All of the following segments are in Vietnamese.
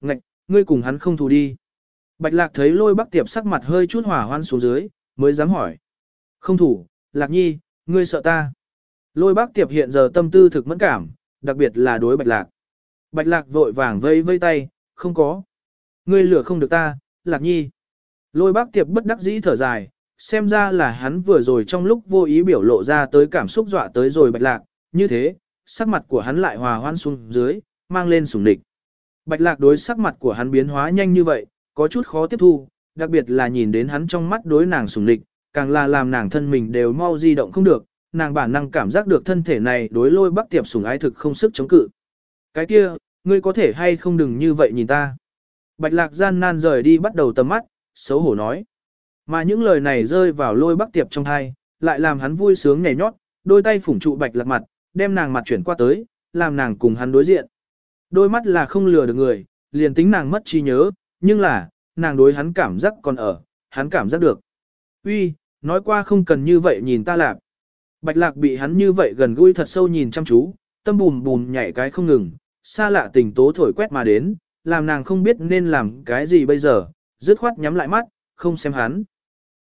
ngạch, ngươi cùng hắn không thù đi. Bạch lạc thấy lôi bác tiệp sắc mặt hơi chút hỏa hoan xuống dưới, mới dám hỏi. Không thủ, lạc nhi, ngươi sợ ta. Lôi bác tiệp hiện giờ tâm tư thực mẫn cảm, đặc biệt là đối bạch lạc. Bạch lạc vội vàng vây vây tay, không có. Ngươi lửa không được ta, lạc nhi. Lôi bác tiệp bất đắc dĩ thở dài, xem ra là hắn vừa rồi trong lúc vô ý biểu lộ ra tới cảm xúc dọa tới rồi bạch lạc, như thế, sắc mặt của hắn lại hòa hoan xuống dưới, mang lên sủng địch. Bạch lạc đối sắc mặt của hắn biến hóa nhanh như vậy, có chút khó tiếp thu, đặc biệt là nhìn đến hắn trong mắt đối nàng sùng địch, càng là làm nàng thân mình đều mau di động không được, nàng bản năng cảm giác được thân thể này đối lôi bắc tiệp sùng ái thực không sức chống cự. Cái kia, ngươi có thể hay không đừng như vậy nhìn ta. Bạch lạc gian nan rời đi bắt đầu tầm mắt, xấu hổ nói. Mà những lời này rơi vào lôi bắc tiệp trong thai, lại làm hắn vui sướng nhảy nhót, đôi tay phủng trụ bạch lạc mặt, đem nàng mặt chuyển qua tới, làm nàng cùng hắn đối diện. Đôi mắt là không lừa được người, liền tính nàng mất trí nhớ, nhưng là, nàng đối hắn cảm giác còn ở, hắn cảm giác được. Uy, nói qua không cần như vậy nhìn ta lạc. Bạch lạc bị hắn như vậy gần gũi thật sâu nhìn chăm chú, tâm bùm bùm nhảy cái không ngừng, xa lạ tình tố thổi quét mà đến, làm nàng không biết nên làm cái gì bây giờ, dứt khoát nhắm lại mắt, không xem hắn.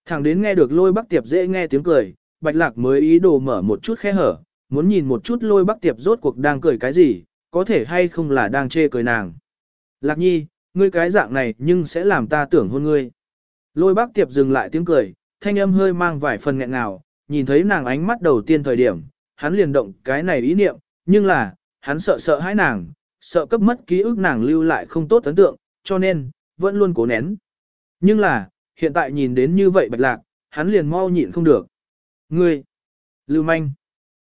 Thẳng đến nghe được lôi bắc tiệp dễ nghe tiếng cười, bạch lạc mới ý đồ mở một chút khe hở, muốn nhìn một chút lôi bắc tiệp rốt cuộc đang cười cái gì, có thể hay không là đang chê cười nàng. Lạc nhi, ngươi cái dạng này nhưng sẽ làm ta tưởng hôn ngươi. Lôi bác tiệp dừng lại tiếng cười, thanh âm hơi mang vài phần nghẹn ngào, nhìn thấy nàng ánh mắt đầu tiên thời điểm, hắn liền động cái này ý niệm, nhưng là, hắn sợ sợ hãi nàng, sợ cấp mất ký ức nàng lưu lại không tốt ấn tượng, cho nên, vẫn luôn cố nén. Nhưng là, hiện tại nhìn đến như vậy bạch lạc, hắn liền mau nhịn không được. Ngươi! Lưu manh!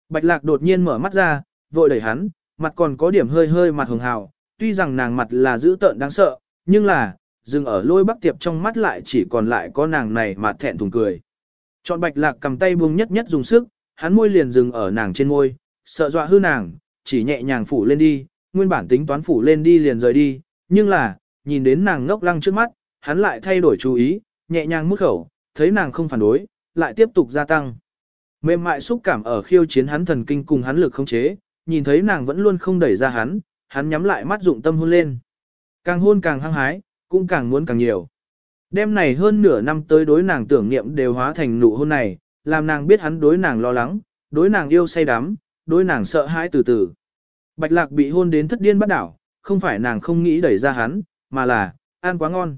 Bạch lạc đột nhiên mở mắt ra, vội đẩy hắn, mặt còn có điểm hơi hơi mặt hồng hào, tuy rằng nàng mặt là dữ tợn đáng sợ, nhưng là, dừng ở lôi bắc tiệp trong mắt lại chỉ còn lại có nàng này mặt thẹn thùng cười. Chọn bạch lạc cầm tay buông nhất nhất dùng sức, hắn môi liền dừng ở nàng trên môi, sợ dọa hư nàng, chỉ nhẹ nhàng phủ lên đi, nguyên bản tính toán phủ lên đi liền rời đi, nhưng là, nhìn đến nàng ngốc lăng trước mắt, hắn lại thay đổi chú ý, nhẹ nhàng mút khẩu, thấy nàng không phản đối, lại tiếp tục gia tăng. Mềm mại xúc cảm ở khiêu chiến hắn thần kinh cùng hắn lực không chế, nhìn thấy nàng vẫn luôn không đẩy ra hắn, hắn nhắm lại mắt dụng tâm hôn lên. Càng hôn càng hăng hái, cũng càng muốn càng nhiều. Đêm này hơn nửa năm tới đối nàng tưởng niệm đều hóa thành nụ hôn này, làm nàng biết hắn đối nàng lo lắng, đối nàng yêu say đắm, đối nàng sợ hãi từ từ. Bạch lạc bị hôn đến thất điên bắt đảo, không phải nàng không nghĩ đẩy ra hắn, mà là, ăn quá ngon.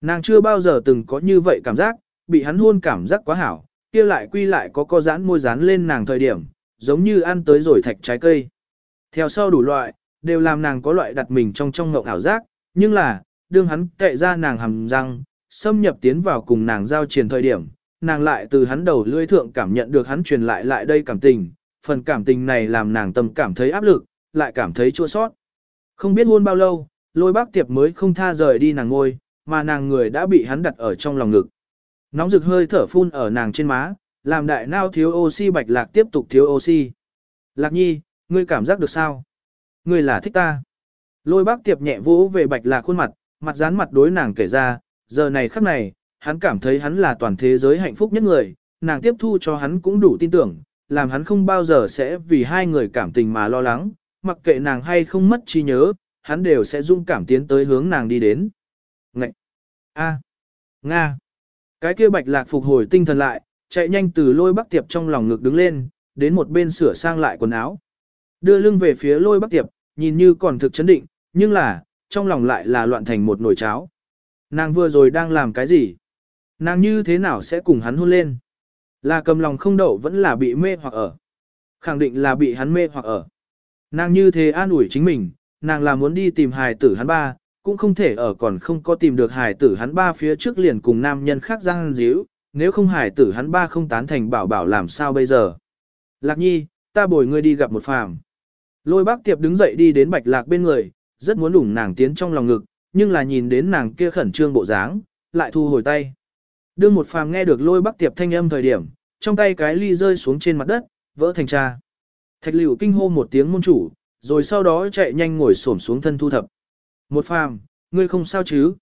Nàng chưa bao giờ từng có như vậy cảm giác, bị hắn hôn cảm giác quá hảo, kia lại quy lại có co giãn môi dán lên nàng thời điểm, giống như ăn tới rồi thạch trái cây. Theo sau đủ loại, đều làm nàng có loại đặt mình trong trong ngộng ảo giác, nhưng là, đương hắn cậy ra nàng hầm răng, xâm nhập tiến vào cùng nàng giao truyền thời điểm, nàng lại từ hắn đầu lưỡi thượng cảm nhận được hắn truyền lại lại đây cảm tình, phần cảm tình này làm nàng tâm cảm thấy áp lực, lại cảm thấy chua sót. Không biết hôn bao lâu, lôi bác tiệp mới không tha rời đi nàng ngôi, mà nàng người đã bị hắn đặt ở trong lòng ngực. Nóng rực hơi thở phun ở nàng trên má, làm đại nao thiếu oxy bạch lạc tiếp tục thiếu oxy. Lạc nhi, ngươi cảm giác được sao? Ngươi là thích ta. Lôi bác tiệp nhẹ vỗ về bạch lạc khuôn mặt, mặt dán mặt đối nàng kể ra, giờ này khắc này, hắn cảm thấy hắn là toàn thế giới hạnh phúc nhất người, nàng tiếp thu cho hắn cũng đủ tin tưởng, làm hắn không bao giờ sẽ vì hai người cảm tình mà lo lắng, mặc kệ nàng hay không mất trí nhớ, hắn đều sẽ dung cảm tiến tới hướng nàng đi đến. Ngậy! A! Nga! Cái kia bạch lạc phục hồi tinh thần lại, chạy nhanh từ lôi bắc tiệp trong lòng ngực đứng lên, đến một bên sửa sang lại quần áo. Đưa lưng về phía lôi bắc tiệp, nhìn như còn thực chấn định, nhưng là, trong lòng lại là loạn thành một nồi cháo. Nàng vừa rồi đang làm cái gì? Nàng như thế nào sẽ cùng hắn hôn lên? Là cầm lòng không đậu vẫn là bị mê hoặc ở. Khẳng định là bị hắn mê hoặc ở. Nàng như thế an ủi chính mình, nàng là muốn đi tìm hài tử hắn ba, cũng không thể ở còn không có tìm được hài tử hắn ba phía trước liền cùng nam nhân khác giang díu, nếu không hải tử hắn ba không tán thành bảo bảo làm sao bây giờ. Lạc nhi, ta bồi ngươi đi gặp một phàm. Lôi bác tiệp đứng dậy đi đến bạch lạc bên người, rất muốn đủng nàng tiến trong lòng ngực, nhưng là nhìn đến nàng kia khẩn trương bộ dáng, lại thu hồi tay. Đương một phàm nghe được lôi bác tiệp thanh âm thời điểm, trong tay cái ly rơi xuống trên mặt đất, vỡ thành cha. Thạch liễu kinh hô một tiếng môn chủ, rồi sau đó chạy nhanh ngồi xổm xuống thân thu thập. Một phàm, ngươi không sao chứ?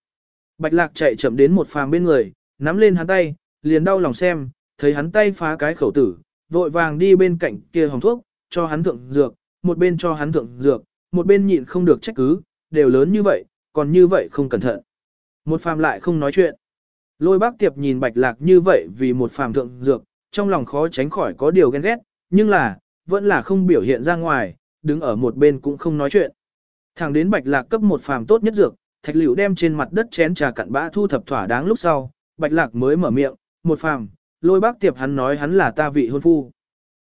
Bạch lạc chạy chậm đến một phàm bên người, nắm lên hắn tay, liền đau lòng xem, thấy hắn tay phá cái khẩu tử, vội vàng đi bên cạnh kia hồng thuốc, cho hắn thượng dược, một bên cho hắn thượng dược, một bên nhịn không được trách cứ, đều lớn như vậy, còn như vậy không cẩn thận. Một phàm lại không nói chuyện. Lôi bác tiệp nhìn bạch lạc như vậy vì một phàm thượng dược, trong lòng khó tránh khỏi có điều ghen ghét, nhưng là, vẫn là không biểu hiện ra ngoài, đứng ở một bên cũng không nói chuyện. Thẳng đến bạch lạc cấp một phàm tốt nhất dược, thạch liễu đem trên mặt đất chén trà cặn bã thu thập thỏa đáng lúc sau, bạch lạc mới mở miệng, một phàm, lôi bác tiệp hắn nói hắn là ta vị hôn phu.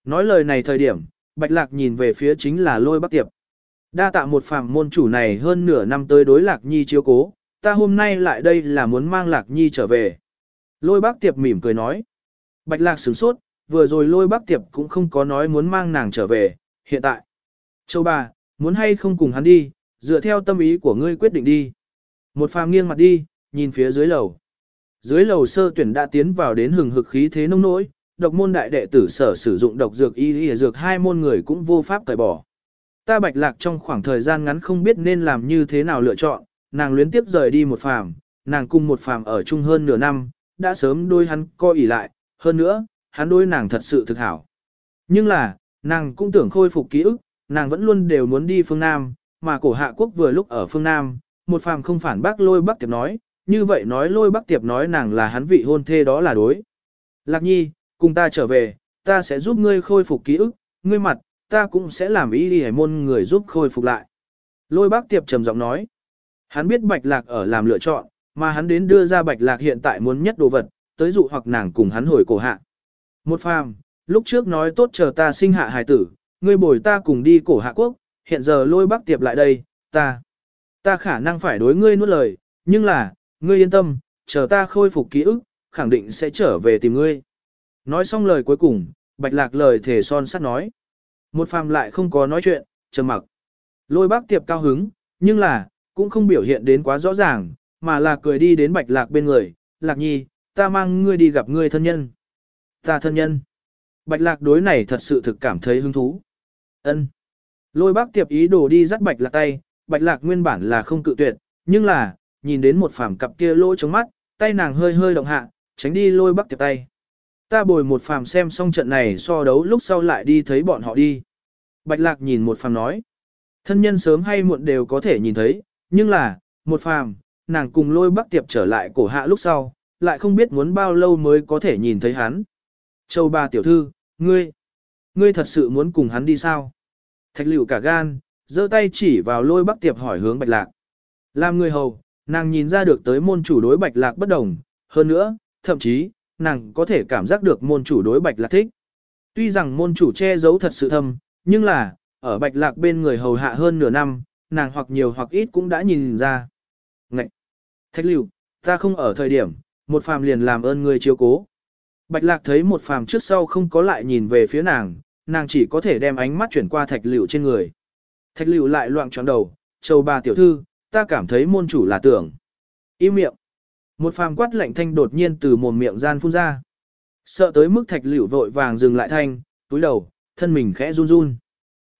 Nói lời này thời điểm, bạch lạc nhìn về phía chính là lôi bác tiệp. Đa tạ một phàm môn chủ này hơn nửa năm tới đối lạc nhi chiếu cố, ta hôm nay lại đây là muốn mang lạc nhi trở về. Lôi bác tiệp mỉm cười nói. Bạch lạc sửng sốt, vừa rồi lôi bác tiệp cũng không có nói muốn mang nàng trở về, hiện tại. Châu bà, muốn hay không cùng hắn đi, dựa theo tâm ý của ngươi quyết định đi. Một phàm nghiêng mặt đi, nhìn phía dưới lầu. Dưới lầu sơ tuyển đã tiến vào đến hừng hực khí thế nông nỗi, độc môn đại đệ tử sở sử dụng độc dược y y dược hai môn người cũng vô pháp cởi bỏ. Ta bạch lạc trong khoảng thời gian ngắn không biết nên làm như thế nào lựa chọn, nàng luyến tiếp rời đi một phàm, nàng cùng một phàm ở chung hơn nửa năm, đã sớm đôi hắn coi ỉ lại, hơn nữa, hắn đôi nàng thật sự thực hảo. Nhưng là, nàng cũng tưởng khôi phục ký ức, nàng vẫn luôn đều muốn đi phương Nam, mà cổ hạ quốc vừa lúc ở phương Nam, một phàm không phản bác lôi bắc tiệp nói, như vậy nói lôi bác tiệp nói nàng là hắn vị hôn thê đó là đối. Lạc nhi, cùng ta trở về, ta sẽ giúp ngươi khôi phục ký ức, ngươi mặt, ta cũng sẽ làm ý đi hải môn người giúp khôi phục lại. Lôi bác tiệp trầm giọng nói, hắn biết bạch lạc ở làm lựa chọn, mà hắn đến đưa ra bạch lạc hiện tại muốn nhất đồ vật, tới dụ hoặc nàng cùng hắn hồi cổ hạ. Một phàm, lúc trước nói tốt chờ ta sinh hạ hài tử, ngươi bồi ta cùng đi cổ hạ quốc, hiện giờ lôi bác tiệp lại đây, ta, ta khả năng phải đối ngươi nuốt lời, nhưng là, ngươi yên tâm, chờ ta khôi phục ký ức, khẳng định sẽ trở về tìm ngươi. Nói xong lời cuối cùng, bạch lạc lời thể son sắt nói. Một phàm lại không có nói chuyện, trầm mặc. Lôi bác tiệp cao hứng, nhưng là, cũng không biểu hiện đến quá rõ ràng, mà là cười đi đến bạch lạc bên người. Lạc nhi, ta mang ngươi đi gặp ngươi thân nhân. Ta thân nhân. Bạch lạc đối này thật sự thực cảm thấy hứng thú. ân Lôi bác tiệp ý đồ đi dắt bạch lạc tay, bạch lạc nguyên bản là không cự tuyệt, nhưng là, nhìn đến một phàm cặp kia lỗ trong mắt, tay nàng hơi hơi động hạ, tránh đi lôi bắc tiệp tay. Ta bồi một phàm xem xong trận này so đấu lúc sau lại đi thấy bọn họ đi. Bạch lạc nhìn một phàm nói. Thân nhân sớm hay muộn đều có thể nhìn thấy, nhưng là, một phàm, nàng cùng lôi bắc tiệp trở lại cổ hạ lúc sau, lại không biết muốn bao lâu mới có thể nhìn thấy hắn. Châu ba tiểu thư, ngươi, ngươi thật sự muốn cùng hắn đi sao? Thạch liệu cả gan, giơ tay chỉ vào lôi bắc tiệp hỏi hướng bạch lạc. Làm người hầu, nàng nhìn ra được tới môn chủ đối bạch lạc bất đồng, hơn nữa, thậm chí, nàng có thể cảm giác được môn chủ đối bạch lạc thích. Tuy rằng môn chủ che giấu thật sự thâm, nhưng là, ở bạch lạc bên người hầu hạ hơn nửa năm, nàng hoặc nhiều hoặc ít cũng đã nhìn ra. Ngậy! Thạch lưu, ta không ở thời điểm, một phàm liền làm ơn người chiếu cố. Bạch lạc thấy một phàm trước sau không có lại nhìn về phía nàng, nàng chỉ có thể đem ánh mắt chuyển qua thạch liệu trên người. Thạch liệu lại loạn tròn đầu, châu bà tiểu thư, ta cảm thấy môn chủ là tưởng. Im miệng! Một phàm quát lạnh thanh đột nhiên từ mồm miệng gian phun ra. Sợ tới mức thạch liễu vội vàng dừng lại thanh, túi đầu, thân mình khẽ run run.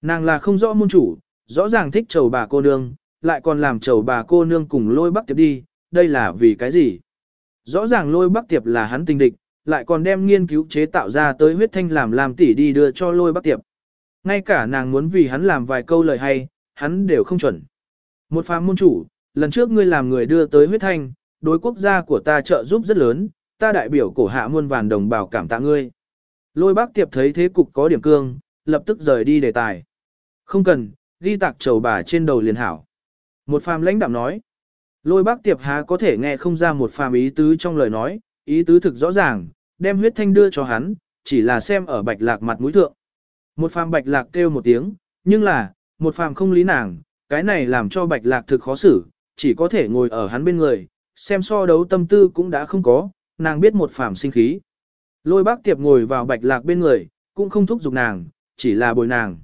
Nàng là không rõ môn chủ, rõ ràng thích chầu bà cô nương, lại còn làm chầu bà cô nương cùng lôi bắc tiệp đi, đây là vì cái gì? Rõ ràng lôi bắc tiệp là hắn tình địch, lại còn đem nghiên cứu chế tạo ra tới huyết thanh làm làm tỉ đi đưa cho lôi bắc tiệp. Ngay cả nàng muốn vì hắn làm vài câu lời hay, hắn đều không chuẩn. Một phàm môn chủ, lần trước ngươi làm người đưa tới huyết thanh, đối quốc gia của ta trợ giúp rất lớn, ta đại biểu cổ hạ muôn vàn đồng bào cảm tạ ngươi. Lôi bác tiệp thấy thế cục có điểm cương, lập tức rời đi đề tài. Không cần, ghi tạc trầu bà trên đầu liền hảo. Một phàm lãnh đạm nói. Lôi bác tiệp há có thể nghe không ra một phàm ý tứ trong lời nói, ý tứ thực rõ ràng, đem huyết thanh đưa cho hắn, chỉ là xem ở bạch lạc mặt mũi thượng. Một phàm bạch lạc kêu một tiếng, nhưng là, một phàm không lý nàng, cái này làm cho bạch lạc thực khó xử, chỉ có thể ngồi ở hắn bên người, xem so đấu tâm tư cũng đã không có, nàng biết một phàm sinh khí. Lôi bác tiệp ngồi vào bạch lạc bên người, cũng không thúc giục nàng, chỉ là bồi nàng.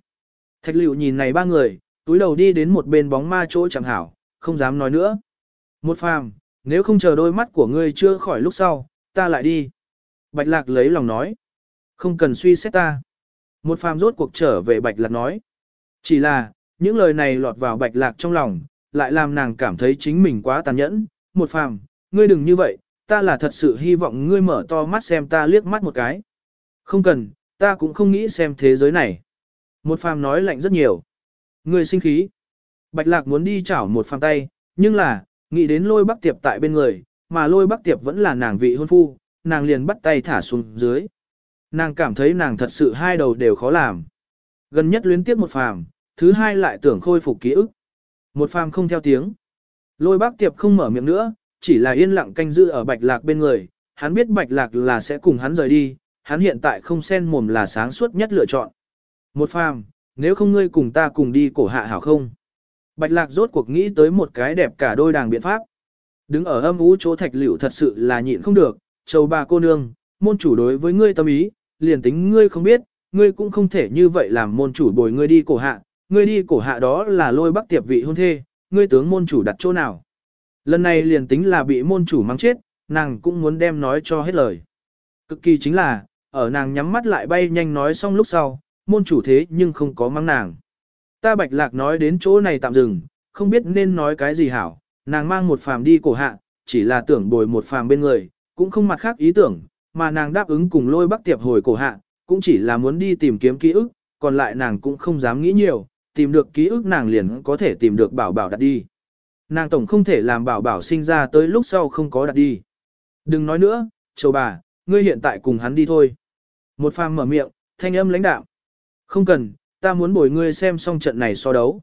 Thạch liệu nhìn này ba người, túi đầu đi đến một bên bóng ma chỗ chẳng hảo, không dám nói nữa. Một phàm, nếu không chờ đôi mắt của ngươi chưa khỏi lúc sau, ta lại đi. Bạch lạc lấy lòng nói. Không cần suy xét ta. Một phàm rốt cuộc trở về bạch lạc nói. Chỉ là, những lời này lọt vào bạch lạc trong lòng, lại làm nàng cảm thấy chính mình quá tàn nhẫn, một phàm, ngươi đừng như vậy, ta là thật sự hy vọng ngươi mở to mắt xem ta liếc mắt một cái. Không cần, ta cũng không nghĩ xem thế giới này. Một phàm nói lạnh rất nhiều. Ngươi sinh khí. Bạch lạc muốn đi chảo một phàm tay, Nhưng là, nghĩ đến lôi bắc tiệp tại bên người, mà lôi bắc tiệp vẫn là nàng vị hôn phu, nàng liền bắt tay thả xuống dưới. Nàng cảm thấy nàng thật sự hai đầu đều khó làm. Gần nhất luyến tiếp một phàm, thứ hai lại tưởng khôi phục ký ức. Một phàm không theo tiếng. Lôi bác tiệp không mở miệng nữa, chỉ là yên lặng canh giữ ở bạch lạc bên người. Hắn biết bạch lạc là sẽ cùng hắn rời đi, hắn hiện tại không sen mồm là sáng suốt nhất lựa chọn. Một phàm, nếu không ngươi cùng ta cùng đi cổ hạ hảo không? Bạch lạc rốt cuộc nghĩ tới một cái đẹp cả đôi đàng biện pháp. Đứng ở âm ú chỗ thạch liễu thật sự là nhịn không được, châu bà cô nương, môn chủ đối với ngươi tâm ý, liền tính ngươi không biết, ngươi cũng không thể như vậy làm môn chủ bồi ngươi đi cổ hạ, ngươi đi cổ hạ đó là lôi bắc tiệp vị hôn thê, ngươi tướng môn chủ đặt chỗ nào. Lần này liền tính là bị môn chủ mắng chết, nàng cũng muốn đem nói cho hết lời. Cực kỳ chính là, ở nàng nhắm mắt lại bay nhanh nói xong lúc sau, môn chủ thế nhưng không có mắng nàng. Ta bạch lạc nói đến chỗ này tạm dừng, không biết nên nói cái gì hảo, nàng mang một phàm đi cổ hạ, chỉ là tưởng bồi một phàm bên người, cũng không mặt khác ý tưởng, mà nàng đáp ứng cùng lôi bắc tiệp hồi cổ hạ, cũng chỉ là muốn đi tìm kiếm ký ức, còn lại nàng cũng không dám nghĩ nhiều, tìm được ký ức nàng liền có thể tìm được bảo bảo đặt đi. Nàng tổng không thể làm bảo bảo sinh ra tới lúc sau không có đặt đi. Đừng nói nữa, châu bà, ngươi hiện tại cùng hắn đi thôi. Một phàm mở miệng, thanh âm lãnh đạo. Không cần, ta muốn bồi ngươi xem xong trận này so đấu.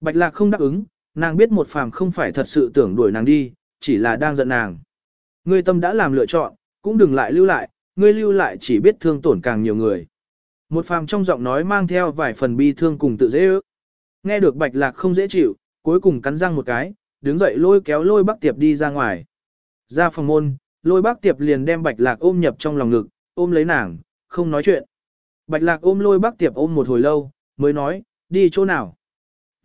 Bạch lạc không đáp ứng, nàng biết một phàm không phải thật sự tưởng đuổi nàng đi, chỉ là đang giận nàng. Ngươi tâm đã làm lựa chọn, cũng đừng lại lưu lại, ngươi lưu lại chỉ biết thương tổn càng nhiều người. Một phàm trong giọng nói mang theo vài phần bi thương cùng tự dễ ước. Nghe được bạch lạc không dễ chịu, cuối cùng cắn răng một cái, đứng dậy lôi kéo lôi bác tiệp đi ra ngoài. Ra phòng môn, lôi bác tiệp liền đem bạch lạc ôm nhập trong lòng ngực, ôm lấy nàng, không nói chuyện. Bạch lạc ôm lôi bác tiệp ôm một hồi lâu, mới nói, đi chỗ nào.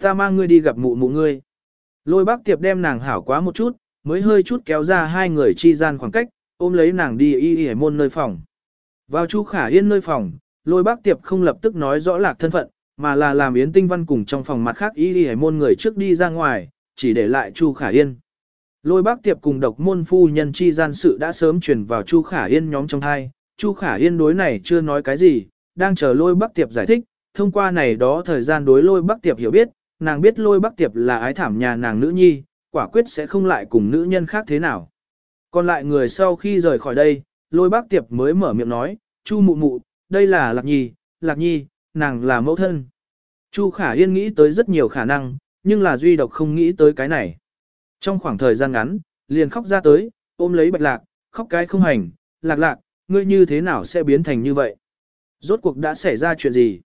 Ta mang ngươi đi gặp mụ mụ ngươi. Lôi bác tiệp đem nàng hảo quá một chút, mới hơi chút kéo ra hai người chi gian khoảng cách, ôm lấy nàng đi y y môn nơi phòng. Vào Chu Khả Yên nơi phòng, lôi bác tiệp không lập tức nói rõ lạc thân phận, mà là làm Yến Tinh Văn cùng trong phòng mặt khác y y môn người trước đi ra ngoài, chỉ để lại Chu Khả Yên. Lôi bác tiệp cùng độc môn phu nhân chi gian sự đã sớm truyền vào Chu Khả Yên nhóm trong hai, Chu Khả Yên đối này chưa nói cái gì, đang chờ lôi bác tiệp giải thích, thông qua này đó thời gian đối lôi bác tiệp hiểu biết, nàng biết lôi bác tiệp là ái thảm nhà nàng nữ nhi, quả quyết sẽ không lại cùng nữ nhân khác thế nào. Còn lại người sau khi rời khỏi đây, lôi bác tiệp mới mở miệng nói, Chu mụ mụ, đây là Lạc Nhi, Lạc Nhi, nàng là mẫu thân. Chu Khả Yên nghĩ tới rất nhiều khả năng, nhưng là duy độc không nghĩ tới cái này. Trong khoảng thời gian ngắn, liền khóc ra tới, ôm lấy bạch lạc, khóc cái không hành, lạc lạc, ngươi như thế nào sẽ biến thành như vậy? Rốt cuộc đã xảy ra chuyện gì?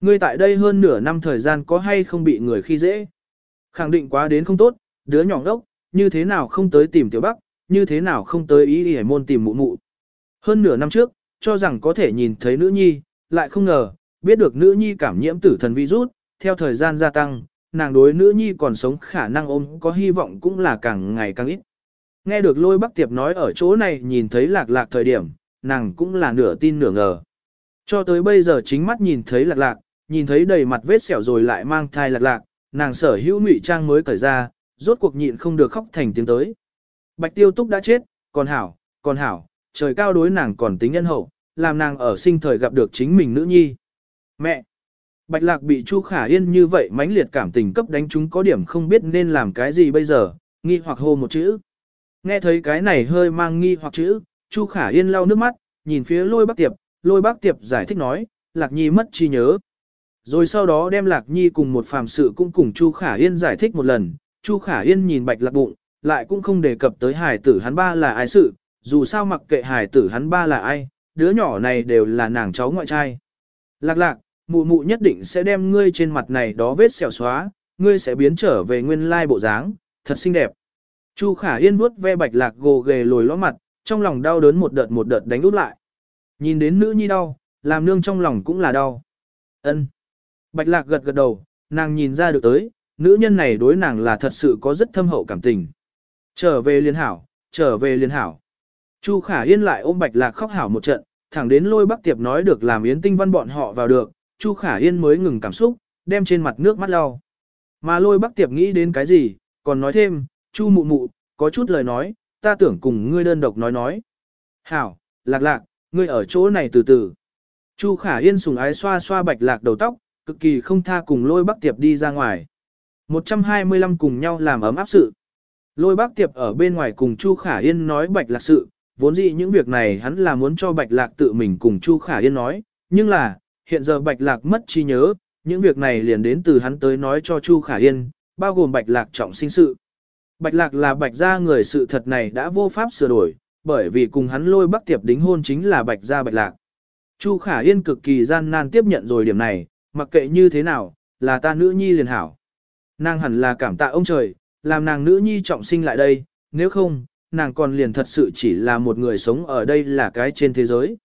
Ngươi tại đây hơn nửa năm thời gian có hay không bị người khi dễ? Khẳng định quá đến không tốt, đứa nhỏ đốc, như thế nào không tới tìm tiểu bắc, như thế nào không tới ý đi hải môn tìm mụ mụ. Hơn nửa năm trước, cho rằng có thể nhìn thấy nữ nhi, lại không ngờ, biết được nữ nhi cảm nhiễm tử thần virus, theo thời gian gia tăng, nàng đối nữ nhi còn sống khả năng ôm có hy vọng cũng là càng ngày càng ít. Nghe được lôi bắc tiệp nói ở chỗ này nhìn thấy lạc lạc thời điểm, nàng cũng là nửa tin nửa ngờ. Cho tới bây giờ chính mắt nhìn thấy lạc lạc, nhìn thấy đầy mặt vết sẹo rồi lại mang thai lạc lạc, nàng sở hữu ngụy trang mới cởi ra, rốt cuộc nhịn không được khóc thành tiếng tới. Bạch tiêu túc đã chết, còn hảo, còn hảo, trời cao đối nàng còn tính nhân hậu, làm nàng ở sinh thời gặp được chính mình nữ nhi. Mẹ! Bạch lạc bị Chu Khả Yên như vậy mãnh liệt cảm tình cấp đánh chúng có điểm không biết nên làm cái gì bây giờ, nghi hoặc hô một chữ. Nghe thấy cái này hơi mang nghi hoặc chữ, Chu Khả Yên lau nước mắt, nhìn phía lôi bác tiệp, lôi bác tiệp giải thích nói, Lạc Nhi mất trí nhớ. Rồi sau đó đem Lạc Nhi cùng một phàm sự cũng cùng Chu Khả Yên giải thích một lần, Chu Khả Yên nhìn bạch lạc bụng, lại cũng không đề cập tới hài tử hắn ba là ai sự, dù sao mặc kệ hài tử hắn ba là ai, đứa nhỏ này đều là nàng cháu ngoại trai. Lạc lạc, mụ mụ nhất định sẽ đem ngươi trên mặt này đó vết xẻo xóa, ngươi sẽ biến trở về nguyên lai bộ dáng, thật xinh đẹp. Chu Khả Yên vuốt ve bạch lạc gồ ghề lồi ló mặt, trong lòng đau đớn một đợt một đợt đánh út lại. Nhìn đến nữ nhi đau, làm nương trong lòng cũng là đau. Ân. Bạch lạc gật gật đầu, nàng nhìn ra được tới, nữ nhân này đối nàng là thật sự có rất thâm hậu cảm tình. Trở về liên hảo, trở về liên hảo. Chu Khả Yên lại ôm bạch lạc khóc hảo một trận, thẳng đến lôi bắc tiệp nói được làm yến tinh văn bọn họ vào được, Chu Khả Yên mới ngừng cảm xúc, đem trên mặt nước mắt lau. Mà lôi bắc tiệp nghĩ đến cái gì, còn nói thêm, Chu mụ mụ, có chút lời nói, ta tưởng cùng ngươi đơn độc nói nói. Hảo, lạc lạc, ngươi ở chỗ này từ từ. Chu Khả Yên sùng ái xoa xoa bạch lạc đầu tóc, cực kỳ không tha cùng lôi bắc tiệp đi ra ngoài. 125 cùng nhau làm ấm áp sự. Lôi bác tiệp ở bên ngoài cùng Chu Khả Yên nói bạch lạc sự, vốn dĩ những việc này hắn là muốn cho bạch lạc tự mình cùng Chu Khả Yên nói, nhưng là, hiện giờ bạch lạc mất trí nhớ, những việc này liền đến từ hắn tới nói cho Chu Khả Yên, bao gồm bạch lạc trọng sinh sự. Bạch lạc là bạch gia người sự thật này đã vô pháp sửa đổi, bởi vì cùng hắn lôi bắc tiệp đính hôn chính là bạch gia bạch lạc. Chu Khả Yên cực kỳ gian nan tiếp nhận rồi điểm này, mặc kệ như thế nào, là ta nữ nhi liền hảo. Nàng hẳn là cảm tạ ông trời, làm nàng nữ nhi trọng sinh lại đây, nếu không, nàng còn liền thật sự chỉ là một người sống ở đây là cái trên thế giới.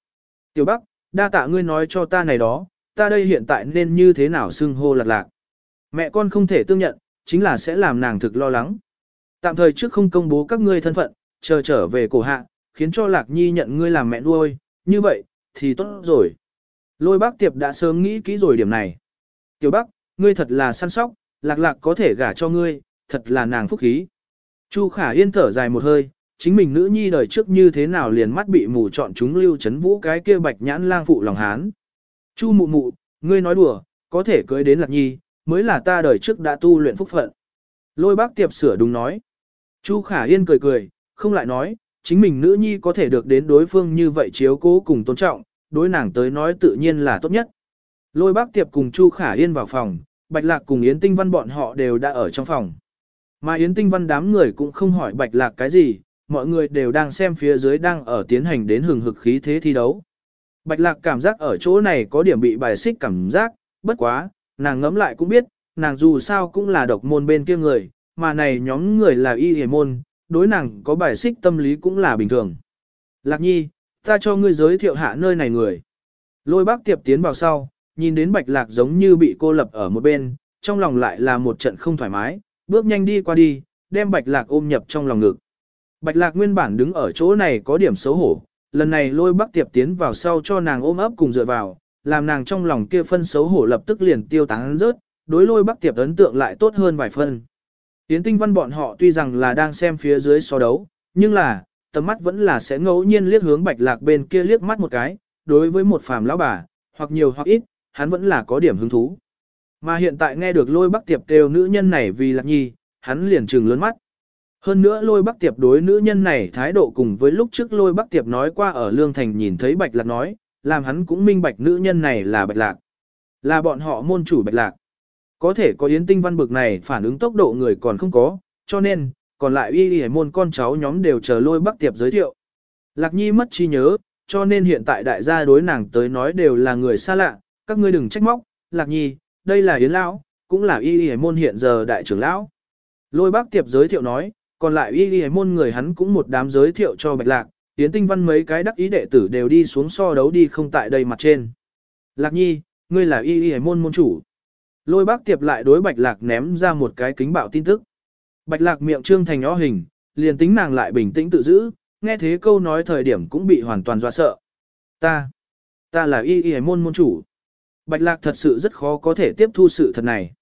Tiểu Bắc, đa tạ ngươi nói cho ta này đó, ta đây hiện tại nên như thế nào xưng hô lạc lạc. Mẹ con không thể tương nhận, chính là sẽ làm nàng thực lo lắng. Tạm thời trước không công bố các ngươi thân phận, chờ trở về cổ hạ, khiến cho lạc nhi nhận ngươi làm mẹ nuôi, như vậy, thì tốt rồi. Lôi bác tiệp đã sớm nghĩ kỹ rồi điểm này. Tiểu Bắc, ngươi thật là săn sóc, lạc lạc có thể gả cho ngươi, thật là nàng phúc khí. Chu Khả Yên thở dài một hơi, chính mình nữ nhi đời trước như thế nào liền mắt bị mù chọn chúng lưu chấn vũ cái kia bạch nhãn lang phụ lòng hán. Chu mụ mụ, ngươi nói đùa, có thể cưới đến lạc nhi, mới là ta đời trước đã tu luyện phúc phận. Lôi bác tiệp sửa đúng nói. Chu Khả Yên cười cười, không lại nói, chính mình nữ nhi có thể được đến đối phương như vậy chiếu cố cùng tôn trọng, đối nàng tới nói tự nhiên là tốt nhất. Lôi bác tiệp cùng Chu Khả Yên vào phòng, Bạch Lạc cùng Yến Tinh Văn bọn họ đều đã ở trong phòng. Mà Yến Tinh Văn đám người cũng không hỏi Bạch Lạc cái gì, mọi người đều đang xem phía dưới đang ở tiến hành đến hừng hực khí thế thi đấu. Bạch Lạc cảm giác ở chỗ này có điểm bị bài xích cảm giác, bất quá, nàng ngẫm lại cũng biết, nàng dù sao cũng là độc môn bên kia người, mà này nhóm người là y hề môn, đối nàng có bài xích tâm lý cũng là bình thường. Lạc nhi, ta cho ngươi giới thiệu hạ nơi này người. Lôi bác tiệp tiến vào sau, nhìn đến bạch lạc giống như bị cô lập ở một bên, trong lòng lại là một trận không thoải mái, bước nhanh đi qua đi, đem bạch lạc ôm nhập trong lòng ngực. Bạch lạc nguyên bản đứng ở chỗ này có điểm xấu hổ, lần này lôi Bắc tiệp tiến vào sau cho nàng ôm ấp cùng dựa vào, làm nàng trong lòng kia phân xấu hổ lập tức liền tiêu tán rớt, đối lôi Bắc tiệp ấn tượng lại tốt hơn vài phân. Tiến tinh văn bọn họ tuy rằng là đang xem phía dưới so đấu, nhưng là, tầm mắt vẫn là sẽ ngẫu nhiên liếc hướng bạch lạc bên kia liếc mắt một cái, đối với một phàm lão bà, hoặc nhiều hoặc ít, hắn vẫn là có điểm hứng thú. Mà hiện tại nghe được lôi bắc tiệp kêu nữ nhân này vì lạc nhi, hắn liền trừng lớn mắt. Hơn nữa lôi bắc tiệp đối nữ nhân này thái độ cùng với lúc trước lôi bắc tiệp nói qua ở Lương Thành nhìn thấy bạch lạc nói, làm hắn cũng minh bạch nữ nhân này là bạch lạc. Là bọn họ môn chủ bạch lạc. Có thể có yến tinh văn bực này phản ứng tốc độ người còn không có, cho nên, còn lại y y môn con cháu nhóm đều chờ lôi bắc tiệp giới thiệu. Lạc nhi mất trí nhớ, cho nên hiện tại đại gia đối nàng tới nói đều là người xa lạ, các ngươi đừng trách móc, lạc nhi, đây là yến lão, cũng là y y môn hiện giờ đại trưởng lão. Lôi bác tiệp giới thiệu nói, còn lại y y môn người hắn cũng một đám giới thiệu cho bạch lạc, tiến tinh văn mấy cái đắc ý đệ tử đều đi xuống so đấu đi không tại đây mặt trên. Lạc nhi, ngươi là y y môn môn chủ. Lôi bác tiệp lại đối bạch lạc ném ra một cái kính bạo tin tức. Bạch lạc miệng trương thành ó hình, liền tính nàng lại bình tĩnh tự giữ, nghe thế câu nói thời điểm cũng bị hoàn toàn dọa sợ. Ta, ta là y y môn môn chủ. Bạch lạc thật sự rất khó có thể tiếp thu sự thật này.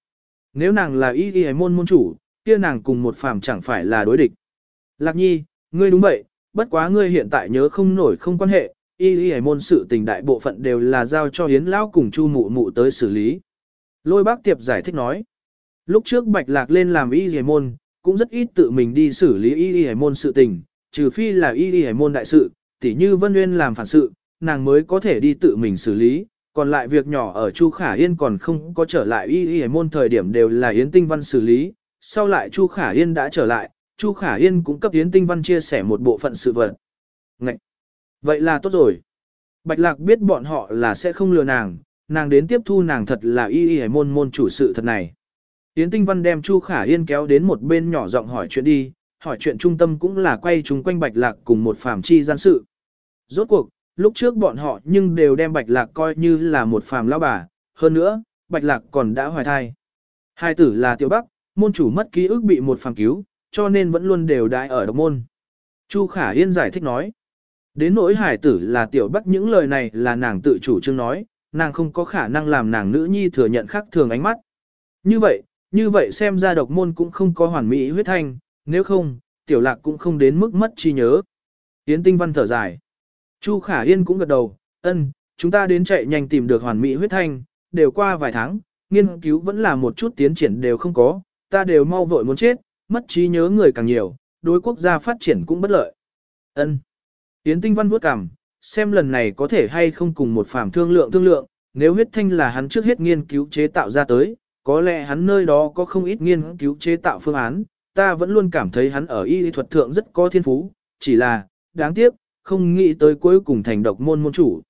Nếu nàng là y y môn môn chủ, kia nàng cùng một phàm chẳng phải là đối địch. Lạc nhi, ngươi đúng vậy, bất quá ngươi hiện tại nhớ không nổi không quan hệ, y y môn sự tình đại bộ phận đều là giao cho hiến lão cùng chu mụ mụ tới xử lý. Lôi bác tiệp giải thích nói. Lúc trước bạch lạc lên làm y y môn, cũng rất ít tự mình đi xử lý y y môn sự tình, trừ phi là y y môn đại sự, tỉ như Vân Nguyên làm phản sự, nàng mới có thể đi tự mình xử lý, còn lại việc nhỏ ở Chu Khả Yên còn không có trở lại y y môn thời điểm đều là Yến Tinh Văn xử lý, sau lại Chu Khả Yên đã trở lại, Chu Khả Yên cũng cấp Yến Tinh Văn chia sẻ một bộ phận sự vật. Ngậy! Vậy là tốt rồi. Bạch Lạc biết bọn họ là sẽ không lừa nàng, nàng đến tiếp thu nàng thật là y y môn môn chủ sự thật này. Yến Tinh Văn đem Chu Khả Yên kéo đến một bên nhỏ giọng hỏi chuyện đi, hỏi chuyện trung tâm cũng là quay chúng quanh Bạch Lạc cùng một phàm chi gian sự. Rốt cuộc, lúc trước bọn họ nhưng đều đem Bạch Lạc coi như là một phàm lão bà, hơn nữa, Bạch Lạc còn đã hoài thai. Hai tử là Tiểu Bắc, môn chủ mất ký ức bị một phàm cứu, cho nên vẫn luôn đều đại ở độc môn. Chu Khả Yên giải thích nói. Đến nỗi hải tử là Tiểu bắt những lời này là nàng tự chủ trương nói, nàng không có khả năng làm nàng nữ nhi thừa nhận khác thường ánh mắt. Như vậy, như vậy xem ra độc môn cũng không có hoàn mỹ huyết thanh, nếu không, Tiểu Lạc cũng không đến mức mất chi nhớ. Yến Tinh Văn thở dài. Chu Khả Yên cũng gật đầu, ân, chúng ta đến chạy nhanh tìm được hoàn mỹ huyết thanh, đều qua vài tháng, nghiên cứu vẫn là một chút tiến triển đều không có, ta đều mau vội muốn chết, mất trí nhớ người càng nhiều, đối quốc gia phát triển cũng bất lợi. Ân. Yến Tinh Văn vuốt cằm, xem lần này có thể hay không cùng một phàm thương lượng thương lượng, nếu huyết thanh là hắn trước hết nghiên cứu chế tạo ra tới, có lẽ hắn nơi đó có không ít nghiên cứu chế tạo phương án, ta vẫn luôn cảm thấy hắn ở y thuật thượng rất có thiên phú, chỉ là, đáng tiếc, không nghĩ tới cuối cùng thành độc môn môn chủ.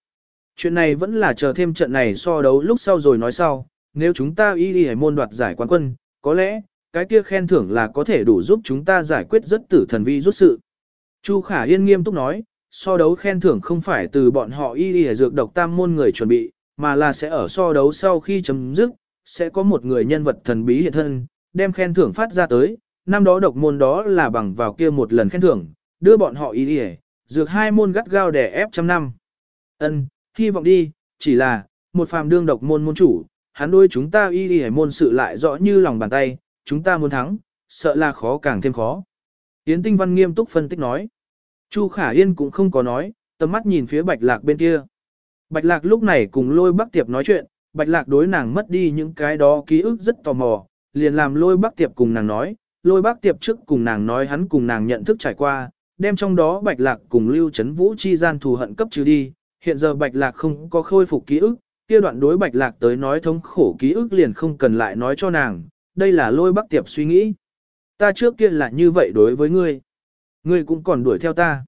Chuyện này vẫn là chờ thêm trận này so đấu lúc sau rồi nói sau, nếu chúng ta y y môn đoạt giải quán quân, có lẽ, cái kia khen thưởng là có thể đủ giúp chúng ta giải quyết rất tử thần vi rút sự. Chu Khả Yên nghiêm túc nói, so đấu khen thưởng không phải từ bọn họ y y dược độc tam môn người chuẩn bị, mà là sẽ ở so đấu sau khi chấm dứt, sẽ có một người nhân vật thần bí hiện thân, đem khen thưởng phát ra tới, năm đó độc môn đó là bằng vào kia một lần khen thưởng, đưa bọn họ y y dược hai môn gắt gao đè ép trăm năm. Ân, hy vọng đi, chỉ là, một phàm đương độc môn môn chủ, hắn đôi chúng ta y y môn sự lại rõ như lòng bàn tay, chúng ta muốn thắng, sợ là khó càng thêm khó. Yến Tinh Văn nghiêm túc phân tích nói. Chu Khả Yên cũng không có nói, tầm mắt nhìn phía Bạch Lạc bên kia. Bạch Lạc lúc này cùng lôi bắc tiệp nói chuyện, Bạch Lạc đối nàng mất đi những cái đó ký ức rất tò mò, liền làm lôi bắc tiệp cùng nàng nói, lôi bắc tiệp trước cùng nàng nói hắn cùng nàng nhận thức trải qua, đem trong đó Bạch Lạc cùng Lưu Trấn Vũ chi gian thù hận cấp trừ đi, hiện giờ Bạch Lạc không có khôi phục ký ức, kia đoạn đối Bạch Lạc tới nói thống khổ ký ức liền không cần lại nói cho nàng, đây là lôi bắc tiệp suy nghĩ. Ta trước kia là như vậy đối với ngươi. Ngươi cũng còn đuổi theo ta.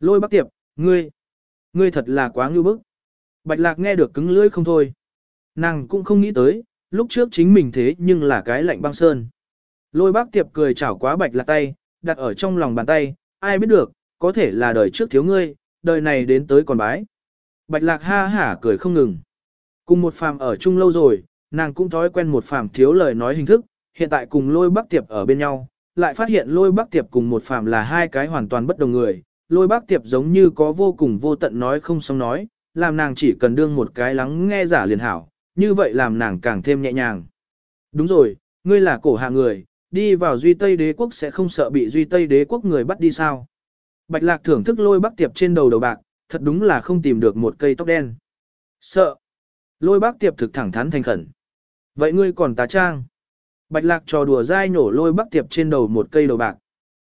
Lôi bắc tiệp, ngươi, ngươi thật là quá ngưu bức. Bạch lạc nghe được cứng lưỡi không thôi. Nàng cũng không nghĩ tới, lúc trước chính mình thế nhưng là cái lạnh băng sơn. Lôi bác tiệp cười chảo quá bạch lạc tay, đặt ở trong lòng bàn tay, ai biết được, có thể là đời trước thiếu ngươi, đời này đến tới còn bái. Bạch lạc ha hả cười không ngừng. Cùng một phàm ở chung lâu rồi, nàng cũng thói quen một phàm thiếu lời nói hình thức, hiện tại cùng lôi bác tiệp ở bên nhau, lại phát hiện lôi bác tiệp cùng một phàm là hai cái hoàn toàn bất đồng người. Lôi bác tiệp giống như có vô cùng vô tận nói không xong nói, làm nàng chỉ cần đương một cái lắng nghe giả liền hảo, như vậy làm nàng càng thêm nhẹ nhàng. Đúng rồi, ngươi là cổ hạ người, đi vào Duy Tây đế quốc sẽ không sợ bị Duy Tây đế quốc người bắt đi sao. Bạch lạc thưởng thức lôi bác tiệp trên đầu đầu bạc, thật đúng là không tìm được một cây tóc đen. Sợ. Lôi bác tiệp thực thẳng thắn thành khẩn. Vậy ngươi còn tá trang. Bạch lạc trò đùa dai nổ lôi bác tiệp trên đầu một cây đầu bạc.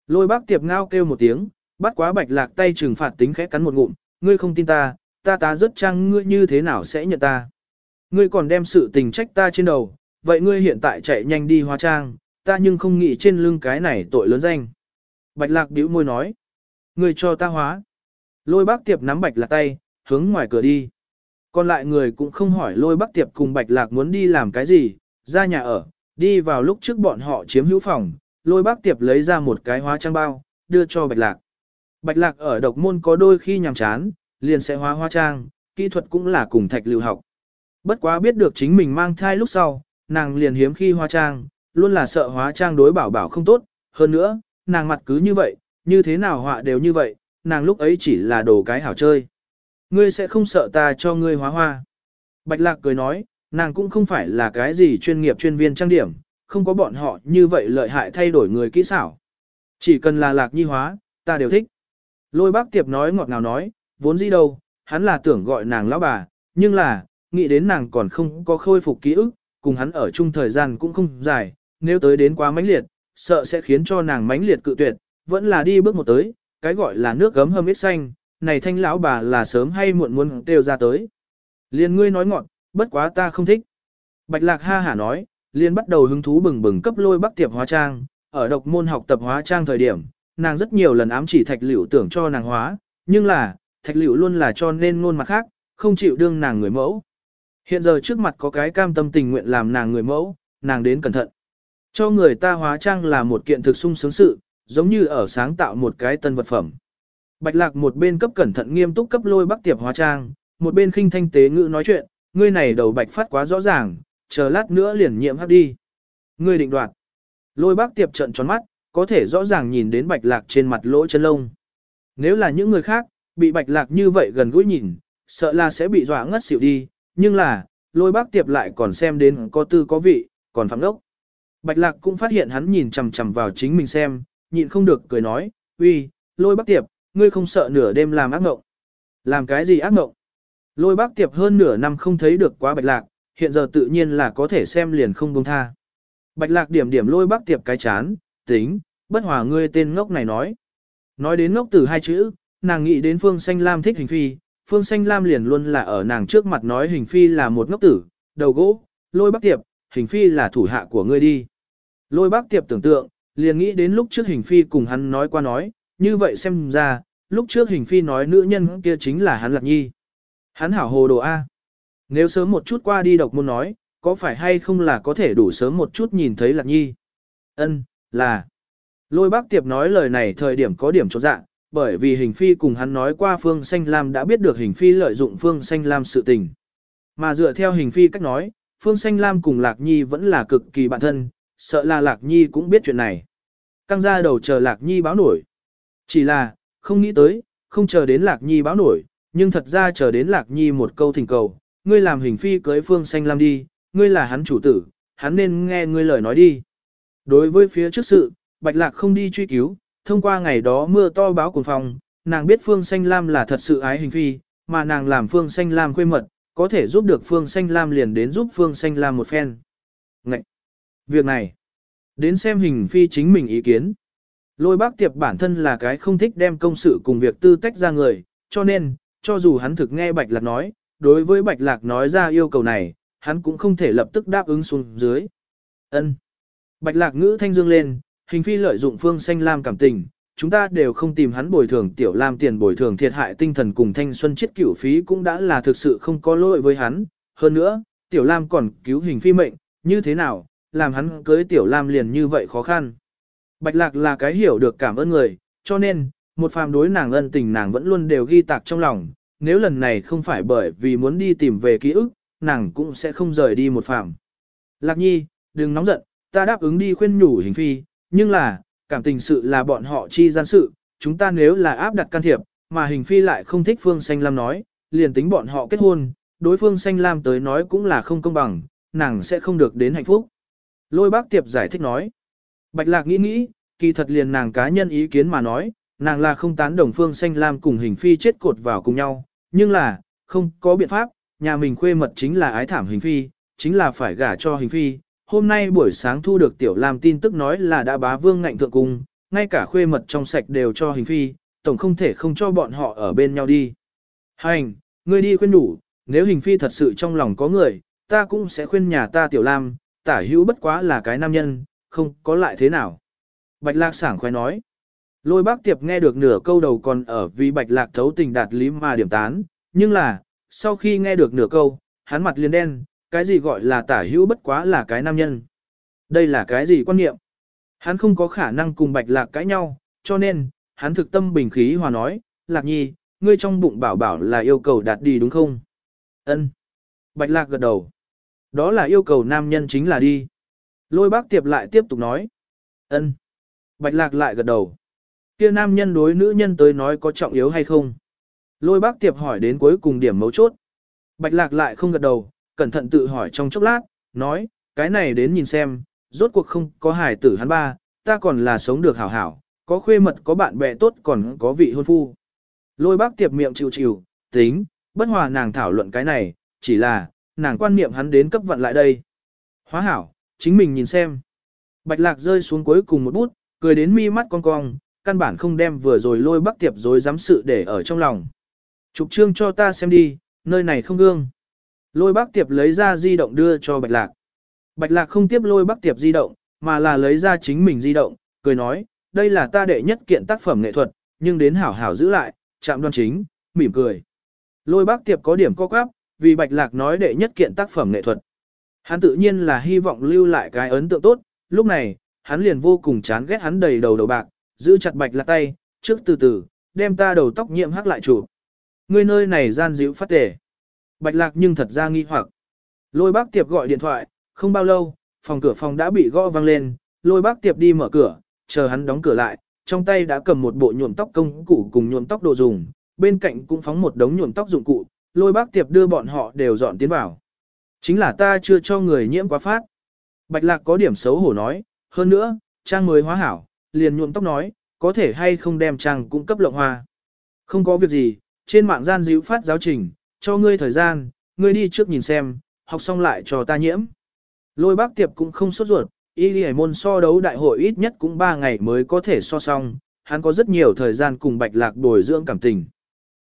Lôi bác tiệp ngao kêu một tiếng, bắt quá bạch lạc tay trừng phạt tính khẽ cắn một ngụm, ngươi không tin ta, ta tá rất trang ngươi như thế nào sẽ nhận ta. Ngươi còn đem sự tình trách ta trên đầu, vậy ngươi hiện tại chạy nhanh đi hóa trang, ta nhưng không nghĩ trên lưng cái này tội lớn danh. Bạch lạc bĩu môi nói, ngươi cho ta hóa. Lôi bác tiệp nắm bạch lạc tay, hướng ngoài cửa đi. Còn lại người cũng không hỏi lôi bắc tiệp cùng bạch lạc muốn đi làm cái gì, ra nhà ở, đi vào lúc trước bọn họ chiếm hữu phòng, lôi bắc tiệp lấy ra một cái hóa trang bao, đưa cho bạch lạc. Bạch lạc ở độc môn có đôi khi nhàm chán, liền sẽ hóa hóa trang, kỹ thuật cũng là cùng thạch lưu học. Bất quá biết được chính mình mang thai lúc sau, nàng liền hiếm khi hóa trang, luôn là sợ hóa trang đối bảo bảo không tốt, hơn nữa, nàng mặt cứ như vậy, như thế nào họa đều như vậy, nàng lúc ấy chỉ là đồ cái hảo chơi. Ngươi sẽ không sợ ta cho ngươi hóa hoa. Bạch lạc cười nói, nàng cũng không phải là cái gì chuyên nghiệp chuyên viên trang điểm, không có bọn họ như vậy lợi hại thay đổi người kỹ xảo. Chỉ cần là lạc nhi hóa, ta đều thích. Lôi bác tiệp nói ngọt ngào nói, vốn gì đâu, hắn là tưởng gọi nàng lão bà, nhưng là, nghĩ đến nàng còn không có khôi phục ký ức, cùng hắn ở chung thời gian cũng không dài, nếu tới đến quá mãnh liệt, sợ sẽ khiến cho nàng mãnh liệt cự tuyệt, vẫn là đi bước một tới, cái gọi là nước gấm hâm ít xanh, này thanh lão bà là sớm hay muộn muốn đều ra tới. Liên ngươi nói ngọn, bất quá ta không thích. Bạch lạc ha hả nói, liên bắt đầu hứng thú bừng bừng cấp lôi bắc tiệp hóa trang, ở độc môn học tập hóa trang thời điểm, nàng rất nhiều lần ám chỉ thạch liễu tưởng cho nàng hóa, nhưng là, thạch liễu luôn là cho nên ngôn mặt khác, không chịu đương nàng người mẫu. Hiện giờ trước mặt có cái cam tâm tình nguyện làm nàng người mẫu, nàng đến cẩn thận. Cho người ta hóa trang là một kiện thực sung sướng sự, giống như ở sáng tạo một cái tân vật phẩm. Bạch lạc một bên cấp cẩn thận nghiêm túc cấp lôi bắc tiệp hóa trang, một bên khinh thanh tế ngữ nói chuyện, ngươi này đầu bạch phát quá rõ ràng, chờ lát nữa liền nhiễm hấp đi. Ngươi định đoạt. Lôi bác tiệp trận tròn mắt, có thể rõ ràng nhìn đến bạch lạc trên mặt lỗ chân lông. Nếu là những người khác, bị bạch lạc như vậy gần gũi nhìn, sợ là sẽ bị dọa ngất xỉu đi, nhưng là, lôi bác tiệp lại còn xem đến có tư có vị, còn phạm đốc. Bạch lạc cũng phát hiện hắn nhìn chằm chằm vào chính mình xem, nhịn không được cười nói, uy, lôi bác tiệp, ngươi không sợ nửa đêm làm ác mộng. Làm cái gì ác mộng? Lôi bác tiệp hơn nửa năm không thấy được quá bạch lạc, hiện giờ tự nhiên là có thể xem liền không buông tha. Bạch lạc điểm điểm lôi bác tiệp cái chán, tính, bất hòa ngươi tên ngốc này nói. Nói đến ngốc tử hai chữ, nàng nghĩ đến Phương Xanh Lam thích hình phi, Phương Xanh Lam liền luôn là ở nàng trước mặt nói hình phi là một ngốc tử, đầu gỗ, lôi bác tiệp, hình phi là thủ hạ của ngươi đi. Lôi bác tiệp tưởng tượng, liền nghĩ đến lúc trước hình phi cùng hắn nói qua nói, như vậy xem ra, lúc trước hình phi nói nữ nhân kia chính là hắn lạc nhi. Hắn hảo hồ đồ A. Nếu sớm một chút qua đi độc môn nói, có phải hay không là có thể đủ sớm một chút nhìn thấy lạc nhi? Ân, là. Lôi bác tiệp nói lời này thời điểm có điểm chỗ dạng, bởi vì hình phi cùng hắn nói qua Phương Xanh Lam đã biết được hình phi lợi dụng Phương Xanh Lam sự tình. Mà dựa theo hình phi cách nói, Phương Xanh Lam cùng Lạc Nhi vẫn là cực kỳ bạn thân, sợ là Lạc Nhi cũng biết chuyện này. Căng ra đầu chờ Lạc Nhi báo nổi. Chỉ là, không nghĩ tới, không chờ đến Lạc Nhi báo nổi, nhưng thật ra chờ đến Lạc Nhi một câu thỉnh cầu, ngươi làm hình phi cưới Phương Xanh Lam đi, ngươi là hắn chủ tử, hắn nên nghe ngươi lời nói đi. Đối với phía trước sự, Bạch Lạc không đi truy cứu, thông qua ngày đó mưa to báo cùng phòng, nàng biết Phương Xanh Lam là thật sự ái hình phi, mà nàng làm Phương Xanh Lam khuê mật, có thể giúp được Phương Xanh Lam liền đến giúp Phương Xanh Lam một phen. Ngậy! Việc này, đến xem hình phi chính mình ý kiến. Lôi bác tiệp bản thân là cái không thích đem công sự cùng việc tư tách ra người, cho nên, cho dù hắn thực nghe Bạch Lạc nói, đối với Bạch Lạc nói ra yêu cầu này, hắn cũng không thể lập tức đáp ứng xuống dưới. Ân. Bạch Lạc ngữ thanh dương lên, hình phi lợi dụng Phương Xanh Lam cảm tình, chúng ta đều không tìm hắn bồi thường tiểu lam tiền bồi thường thiệt hại tinh thần cùng thanh xuân chết cửu phí cũng đã là thực sự không có lỗi với hắn. Hơn nữa, tiểu lam còn cứu hình phi mệnh, như thế nào, làm hắn cưới tiểu lam liền như vậy khó khăn. Bạch lạc là cái hiểu được cảm ơn người, cho nên, một phàm đối nàng ân tình nàng vẫn luôn đều ghi tạc trong lòng, nếu lần này không phải bởi vì muốn đi tìm về ký ức, nàng cũng sẽ không rời đi một phàm. Lạc nhi, đừng nóng giận, ta đáp ứng đi khuyên nhủ hình phi, nhưng là, cảm tình sự là bọn họ chi gian sự, chúng ta nếu là áp đặt can thiệp, mà hình phi lại không thích Phương Xanh Lam nói, liền tính bọn họ kết hôn, đối phương Xanh Lam tới nói cũng là không công bằng, nàng sẽ không được đến hạnh phúc. Lôi bác tiệp giải thích nói. Bạch lạc nghĩ nghĩ, kỳ thật liền nàng cá nhân ý kiến mà nói, nàng là không tán đồng Phương Xanh Lam cùng hình phi chết cột vào cùng nhau, nhưng là, không có biện pháp, nhà mình khuê mật chính là ái thảm hình phi, chính là phải gả cho hình phi, hôm nay buổi sáng thu được Tiểu Lam tin tức nói là đã bá vương ngạnh thượng cung, ngay cả khuê mật trong sạch đều cho hình phi, tổng không thể không cho bọn họ ở bên nhau đi. Hành, ngươi đi khuyên đủ, nếu hình phi thật sự trong lòng có người, ta cũng sẽ khuyên nhà ta Tiểu Lam, tả hữu bất quá là cái nam nhân, không có lại thế nào. Bạch Lạc sảng khoái nói. Lôi bác tiệp nghe được nửa câu đầu còn ở vì Bạch Lạc thấu tình đạt lý mà điểm tán, nhưng là, sau khi nghe được nửa câu, hắn mặt liền đen, cái gì gọi là tả hữu bất quá là cái nam nhân. Đây là cái gì quan niệm? Hắn không có khả năng cùng bạch lạc cãi nhau, cho nên, hắn thực tâm bình khí hòa nói, lạc nhi, ngươi trong bụng bảo bảo là yêu cầu đạt đi đúng không? Ân. Bạch lạc gật đầu. Đó là yêu cầu nam nhân chính là đi. Lôi bác tiệp lại tiếp tục nói. Ân. Bạch lạc lại gật đầu. Kia nam nhân đối nữ nhân tới nói có trọng yếu hay không? Lôi bác tiệp hỏi đến cuối cùng điểm mấu chốt. Bạch lạc lại không gật đầu, cẩn thận tự hỏi trong chốc lát, nói, cái này đến nhìn xem, rốt cuộc không có hài tử hắn ba, ta còn là sống được hảo hảo, có khuê mật có bạn bè tốt còn có vị hôn phu. Lôi bác tiệp miệng chịu chịu, tính, bất hòa nàng thảo luận cái này, chỉ là, nàng quan niệm hắn đến cấp vận lại đây. Hóa hảo, chính mình nhìn xem. Bạch lạc rơi xuống cuối cùng một bút, cười đến mi mắt cong cong, căn bản không đem vừa rồi lôi bác tiệp rồi dám sự để ở trong lòng. Trục trương cho ta xem đi, nơi này không gương. Lôi bác tiệp lấy ra di động đưa cho bạch lạc. Bạch lạc không tiếp lôi bác tiệp di động, mà là lấy ra chính mình di động, cười nói, đây là ta đệ nhất kiện tác phẩm nghệ thuật, nhưng đến hảo hảo giữ lại, chạm đoan chính, mỉm cười. Lôi bác tiệp có điểm co quắp, vì bạch lạc nói đệ nhất kiện tác phẩm nghệ thuật. Hắn tự nhiên là hy vọng lưu lại cái ấn tượng tốt, lúc này, hắn liền vô cùng chán ghét hắn đầy đầu đầu bạc, giữ chặt bạch lạc tay, trước từ từ, đem ta đầu tóc nhiễm hắc lại chủ. Ngươi nơi này gian dịu phát tể. Bạch lạc nhưng thật ra nghi hoặc. Lôi bác tiệp gọi điện thoại, không bao lâu, phòng cửa phòng đã bị gõ vang lên, lôi bác tiệp đi mở cửa, chờ hắn đóng cửa lại, trong tay đã cầm một bộ nhuộm tóc công cụ cùng nhuộm tóc đồ dùng, bên cạnh cũng phóng một đống nhuộm tóc dụng cụ, lôi bác tiệp đưa bọn họ đều dọn tiến vào. Chính là ta chưa cho người nhiễm quá phát. Bạch lạc có điểm xấu hổ nói, hơn nữa, trang mới hóa hảo, liền nhuộm tóc nói, có thể hay không đem trang cung cấp lộng hoa. Không có việc gì, trên mạng gian díu phát giáo trình, cho ngươi thời gian, ngươi đi trước nhìn xem, học xong lại cho ta nhiễm. Lôi bác tiệp cũng không sốt ruột, y lì môn so đấu đại hội ít nhất cũng 3 ngày mới có thể so xong, hắn có rất nhiều thời gian cùng bạch lạc bồi dưỡng cảm tình.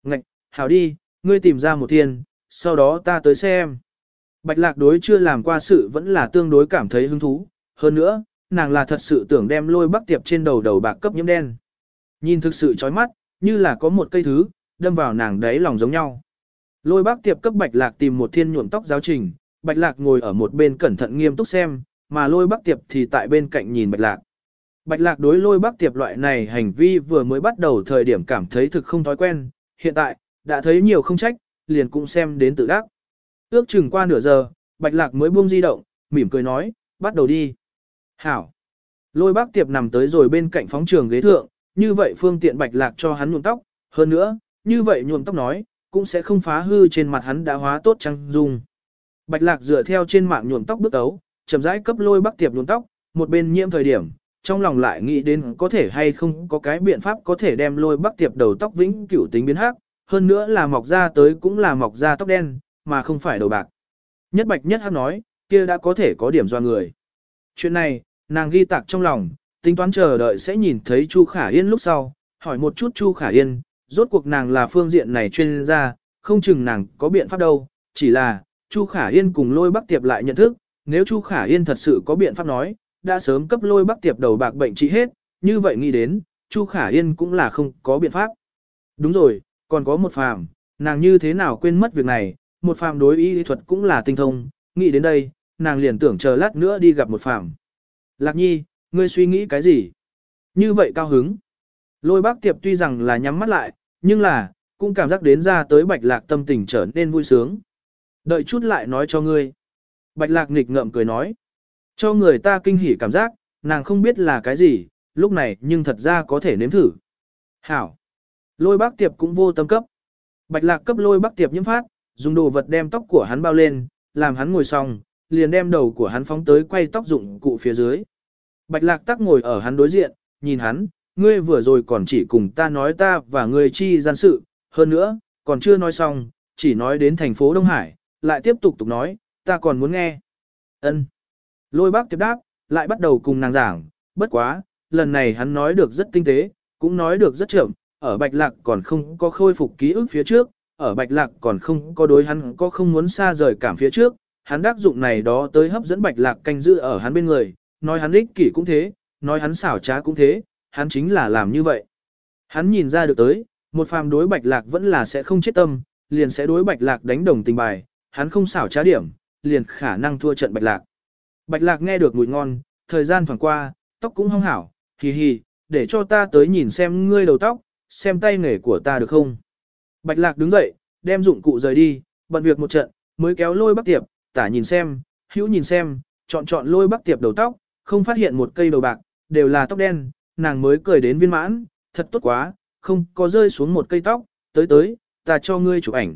Ngạch, hảo đi, ngươi tìm ra một thiên, sau đó ta tới xem. Bạch lạc đối chưa làm qua sự vẫn là tương đối cảm thấy hứng thú, hơn nữa, nàng là thật sự tưởng đem lôi bắc tiệp trên đầu đầu bạc cấp nhiễm đen. Nhìn thực sự chói mắt, như là có một cây thứ, đâm vào nàng đáy lòng giống nhau. Lôi bác tiệp cấp bạch lạc tìm một thiên nhuộm tóc giáo trình, bạch lạc ngồi ở một bên cẩn thận nghiêm túc xem, mà lôi bác tiệp thì tại bên cạnh nhìn bạch lạc. Bạch lạc đối lôi bác tiệp loại này hành vi vừa mới bắt đầu thời điểm cảm thấy thực không thói quen, hiện tại, đã thấy nhiều không trách, liền cũng xem đến tự đắc. Ước chừng qua nửa giờ, bạch lạc mới buông di động, mỉm cười nói, bắt đầu đi. Hảo. Lôi bác tiệp nằm tới rồi bên cạnh phóng trường ghế thượng, như vậy phương tiện bạch lạc cho hắn nhuộm tóc, hơn nữa, như vậy nhuộm tóc nói, cũng sẽ không phá hư trên mặt hắn đã hóa tốt trăng dung. Bạch lạc dựa theo trên mạng nhuộm tóc bước ấu, chậm rãi cấp lôi bắc tiệp nhuộm tóc, một bên nhiễm thời điểm, trong lòng lại nghĩ đến có thể hay không có cái biện pháp có thể đem lôi bắc tiệp đầu tóc vĩnh cửu tính biến hắc, hơn nữa là mọc ra tới cũng là mọc ra tóc đen, mà không phải đầu bạc. Nhất bạch nhất hắc nói, kia đã có thể có điểm do người. Chuyện này, nàng ghi tạc trong lòng, tính toán chờ đợi sẽ nhìn thấy Chu Khả Yên lúc sau, hỏi một chút Chu Khả Yên, rốt cuộc nàng là phương diện này chuyên gia, không chừng nàng có biện pháp đâu, chỉ là, Chu Khả Yên cùng lôi bắc tiệp lại nhận thức, nếu Chu Khả Yên thật sự có biện pháp nói, đã sớm cấp lôi bắc tiệp đầu bạc bệnh trị hết, như vậy nghĩ đến, Chu Khả Yên cũng là không có biện pháp. Đúng rồi, còn có một phàm, nàng như thế nào quên mất việc này, một phàm đối y thuật cũng là tinh thông, nghĩ đến đây, nàng liền tưởng chờ lát nữa đi gặp một phàm. Lạc nhi, ngươi suy nghĩ cái gì? Như vậy cao hứng. Lôi bác tiệp tuy rằng là nhắm mắt lại, nhưng là, cũng cảm giác đến ra tới bạch lạc tâm tình trở nên vui sướng. Đợi chút lại nói cho ngươi. Bạch lạc nghịch ngợm cười nói. Cho người ta kinh hỉ cảm giác, nàng không biết là cái gì, lúc này nhưng thật ra có thể nếm thử. Hảo. Lôi bác tiệp cũng vô tâm cấp. Bạch lạc cấp lôi bác tiệp nhiễm phát, dùng đồ vật đem tóc của hắn bao lên, làm hắn ngồi xong, liền đem đầu của hắn phóng tới quay tóc dụng cụ phía dưới. Bạch lạc tắc ngồi ở hắn đối diện, nhìn hắn, ngươi vừa rồi còn chỉ cùng ta nói ta và ngươi chi gian sự, hơn nữa, còn chưa nói xong, chỉ nói đến thành phố Đông Hải, lại tiếp tục tục nói, ta còn muốn nghe. Ân. Lôi bác tiếp đáp, lại bắt đầu cùng nàng giảng, bất quá, lần này hắn nói được rất tinh tế, cũng nói được rất trưởng, ở Bạch Lạc còn không có khôi phục ký ức phía trước, ở Bạch Lạc còn không có đối hắn có không muốn xa rời cảm phía trước, hắn đắc dụng này đó tới hấp dẫn Bạch Lạc canh giữ ở hắn bên người, nói hắn ích kỷ cũng thế, nói hắn xảo trá cũng thế, hắn chính là làm như vậy. Hắn nhìn ra được tới, một phàm đối bạch lạc vẫn là sẽ không chết tâm, liền sẽ đối bạch lạc đánh đồng tình bài, hắn không xảo trá điểm, liền khả năng thua trận bạch lạc. Bạch lạc nghe được mùi ngon, thời gian thoảng qua, tóc cũng hong hảo, hì hì, để cho ta tới nhìn xem ngươi đầu tóc, xem tay nghề của ta được không. Bạch lạc đứng dậy, đem dụng cụ rời đi, bận việc một trận, mới kéo lôi bắc tiệp, tả nhìn xem, hữu nhìn xem, chọn chọn lôi bắc tiệp đầu tóc, không phát hiện một cây đầu bạc, đều là tóc đen, nàng mới cười đến viên mãn, thật tốt quá, không có rơi xuống một cây tóc, tới tới, ta cho ngươi chụp ảnh.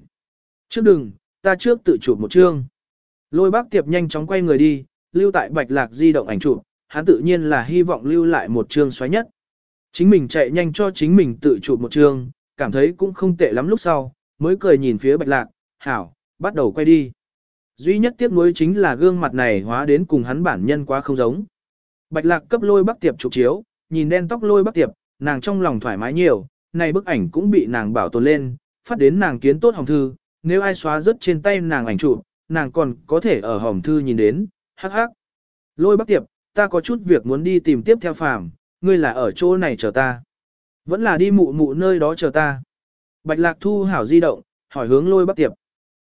Trước đừng, ta trước tự chụp một chương. Lôi bác tiệp nhanh chóng quay người đi, lưu tại bạch lạc di động ảnh chụp, hắn tự nhiên là hy vọng lưu lại một chương xoáy nhất. Chính mình chạy nhanh cho chính mình tự chụp một chương, cảm thấy cũng không tệ lắm lúc sau, mới cười nhìn phía bạch lạc, hảo, bắt đầu quay đi. Duy nhất tiếc nuối chính là gương mặt này hóa đến cùng hắn bản nhân quá không giống. Bạch lạc cấp lôi bắc tiệp chụp chiếu, nhìn đen tóc lôi bắc tiệp, nàng trong lòng thoải mái nhiều, này bức ảnh cũng bị nàng bảo tồn lên, phát đến nàng kiến tốt hồng thư, nếu ai xóa rớt trên tay nàng ảnh chụp, nàng còn có thể ở hồng thư nhìn đến, hắc hắc. Lôi bắc tiệp, ta có chút việc muốn đi tìm tiếp theo phàm, ngươi là ở chỗ này chờ ta. Vẫn là đi mụ mụ nơi đó chờ ta. Bạch lạc thu hảo di động, hỏi hướng lôi bắc tiệp.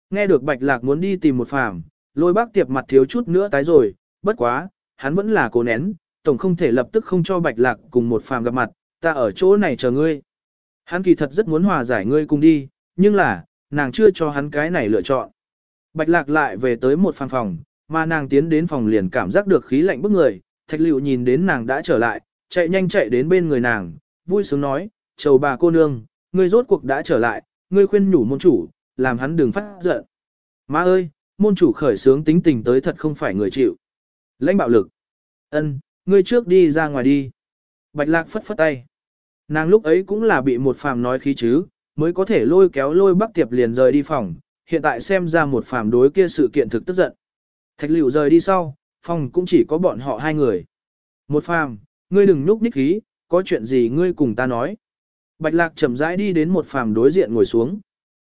Nghe được bạch lạc muốn đi tìm một phàm, lôi bắc tiệp mặt thiếu chút nữa tái rồi, bất quá, hắn vẫn là cố nén, tổng không thể lập tức không cho bạch lạc cùng một phàm gặp mặt, ta ở chỗ này chờ ngươi. Hắn kỳ thật rất muốn hòa giải ngươi cùng đi, nhưng là, nàng chưa cho hắn cái này lựa chọn. Bạch lạc lại về tới một phàm phòng, mà nàng tiến đến phòng liền cảm giác được khí lạnh bức người, thạch liệu nhìn đến nàng đã trở lại, chạy nhanh chạy đến bên người nàng, vui sướng nói, chầu bà cô nương, ngươi rốt cuộc đã trở lại, ngươi khuyên nhủ môn chủ, làm hắn đừng phát giận. Má ơi, môn chủ khởi sướng tính tình tới thật không phải người chịu. Lãnh bạo lực. Ân, ngươi trước đi ra ngoài đi. Bạch lạc phất phất tay. Nàng lúc ấy cũng là bị một phàm nói khí chứ, mới có thể lôi kéo lôi bắc tiệp liền rời đi phòng, hiện tại xem ra một phàm đối kia sự kiện thực tức giận. Thạch liệu rời đi sau, phòng cũng chỉ có bọn họ hai người. Một phàm, ngươi đừng núp ních khí, có chuyện gì ngươi cùng ta nói. Bạch lạc chậm rãi đi đến một phàm đối diện ngồi xuống.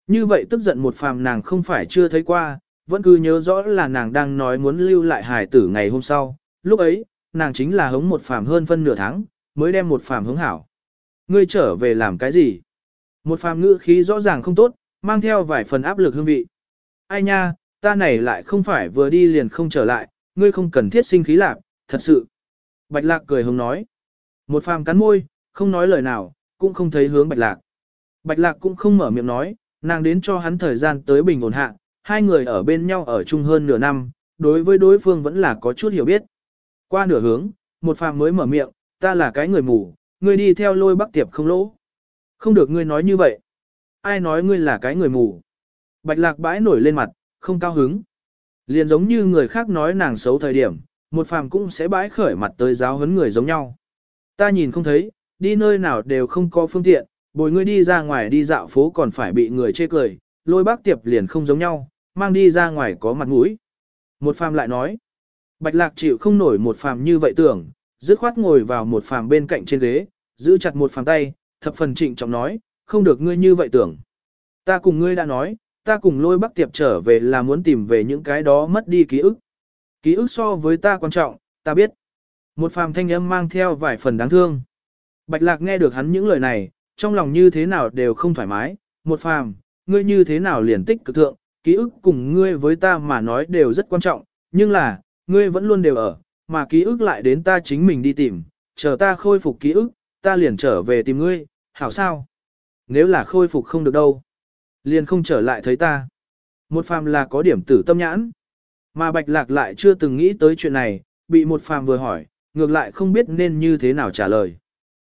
Như vậy tức giận một phàm nàng không phải chưa thấy qua, vẫn cứ nhớ rõ là nàng đang nói muốn lưu lại hài tử ngày hôm sau. Lúc ấy, nàng chính là hống một phàm hơn phân nửa tháng, mới đem một phàm hứng hảo. Ngươi trở về làm cái gì? Một phàm ngữ khí rõ ràng không tốt, mang theo vài phần áp lực hương vị. Ai nha, ta này lại không phải vừa đi liền không trở lại, ngươi không cần thiết sinh khí lạc, thật sự. Bạch lạc cười hứng nói. Một phàm cắn môi, không nói lời nào, cũng không thấy hướng bạch lạc. Bạch lạc cũng không mở miệng nói, nàng đến cho hắn thời gian tới bình ổn hạ, hai người ở bên nhau ở chung hơn nửa năm, đối với đối phương vẫn là có chút hiểu biết. Qua nửa hướng, một phàm mới mở miệng, ta là cái người mù, ngươi đi theo lôi bắc tiệp không lỗ. Không được ngươi nói như vậy. Ai nói ngươi là cái người mù. Bạch lạc bãi nổi lên mặt, không cao hứng. Liền giống như người khác nói nàng xấu thời điểm, một phàm cũng sẽ bãi khởi mặt tới giáo huấn người giống nhau. Ta nhìn không thấy, đi nơi nào đều không có phương tiện, bồi ngươi đi ra ngoài đi dạo phố còn phải bị người chê cười, lôi bác tiệp liền không giống nhau, mang đi ra ngoài có mặt mũi. Một phàm lại nói, bạch lạc chịu không nổi một phàm như vậy tưởng, dứt khoát ngồi vào một phàm bên cạnh trên ghế, giữ chặt một phàm tay, thập phần trịnh trọng nói, không được ngươi như vậy tưởng. Ta cùng ngươi đã nói, ta cùng lôi bắc tiệp trở về là muốn tìm về những cái đó mất đi ký ức. Ký ức so với ta quan trọng, ta biết. Một phàm thanh âm mang theo vài phần đáng thương. Bạch lạc nghe được hắn những lời này, trong lòng như thế nào đều không thoải mái. Một phàm, ngươi như thế nào liền tích cực thượng, ký ức cùng ngươi với ta mà nói đều rất quan trọng, nhưng là, ngươi vẫn luôn đều ở, mà ký ức lại đến ta chính mình đi tìm, chờ ta khôi phục ký ức, ta liền trở về tìm ngươi, hảo sao? Nếu là khôi phục không được đâu, liền không trở lại thấy ta. Một phàm là có điểm tử tâm nhãn, mà bạch lạc lại chưa từng nghĩ tới chuyện này, bị một phàm vừa hỏi, ngược lại không biết nên như thế nào trả lời.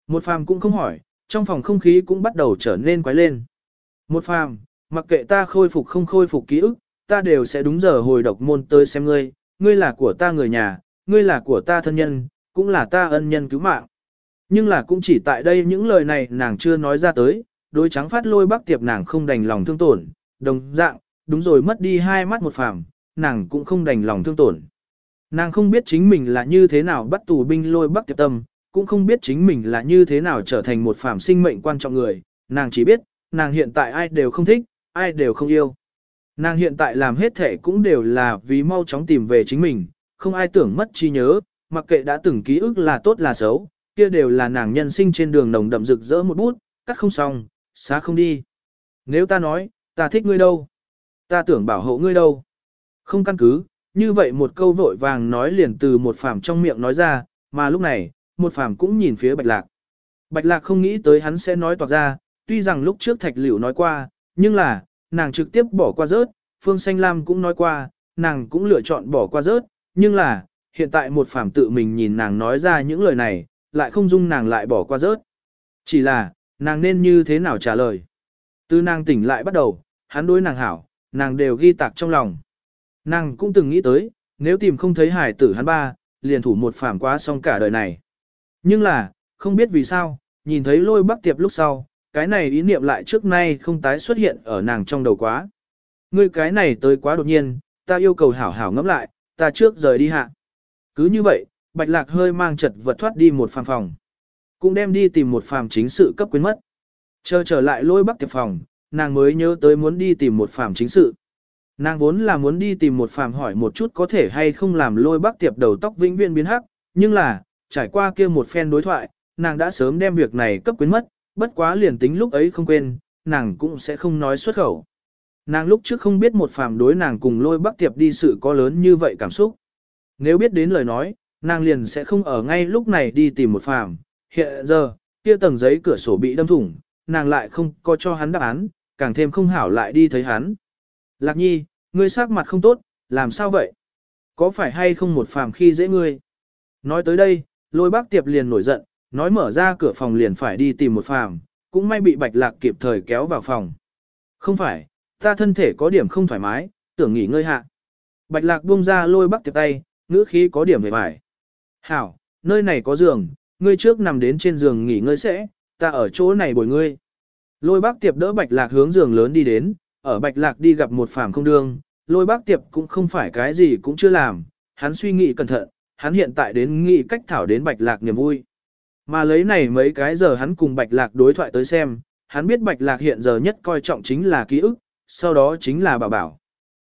Một phàm cũng không hỏi, trong phòng không khí cũng bắt đầu trở nên quái lên. Một phàm, mặc kệ ta khôi phục không khôi phục ký ức, ta đều sẽ đúng giờ hồi độc môn tới xem ngươi, ngươi là của ta người nhà, ngươi là của ta thân nhân, cũng là ta ân nhân cứu mạng. Nhưng là cũng chỉ tại đây những lời này nàng chưa nói ra tới, đối trắng phát lôi bác tiệp nàng không đành lòng thương tổn, đồng dạng, đúng rồi mất đi hai mắt một phàm, nàng cũng không đành lòng thương tổn. Nàng không biết chính mình là như thế nào bắt tù binh lôi bắc tiệp tâm, cũng không biết chính mình là như thế nào trở thành một phàm sinh mệnh quan trọng người, nàng chỉ biết, nàng hiện tại ai đều không thích, ai đều không yêu. Nàng hiện tại làm hết thể cũng đều là vì mau chóng tìm về chính mình, không ai tưởng mất trí nhớ, mặc kệ đã từng ký ức là tốt là xấu, kia đều là nàng nhân sinh trên đường nồng đậm rực rỡ một bút, cắt không xong, xá không đi. Nếu ta nói, ta thích ngươi đâu? Ta tưởng bảo hộ ngươi đâu? Không căn cứ, như vậy một câu vội vàng nói liền từ một phàm trong miệng nói ra, mà lúc này, một phàm cũng nhìn phía bạch lạc. Bạch lạc không nghĩ tới hắn sẽ nói toạc ra, tuy rằng lúc trước thạch liễu nói qua, nhưng là, nàng trực tiếp bỏ qua rớt, Phương Xanh Lam cũng nói qua, nàng cũng lựa chọn bỏ qua rớt, nhưng là, hiện tại một phàm tự mình nhìn nàng nói ra những lời này, lại không dung nàng lại bỏ qua rớt. Chỉ là, nàng nên như thế nào trả lời. Từ nàng tỉnh lại bắt đầu, hắn đối nàng hảo, nàng đều ghi tạc trong lòng. Nàng cũng từng nghĩ tới, nếu tìm không thấy hải tử hắn ba, liền thủ một phàm quá xong cả đời này. Nhưng là, không biết vì sao, nhìn thấy lôi bắc tiệp lúc sau, cái này ý niệm lại trước nay không tái xuất hiện ở nàng trong đầu quá. Ngươi cái này tới quá đột nhiên, ta yêu cầu hảo hảo ngẫm lại, ta trước rời đi hạ. Cứ như vậy, bạch lạc hơi mang chật vật thoát đi một phàm phòng. Cũng đem đi tìm một phàm chính sự cấp quyến mất. Chờ trở lại lôi bắc tiệp phòng, nàng mới nhớ tới muốn đi tìm một phàm chính sự. Nàng vốn là muốn đi tìm một phàm hỏi một chút có thể hay không làm lôi bắc tiệp đầu tóc vĩnh viên biến hắc, nhưng là, trải qua kia một phen đối thoại, nàng đã sớm đem việc này cấp quyến mất, bất quá liền tính lúc ấy không quên, nàng cũng sẽ không nói xuất khẩu. Nàng lúc trước không biết một phàm đối nàng cùng lôi bắc tiệp đi sự có lớn như vậy cảm xúc. Nếu biết đến lời nói, nàng liền sẽ không ở ngay lúc này đi tìm một phàm. Hiện giờ, kia tầng giấy cửa sổ bị đâm thủng, nàng lại không có cho hắn đáp án, càng thêm không hảo lại đi thấy hắn. Lạc nhi, ngươi sắc mặt không tốt, làm sao vậy? Có phải hay không một phàm khi dễ ngươi? Nói tới đây, lôi bác tiệp liền nổi giận, nói mở ra cửa phòng liền phải đi tìm một phàm, cũng may bị bạch lạc kịp thời kéo vào phòng. Không phải, ta thân thể có điểm không thoải mái, tưởng nghỉ ngơi hạ. Bạch lạc buông ra lôi bác tiệp tay, ngữ khí có điểm hề vải. Hảo, nơi này có giường, ngươi trước nằm đến trên giường nghỉ ngơi sẽ, ta ở chỗ này bồi ngươi. Lôi bác tiệp đỡ bạch lạc hướng giường lớn đi đến, ở bạch lạc đi gặp một phàm không đương, lôi bác tiệp cũng không phải cái gì cũng chưa làm, hắn suy nghĩ cẩn thận, hắn hiện tại đến nghĩ cách thảo đến bạch lạc niềm vui. Mà lấy này mấy cái giờ hắn cùng bạch lạc đối thoại tới xem, hắn biết bạch lạc hiện giờ nhất coi trọng chính là ký ức, sau đó chính là bảo bảo.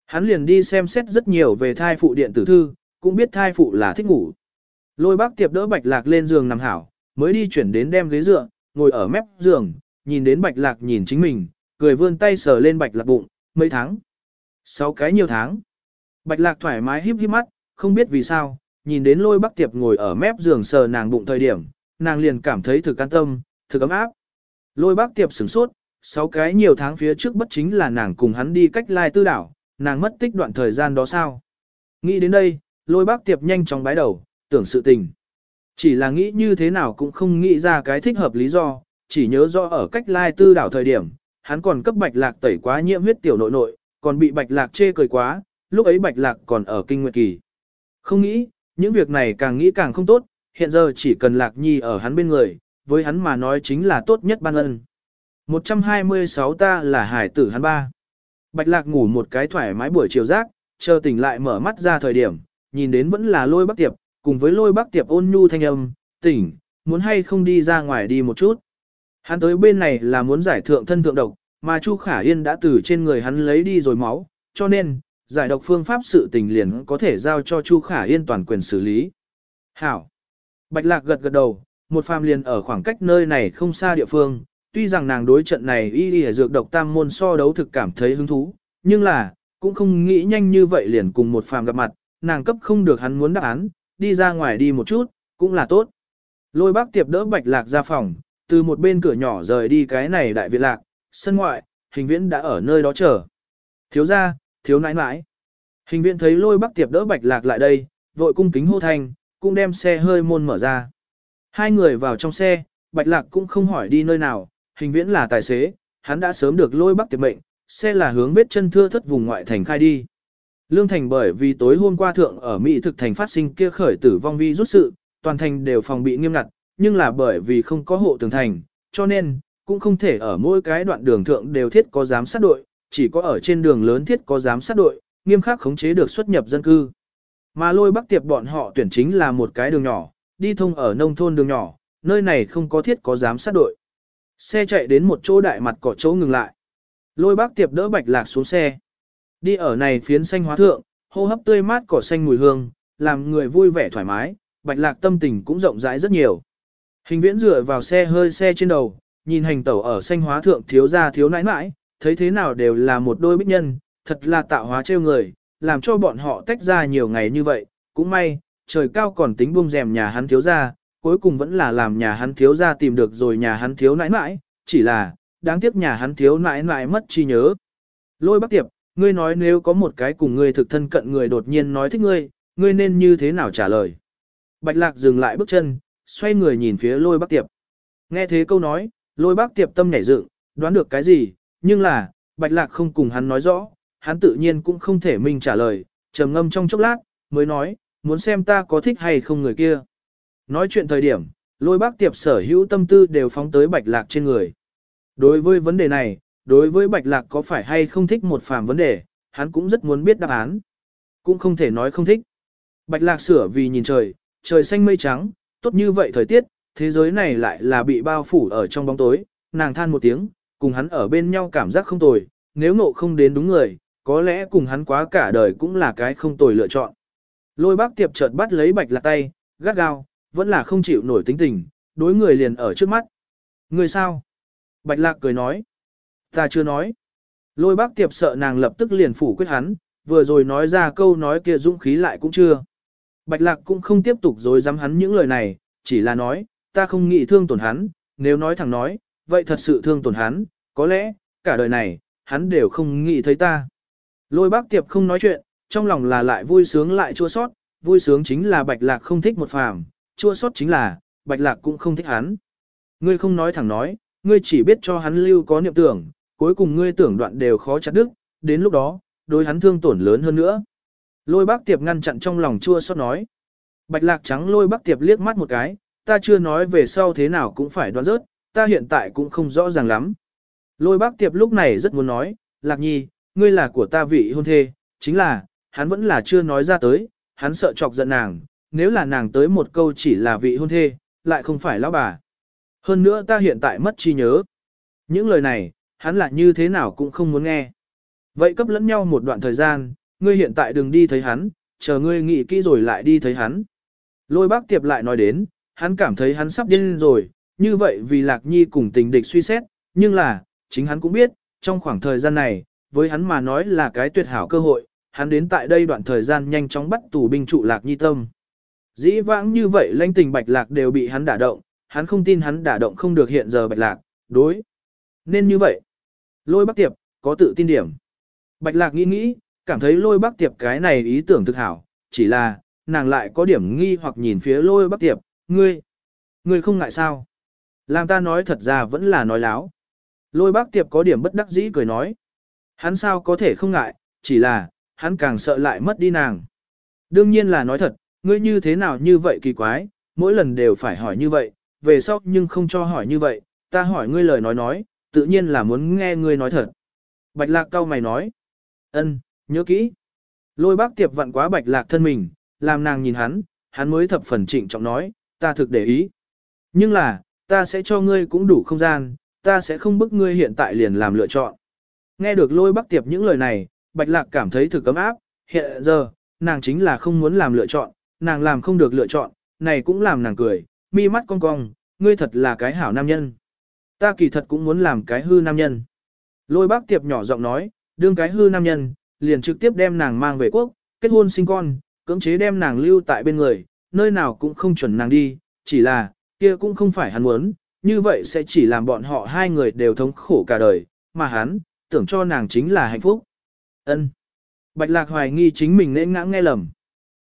Hắn liền đi xem xét rất nhiều về thai phụ điện tử thư, cũng biết thai phụ là thích ngủ. Lôi bác tiệp đỡ bạch lạc lên giường nằm hảo, mới đi chuyển đến đem ghế dựa, ngồi ở mép giường, nhìn đến bạch lạc nhìn chính mình, cười vươn tay sờ lên bạch lạc bụng, mấy tháng. Sáu cái nhiều tháng. Bạch lạc thoải mái híp híp mắt, không biết vì sao, nhìn đến lôi bác tiệp ngồi ở mép giường sờ nàng bụng thời điểm, nàng liền cảm thấy thực an tâm, thực ấm áp. Lôi bác tiệp sửng sốt, sáu cái nhiều tháng phía trước bất chính là nàng cùng hắn đi cách lai tư đảo, nàng mất tích đoạn thời gian đó sao. Nghĩ đến đây, lôi bác tiệp nhanh chóng bái đầu, tưởng sự tình. Chỉ là nghĩ như thế nào cũng không nghĩ ra cái thích hợp lý do, chỉ nhớ rõ ở cách lai tư đảo thời điểm, hắn còn cấp bạch lạc tẩy quá nhiễm huyết tiểu nội nội, còn bị bạch lạc chê cười quá, lúc ấy bạch lạc còn ở kinh nguyệt kỳ. Không nghĩ, những việc này càng nghĩ càng không tốt, hiện giờ chỉ cần lạc nhi ở hắn bên người, với hắn mà nói chính là tốt nhất ban ân. 126 ta là hải tử hắn ba. Bạch lạc ngủ một cái thoải mái buổi chiều rác, chờ tỉnh lại mở mắt ra thời điểm, nhìn đến vẫn là lôi bắc tiệp, cùng với lôi bắc tiệp ôn nhu thanh âm, tỉnh, muốn hay không đi ra ngoài đi một chút. Hắn tới bên này là muốn giải thượng thân thượng độc, mà Chu Khả Yên đã từ trên người hắn lấy đi rồi máu, cho nên, giải độc phương pháp sự tình liền có thể giao cho Chu Khả Yên toàn quyền xử lý. Hảo! Bạch Lạc gật gật đầu, một phàm liền ở khoảng cách nơi này không xa địa phương, tuy rằng nàng đối trận này y y dược độc tam môn so đấu thực cảm thấy hứng thú, nhưng là, cũng không nghĩ nhanh như vậy liền cùng một phàm gặp mặt, nàng cấp không được hắn muốn đáp án, đi ra ngoài đi một chút, cũng là tốt. Lôi bác tiệp đỡ bạch lạc ra phòng, từ một bên cửa nhỏ rời đi cái này đại viện lạc, sân ngoại, hình viễn đã ở nơi đó chờ. Thiếu ra, thiếu nãi nãi. Hình viễn thấy lôi bắc tiệp đỡ bạch lạc lại đây, vội cung kính hô thanh, cũng đem xe hơi môn mở ra. Hai người vào trong xe, bạch lạc cũng không hỏi đi nơi nào, hình viễn là tài xế, hắn đã sớm được lôi bắc tiệp mệnh, xe là hướng vết chân thưa thất vùng ngoại thành khai đi. Lương Thành bởi vì tối hôm qua thượng ở Mỹ thực thành phát sinh kia khởi tử vong vi rút sự, toàn thành đều phòng bị nghiêm ngặt, nhưng là bởi vì không có hộ tường thành, cho nên, cũng không thể ở mỗi cái đoạn đường thượng đều thiết có giám sát đội, chỉ có ở trên đường lớn thiết có giám sát đội, nghiêm khắc khống chế được xuất nhập dân cư. Mà lôi bắc tiệp bọn họ tuyển chính là một cái đường nhỏ, đi thông ở nông thôn đường nhỏ, nơi này không có thiết có giám sát đội. Xe chạy đến một chỗ đại mặt cỏ chỗ ngừng lại. Lôi bác tiệp đỡ bạch lạc xuống xe. Đi ở này phiến xanh hóa thượng, hô hấp tươi mát cỏ xanh mùi hương, làm người vui vẻ thoải mái, bạch lạc tâm tình cũng rộng rãi rất nhiều. Hình viễn dựa vào xe hơi xe trên đầu, nhìn hành tẩu ở xanh hóa thượng thiếu ra thiếu nãi nãi, thấy thế nào đều là một đôi bích nhân, thật là tạo hóa trêu người, làm cho bọn họ tách ra nhiều ngày như vậy, cũng may, trời cao còn tính buông rèm nhà hắn thiếu ra, cuối cùng vẫn là làm nhà hắn thiếu ra tìm được rồi nhà hắn thiếu nãi nãi, chỉ là, đáng tiếc nhà hắn thiếu nãi nãi mất chi nhớ. Lôi bác tiệp, ngươi nói nếu có một cái cùng ngươi thực thân cận người đột nhiên nói thích ngươi, ngươi nên như thế nào trả lời. Bạch lạc dừng lại bước chân, xoay người nhìn phía lôi bác tiệp. Nghe thế câu nói, lôi bác tiệp tâm nhảy dựng, đoán được cái gì, nhưng là, bạch lạc không cùng hắn nói rõ, hắn tự nhiên cũng không thể mình trả lời, trầm ngâm trong chốc lát, mới nói, muốn xem ta có thích hay không người kia. Nói chuyện thời điểm, lôi bác tiệp sở hữu tâm tư đều phóng tới bạch lạc trên người. Đối với vấn đề này, đối với bạch lạc có phải hay không thích một phàm vấn đề, hắn cũng rất muốn biết đáp án. Cũng không thể nói không thích. Bạch lạc sửa vì nhìn trời, trời xanh mây trắng, tốt như vậy thời tiết, thế giới này lại là bị bao phủ ở trong bóng tối, nàng than một tiếng, cùng hắn ở bên nhau cảm giác không tồi, nếu ngộ không đến đúng người, có lẽ cùng hắn quá cả đời cũng là cái không tồi lựa chọn. Lôi bác tiệp chợt bắt lấy bạch lạc tay, gắt gao, vẫn là không chịu nổi tính tình, đối người liền ở trước mắt. Người sao? Bạch lạc cười nói. Ta chưa nói. Lôi bác tiệp sợ nàng lập tức liền phủ quyết hắn, vừa rồi nói ra câu nói kia dũng khí lại cũng chưa. Bạch lạc cũng không tiếp tục dối dám hắn những lời này, chỉ là nói, ta không nghĩ thương tổn hắn, nếu nói thẳng nói, vậy thật sự thương tổn hắn, có lẽ, cả đời này, hắn đều không nghĩ thấy ta. Lôi bác tiệp không nói chuyện, trong lòng là lại vui sướng lại chua sót, vui sướng chính là bạch lạc không thích một phàm, chua sót chính là, bạch lạc cũng không thích hắn. Ngươi không nói thẳng nói, ngươi chỉ biết cho hắn lưu có niệm tưởng, cuối cùng ngươi tưởng đoạn đều khó chặt đức, đến lúc đó, đối hắn thương tổn lớn hơn nữa. Lôi bác tiệp ngăn chặn trong lòng chua xót nói. Bạch lạc trắng lôi bác tiệp liếc mắt một cái, ta chưa nói về sau thế nào cũng phải đoán rớt, ta hiện tại cũng không rõ ràng lắm. Lôi bác tiệp lúc này rất muốn nói, lạc nhi, ngươi là của ta vị hôn thê, chính là, hắn vẫn là chưa nói ra tới, hắn sợ chọc giận nàng, nếu là nàng tới một câu chỉ là vị hôn thê, lại không phải lão bà. Hơn nữa ta hiện tại mất trí nhớ. Những lời này, hắn là như thế nào cũng không muốn nghe. Vậy cấp lẫn nhau một đoạn thời gian, ngươi hiện tại đừng đi thấy hắn, chờ ngươi nghĩ kỹ rồi lại đi thấy hắn. Lôi bác tiệp lại nói đến, hắn cảm thấy hắn sắp điên rồi, như vậy vì Lạc Nhi cùng tình địch suy xét, nhưng là, chính hắn cũng biết, trong khoảng thời gian này, với hắn mà nói là cái tuyệt hảo cơ hội, hắn đến tại đây đoạn thời gian nhanh chóng bắt tù binh trụ Lạc Nhi tâm. Dĩ vãng như vậy lãnh tình bạch lạc đều bị hắn đả động, hắn không tin hắn đả động không được hiện giờ bạch lạc, đối. Nên như vậy. Lôi bác tiệp, có tự tin điểm. Bạch lạc nghĩ nghĩ, cảm thấy lôi bác tiệp cái này ý tưởng thực hảo, chỉ là, nàng lại có điểm nghi hoặc nhìn phía lôi bác tiệp, ngươi, ngươi không ngại sao. Làm ta nói thật ra vẫn là nói láo. Lôi bác tiệp có điểm bất đắc dĩ cười nói. Hắn sao có thể không ngại, chỉ là, hắn càng sợ lại mất đi nàng. Đương nhiên là nói thật, ngươi như thế nào như vậy kỳ quái, mỗi lần đều phải hỏi như vậy, về sau nhưng không cho hỏi như vậy, ta hỏi ngươi lời nói nói, tự nhiên là muốn nghe ngươi nói thật. Bạch lạc cao mày nói. ân, nhớ kỹ. Lôi bác tiệp vặn quá bạch lạc thân mình, làm nàng nhìn hắn, hắn mới thập phần trịnh trọng nói, ta thực để ý. Nhưng là, ta sẽ cho ngươi cũng đủ không gian, ta sẽ không bức ngươi hiện tại liền làm lựa chọn. Nghe được lôi bác tiệp những lời này, bạch lạc cảm thấy thực cấm áp, hiện giờ, nàng chính là không muốn làm lựa chọn, nàng làm không được lựa chọn, này cũng làm nàng cười, mi mắt cong cong, ngươi thật là cái hảo nam nhân. Ta kỳ thật cũng muốn làm cái hư nam nhân. Lôi bác tiệp nhỏ giọng nói, đương cái hư nam nhân, liền trực tiếp đem nàng mang về quốc, kết hôn sinh con, cưỡng chế đem nàng lưu tại bên người, nơi nào cũng không chuẩn nàng đi, chỉ là, kia cũng không phải hắn muốn, như vậy sẽ chỉ làm bọn họ hai người đều thống khổ cả đời, mà hắn, tưởng cho nàng chính là hạnh phúc. Ân. Bạch Lạc hoài nghi chính mình nên ngã nghe lầm.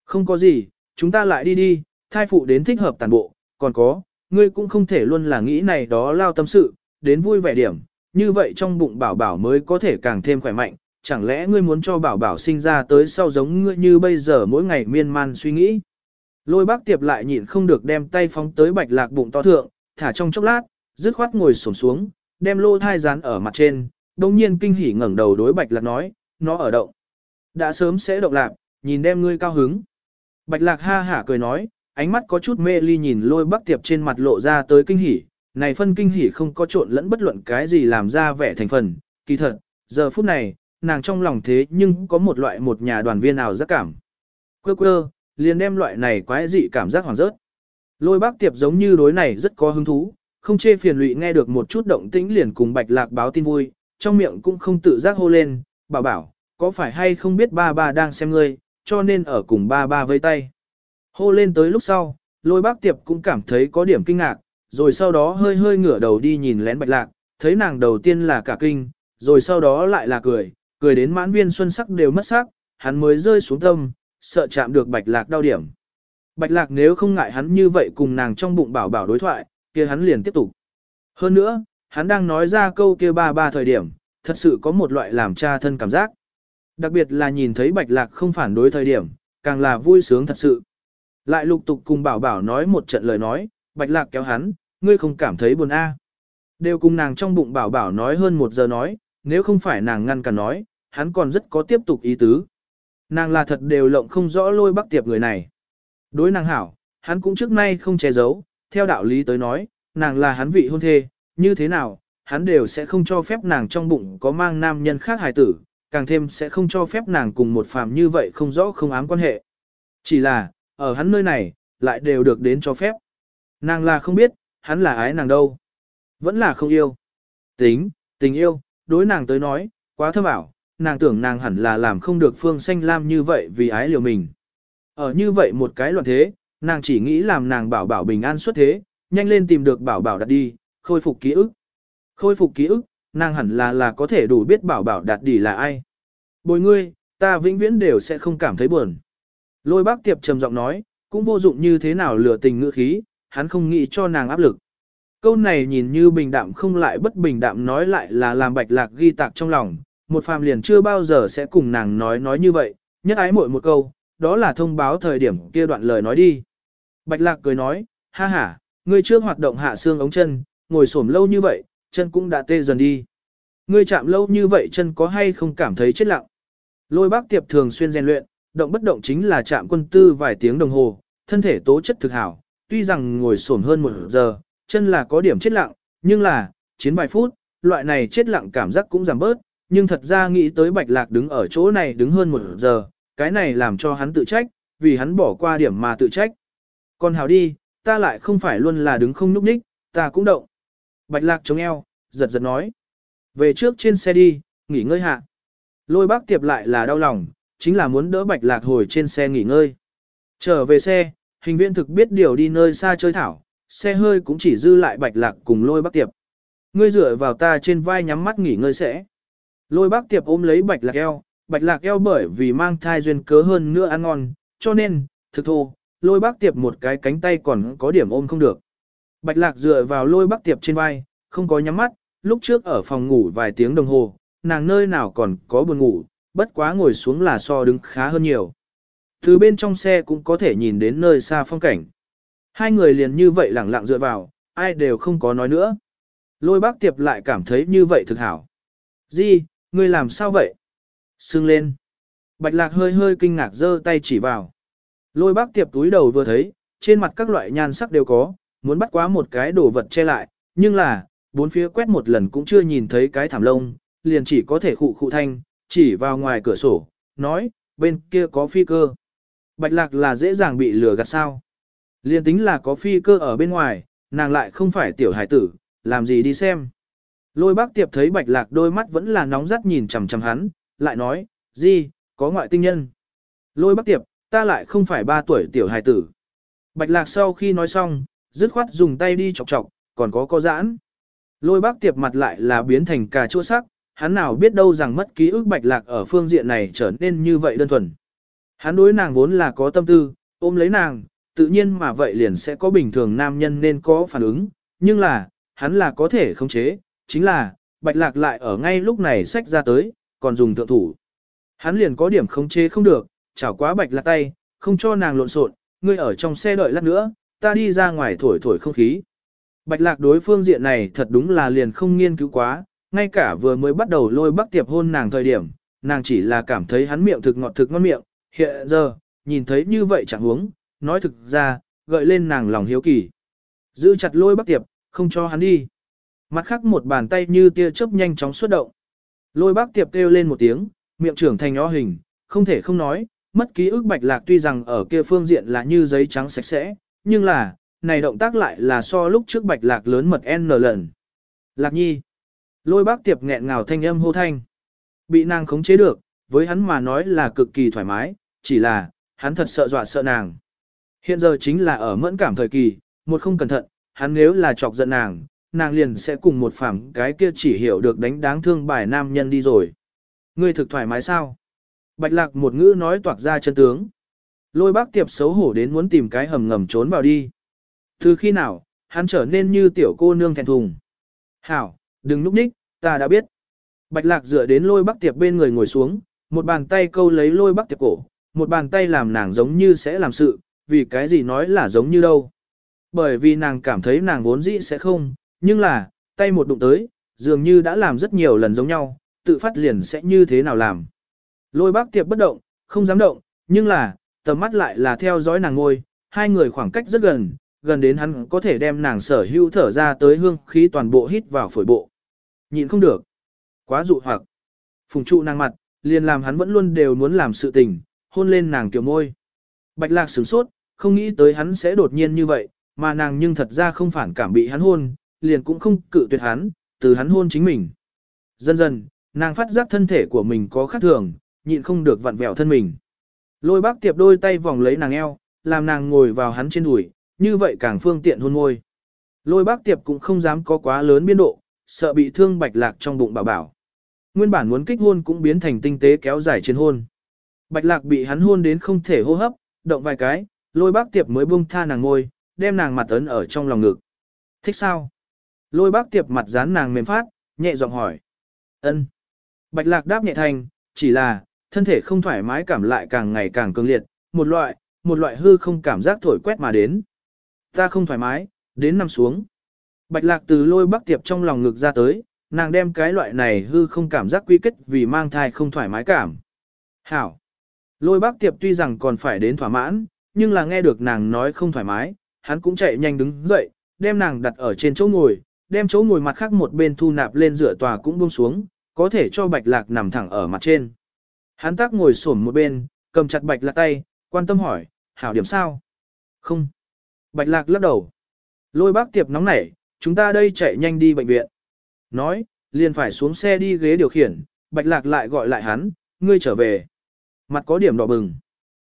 Không có gì, chúng ta lại đi đi, thai phụ đến thích hợp tàn bộ, còn có, ngươi cũng không thể luôn là nghĩ này đó lao tâm sự, đến vui vẻ điểm, như vậy trong bụng bảo bảo mới có thể càng thêm khỏe mạnh, chẳng lẽ ngươi muốn cho bảo bảo sinh ra tới sau giống ngươi như bây giờ mỗi ngày miên man suy nghĩ. Lôi bác tiệp lại nhịn không được đem tay phóng tới bạch lạc bụng to thượng, thả trong chốc lát, dứt khoát ngồi xổm xuống, đem lô thai dán ở mặt trên, đồng nhiên kinh hỉ ngẩng đầu đối bạch lạc nói, nó ở động. Đã sớm sẽ động lạc, nhìn đem ngươi cao hứng. Bạch lạc ha hả cười nói, ánh mắt có chút mê ly nhìn lôi bác tiệp trên mặt lộ ra tới kinh hỉ, này phân kinh hỉ không có trộn lẫn bất luận cái gì làm ra vẻ thành phần, kỳ thật, giờ phút này, nàng trong lòng thế nhưng có một loại một nhà đoàn viên nào giác cảm. Quơ quơ, liền đem loại này quái dị cảm giác hoàng rớt. Lôi bác tiệp giống như đối này rất có hứng thú, không chê phiền lụy nghe được một chút động tĩnh liền cùng bạch lạc báo tin vui, trong miệng cũng không tự giác hô lên, bảo bảo, có phải hay không biết ba ba đang xem ngươi, cho nên ở cùng ba ba vây tay. Hô lên tới lúc sau, lôi bác tiệp cũng cảm thấy có điểm kinh ngạc, rồi sau đó hơi hơi ngửa đầu đi nhìn lén bạch lạc, thấy nàng đầu tiên là cả kinh, rồi sau đó lại là cười, cười đến mãn viên xuân sắc đều mất sắc, hắn mới rơi xuống tâm, sợ chạm được bạch lạc đau điểm. Bạch lạc nếu không ngại hắn như vậy cùng nàng trong bụng bảo bảo đối thoại, kia hắn liền tiếp tục. Hơn nữa, hắn đang nói ra câu kia ba ba thời điểm, thật sự có một loại làm cha thân cảm giác. Đặc biệt là nhìn thấy bạch lạc không phản đối thời điểm, càng là vui sướng thật sự. Lại lục tục cùng bảo bảo nói một trận lời nói, bạch lạc kéo hắn, ngươi không cảm thấy buồn a? Đều cùng nàng trong bụng bảo bảo nói hơn một giờ nói, nếu không phải nàng ngăn cả nói, hắn còn rất có tiếp tục ý tứ. Nàng là thật đều lộng không rõ lôi bắc tiệp người này. Đối nàng hảo, hắn cũng trước nay không che giấu, theo đạo lý tới nói, nàng là hắn vị hôn thê, như thế nào, hắn đều sẽ không cho phép nàng trong bụng có mang nam nhân khác hài tử, càng thêm sẽ không cho phép nàng cùng một phàm như vậy không rõ không ám quan hệ. Chỉ là, ở hắn nơi này, lại đều được đến cho phép. Nàng là không biết, hắn là ái nàng đâu. Vẫn là không yêu. Tính, tình yêu, đối nàng tới nói, quá thâm ảo, nàng tưởng nàng hẳn là làm không được phương xanh lam như vậy vì ái liều mình. Ở như vậy một cái loạn thế, nàng chỉ nghĩ làm nàng bảo bảo bình an xuất thế, nhanh lên tìm được bảo bảo đặt đi, khôi phục ký ức. Khôi phục ký ức, nàng hẳn là là có thể đủ biết bảo bảo đạt đi là ai. Bồi ngươi, ta vĩnh viễn đều sẽ không cảm thấy buồn. Lôi bác tiệp trầm giọng nói, cũng vô dụng như thế nào lừa tình ngữ khí, hắn không nghĩ cho nàng áp lực. Câu này nhìn như bình đạm không lại bất bình đạm nói lại là làm bạch lạc ghi tạc trong lòng, một phàm liền chưa bao giờ sẽ cùng nàng nói nói như vậy, nhất ái mỗi một câu, đó là thông báo thời điểm kia đoạn lời nói đi. Bạch lạc cười nói, ha ha, ngươi trước hoạt động hạ xương ống chân, ngồi xổm lâu như vậy, chân cũng đã tê dần đi. Ngươi chạm lâu như vậy chân có hay không cảm thấy chết lặng. Lôi bác tiệp thường xuyên rèn luyện, động bất động chính là chạm quân tư vài tiếng đồng hồ, thân thể tố chất thực hảo, tuy rằng ngồi xổm hơn một giờ, chân là có điểm chết lặng, nhưng là, chiến vài phút, loại này chết lặng cảm giác cũng giảm bớt, nhưng thật ra nghĩ tới bạch lạc đứng ở chỗ này đứng hơn một giờ, cái này làm cho hắn tự trách, vì hắn bỏ qua điểm mà tự trách. Còn hào đi, ta lại không phải luôn là đứng không núp ních, ta cũng động. Bạch lạc chống eo, giật giật nói. Về trước trên xe đi, nghỉ ngơi hạ. Lôi bác tiệp lại là đau lòng, chính là muốn đỡ bạch lạc hồi trên xe nghỉ ngơi. Trở về xe, hình viên thực biết điều đi nơi xa chơi thảo, xe hơi cũng chỉ dư lại bạch lạc cùng lôi bác tiệp. Ngươi dựa vào ta trên vai nhắm mắt nghỉ ngơi sẽ. Lôi bác tiệp ôm lấy bạch lạc eo, bạch lạc eo bởi vì mang thai duyên cớ hơn nữa ăn ngon, cho nên, thực thô, lôi bác tiệp một cái cánh tay còn có điểm ôm không được. Bạch lạc dựa vào lôi bác tiệp trên vai, không có nhắm mắt, lúc trước ở phòng ngủ vài tiếng đồng hồ, nàng nơi nào còn có buồn ngủ, bất quá ngồi xuống là so đứng khá hơn nhiều. Từ bên trong xe cũng có thể nhìn đến nơi xa phong cảnh. Hai người liền như vậy lẳng lặng dựa vào, ai đều không có nói nữa. Lôi bác tiệp lại cảm thấy như vậy thực hảo. Di, ngươi làm sao vậy? Sưng lên. Bạch lạc hơi hơi kinh ngạc giơ tay chỉ vào. Lôi bác tiệp túi đầu vừa thấy, trên mặt các loại nhan sắc đều có, muốn bắt quá một cái đồ vật che lại, nhưng là, bốn phía quét một lần cũng chưa nhìn thấy cái thảm lông, liền chỉ có thể khụ khụ thanh, chỉ vào ngoài cửa sổ, nói, bên kia có phi cơ. Bạch lạc là dễ dàng bị lừa gạt sao liên tính là có phi cơ ở bên ngoài, nàng lại không phải tiểu hải tử, làm gì đi xem. Lôi bác tiệp thấy bạch lạc đôi mắt vẫn là nóng rắt nhìn chằm chằm hắn, lại nói, gì, có ngoại tinh nhân. Lôi bác tiệp, ta lại không phải ba tuổi tiểu hải tử. Bạch lạc sau khi nói xong, dứt khoát dùng tay đi chọc chọc, còn có co giãn. Lôi bác tiệp mặt lại là biến thành cà chua sắc, hắn nào biết đâu rằng mất ký ức bạch lạc ở phương diện này trở nên như vậy đơn thuần. Hắn đối nàng vốn là có tâm tư, ôm lấy nàng, tự nhiên mà vậy liền sẽ có bình thường nam nhân nên có phản ứng, nhưng là, hắn là có thể khống chế, chính là, bạch lạc lại ở ngay lúc này sách ra tới, còn dùng thượng thủ. Hắn liền có điểm khống chế không được, chảo quá bạch lạc tay, không cho nàng lộn xộn, ngươi ở trong xe đợi lát nữa, ta đi ra ngoài thổi thổi không khí. Bạch lạc đối phương diện này thật đúng là liền không nghiên cứu quá, ngay cả vừa mới bắt đầu lôi bắc tiệp hôn nàng thời điểm, nàng chỉ là cảm thấy hắn miệng thực ngọt thực ngon miệng, hiện giờ, nhìn thấy như vậy chẳng huống, nói thực ra, gợi lên nàng lòng hiếu kỳ. Giữ chặt lôi bắc tiệp, không cho hắn đi. Mặt khác một bàn tay như tia chớp nhanh chóng xuất động. Lôi bác tiệp kêu lên một tiếng, miệng trưởng thành nhỏ hình, không thể không nói, mất ký ức bạch lạc tuy rằng ở kia phương diện là như giấy trắng sạch sẽ, nhưng là, này động tác lại là so lúc trước bạch lạc lớn mật N lần. Lạc nhi. Lôi bác tiệp nghẹn ngào thanh âm hô thanh. Bị nàng khống chế được, với hắn mà nói là cực kỳ thoải mái, chỉ là, hắn thật sợ dọa sợ nàng. Hiện giờ chính là ở mẫn cảm thời kỳ, một không cẩn thận, hắn nếu là chọc giận nàng, nàng liền sẽ cùng một phẳng cái kia chỉ hiểu được đánh đáng thương bài nam nhân đi rồi. Ngươi thực thoải mái sao? Bạch lạc một ngữ nói toạc ra chân tướng. Lôi bác tiệp xấu hổ đến muốn tìm cái hầm ngầm trốn vào đi. Từ khi nào, hắn trở nên như tiểu cô nương thẹn thùng. Hảo, đừng núp ních, ta đã biết. Bạch lạc dựa đến lôi bác tiệp bên người ngồi xuống, một bàn tay câu lấy lôi bác tiệp cổ, một bàn tay làm nàng giống như sẽ làm sự, vì cái gì nói là giống như đâu. Bởi vì nàng cảm thấy nàng vốn dĩ sẽ không, nhưng là, tay một đụng tới, dường như đã làm rất nhiều lần giống nhau, tự phát liền sẽ như thế nào làm. Lôi bác tiệp bất động, không dám động, nhưng là, tầm mắt lại là theo dõi nàng ngôi, hai người khoảng cách rất gần, gần đến hắn có thể đem nàng sở hữu thở ra tới hương khí toàn bộ hít vào phổi bộ. Nhịn không được. Quá dụ hoặc. Phùng trụ nàng mặt, liền làm hắn vẫn luôn đều muốn làm sự tình, hôn lên nàng kiểu môi. Bạch lạc sửng sốt, không nghĩ tới hắn sẽ đột nhiên như vậy, mà nàng nhưng thật ra không phản cảm bị hắn hôn, liền cũng không cự tuyệt hắn, từ hắn hôn chính mình. Dần dần, nàng phát giác thân thể của mình có khác thường, nhịn không được vặn vẹo thân mình. Lôi bác tiệp đôi tay vòng lấy nàng eo, làm nàng ngồi vào hắn trên đùi, như vậy càng phương tiện hôn môi. Lôi bác tiệp cũng không dám có quá lớn biên độ, sợ bị thương bạch lạc trong bụng bảo bảo. Nguyên bản muốn kích hôn cũng biến thành tinh tế kéo dài trên hôn. Bạch lạc bị hắn hôn đến không thể hô hấp, động vài cái, lôi bác tiệp mới buông tha nàng ngôi, đem nàng mặt ấn ở trong lòng ngực. Thích sao? Lôi bác tiệp mặt dán nàng mềm phát, nhẹ giọng hỏi. ân. Bạch lạc đáp nhẹ thành, chỉ là, thân thể không thoải mái cảm lại càng ngày càng cường liệt, một loại, một loại hư không cảm giác thổi quét mà đến. Ta không thoải mái, đến nằm xuống. Bạch lạc từ lôi bác tiệp trong lòng ngực ra tới, nàng đem cái loại này hư không cảm giác quy kết vì mang thai không thoải mái cảm. Hảo. Lôi bác tiệp tuy rằng còn phải đến thỏa mãn, nhưng là nghe được nàng nói không thoải mái, hắn cũng chạy nhanh đứng dậy, đem nàng đặt ở trên chỗ ngồi, đem chỗ ngồi mặt khác một bên thu nạp lên rửa tòa cũng buông xuống, có thể cho bạch lạc nằm thẳng ở mặt trên. Hắn tác ngồi xổm một bên, cầm chặt bạch lạc tay, quan tâm hỏi, hảo điểm sao? Không. Bạch lạc lắc đầu. Lôi bác tiệp nóng nảy, chúng ta đây chạy nhanh đi bệnh viện. Nói, liền phải xuống xe đi ghế điều khiển, bạch lạc lại gọi lại hắn, ngươi trở về. Mặt có điểm đỏ bừng.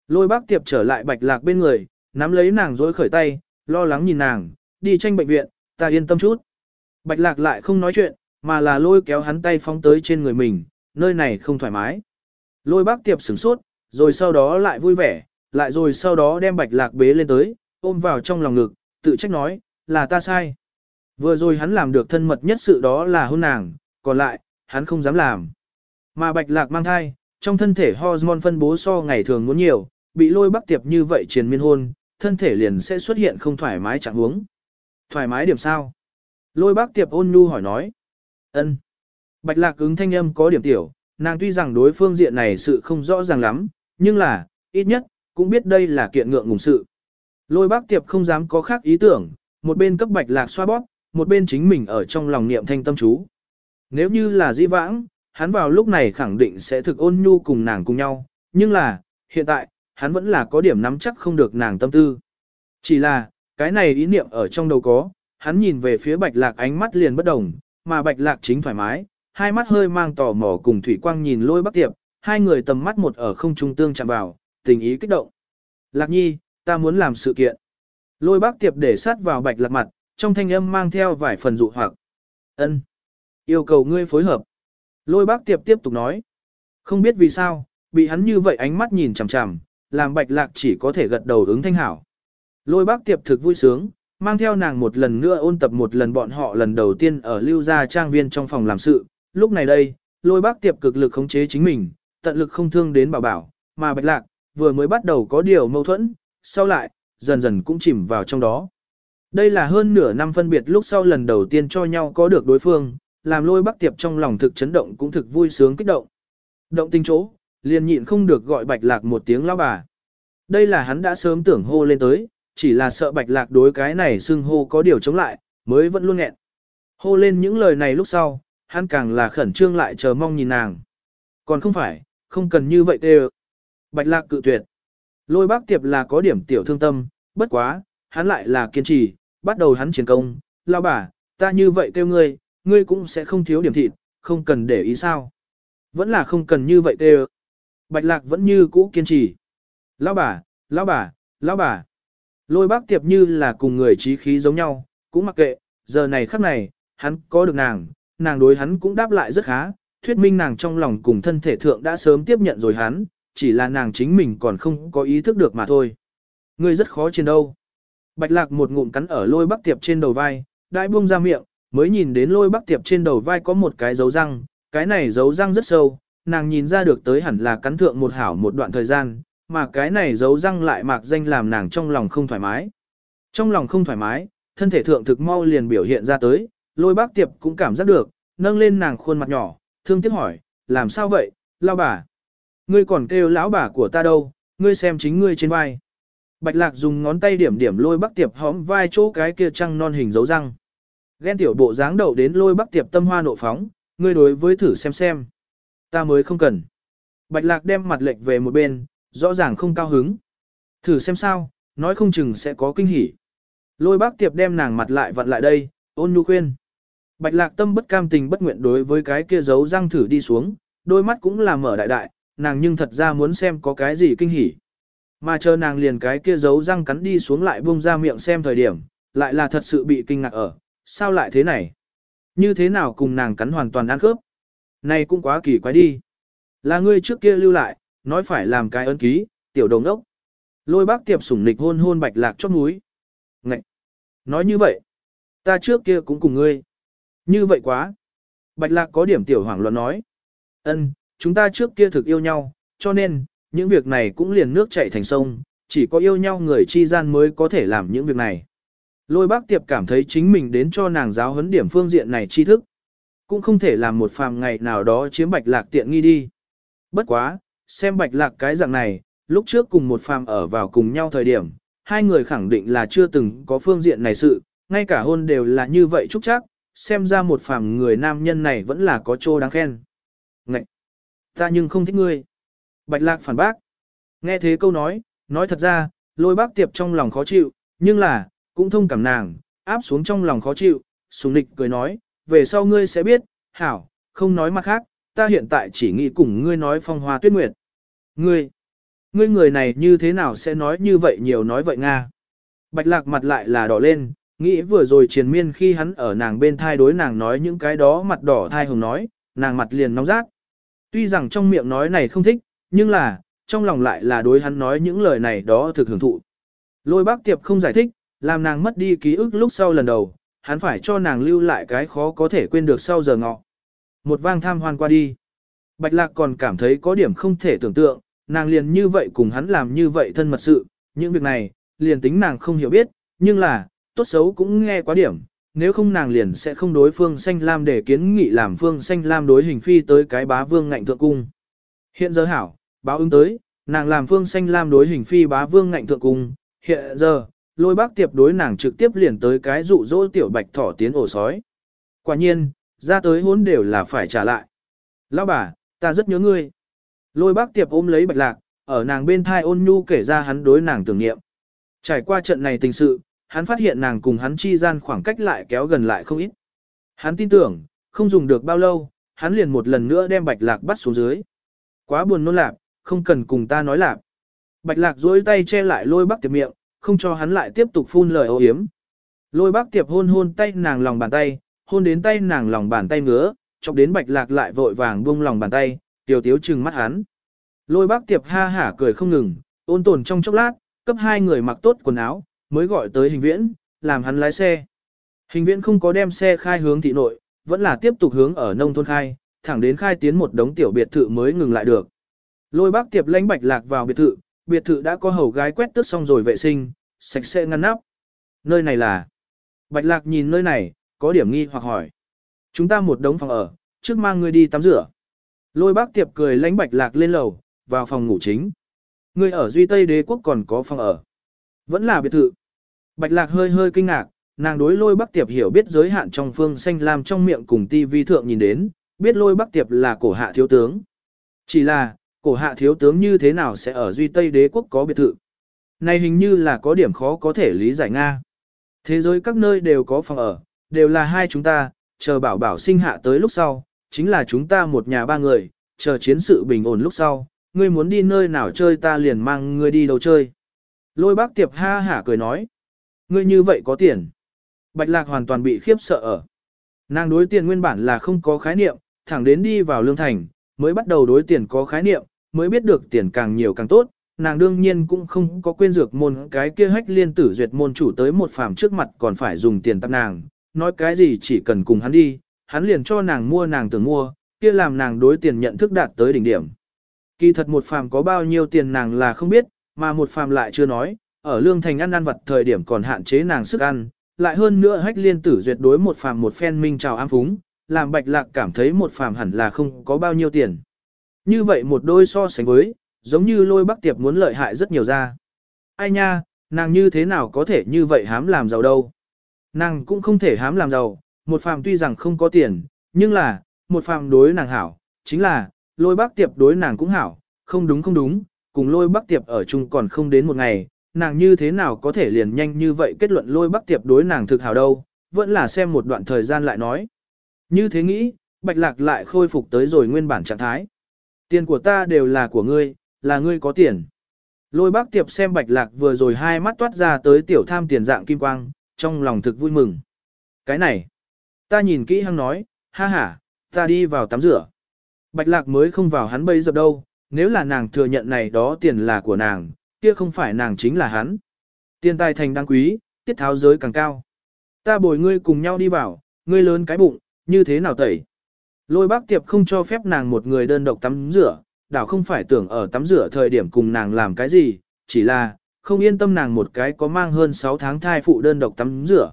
Lôi bác tiệp trở lại bạch lạc bên người, nắm lấy nàng dối khởi tay, lo lắng nhìn nàng, đi tranh bệnh viện, ta yên tâm chút. Bạch lạc lại không nói chuyện, mà là lôi kéo hắn tay phóng tới trên người mình, nơi này không thoải mái. Lôi bác tiệp sửng sốt, rồi sau đó lại vui vẻ, lại rồi sau đó đem bạch lạc bế lên tới, ôm vào trong lòng ngực, tự trách nói, là ta sai. Vừa rồi hắn làm được thân mật nhất sự đó là hôn nàng, còn lại, hắn không dám làm. Mà bạch lạc mang thai, trong thân thể hormone phân bố so ngày thường muốn nhiều, bị lôi bắc tiệp như vậy triền miên hôn, thân thể liền sẽ xuất hiện không thoải mái trạng huống. Thoải mái điểm sao? Lôi bác tiệp ôn nhu hỏi nói. ân. Bạch lạc ứng thanh âm có điểm tiểu, nàng tuy rằng đối phương diện này sự không rõ ràng lắm, nhưng là, ít nhất, cũng biết đây là kiện ngượng ngùng sự. Lôi bác tiệp không dám có khác ý tưởng, một bên cấp bạch lạc xoa bóp, một bên chính mình ở trong lòng niệm thanh tâm chú. Nếu như là di vãng, hắn vào lúc này khẳng định sẽ thực ôn nhu cùng nàng cùng nhau, nhưng là, hiện tại, hắn vẫn là có điểm nắm chắc không được nàng tâm tư. Chỉ là, cái này ý niệm ở trong đầu có, hắn nhìn về phía bạch lạc ánh mắt liền bất đồng, mà bạch lạc chính thoải mái, hai mắt hơi mang tò mò cùng thủy quang nhìn lôi bắc tiệp, hai người tầm mắt một ở không trung tương chạm vào, tình ý kích động. Lạc nhi, ta muốn làm sự kiện. Lôi bác tiệp để sát vào bạch lạc mặt, trong thanh âm mang theo vài phần dụ hoặc. ân Yêu cầu ngươi phối hợp. Lôi bác tiệp tiếp tục nói. Không biết vì sao, bị hắn như vậy ánh mắt nhìn chằm chằm, làm bạch lạc chỉ có thể gật đầu ứng thanh hảo. Lôi bác tiệp thực vui sướng, mang theo nàng một lần nữa ôn tập một lần bọn họ lần đầu tiên ở lưu gia trang viên trong phòng làm sự. Lúc này đây, lôi bác tiệp cực lực khống chế chính mình, tận lực không thương đến bảo bảo, mà bạch lạc, vừa mới bắt đầu có điều mâu thuẫn, sau lại, dần dần cũng chìm vào trong đó. Đây là hơn nửa năm phân biệt lúc sau lần đầu tiên cho nhau có được đối phương, làm lôi bác tiệp trong lòng thực chấn động cũng thực vui sướng kích động. Động tinh chỗ, liền nhịn không được gọi bạch lạc một tiếng lao bà. Đây là hắn đã sớm tưởng hô lên tới, chỉ là sợ bạch lạc đối cái này xưng hô có điều chống lại, mới vẫn luôn nghẹn. Hô lên những lời này lúc sau, hắn càng là khẩn trương lại chờ mong nhìn nàng. Còn không phải, không cần như vậy đều. Bạch lạc cự tuyệt. Lôi bác tiệp là có điểm tiểu thương tâm, bất quá, hắn lại là kiên trì, bắt đầu hắn chiến công, lao bà, ta như vậy kêu ngươi, ngươi cũng sẽ không thiếu điểm thịt, không cần để ý sao. Vẫn là không cần như vậy kêu. Bạch lạc vẫn như cũ kiên trì. Lão bà, lão bà, lão bà. Lôi bác tiệp như là cùng người trí khí giống nhau, cũng mặc kệ, giờ này khắc này, hắn có được nàng, nàng đối hắn cũng đáp lại rất khá, thuyết minh nàng trong lòng cùng thân thể thượng đã sớm tiếp nhận rồi hắn, chỉ là nàng chính mình còn không có ý thức được mà thôi. Ngươi rất khó trên đâu. Bạch lạc một ngụm cắn ở lôi bắc tiệp trên đầu vai, đại buông ra miệng, mới nhìn đến lôi bắc tiệp trên đầu vai có một cái dấu răng, cái này dấu răng rất sâu, nàng nhìn ra được tới hẳn là cắn thượng một hảo một đoạn thời gian, mà cái này giấu răng lại mạc danh làm nàng trong lòng không thoải mái. Trong lòng không thoải mái, thân thể thượng thực mau liền biểu hiện ra tới, lôi bác tiệp cũng cảm giác được, nâng lên nàng khuôn mặt nhỏ, thương tiếc hỏi, làm sao vậy, lao bà. Ngươi còn kêu lão bà của ta đâu, ngươi xem chính ngươi trên vai. Bạch lạc dùng ngón tay điểm điểm lôi bắc tiệp hõm vai chỗ cái kia trăng non hình dấu răng. Ghen tiểu bộ dáng đậu đến lôi bắc tiệp tâm hoa nộ phóng, ngươi đối với thử xem xem. Ta mới không cần. Bạch lạc đem mặt lệch về một bên, rõ ràng không cao hứng. Thử xem sao, nói không chừng sẽ có kinh hỉ. Lôi bác tiệp đem nàng mặt lại vặn lại đây, ôn nhu khuyên. Bạch lạc tâm bất cam tình bất nguyện đối với cái kia giấu răng thử đi xuống, đôi mắt cũng là mở đại đại, nàng nhưng thật ra muốn xem có cái gì kinh hỉ. Mà chờ nàng liền cái kia giấu răng cắn đi xuống lại buông ra miệng xem thời điểm, lại là thật sự bị kinh ngạc ở, sao lại thế này? Như thế nào cùng nàng cắn hoàn toàn ăn khớp? Này cũng quá kỳ quái đi. Là ngươi trước kia lưu lại, nói phải làm cái ấn ký, tiểu đồng ốc. Lôi bác tiệp sủng nịch hôn hôn bạch lạc chót núi. Ngậy! Nói như vậy, ta trước kia cũng cùng ngươi. Như vậy quá. Bạch lạc có điểm tiểu hoảng loạn nói. ân chúng ta trước kia thực yêu nhau, cho nên, những việc này cũng liền nước chảy thành sông, chỉ có yêu nhau người chi gian mới có thể làm những việc này. Lôi bác tiệp cảm thấy chính mình đến cho nàng giáo huấn điểm phương diện này tri thức. Cũng không thể làm một phàm ngày nào đó chiếm bạch lạc tiện nghi đi. Bất quá, xem bạch lạc cái dạng này, lúc trước cùng một phàm ở vào cùng nhau thời điểm, hai người khẳng định là chưa từng có phương diện này sự, ngay cả hôn đều là như vậy chúc chắc, xem ra một phàm người nam nhân này vẫn là có chỗ đáng khen. Ngậy! Ta nhưng không thích ngươi. Bạch lạc phản bác. Nghe thế câu nói, nói thật ra, lôi bác tiệp trong lòng khó chịu, nhưng là, cũng thông cảm nàng, áp xuống trong lòng khó chịu, sùng nịch cười nói, về sau ngươi sẽ biết, hảo, không nói mặt khác, ta hiện tại chỉ nghĩ cùng ngươi nói phong hoa tuyết nguyệt. Ngươi, ngươi người này như thế nào sẽ nói như vậy nhiều nói vậy Nga. Bạch lạc mặt lại là đỏ lên, nghĩ vừa rồi triền miên khi hắn ở nàng bên thai đối nàng nói những cái đó mặt đỏ thai hồng nói, nàng mặt liền nóng rát. Tuy rằng trong miệng nói này không thích, nhưng là, trong lòng lại là đối hắn nói những lời này đó thực hưởng thụ. Lôi bác tiệp không giải thích, làm nàng mất đi ký ức lúc sau lần đầu, hắn phải cho nàng lưu lại cái khó có thể quên được sau giờ ngọ. Một vang tham hoan qua đi. Bạch lạc còn cảm thấy có điểm không thể tưởng tượng, nàng liền như vậy cùng hắn làm như vậy thân mật sự, những việc này, liền tính nàng không hiểu biết, nhưng là, tốt xấu cũng nghe quá điểm, nếu không nàng liền sẽ không đối phương xanh lam để kiến nghị làm phương xanh lam đối hình phi tới cái bá vương ngạnh thượng cung. Hiện giờ hảo, báo ứng tới, nàng làm phương xanh lam đối hình phi bá vương ngạnh thượng cung, hiện giờ, lôi bác tiệp đối nàng trực tiếp liền tới cái dụ dỗ tiểu bạch thỏ tiến ổ sói. Quả nhiên, ra tới hốn đều là phải trả lại. Lão bà, ta rất nhớ ngươi. Lôi bác tiệp ôm lấy bạch lạc, ở nàng bên thai ôn nhu kể ra hắn đối nàng tưởng niệm. Trải qua trận này tình sự, hắn phát hiện nàng cùng hắn chi gian khoảng cách lại kéo gần lại không ít. Hắn tin tưởng, không dùng được bao lâu, hắn liền một lần nữa đem bạch lạc bắt xuống dưới. Quá buồn nôn lạc, không cần cùng ta nói lạc. Bạch lạc duỗi tay che lại lôi bác tiệp miệng, không cho hắn lại tiếp tục phun lời ô hiếm. Lôi bác tiệp hôn hôn tay nàng lòng bàn tay, hôn đến tay nàng lòng bàn tay ngứa, chọc đến bạch lạc lại vội vàng buông lòng bàn tay, tiểu tiếu trừng mắt hắn. Lôi bác tiệp ha hả cười không ngừng, ôn tồn trong chốc lát, cấp hai người mặc tốt quần áo, mới gọi tới hình viễn, làm hắn lái xe. Hình viễn không có đem xe khai hướng thị nội, vẫn là tiếp tục hướng ở nông thôn khai, thẳng đến khai tiến một đống tiểu biệt thự mới ngừng lại được. Lôi bác tiệp lãnh bạch lạc vào biệt thự, biệt thự đã có hầu gái quét tước xong rồi vệ sinh, sạch sẽ ngăn nắp. Nơi này là... Bạch lạc nhìn nơi này, có điểm nghi hoặc hỏi. Chúng ta một đống phòng ở, trước mang ngươi đi tắm rửa. Lôi bác tiệp cười lánh bạch lạc lên lầu, vào phòng ngủ chính. Ngươi ở Duy Tây đế quốc còn có phòng ở. Vẫn là biệt thự. Bạch lạc hơi hơi kinh ngạc, nàng đối lôi bác tiệp hiểu biết giới hạn trong phương xanh lam trong miệng cùng ti vi thượng nhìn đến, biết lôi bác tiệp là cổ hạ thiếu tướng. Chỉ là, cổ hạ thiếu tướng như thế nào sẽ ở Duy Tây đế quốc có biệt thự. Này hình như là có điểm khó có thể lý giải Nga. Thế giới các nơi đều có phòng ở, đều là hai chúng ta, chờ bảo bảo sinh hạ tới lúc sau, chính là chúng ta một nhà ba người, chờ chiến sự bình ổn lúc sau, ngươi muốn đi nơi nào chơi ta liền mang ngươi đi đâu chơi. Lôi bác tiệp ha hả cười nói, ngươi như vậy có tiền. Bạch lạc hoàn toàn bị khiếp sợ ở. Nàng đối tiền nguyên bản là không có khái niệm, thẳng đến đi vào lương thành, mới bắt đầu đối tiền có khái niệm, mới biết được tiền càng nhiều càng tốt, nàng đương nhiên cũng không có quên dược môn cái kia hách liên tử duyệt môn chủ tới một phàm trước mặt còn phải dùng tiền tặng nàng, nói cái gì chỉ cần cùng hắn đi, hắn liền cho nàng mua nàng tưởng mua, kia làm nàng đối tiền nhận thức đạt tới đỉnh điểm. Kỳ thật một phàm có bao nhiêu tiền nàng là không biết, mà một phàm lại chưa nói, ở lương thành ăn ăn vật thời điểm còn hạn chế nàng sức ăn, lại hơn nữa hách liên tử duyệt đối một phàm một phen minh chào ám phúng, làm bạch lạc cảm thấy một phàm hẳn là không có bao nhiêu tiền. Như vậy một đôi so sánh với, giống như lôi bắc tiệp muốn lợi hại rất nhiều ra. Ai nha, nàng như thế nào có thể như vậy hám làm giàu đâu. Nàng cũng không thể hám làm giàu, một phàm tuy rằng không có tiền, nhưng là, một phàm đối nàng hảo, chính là, lôi bắc tiệp đối nàng cũng hảo, không đúng không đúng, cùng lôi bắc tiệp ở chung còn không đến một ngày, nàng như thế nào có thể liền nhanh như vậy kết luận lôi bắc tiệp đối nàng thực hảo đâu, vẫn là xem một đoạn thời gian lại nói. Như thế nghĩ, bạch lạc lại khôi phục tới rồi nguyên bản trạng thái. Tiền của ta đều là của ngươi, là ngươi có tiền. Lôi bác tiệp xem bạch lạc vừa rồi hai mắt toát ra tới tiểu tham tiền dạng kim quang, trong lòng thực vui mừng. Cái này, ta nhìn kỹ hăng nói, ha ha, ta đi vào tắm rửa. Bạch lạc mới không vào hắn bây giờ đâu, nếu là nàng thừa nhận này đó tiền là của nàng, kia không phải nàng chính là hắn. Tiền tài thành đáng quý, tiết tháo giới càng cao. Ta bồi ngươi cùng nhau đi vào, ngươi lớn cái bụng, như thế nào tẩy. Lôi bác tiệp không cho phép nàng một người đơn độc tắm rửa, đảo không phải tưởng ở tắm rửa thời điểm cùng nàng làm cái gì, chỉ là, không yên tâm nàng một cái có mang hơn 6 tháng thai phụ đơn độc tắm rửa.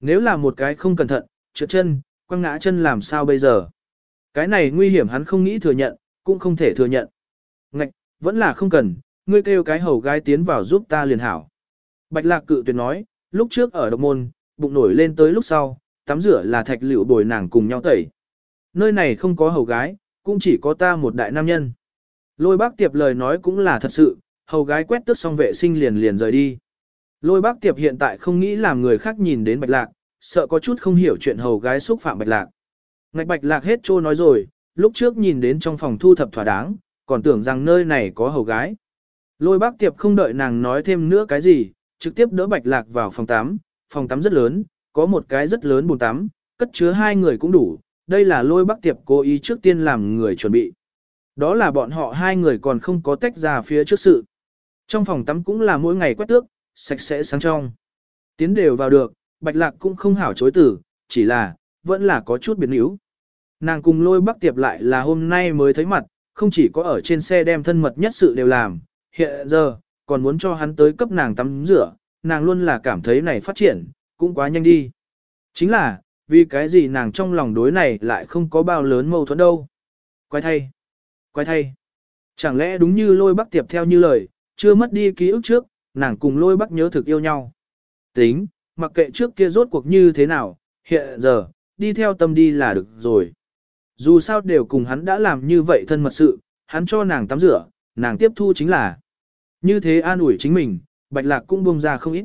Nếu là một cái không cẩn thận, trượt chân, quăng ngã chân làm sao bây giờ? Cái này nguy hiểm hắn không nghĩ thừa nhận, cũng không thể thừa nhận. Ngạch, vẫn là không cần, ngươi kêu cái hầu gái tiến vào giúp ta liền hảo. Bạch lạc cự tuyệt nói, lúc trước ở độc môn, bụng nổi lên tới lúc sau, tắm rửa là thạch liệu bồi nàng cùng nhau tẩy. Nơi này không có hầu gái, cũng chỉ có ta một đại nam nhân. Lôi bác tiệp lời nói cũng là thật sự, hầu gái quét tước xong vệ sinh liền liền rời đi. Lôi bác tiệp hiện tại không nghĩ làm người khác nhìn đến bạch lạc, sợ có chút không hiểu chuyện hầu gái xúc phạm bạch lạc. Ngạch bạch lạc hết trô nói rồi, lúc trước nhìn đến trong phòng thu thập thỏa đáng, còn tưởng rằng nơi này có hầu gái. Lôi bác tiệp không đợi nàng nói thêm nữa cái gì, trực tiếp đỡ bạch lạc vào phòng tắm, phòng tắm rất lớn, có một cái rất lớn bồn tắm, cất chứa hai người cũng đủ, đây là lôi bắc tiệp cố ý trước tiên làm người chuẩn bị. Đó là bọn họ hai người còn không có tách ra phía trước sự. Trong phòng tắm cũng là mỗi ngày quét tước, sạch sẽ sáng trong. Tiến đều vào được, bạch lạc cũng không hảo chối tử, chỉ là, vẫn là có chút biến yếu. Nàng cùng lôi bắc tiệp lại là hôm nay mới thấy mặt, không chỉ có ở trên xe đem thân mật nhất sự đều làm, hiện giờ, còn muốn cho hắn tới cấp nàng tắm rửa, nàng luôn là cảm thấy này phát triển, cũng quá nhanh đi. Chính là, vì cái gì nàng trong lòng đối này lại không có bao lớn mâu thuẫn đâu. Quay thay, quay thay. Chẳng lẽ đúng như lôi bắc tiệp theo như lời, chưa mất đi ký ức trước, nàng cùng lôi bắc nhớ thực yêu nhau. Tính, mặc kệ trước kia rốt cuộc như thế nào, hiện giờ, đi theo tâm đi là được rồi. Dù sao đều cùng hắn đã làm như vậy thân mật sự, hắn cho nàng tắm rửa, nàng tiếp thu chính là. Như thế an ủi chính mình, bạch lạc cũng buông ra không ít.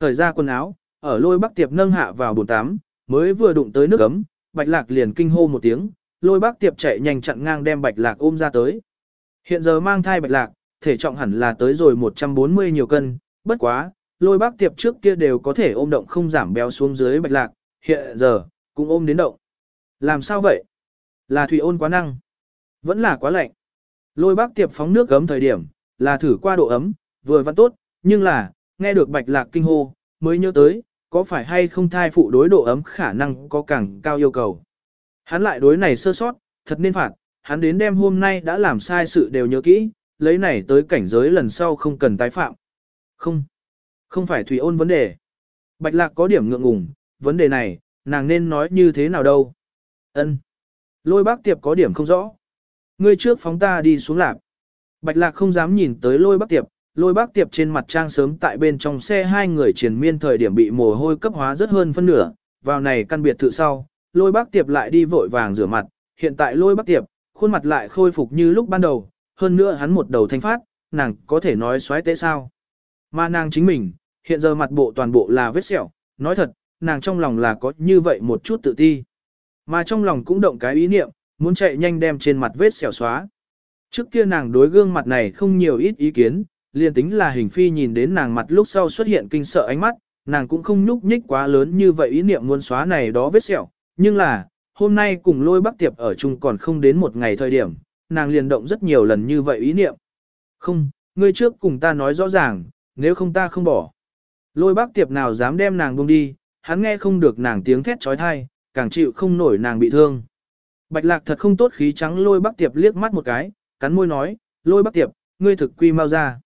Thời ra quần áo, ở lôi bắc tiệp nâng hạ vào bồn tắm, mới vừa đụng tới nước ấm, bạch lạc liền kinh hô một tiếng, lôi bác tiệp chạy nhanh chặn ngang đem bạch lạc ôm ra tới. Hiện giờ mang thai bạch lạc, thể trọng hẳn là tới rồi 140 nhiều cân, bất quá, lôi bác tiệp trước kia đều có thể ôm động không giảm béo xuống dưới bạch lạc, hiện giờ, cũng ôm đến động. Làm sao vậy? Là thủy ôn quá năng. Vẫn là quá lạnh. Lôi bác tiệp phóng nước gấm thời điểm, là thử qua độ ấm, vừa vẫn tốt, nhưng là, nghe được bạch lạc kinh hô, mới nhớ tới, có phải hay không thai phụ đối độ ấm khả năng có càng cao yêu cầu. Hắn lại đối này sơ sót, thật nên phạt, hắn đến đêm hôm nay đã làm sai sự đều nhớ kỹ, lấy này tới cảnh giới lần sau không cần tái phạm. Không, không phải thủy ôn vấn đề. Bạch lạc có điểm ngượng ngùng, vấn đề này, nàng nên nói như thế nào đâu. Ân. Lôi bác tiệp có điểm không rõ. Ngươi trước phóng ta đi xuống lạp. Bạch lạc không dám nhìn tới lôi bác tiệp, lôi bác tiệp trên mặt trang sớm tại bên trong xe hai người triền miên thời điểm bị mồ hôi cấp hóa rất hơn phân nửa, vào này căn biệt thự sau, lôi bác tiệp lại đi vội vàng rửa mặt, hiện tại lôi bác tiệp, khuôn mặt lại khôi phục như lúc ban đầu, hơn nữa hắn một đầu thanh phát, nàng có thể nói xoáy tế sao. Mà nàng chính mình, hiện giờ mặt bộ toàn bộ là vết sẹo, nói thật, nàng trong lòng là có như vậy một chút tự ti. Mà trong lòng cũng động cái ý niệm, muốn chạy nhanh đem trên mặt vết sẹo xóa. Trước kia nàng đối gương mặt này không nhiều ít ý kiến, liền tính là hình phi nhìn đến nàng mặt lúc sau xuất hiện kinh sợ ánh mắt, nàng cũng không nhúc nhích quá lớn như vậy ý niệm muốn xóa này đó vết sẹo, nhưng là, hôm nay cùng lôi bắc tiệp ở chung còn không đến một ngày thời điểm, nàng liền động rất nhiều lần như vậy ý niệm. Không, ngươi trước cùng ta nói rõ ràng, nếu không ta không bỏ. Lôi bác tiệp nào dám đem nàng buông đi, hắn nghe không được nàng tiếng thét trói thai, càng chịu không nổi nàng bị thương. Bạch lạc thật không tốt khí trắng lôi bác tiệp liếc mắt một cái, cắn môi nói, lôi bác tiệp, ngươi thực quy mau ra.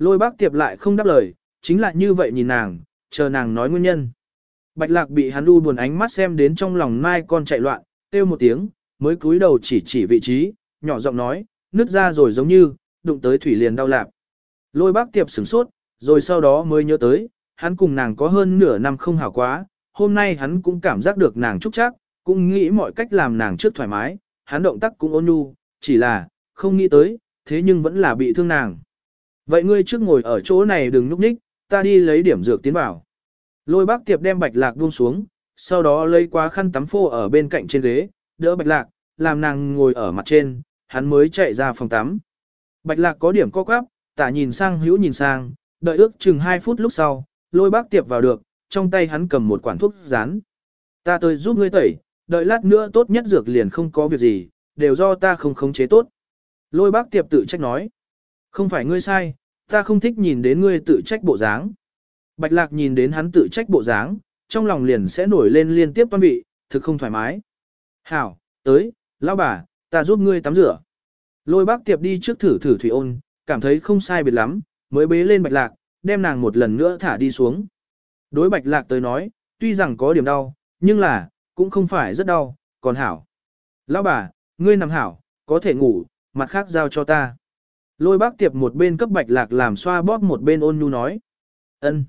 Lôi bác tiệp lại không đáp lời, chính là như vậy nhìn nàng, chờ nàng nói nguyên nhân. Bạch lạc bị hắn u buồn ánh mắt xem đến trong lòng mai con chạy loạn, kêu một tiếng, mới cúi đầu chỉ chỉ vị trí, nhỏ giọng nói, nứt ra rồi giống như, đụng tới thủy liền đau lạp. Lôi bác tiệp sửng sốt, rồi sau đó mới nhớ tới, hắn cùng nàng có hơn nửa năm không hảo quá, hôm nay hắn cũng cảm giác được nàng trúc chắc, cũng nghĩ mọi cách làm nàng trước thoải mái, hắn động tác cũng ôn nhu, chỉ là, không nghĩ tới, thế nhưng vẫn là bị thương nàng. Vậy ngươi trước ngồi ở chỗ này đừng núp ních, ta đi lấy điểm dược tiến vào. Lôi bác tiệp đem bạch lạc buông xuống, sau đó lấy qua khăn tắm phô ở bên cạnh trên ghế, đỡ bạch lạc, làm nàng ngồi ở mặt trên, hắn mới chạy ra phòng tắm. Bạch lạc có điểm co quắp, tả nhìn sang hữu nhìn sang, đợi ước chừng 2 phút lúc sau, lôi bác tiệp vào được, trong tay hắn cầm một quản thuốc rán. Ta tới giúp ngươi tẩy, đợi lát nữa tốt nhất dược liền không có việc gì, đều do ta không khống chế tốt. Lôi bác tiệp tự trách nói. Không phải ngươi sai, ta không thích nhìn đến ngươi tự trách bộ dáng. Bạch lạc nhìn đến hắn tự trách bộ dáng, trong lòng liền sẽ nổi lên liên tiếp toan vị, thực không thoải mái. Hảo, tới, lão bà, ta giúp ngươi tắm rửa. Lôi bác tiệp đi trước thử thử thủy ôn, cảm thấy không sai biệt lắm, mới bế lên bạch lạc, đem nàng một lần nữa thả đi xuống. Đối bạch lạc tới nói, tuy rằng có điểm đau, nhưng là, cũng không phải rất đau, còn hảo. Lão bà, ngươi nằm hảo, có thể ngủ, mặt khác giao cho ta. Lôi bác tiệp một bên cấp bạch lạc làm xoa bóp một bên ôn nhu nói. ân.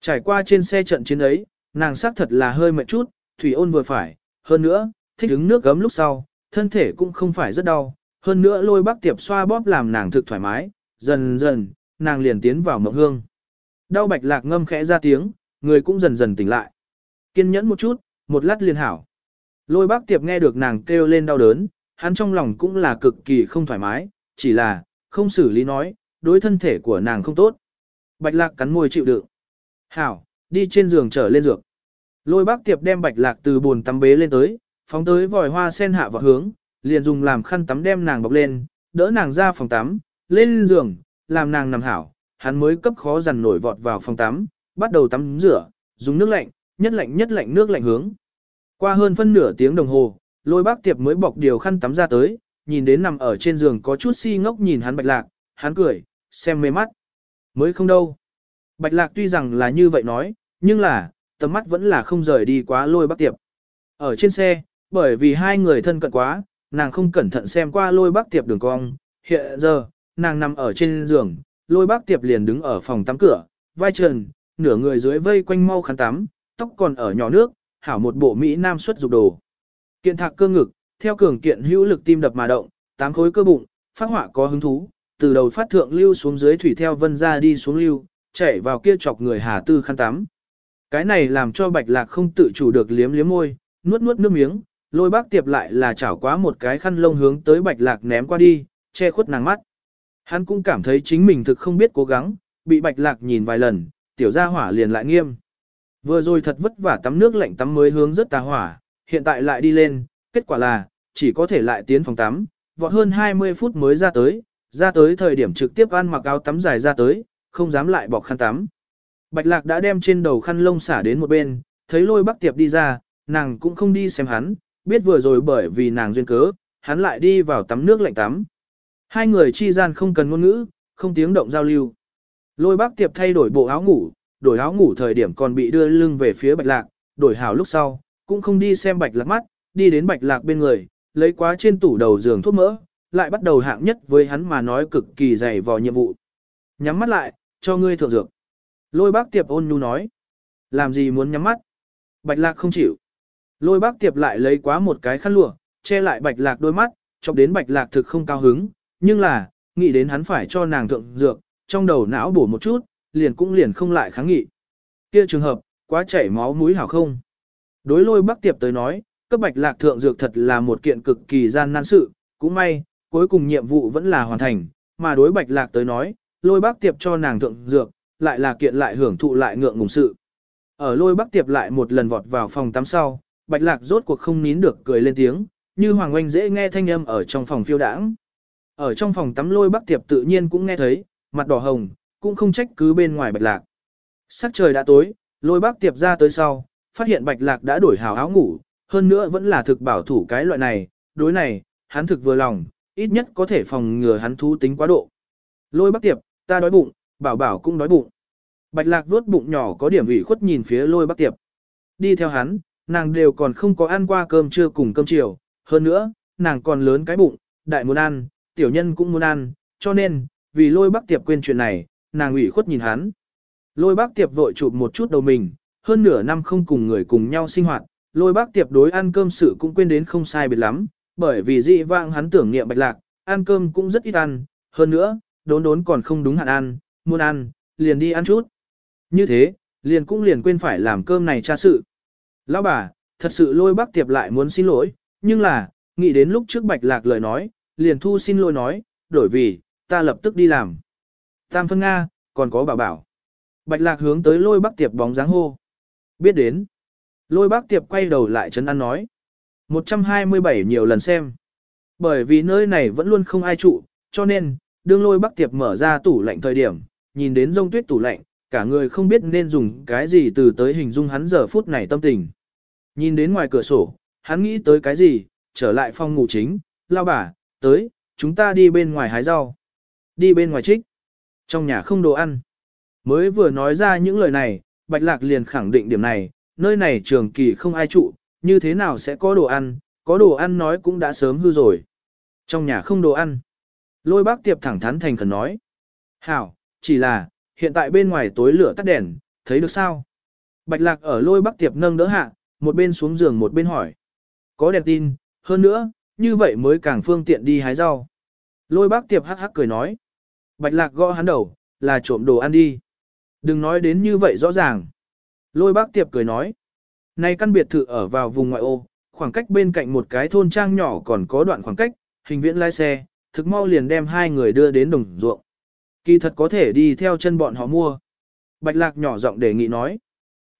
Trải qua trên xe trận chiến ấy, nàng xác thật là hơi mệt chút, thủy ôn vừa phải, hơn nữa, thích ứng nước gấm lúc sau, thân thể cũng không phải rất đau, hơn nữa lôi bác tiệp xoa bóp làm nàng thực thoải mái, dần dần, nàng liền tiến vào mộng hương. Đau bạch lạc ngâm khẽ ra tiếng, người cũng dần dần tỉnh lại. Kiên nhẫn một chút, một lát liền hảo. Lôi bác tiệp nghe được nàng kêu lên đau đớn, hắn trong lòng cũng là cực kỳ không thoải mái, chỉ là, không xử lý nói, đối thân thể của nàng không tốt. Bạch lạc cắn môi chịu đựng. Hảo, đi trên giường trở lên dược. Lôi bác tiệp đem bạch lạc từ buồn tắm bế lên tới, phóng tới vòi hoa sen hạ vào hướng, liền dùng làm khăn tắm đem nàng bọc lên, đỡ nàng ra phòng tắm, lên giường, làm nàng nằm hảo, hắn mới cấp khó dằn nổi vọt vào phòng tắm, bắt đầu tắm rửa, dùng nước lạnh, nhất lạnh nhất lạnh nước lạnh hướng. Qua hơn phân nửa tiếng đồng hồ, lôi bác tiệp mới bọc điều khăn tắm ra tới, nhìn đến nằm ở trên giường có chút si ngốc nhìn hắn bạch lạc, hắn cười, xem mê mắt. Mới không đâu. Bạch lạc tuy rằng là như vậy nói, nhưng là, tầm mắt vẫn là không rời đi quá lôi bác tiệp. Ở trên xe, bởi vì hai người thân cận quá, nàng không cẩn thận xem qua lôi bác tiệp đường cong. Hiện giờ, nàng nằm ở trên giường, lôi bác tiệp liền đứng ở phòng tắm cửa, vai trần, nửa người dưới vây quanh mau khăn tắm, tóc còn ở nhỏ nước, hảo một bộ Mỹ Nam xuất dục đồ. Kiện thạc cơ ngực, theo cường kiện hữu lực tim đập mà động, tám khối cơ bụng, phát họa có hứng thú, từ đầu phát thượng lưu xuống dưới thủy theo vân ra đi xuống lưu, chảy vào kia chọc người hà tư khăn tắm. Cái này làm cho bạch lạc không tự chủ được liếm liếm môi, nuốt nuốt nước miếng, lôi bác tiệp lại là chảo quá một cái khăn lông hướng tới bạch lạc ném qua đi, che khuất nàng mắt. Hắn cũng cảm thấy chính mình thực không biết cố gắng, bị bạch lạc nhìn vài lần, tiểu gia hỏa liền lại nghiêm. Vừa rồi thật vất vả tắm nước lạnh tắm mới hướng rất tà hỏa, hiện tại lại đi lên, kết quả là, chỉ có thể lại tiến phòng tắm, vọt hơn 20 phút mới ra tới, ra tới thời điểm trực tiếp ăn mặc áo tắm dài ra tới, không dám lại bọc khăn tắm. Bạch lạc đã đem trên đầu khăn lông xả đến một bên, thấy lôi bắc tiệp đi ra, nàng cũng không đi xem hắn, biết vừa rồi bởi vì nàng duyên cớ, hắn lại đi vào tắm nước lạnh tắm. Hai người chi gian không cần ngôn ngữ, không tiếng động giao lưu. Lôi bác tiệp thay đổi bộ áo ngủ, đổi áo ngủ thời điểm còn bị đưa lưng về phía bạch lạc, đổi hào lúc sau, cũng không đi xem bạch lạc mắt, đi đến bạch lạc bên người, lấy quá trên tủ đầu giường thuốc mỡ, lại bắt đầu hạng nhất với hắn mà nói cực kỳ dày vò nhiệm vụ. Nhắm mắt lại, cho ngươi thượng dược. Lôi bác tiệp ôn nhu nói. Làm gì muốn nhắm mắt? Bạch lạc không chịu. Lôi bác tiệp lại lấy quá một cái khăn lụa, che lại bạch lạc đôi mắt, chọc đến bạch lạc thực không cao hứng, nhưng là, nghĩ đến hắn phải cho nàng thượng dược, trong đầu não bổ một chút, liền cũng liền không lại kháng nghị. Kia trường hợp, quá chảy máu mũi hảo không? Đối lôi bác tiệp tới nói, cấp bạch lạc thượng dược thật là một kiện cực kỳ gian nan sự, cũng may, cuối cùng nhiệm vụ vẫn là hoàn thành, mà đối bạch lạc tới nói, lôi bác tiệp cho nàng thượng dược, lại là kiện lại hưởng thụ lại ngượng ngùng sự. Ở lôi bác tiệp lại một lần vọt vào phòng tắm sau, bạch lạc rốt cuộc không nín được cười lên tiếng, như hoàng oanh dễ nghe thanh âm ở trong phòng phiêu đãng. Ở trong phòng tắm lôi bác tiệp tự nhiên cũng nghe thấy, mặt đỏ hồng, cũng không trách cứ bên ngoài bạch lạc. Sắc trời đã tối, lôi bác tiệp ra tới sau, phát hiện bạch lạc đã đổi hào áo ngủ, hơn nữa vẫn là thực bảo thủ cái loại này, đối này, hắn thực vừa lòng, ít nhất có thể phòng ngừa hắn thú tính quá độ. Lôi bác tiệp, ta đói bụng, bảo bảo cũng đói bụng. Bạch lạc vuốt bụng nhỏ có điểm ủy khuất nhìn phía lôi bác tiệp. Đi theo hắn, nàng đều còn không có ăn qua cơm trưa cùng cơm chiều, hơn nữa, nàng còn lớn cái bụng, đại muốn ăn, tiểu nhân cũng muốn ăn, cho nên, vì lôi bác tiệp quên chuyện này, nàng ủy khuất nhìn hắn. Lôi bác tiệp vội chụp một chút đầu mình, hơn nửa năm không cùng người cùng nhau sinh hoạt, lôi bác tiệp đối ăn cơm sự cũng quên đến không sai biệt lắm, bởi vì dị vãng hắn tưởng niệm bạch lạc, ăn cơm cũng rất ít ăn, hơn nữa, đốn đốn còn không đúng hạn ăn, muốn ăn, liền đi ăn chút. Như thế, liền cũng liền quên phải làm cơm này tra sự. Lão bà, thật sự lôi bác tiệp lại muốn xin lỗi, nhưng là, nghĩ đến lúc trước bạch lạc lời nói, liền thu xin lỗi nói, đổi vì, ta lập tức đi làm. Tam phân Nga, còn có bảo bảo. Bạch lạc hướng tới lôi bác tiệp bóng dáng hô. Biết đến. Lôi bác tiệp quay đầu lại chấn ăn nói. 127 nhiều lần xem. Bởi vì nơi này vẫn luôn không ai trụ, cho nên, đương lôi bác tiệp mở ra tủ lạnh thời điểm, nhìn đến rông tuyết tủ lạnh, cả người không biết nên dùng cái gì từ tới hình dung hắn giờ phút này tâm tình. Nhìn đến ngoài cửa sổ, hắn nghĩ tới cái gì, trở lại phòng ngủ chính, lao bà, tới, chúng ta đi bên ngoài hái rau. Đi bên ngoài trích. Trong nhà không đồ ăn. Mới vừa nói ra những lời này, Bạch Lạc liền khẳng định điểm này, nơi này trường kỳ không ai trụ, như thế nào sẽ có đồ ăn, có đồ ăn nói cũng đã sớm hư rồi. Trong nhà không đồ ăn. Lôi bác tiệp thẳng thắn thành khẩn nói. Hảo, chỉ là, hiện tại bên ngoài tối lửa tắt đèn, thấy được sao? Bạch lạc ở lôi bác tiệp nâng đỡ hạ, một bên xuống giường một bên hỏi. Có đèn tin, hơn nữa, như vậy mới càng phương tiện đi hái rau. Lôi bác tiệp hắc hắc cười nói. Bạch lạc gõ hắn đầu, là trộm đồ ăn đi. Đừng nói đến như vậy rõ ràng. Lôi bác tiệp cười nói. Này căn biệt thự ở vào vùng ngoại ô, khoảng cách bên cạnh một cái thôn trang nhỏ còn có đoạn khoảng cách, hình viễn lái xe, thực mau liền đem hai người đưa đến đồng ruộng. Kỳ thật có thể đi theo chân bọn họ mua. Bạch lạc nhỏ giọng đề nghị nói.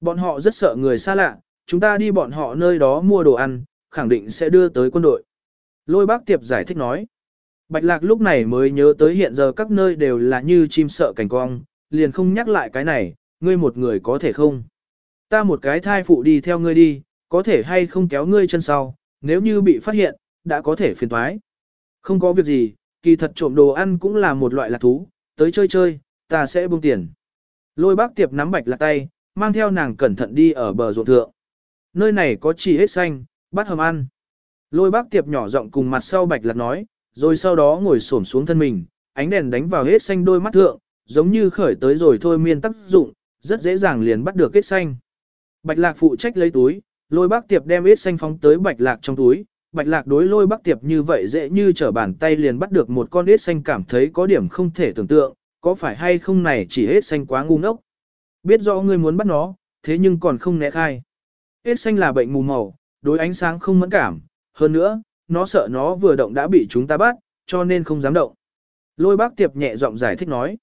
Bọn họ rất sợ người xa lạ, chúng ta đi bọn họ nơi đó mua đồ ăn, khẳng định sẽ đưa tới quân đội. Lôi bác tiệp giải thích nói. Bạch lạc lúc này mới nhớ tới hiện giờ các nơi đều là như chim sợ cảnh cong, liền không nhắc lại cái này, ngươi một người có thể không. Ta một cái thai phụ đi theo ngươi đi, có thể hay không kéo ngươi chân sau, nếu như bị phát hiện, đã có thể phiền thoái. Không có việc gì, kỳ thật trộm đồ ăn cũng là một loại lạc thú, tới chơi chơi, ta sẽ buông tiền. Lôi bác tiệp nắm bạch lạc tay, mang theo nàng cẩn thận đi ở bờ ruộng thượng. Nơi này có chỉ hết xanh, bắt hầm ăn. Lôi bác tiệp nhỏ giọng cùng mặt sau bạch lạc nói, rồi sau đó ngồi xổm xuống thân mình, ánh đèn đánh vào hết xanh đôi mắt thượng, giống như khởi tới rồi thôi miên tác dụng, rất dễ dàng liền bắt được hết xanh. Bạch lạc phụ trách lấy túi, lôi bác tiệp đem ít xanh phóng tới bạch lạc trong túi, bạch lạc đối lôi bác tiệp như vậy dễ như trở bàn tay liền bắt được một con ít xanh cảm thấy có điểm không thể tưởng tượng, có phải hay không này chỉ hết xanh quá ngu ngốc. Biết rõ ngươi muốn bắt nó, thế nhưng còn không né khai. Hết xanh là bệnh mù màu, đối ánh sáng không mẫn cảm, hơn nữa, nó sợ nó vừa động đã bị chúng ta bắt, cho nên không dám động. Lôi bác tiệp nhẹ giọng giải thích nói.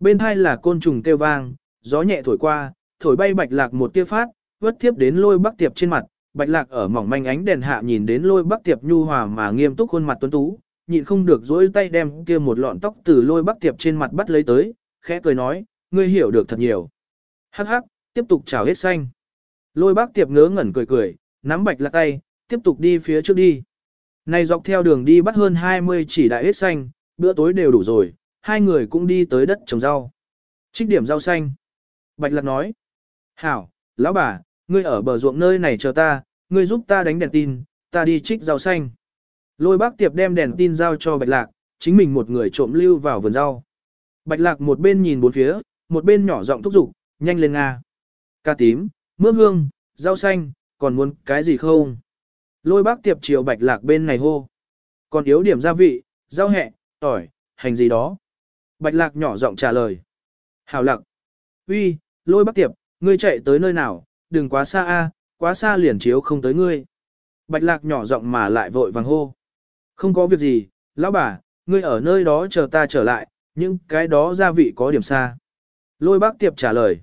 Bên hai là côn trùng kêu vang, gió nhẹ thổi qua, thổi bay bạch lạc một tia phát, vất tiếp đến lôi bắc tiệp trên mặt, bạch lạc ở mỏng manh ánh đèn hạ nhìn đến lôi bắc tiệp nhu hòa mà nghiêm túc khuôn mặt tuấn tú, nhịn không được dỗi tay đem kia một lọn tóc từ lôi bắc tiệp trên mặt bắt lấy tới, khẽ cười nói, ngươi hiểu được thật nhiều. Hắc hắc, tiếp tục chào hết xanh. Lôi bác tiệp ngớ ngẩn cười cười, nắm bạch lạc tay, tiếp tục đi phía trước đi. Này dọc theo đường đi bắt hơn 20 chỉ đại hết xanh, bữa tối đều đủ rồi, hai người cũng đi tới đất trồng rau. Trích điểm rau xanh. Bạch lạc nói. Hảo, lão bà, ngươi ở bờ ruộng nơi này chờ ta, ngươi giúp ta đánh đèn tin, ta đi trích rau xanh. Lôi bác tiệp đem đèn tin giao cho bạch lạc, chính mình một người trộm lưu vào vườn rau. Bạch lạc một bên nhìn bốn phía, một bên nhỏ giọng thúc giục, nhanh lên Nga. Ca tím, mướp hương, rau xanh, còn muốn cái gì không? Lôi bác tiệp chiều bạch lạc bên này hô. Còn yếu điểm gia vị, rau hẹ, tỏi, hành gì đó. Bạch lạc nhỏ giọng trả lời. Hảo lặc. uy, lôi bác tiệp, ngươi chạy tới nơi nào, đừng quá xa a, quá xa liền chiếu không tới ngươi. Bạch lạc nhỏ giọng mà lại vội vàng hô. Không có việc gì, lão bà, ngươi ở nơi đó chờ ta trở lại, nhưng cái đó gia vị có điểm xa. Lôi bác tiệp trả lời.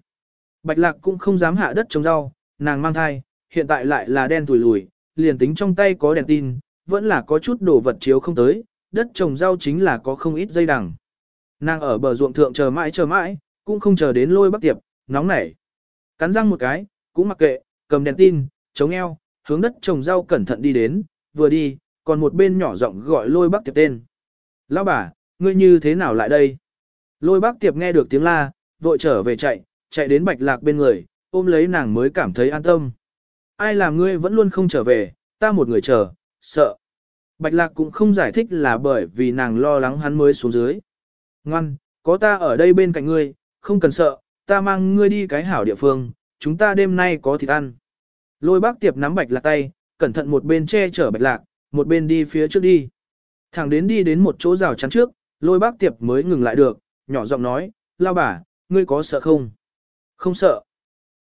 Bạch lạc cũng không dám hạ đất trồng rau, nàng mang thai, hiện tại lại là đen tùi lùi, liền tính trong tay có đèn tin, vẫn là có chút đồ vật chiếu không tới, đất trồng rau chính là có không ít dây đằng. Nàng ở bờ ruộng thượng chờ mãi chờ mãi, cũng không chờ đến lôi bác tiệp, nóng nảy. Cắn răng một cái, cũng mặc kệ, cầm đèn tin, chống eo, hướng đất trồng rau cẩn thận đi đến, vừa đi, còn một bên nhỏ giọng gọi lôi bác tiệp tên. Lão bà, ngươi như thế nào lại đây? Lôi bác tiệp nghe được tiếng la, vội trở về chạy, chạy đến bạch lạc bên người, ôm lấy nàng mới cảm thấy an tâm. Ai làm ngươi vẫn luôn không trở về, ta một người chờ, sợ. Bạch lạc cũng không giải thích là bởi vì nàng lo lắng hắn mới xuống dưới. Ngoan, có ta ở đây bên cạnh ngươi, không cần sợ, ta mang ngươi đi cái hảo địa phương, chúng ta đêm nay có thịt ăn. Lôi bác tiệp nắm bạch lạc tay, cẩn thận một bên che chở bạch lạc, một bên đi phía trước đi. Thẳng đến đi đến một chỗ rào chắn trước, lôi bác tiệp mới ngừng lại được, nhỏ giọng nói, lao bà, ngươi có sợ không? Không sợ.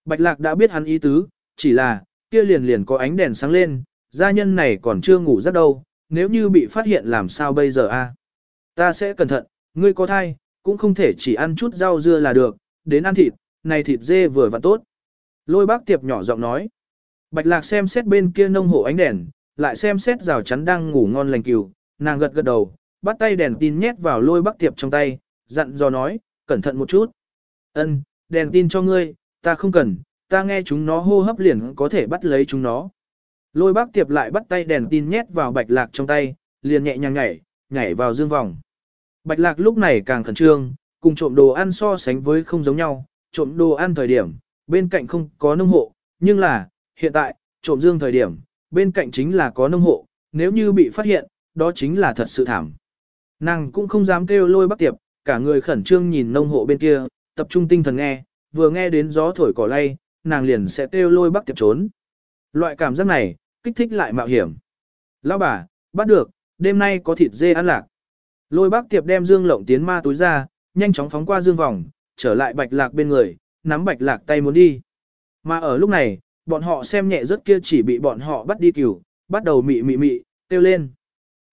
Bạch lạc đã biết hắn ý tứ, chỉ là, kia liền liền có ánh đèn sáng lên, gia nhân này còn chưa ngủ rất đâu, nếu như bị phát hiện làm sao bây giờ a? Ta sẽ cẩn thận, ngươi có thai, cũng không thể chỉ ăn chút rau dưa là được, đến ăn thịt, này thịt dê vừa và tốt. Lôi bác tiệp nhỏ giọng nói. Bạch lạc xem xét bên kia nông hộ ánh đèn, lại xem xét rào chắn đang ngủ ngon lành cừu, nàng gật gật đầu, bắt tay đèn tin nhét vào lôi bác tiệp trong tay, dặn dò nói, cẩn thận một chút. Ân, đèn tin cho ngươi, ta không cần, ta nghe chúng nó hô hấp liền có thể bắt lấy chúng nó. Lôi bác tiệp lại bắt tay đèn tin nhét vào bạch lạc trong tay, liền nhẹ nhàng nhảy, nhảy vào dương vòng. Bạch lạc lúc này càng khẩn trương, cùng trộm đồ ăn so sánh với không giống nhau, trộm đồ ăn thời điểm, bên cạnh không có nông hộ, nhưng là, hiện tại, trộm dương thời điểm, bên cạnh chính là có nông hộ, nếu như bị phát hiện, đó chính là thật sự thảm. Nàng cũng không dám kêu lôi bắt tiệp, cả người khẩn trương nhìn nông hộ bên kia, tập trung tinh thần nghe, vừa nghe đến gió thổi cỏ lay, nàng liền sẽ kêu lôi bắt tiệp trốn. Loại cảm giác này, kích thích lại mạo hiểm. Lão bà, bắt được, đêm nay có thịt dê ăn lạc. Lôi bác tiệp đem dương lộng tiến ma túi ra, nhanh chóng phóng qua dương vòng, trở lại bạch lạc bên người, nắm bạch lạc tay muốn đi. Mà ở lúc này, bọn họ xem nhẹ rất kia chỉ bị bọn họ bắt đi cửu, bắt đầu mị mị mị, kêu lên.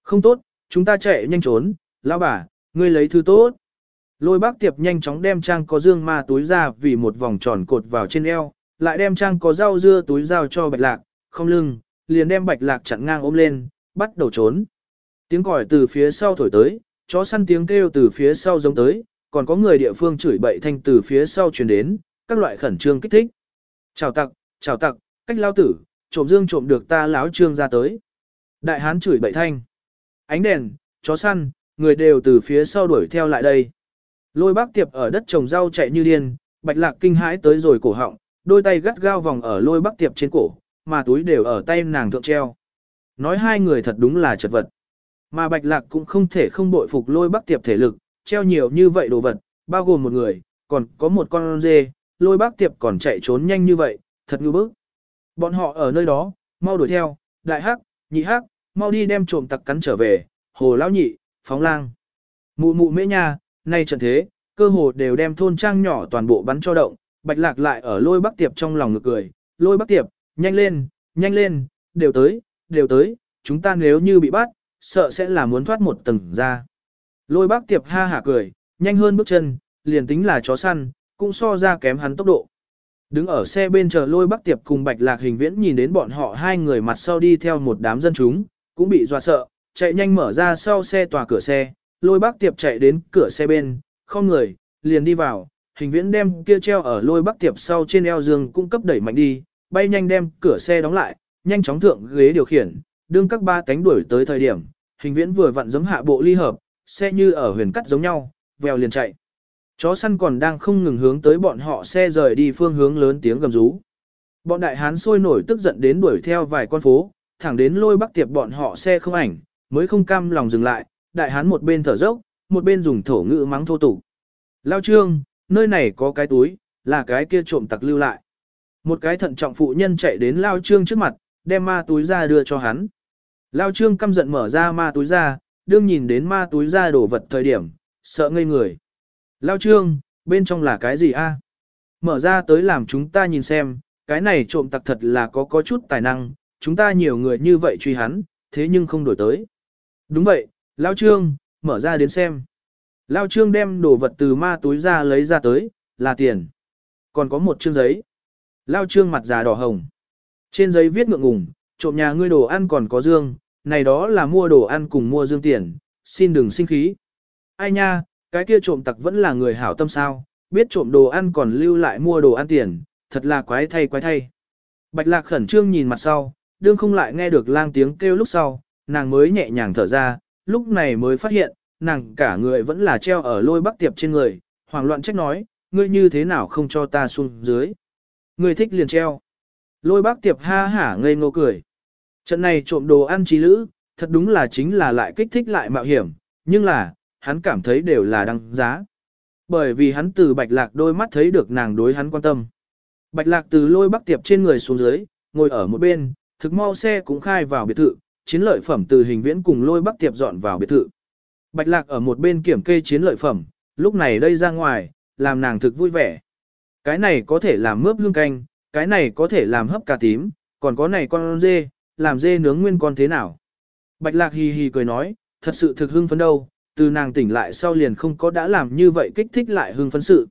Không tốt, chúng ta chạy nhanh trốn, lão bà, ngươi lấy thứ tốt. Lôi bác tiệp nhanh chóng đem trang có dương ma túi ra vì một vòng tròn cột vào trên eo, lại đem trang có rau dưa túi giao cho bạch lạc, không lưng, liền đem bạch lạc chặn ngang ôm lên, bắt đầu trốn. Tiếng còi từ phía sau thổi tới, chó săn tiếng kêu từ phía sau giống tới, còn có người địa phương chửi bậy thanh từ phía sau truyền đến, các loại khẩn trương kích thích. Chào tặc, chào tặc, cách lao tử, trộm dương trộm được ta láo trương ra tới. Đại hán chửi bậy thanh. Ánh đèn, chó săn, người đều từ phía sau đuổi theo lại đây. Lôi bác tiệp ở đất trồng rau chạy như điên, bạch lạc kinh hãi tới rồi cổ họng, đôi tay gắt gao vòng ở lôi bác tiệp trên cổ, mà túi đều ở tay nàng thượng treo. Nói hai người thật đúng là chật vật. Mà bạch lạc cũng không thể không bội phục lôi bác tiệp thể lực, treo nhiều như vậy đồ vật, bao gồm một người, còn có một con dê, lôi bác tiệp còn chạy trốn nhanh như vậy, thật ngư bức. Bọn họ ở nơi đó, mau đuổi theo, đại hắc, nhị hắc, mau đi đem trộm tặc cắn trở về, hồ lão nhị, phóng lang. Mụ mụ mễ nha, nay trận thế, cơ hồ đều đem thôn trang nhỏ toàn bộ bắn cho động, bạch lạc lại ở lôi bác tiệp trong lòng ngực cười, lôi bác tiệp, nhanh lên, nhanh lên, đều tới, đều tới, chúng ta nếu như bị bắt, sợ sẽ là muốn thoát một tầng ra. Lôi bác tiệp ha hả cười, nhanh hơn bước chân, liền tính là chó săn, cũng so ra kém hắn tốc độ. Đứng ở xe bên chờ lôi bác tiệp cùng bạch lạc hình viễn nhìn đến bọn họ hai người mặt sau đi theo một đám dân chúng, cũng bị dọa sợ, chạy nhanh mở ra sau xe tòa cửa xe, lôi bác tiệp chạy đến cửa xe bên, không người, liền đi vào, hình viễn đem kia treo ở lôi bác tiệp sau trên eo giường cung cấp đẩy mạnh đi, bay nhanh đem cửa xe đóng lại, nhanh chóng thượng ghế điều khiển, đương các ba cánh đuổi tới thời điểm, hình viễn vừa vặn giấm hạ bộ ly hợp, xe như ở huyền cắt giống nhau, vèo liền chạy. Chó săn còn đang không ngừng hướng tới bọn họ xe rời đi phương hướng lớn tiếng gầm rú. Bọn đại hán sôi nổi tức giận đến đuổi theo vài con phố, thẳng đến lôi bắc tiệp bọn họ xe không ảnh, mới không cam lòng dừng lại, đại hán một bên thở dốc, một bên dùng thổ ngữ mắng thô tục. Lao trương, nơi này có cái túi, là cái kia trộm tặc lưu lại. Một cái thận trọng phụ nhân chạy đến Lao trương trước mặt, đem ma túi ra đưa cho hắn. Lao trương căm giận mở ra ma túi ra, đương nhìn đến ma túi ra đổ vật thời điểm, sợ ngây người. Lao trương, bên trong là cái gì a? À? Mở ra tới làm chúng ta nhìn xem, cái này trộm tặc thật là có có chút tài năng, chúng ta nhiều người như vậy truy hắn, thế nhưng không đổi tới. Đúng vậy, Lao trương, mở ra đến xem. Lao trương đem đồ vật từ ma túi ra lấy ra tới, là tiền. Còn có một chương giấy. Lao trương mặt già đỏ hồng. Trên giấy viết ngượng ngùng, trộm nhà ngươi đồ ăn còn có dương, này đó là mua đồ ăn cùng mua dương tiền, xin đừng sinh khí. Ai nha, cái kia trộm tặc vẫn là người hảo tâm sao, biết trộm đồ ăn còn lưu lại mua đồ ăn tiền, thật là quái thay quái thay. Bạch lạc khẩn trương nhìn mặt sau, đương không lại nghe được lang tiếng kêu lúc sau, nàng mới nhẹ nhàng thở ra, lúc này mới phát hiện, nàng cả người vẫn là treo ở lôi bắc tiệp trên người, hoảng loạn trách nói, ngươi như thế nào không cho ta xuống dưới. Ngươi thích liền treo. Lôi bác tiệp ha hả ngây ngô cười. Trận này trộm đồ ăn trí lữ, thật đúng là chính là lại kích thích lại mạo hiểm, nhưng là, hắn cảm thấy đều là đăng giá. Bởi vì hắn từ bạch lạc đôi mắt thấy được nàng đối hắn quan tâm. Bạch lạc từ lôi bắc tiệp trên người xuống dưới, ngồi ở một bên, thực mau xe cũng khai vào biệt thự, chiến lợi phẩm từ hình viễn cùng lôi bắc tiệp dọn vào biệt thự. Bạch lạc ở một bên kiểm kê chiến lợi phẩm, lúc này đây ra ngoài, làm nàng thực vui vẻ. Cái này có thể làm mướp hương canh, cái này có thể làm hấp cà tím, còn có này con dê, làm dê nướng nguyên con thế nào. Bạch lạc hì hì cười nói, thật sự thực hưng phấn đâu, từ nàng tỉnh lại sau liền không có đã làm như vậy kích thích lại hưng phấn sự.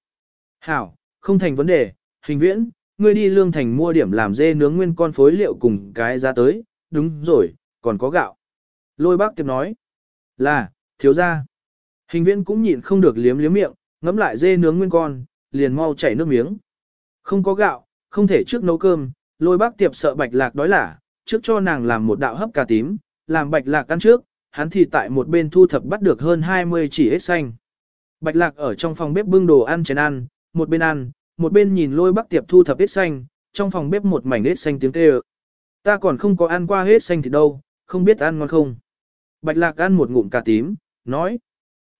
Hảo, không thành vấn đề, hình viễn, ngươi đi lương thành mua điểm làm dê nướng nguyên con phối liệu cùng cái ra tới, đúng rồi, còn có gạo. Lôi bác tiệp nói, là, thiếu ra. Hình viễn cũng nhịn không được liếm liếm miệng, ngắm lại dê nướng nguyên con, liền mau chảy nước miếng. Không có gạo, không thể trước nấu cơm, lôi bác tiệp sợ bạch lạc đói lả, trước cho nàng làm một đạo hấp cà tím, làm bạch lạc ăn trước, hắn thì tại một bên thu thập bắt được hơn 20 chỉ ếch xanh. Bạch lạc ở trong phòng bếp bưng đồ ăn chén ăn, một bên ăn, một bên nhìn lôi bắc tiệp thu thập ếch xanh, trong phòng bếp một mảnh ếch xanh tiếng kêu. Ta còn không có ăn qua hết xanh thì đâu, không biết ăn ngon không. Bạch lạc ăn một ngụm cà tím, nói.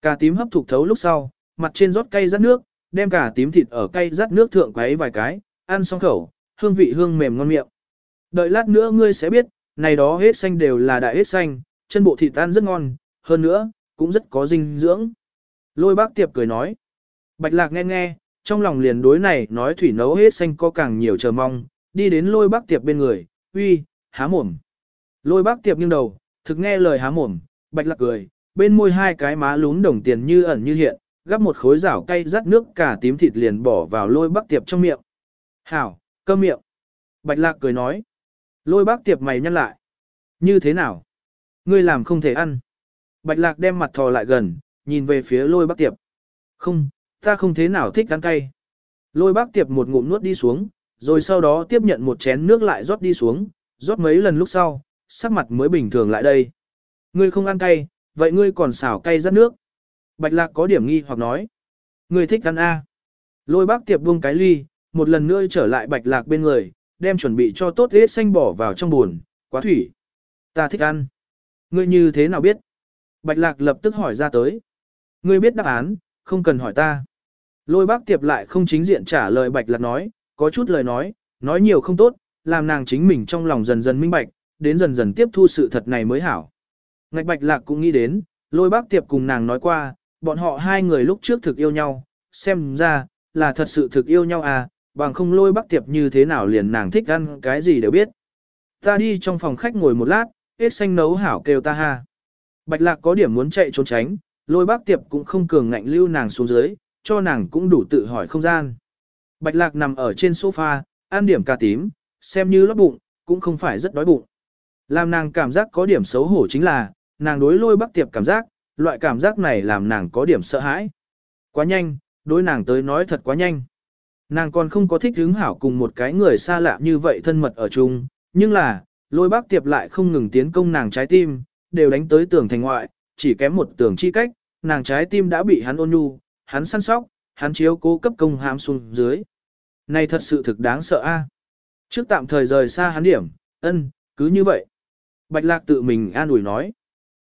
Cà tím hấp thục thấu lúc sau, mặt trên rót cay rát nước, đem cà tím thịt ở cay rát nước thượng quấy vài cái, ăn xong khẩu, hương vị hương mềm ngon miệng. Đợi lát nữa ngươi sẽ biết, này đó hết xanh đều là đại hết xanh, chân bộ thịt tan rất ngon, hơn nữa, cũng rất có dinh dưỡng. Lôi bác tiệp cười nói. Bạch lạc nghe nghe, trong lòng liền đối này nói thủy nấu hết xanh có càng nhiều chờ mong, đi đến lôi bác tiệp bên người, uy, há mồm. Lôi bác tiệp nghiêng đầu, thực nghe lời há mồm, bạch lạc cười, bên môi hai cái má lún đồng tiền như ẩn như hiện, gắp một khối rảo cay rắt nước cả tím thịt liền bỏ vào lôi bác tiệp trong miệng. Hảo, cơm miệng. Bạch lạc cười nói. Lôi bác tiệp mày nhăn lại. Như thế nào? Ngươi làm không thể ăn. Bạch lạc đem mặt thò lại gần, nhìn về phía lôi bác tiệp. Không, ta không thế nào thích ăn cay. Lôi bác tiệp một ngụm nuốt đi xuống, rồi sau đó tiếp nhận một chén nước lại rót đi xuống, rót mấy lần lúc sau, sắc mặt mới bình thường lại đây. Ngươi không ăn cay, vậy ngươi còn xào cay rất nước. Bạch lạc có điểm nghi hoặc nói. Ngươi thích ăn A. Lôi bác tiệp buông cái ly, một lần nữa trở lại bạch lạc bên người, đem chuẩn bị cho tốt hết xanh bỏ vào trong buồn, quá thủy. Ta thích ăn. Ngươi như thế nào biết? Bạch lạc lập tức hỏi ra tới. Ngươi biết đáp án, không cần hỏi ta. Lôi bác tiệp lại không chính diện trả lời bạch lạc nói, có chút lời nói, nói nhiều không tốt, làm nàng chính mình trong lòng dần dần minh bạch, đến dần dần tiếp thu sự thật này mới hảo. Ngạch bạch lạc cũng nghĩ đến, lôi bác tiệp cùng nàng nói qua, bọn họ hai người lúc trước thực yêu nhau, xem ra, là thật sự thực yêu nhau à, bằng không lôi bác tiệp như thế nào liền nàng thích ăn cái gì đều biết. Ta đi trong phòng khách ngồi một lát, ít xanh nấu hảo kêu ta ha. Bạch lạc có điểm muốn chạy trốn tránh, lôi bác tiệp cũng không cường ngạnh lưu nàng xuống dưới, cho nàng cũng đủ tự hỏi không gian. Bạch lạc nằm ở trên sofa, ăn điểm cà tím, xem như lót bụng, cũng không phải rất đói bụng. Làm nàng cảm giác có điểm xấu hổ chính là, nàng đối lôi bác tiệp cảm giác, loại cảm giác này làm nàng có điểm sợ hãi. Quá nhanh, đối nàng tới nói thật quá nhanh. Nàng còn không có thích hứng hảo cùng một cái người xa lạ như vậy thân mật ở chung, nhưng là, lôi bác tiệp lại không ngừng tiến công nàng trái tim, đều đánh tới tường thành ngoại, chỉ kém một tường chi cách, nàng trái tim đã bị hắn ôn nhu, hắn săn sóc, hắn chiếu cố cấp công hám xuống dưới. Này thật sự thực đáng sợ a. À? Trước tạm thời rời xa hắn điểm, ân, cứ như vậy. Bạch lạc tự mình an ủi nói.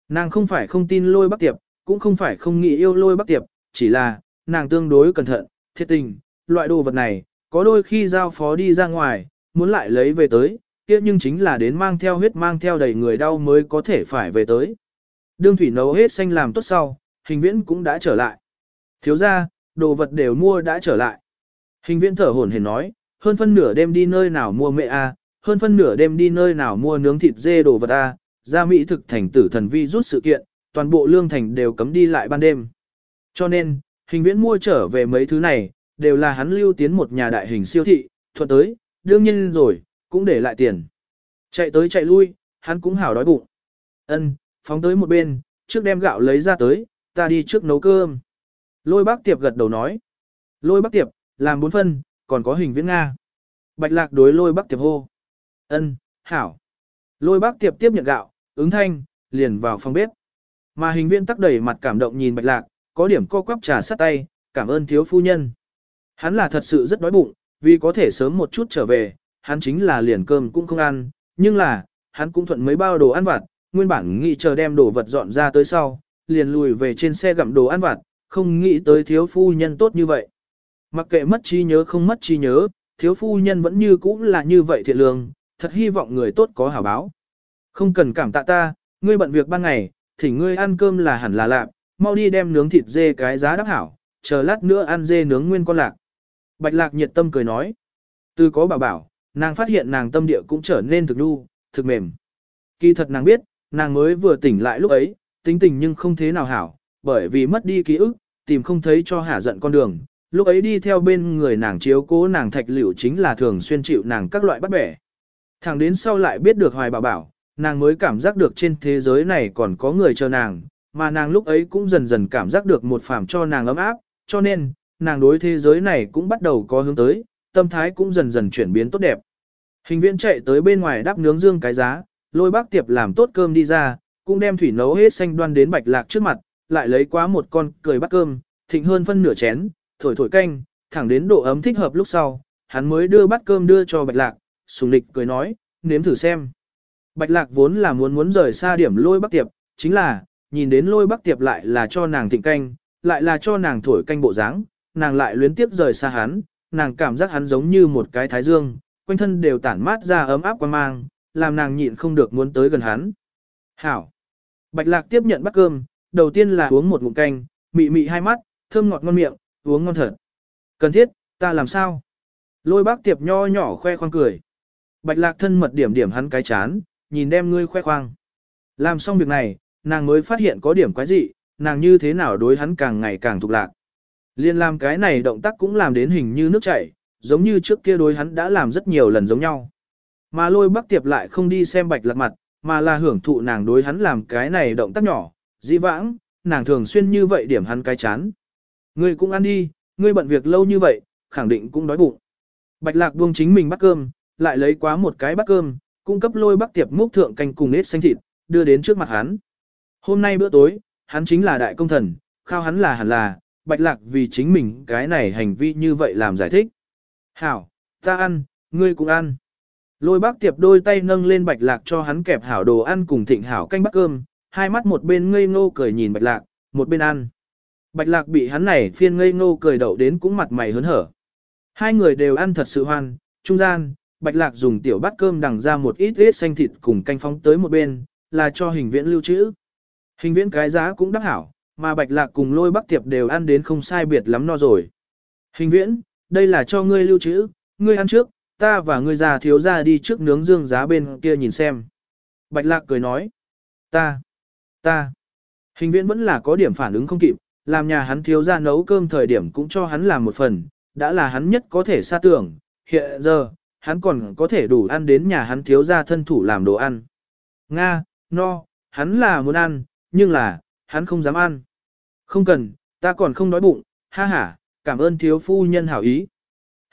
Nàng không phải không tin lôi bắc tiệp, cũng không phải không nghĩ yêu lôi bắc tiệp, chỉ là, nàng tương đối cẩn thận, thiết tình, loại đồ vật này, có đôi khi giao phó đi ra ngoài, muốn lại lấy về tới, kia nhưng chính là đến mang theo huyết mang theo đầy người đau mới có thể phải về tới. Đương thủy nấu hết xanh làm tốt sau, hình viễn cũng đã trở lại. Thiếu ra, đồ vật đều mua đã trở lại. Hình viễn thở hổn hển nói, hơn phân nửa đêm đi nơi nào mua mẹ a, hơn phân nửa đêm đi nơi nào mua nướng thịt dê đồ vật a, ra Mỹ thực thành tử thần vi rút sự kiện, toàn bộ lương thành đều cấm đi lại ban đêm. Cho nên, hình viễn mua trở về mấy thứ này, đều là hắn lưu tiến một nhà đại hình siêu thị, thuận tới, đương nhiên rồi, cũng để lại tiền. Chạy tới chạy lui, hắn cũng hảo đói bụng. Ân, phóng tới một bên, trước đem gạo lấy ra tới, ta đi trước nấu cơm. Lôi bác tiệp gật đầu nói. Lôi bác tiệp, làm bốn phân, còn có hình viễn Nga. Bạch lạc đối lôi bác tiệp hô. Ân, hảo. Lôi bác tiệp tiếp nhận gạo, ứng thanh, liền vào phòng bếp. Mà hình viên tắc đẩy mặt cảm động nhìn bạch lạc, có điểm co quắp trà sắt tay, cảm ơn thiếu phu nhân. Hắn là thật sự rất đói bụng, vì có thể sớm một chút trở về, hắn chính là liền cơm cũng không ăn, nhưng là, hắn cũng thuận mấy bao đồ ăn vặt, nguyên bản nghĩ chờ đem đồ vật dọn ra tới sau, liền lùi về trên xe gặm đồ ăn vặt, không nghĩ tới thiếu phu nhân tốt như vậy. Mặc kệ mất trí nhớ không mất trí nhớ, thiếu phu nhân vẫn như cũ là như vậy thiện lương, thật hy vọng người tốt có hảo báo. Không cần cảm tạ ta, ngươi bận việc ban ngày, thỉnh ngươi ăn cơm là hẳn là lạ, mau đi đem nướng thịt dê cái giá đắp hảo, chờ lát nữa ăn dê nướng nguyên con lạc. Bạch lạc nhiệt tâm cười nói. Từ có bảo bảo, nàng phát hiện nàng tâm địa cũng trở nên thực đu, thực mềm. Kỳ thật nàng biết, nàng mới vừa tỉnh lại lúc ấy, tính tình nhưng không thế nào hảo, bởi vì mất đi ký ức, tìm không thấy cho hả giận con đường. Lúc ấy đi theo bên người nàng chiếu cố nàng thạch liễu chính là thường xuyên chịu nàng các loại bắt bẻ. Thẳng đến sau lại biết được hoài bảo bảo, nàng mới cảm giác được trên thế giới này còn có người chờ nàng, mà nàng lúc ấy cũng dần dần cảm giác được một phàm cho nàng ấm áp, cho nên, nàng đối thế giới này cũng bắt đầu có hướng tới, tâm thái cũng dần dần chuyển biến tốt đẹp. Hình viện chạy tới bên ngoài đắp nướng dương cái giá, lôi bác tiệp làm tốt cơm đi ra, cũng đem thủy nấu hết xanh đoan đến bạch lạc trước mặt, lại lấy quá một con cười bắt cơm, thịnh hơn phân nửa chén, thổi thổi canh, thẳng đến độ ấm thích hợp lúc sau, hắn mới đưa bát cơm đưa cho bạch lạc, sùng Lịch cười nói, nếm thử xem. Bạch lạc vốn là muốn muốn rời xa điểm lôi bắc tiệp, chính là, nhìn đến lôi bắc tiệp lại là cho nàng thịnh canh, lại là cho nàng thổi canh bộ dáng, nàng lại luyến tiếp rời xa hắn, nàng cảm giác hắn giống như một cái thái dương, quanh thân đều tản mát ra ấm áp quan mang, làm nàng nhịn không được muốn tới gần hắn. Hảo! Bạch lạc tiếp nhận bát cơm, đầu tiên là uống một ngụm canh, mị mị hai mắt, thơm ngọt ngon miệng, uống ngon thật. Cần thiết, ta làm sao? Lôi bác tiệp nho nhỏ khoe khoang cười. Bạch lạc thân mật điểm điểm hắn cái chán, nhìn đem ngươi khoe khoang. Làm xong việc này, nàng mới phát hiện có điểm quái dị, nàng như thế nào đối hắn càng ngày càng thục lạc. Liên làm cái này động tác cũng làm đến hình như nước chảy, giống như trước kia đối hắn đã làm rất nhiều lần giống nhau. Mà lôi bác tiệp lại không đi xem bạch lạc mặt, mà là hưởng thụ nàng đối hắn làm cái này động tác nhỏ, dĩ vãng, nàng thường xuyên như vậy điểm hắn cái chán. Ngươi cũng ăn đi, ngươi bận việc lâu như vậy, khẳng định cũng đói bụng. Bạch lạc buông chính mình bắt cơm, lại lấy quá một cái bát cơm, cung cấp lôi bắc tiệp múc thượng canh cùng nết xanh thịt, đưa đến trước mặt hắn. Hôm nay bữa tối, hắn chính là đại công thần, khao hắn là hẳn là, bạch lạc vì chính mình cái này hành vi như vậy làm giải thích. Hảo, ta ăn, ngươi cũng ăn. Lôi bác tiệp đôi tay nâng lên bạch lạc cho hắn kẹp hảo đồ ăn cùng thịnh hảo canh bát cơm, hai mắt một bên ngây ngô cười nhìn bạch lạc, một bên ăn. Bạch lạc bị hắn này phiên ngây ngô cười đậu đến cũng mặt mày hớn hở. Hai người đều ăn thật sự hoan, trung gian, bạch lạc dùng tiểu bát cơm đằng ra một ít ít xanh thịt cùng canh phóng tới một bên, là cho hình viễn lưu trữ. Hình viễn cái giá cũng đắc hảo, mà bạch lạc cùng lôi bắc tiệp đều ăn đến không sai biệt lắm no rồi. Hình viễn, đây là cho ngươi lưu trữ, ngươi ăn trước, ta và ngươi già thiếu ra đi trước nướng dương giá bên kia nhìn xem. Bạch lạc cười nói, ta, ta, hình viễn vẫn là có điểm phản ứng không kịp, làm nhà hắn thiếu ra nấu cơm thời điểm cũng cho hắn làm một phần, đã là hắn nhất có thể xa tưởng, hiện giờ, hắn còn có thể đủ ăn đến nhà hắn thiếu ra thân thủ làm đồ ăn. Nga, no, hắn là muốn ăn, nhưng là, hắn không dám ăn. Không cần, ta còn không đói bụng, ha ha, cảm ơn thiếu phu nhân hảo ý.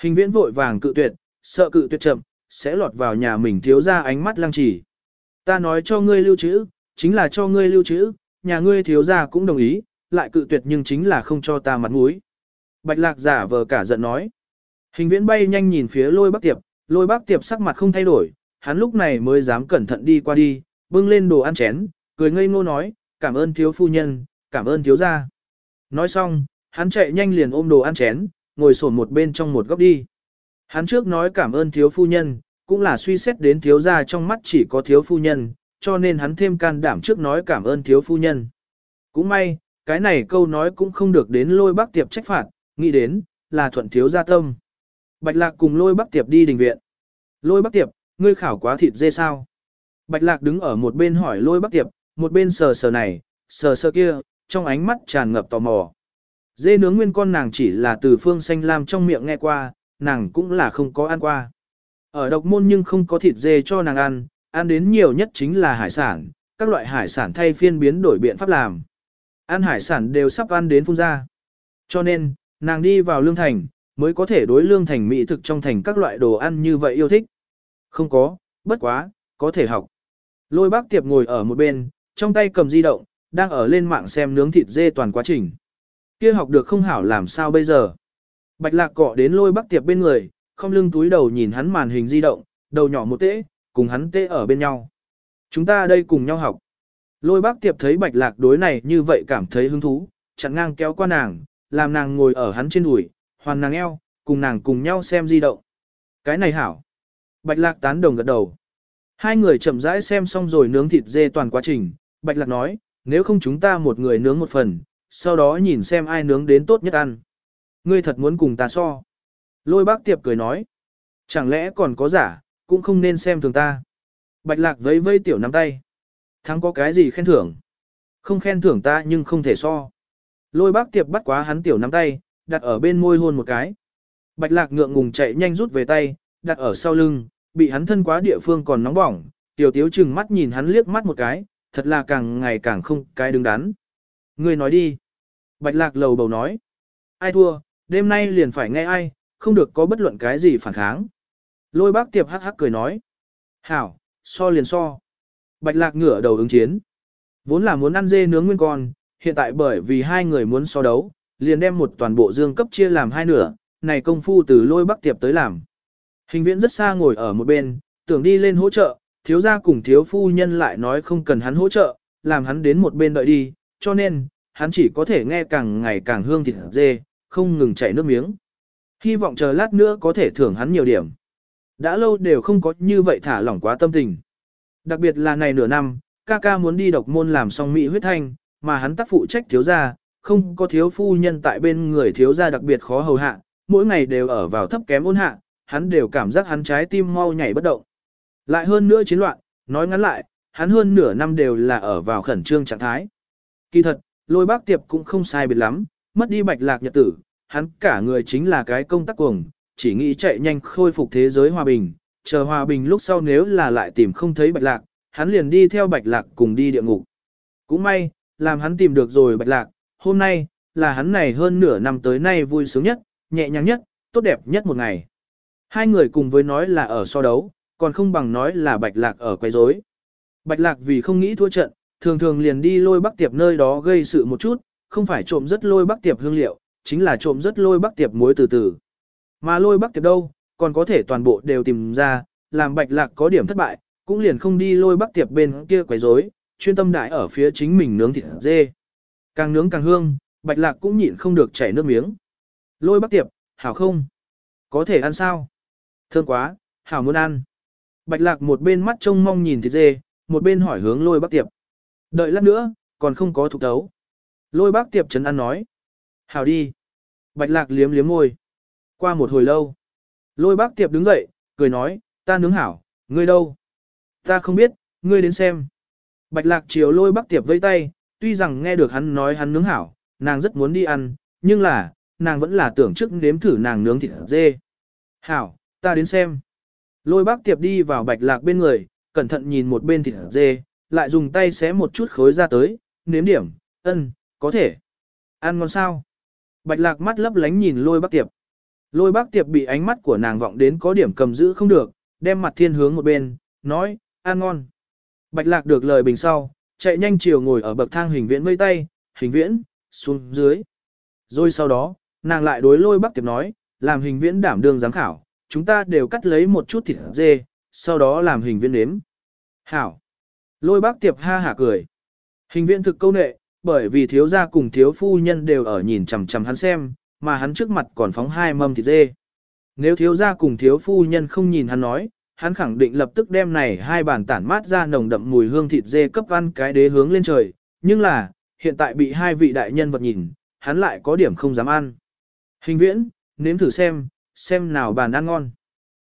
Hình viễn vội vàng cự tuyệt, sợ cự tuyệt chậm, sẽ lọt vào nhà mình thiếu ra ánh mắt lăng trì. Ta nói cho ngươi lưu trữ, chính là cho ngươi lưu trữ, nhà ngươi thiếu ra cũng đồng ý, lại cự tuyệt nhưng chính là không cho ta mặt mũi. Bạch lạc giả vờ cả giận nói. Hình viễn bay nhanh nhìn phía lôi bác tiệp, lôi bác tiệp sắc mặt không thay đổi, hắn lúc này mới dám cẩn thận đi qua đi, bưng lên đồ ăn chén, cười ngây ngô nói, cảm ơn thiếu phu nhân, cảm ơn thiếu gia. Nói xong, hắn chạy nhanh liền ôm đồ ăn chén, ngồi sổn một bên trong một góc đi. Hắn trước nói cảm ơn thiếu phu nhân, cũng là suy xét đến thiếu gia trong mắt chỉ có thiếu phu nhân, cho nên hắn thêm can đảm trước nói cảm ơn thiếu phu nhân. Cũng may, cái này câu nói cũng không được đến lôi bác tiệp trách phạt, nghĩ đến, là thuận thiếu gia tâm. Bạch lạc cùng lôi bác tiệp đi đình viện. Lôi bác tiệp, ngươi khảo quá thịt dê sao? Bạch lạc đứng ở một bên hỏi lôi bác tiệp, một bên sờ sờ này, sờ sờ kia, trong ánh mắt tràn ngập tò mò. Dê nướng nguyên con nàng chỉ là từ phương xanh lam trong miệng nghe qua, nàng cũng là không có ăn qua. Ở độc môn nhưng không có thịt dê cho nàng ăn, ăn đến nhiều nhất chính là hải sản, các loại hải sản thay phiên biến đổi biện pháp làm. Ăn hải sản đều sắp ăn đến phun ra. Cho nên, nàng đi vào lương thành, mới có thể đối lương thành mỹ thực trong thành các loại đồ ăn như vậy yêu thích. Không có, bất quá, có thể học. Lôi bác tiệp ngồi ở một bên, trong tay cầm di động, đang ở lên mạng xem nướng thịt dê toàn quá trình. Kia học được không hảo làm sao bây giờ. Bạch lạc cọ đến lôi bác tiệp bên người, không lưng túi đầu nhìn hắn màn hình di động, đầu nhỏ một tễ, cùng hắn tễ ở bên nhau. Chúng ta đây cùng nhau học. Lôi bác tiệp thấy bạch lạc đối này như vậy cảm thấy hứng thú, chặn ngang kéo qua nàng, làm nàng ngồi ở hắn trên đùi, hoàn nàng eo, cùng nàng cùng nhau xem di động. Cái này hảo. Bạch lạc tán đồng gật đầu. Hai người chậm rãi xem xong rồi nướng thịt dê toàn quá trình, Bạch lạc nói, nếu không chúng ta một người nướng một phần, sau đó nhìn xem ai nướng đến tốt nhất ăn. Ngươi thật muốn cùng ta so. Lôi bác tiệp cười nói. Chẳng lẽ còn có giả, cũng không nên xem thường ta. Bạch lạc vẫy vây tiểu nắm tay. Thắng có cái gì khen thưởng? Không khen thưởng ta nhưng không thể so. Lôi bác tiệp bắt quá hắn tiểu nắm tay, đặt ở bên môi hôn một cái. Bạch lạc ngượng ngùng chạy nhanh rút về tay, đặt ở sau lưng, bị hắn thân quá địa phương còn nóng bỏng. Tiểu tiếu chừng mắt nhìn hắn liếc mắt một cái, thật là càng ngày càng không cái đứng đắn. Ngươi nói đi. Bạch lạc lầu bầu nói. Ai thua, đêm nay liền phải nghe ai, không được có bất luận cái gì phản kháng. Lôi bác tiệp hắc hắc cười nói. Hảo, so liền so. Bạch lạc ngửa đầu ứng chiến. Vốn là muốn ăn dê nướng nguyên con, hiện tại bởi vì hai người muốn so đấu, liền đem một toàn bộ dương cấp chia làm hai nửa, này công phu từ lôi bắc tiệp tới làm. Hình viễn rất xa ngồi ở một bên, tưởng đi lên hỗ trợ, thiếu gia cùng thiếu phu nhân lại nói không cần hắn hỗ trợ, làm hắn đến một bên đợi đi, cho nên, hắn chỉ có thể nghe càng ngày càng hương thịt dê, không ngừng chảy nước miếng. Hy vọng chờ lát nữa có thể thưởng hắn nhiều điểm. Đã lâu đều không có như vậy thả lỏng quá tâm tình. Đặc biệt là này nửa năm, ca ca muốn đi độc môn làm xong mỹ huyết thanh, mà hắn tác phụ trách thiếu gia, không có thiếu phu nhân tại bên người thiếu gia đặc biệt khó hầu hạ, mỗi ngày đều ở vào thấp kém ôn hạ, hắn đều cảm giác hắn trái tim mau nhảy bất động. Lại hơn nữa chiến loạn, nói ngắn lại, hắn hơn nửa năm đều là ở vào khẩn trương trạng thái. Kỳ thật, lôi bác tiệp cũng không sai biệt lắm, mất đi bạch lạc nhật tử, hắn cả người chính là cái công tác cuồng, chỉ nghĩ chạy nhanh khôi phục thế giới hòa bình, chờ hòa bình lúc sau nếu là lại tìm không thấy bạch lạc, hắn liền đi theo bạch lạc cùng đi địa ngục. Cũng may, làm hắn tìm được rồi bạch lạc, hôm nay, là hắn này hơn nửa năm tới nay vui sướng nhất, nhẹ nhàng nhất, tốt đẹp nhất một ngày. Hai người cùng với nói là ở so đấu, còn không bằng nói là bạch lạc ở quay rối. Bạch lạc vì không nghĩ thua trận, thường thường liền đi lôi bắc tiệp nơi đó gây sự một chút, không phải trộm rất lôi bắc tiệp hương liệu, chính là trộm rất lôi bắc tiệp muối từ từ. Mà lôi bắc tiệp đâu, còn có thể toàn bộ đều tìm ra, làm bạch lạc có điểm thất bại, cũng liền không đi lôi bắc tiệp bên kia quấy rối, chuyên tâm đại ở phía chính mình nướng thịt dê. Càng nướng càng hương, bạch lạc cũng nhịn không được chảy nước miếng. Lôi bắc tiệp, hảo không? Có thể ăn sao? Thơm quá, hảo muốn ăn. Bạch lạc một bên mắt trông mong nhìn thịt dê, một bên hỏi hướng lôi bác tiệp. Đợi lát nữa, còn không có thục tấu. Lôi bác tiệp trấn ăn nói. Hảo đi. Bạch lạc liếm liếm môi. Qua một hồi lâu. Lôi bác tiệp đứng dậy, cười nói, ta nướng hảo, ngươi đâu? Ta không biết, ngươi đến xem. Bạch lạc chiều lôi bác tiệp vây tay, tuy rằng nghe được hắn nói hắn nướng hảo, nàng rất muốn đi ăn, nhưng là, nàng vẫn là tưởng trước nếm thử nàng nướng thịt dê. Hảo, ta đến xem. Lôi bác tiệp đi vào bạch lạc bên người, cẩn thận nhìn một bên thịt dê, lại dùng tay xé một chút khối ra tới, nếm điểm, ân, có thể. Ăn ngon sao? Bạch lạc mắt lấp lánh nhìn lôi bác tiệp. Lôi bác tiệp bị ánh mắt của nàng vọng đến có điểm cầm giữ không được, đem mặt thiên hướng một bên, nói, ăn ngon. Bạch lạc được lời bình sau, chạy nhanh chiều ngồi ở bậc thang hình viễn vây tay, hình viễn, xuống dưới. Rồi sau đó, nàng lại đối lôi bác tiệp nói, làm hình viễn đảm đương giám khảo, chúng ta đều cắt lấy một chút thịt dê, sau đó làm hình viên nếm. Hảo. Lôi bác tiệp ha hả cười. Hình viên thực câu nệ, bởi vì thiếu gia cùng thiếu phu nhân đều ở nhìn chằm chằm hắn xem, mà hắn trước mặt còn phóng hai mâm thịt dê. Nếu thiếu gia cùng thiếu phu nhân không nhìn hắn nói, hắn khẳng định lập tức đem này hai bàn tản mát ra nồng đậm mùi hương thịt dê cấp ăn cái đế hướng lên trời, nhưng là, hiện tại bị hai vị đại nhân vật nhìn, hắn lại có điểm không dám ăn. Hình viễn, nếm thử xem, xem nào bàn ăn ngon.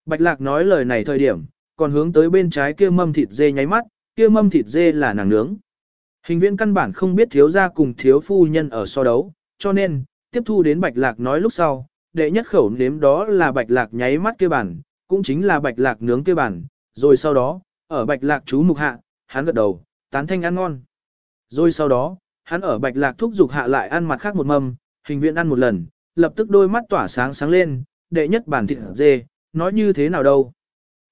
Bạch lạc nói lời này thời điểm, còn hướng tới bên trái kia mâm thịt dê nháy mắt, kia mâm thịt dê là nàng nướng. Hình viễn căn bản không biết thiếu gia cùng thiếu phu nhân ở so đấu, cho nên, tiếp thu đến bạch lạc nói lúc sau, đệ nhất khẩu nếm đó là bạch lạc nháy mắt kia bản, cũng chính là bạch lạc nướng kia bản, rồi sau đó, ở bạch lạc chú mục hạ, hắn gật đầu, tán thanh ăn ngon. Rồi sau đó, hắn ở bạch lạc thúc dục hạ lại ăn mặt khác một mâm, hình viện ăn một lần, lập tức đôi mắt tỏa sáng sáng lên, đệ nhất bản thịt dê, nói như thế nào đâu.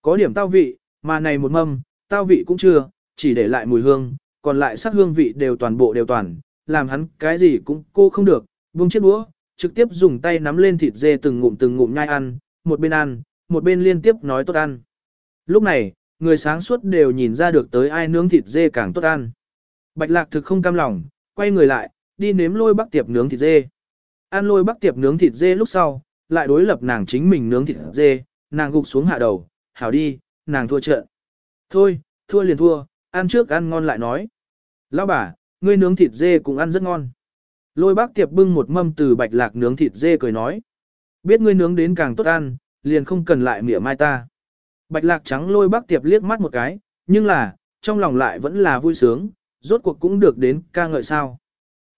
Có điểm tao vị, mà này một mâm, tao vị cũng chưa, chỉ để lại mùi hương, còn lại sắc hương vị đều toàn bộ đều toàn, làm hắn cái gì cũng cô không được, buông chiếc đũa, trực tiếp dùng tay nắm lên thịt dê từng ngụm từng ngụm nhai ăn, một bên ăn, một bên liên tiếp nói tốt ăn. Lúc này, người sáng suốt đều nhìn ra được tới ai nướng thịt dê càng tốt ăn. Bạch lạc thực không cam lòng, quay người lại, đi nếm lôi bắc tiệp nướng thịt dê. Ăn lôi bắc tiệp nướng thịt dê lúc sau, lại đối lập nàng chính mình nướng thịt dê, nàng gục xuống hạ đầu, hảo đi, nàng thua trận. Thôi, thua liền thua, ăn trước ăn ngon lại nói. Lão bà, ngươi nướng thịt dê cũng ăn rất ngon. Lôi bác tiệp bưng một mâm từ bạch lạc nướng thịt dê cười nói. Biết ngươi nướng đến càng tốt ăn, liền không cần lại mỉa mai ta. Bạch lạc trắng lôi bác tiệp liếc mắt một cái, nhưng là, trong lòng lại vẫn là vui sướng, rốt cuộc cũng được đến ca ngợi sao.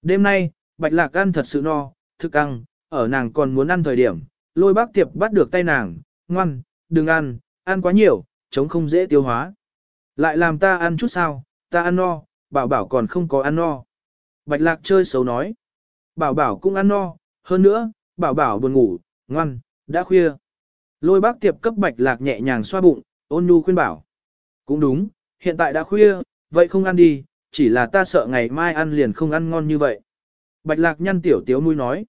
Đêm nay, bạch lạc ăn thật sự no, thức ăn, ở nàng còn muốn ăn thời điểm, lôi bác tiệp bắt được tay nàng, ngoan, đừng ăn, ăn quá nhiều, chống không dễ tiêu hóa. Lại làm ta ăn chút sao, ta ăn no, bảo bảo còn không có ăn no. Bạch lạc chơi xấu nói. Bảo bảo cũng ăn no, hơn nữa, bảo bảo buồn ngủ, ngoan, đã khuya. Lôi bác tiệp cấp bạch lạc nhẹ nhàng xoa bụng, ôn nhu khuyên bảo. Cũng đúng, hiện tại đã khuya, vậy không ăn đi, chỉ là ta sợ ngày mai ăn liền không ăn ngon như vậy. Bạch lạc nhăn tiểu tiếu nuôi nói.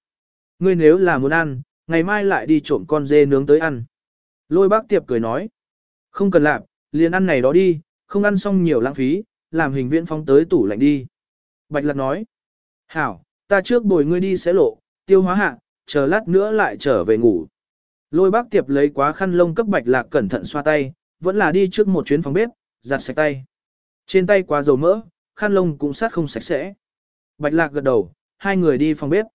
Ngươi nếu là muốn ăn, ngày mai lại đi trộm con dê nướng tới ăn. Lôi bác tiệp cười nói. Không cần làm, liền ăn này đó đi, không ăn xong nhiều lãng phí, làm hình viễn phóng tới tủ lạnh đi. Bạch lạc nói, hảo, ta trước bồi ngươi đi sẽ lộ, tiêu hóa hạ, chờ lát nữa lại trở về ngủ. Lôi bác tiệp lấy quá khăn lông cấp bạch lạc cẩn thận xoa tay, vẫn là đi trước một chuyến phòng bếp, giặt sạch tay. Trên tay quá dầu mỡ, khăn lông cũng sát không sạch sẽ. Bạch lạc gật đầu, hai người đi phòng bếp.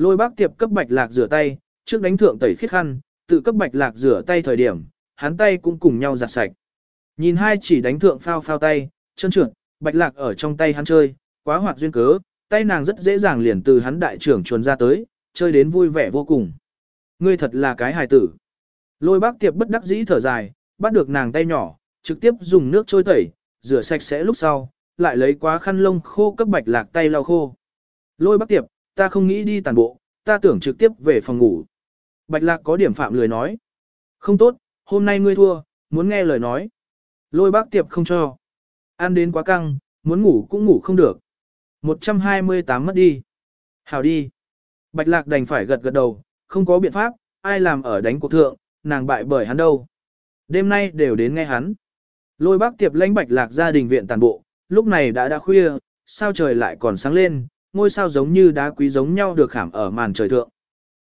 Lôi bác tiệp cấp bạch lạc rửa tay, trước đánh thượng tẩy khiết khăn, tự cấp bạch lạc rửa tay thời điểm, hắn tay cũng cùng nhau giặt sạch. Nhìn hai chỉ đánh thượng phao phao tay, chân trượt, bạch lạc ở trong tay hắn chơi, quá hoạt duyên cớ, tay nàng rất dễ dàng liền từ hắn đại trưởng chuồn ra tới, chơi đến vui vẻ vô cùng. Ngươi thật là cái hài tử. Lôi bác tiệp bất đắc dĩ thở dài, bắt được nàng tay nhỏ, trực tiếp dùng nước trôi tẩy, rửa sạch sẽ lúc sau, lại lấy quá khăn lông khô cấp bạch lạc tay lau khô. Lôi bác tiệp, ta không nghĩ đi tàn bộ, ta tưởng trực tiếp về phòng ngủ. Bạch lạc có điểm phạm lười nói. Không tốt, hôm nay ngươi thua, muốn nghe lời nói. Lôi bác tiệp không cho. Ăn đến quá căng, muốn ngủ cũng ngủ không được. 128 mất đi. Hào đi. Bạch lạc đành phải gật gật đầu, không có biện pháp, ai làm ở đánh cuộc thượng, nàng bại bởi hắn đâu. Đêm nay đều đến nghe hắn. Lôi bác tiệp lãnh bạch lạc gia đình viện tàn bộ, lúc này đã đã khuya, sao trời lại còn sáng lên, ngôi sao giống như đá quý giống nhau được khảm ở màn trời thượng.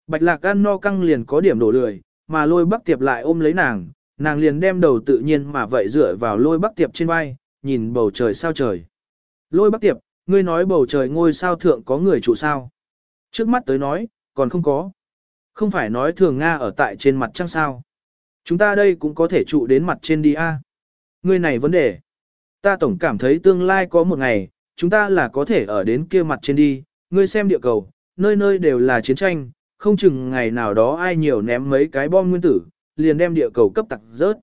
Bạch lạc ăn no căng liền có điểm đổ lười, mà lôi Bắc tiệp lại ôm lấy nàng, nàng liền đem đầu tự nhiên mà vậy dựa vào lôi Bắc tiệp trên vai, nhìn bầu trời sao trời. Lôi Bắc tiệp, ngươi nói bầu trời ngôi sao thượng có người trụ sao. Trước mắt tới nói, còn không có. Không phải nói thường Nga ở tại trên mặt trăng sao. Chúng ta đây cũng có thể trụ đến mặt trên đi a. Ngươi này vấn đề. Ta tổng cảm thấy tương lai có một ngày, chúng ta là có thể ở đến kia mặt trên đi. Ngươi xem địa cầu, nơi nơi đều là chiến tranh, không chừng ngày nào đó ai nhiều ném mấy cái bom nguyên tử, liền đem địa cầu cấp tặc rớt.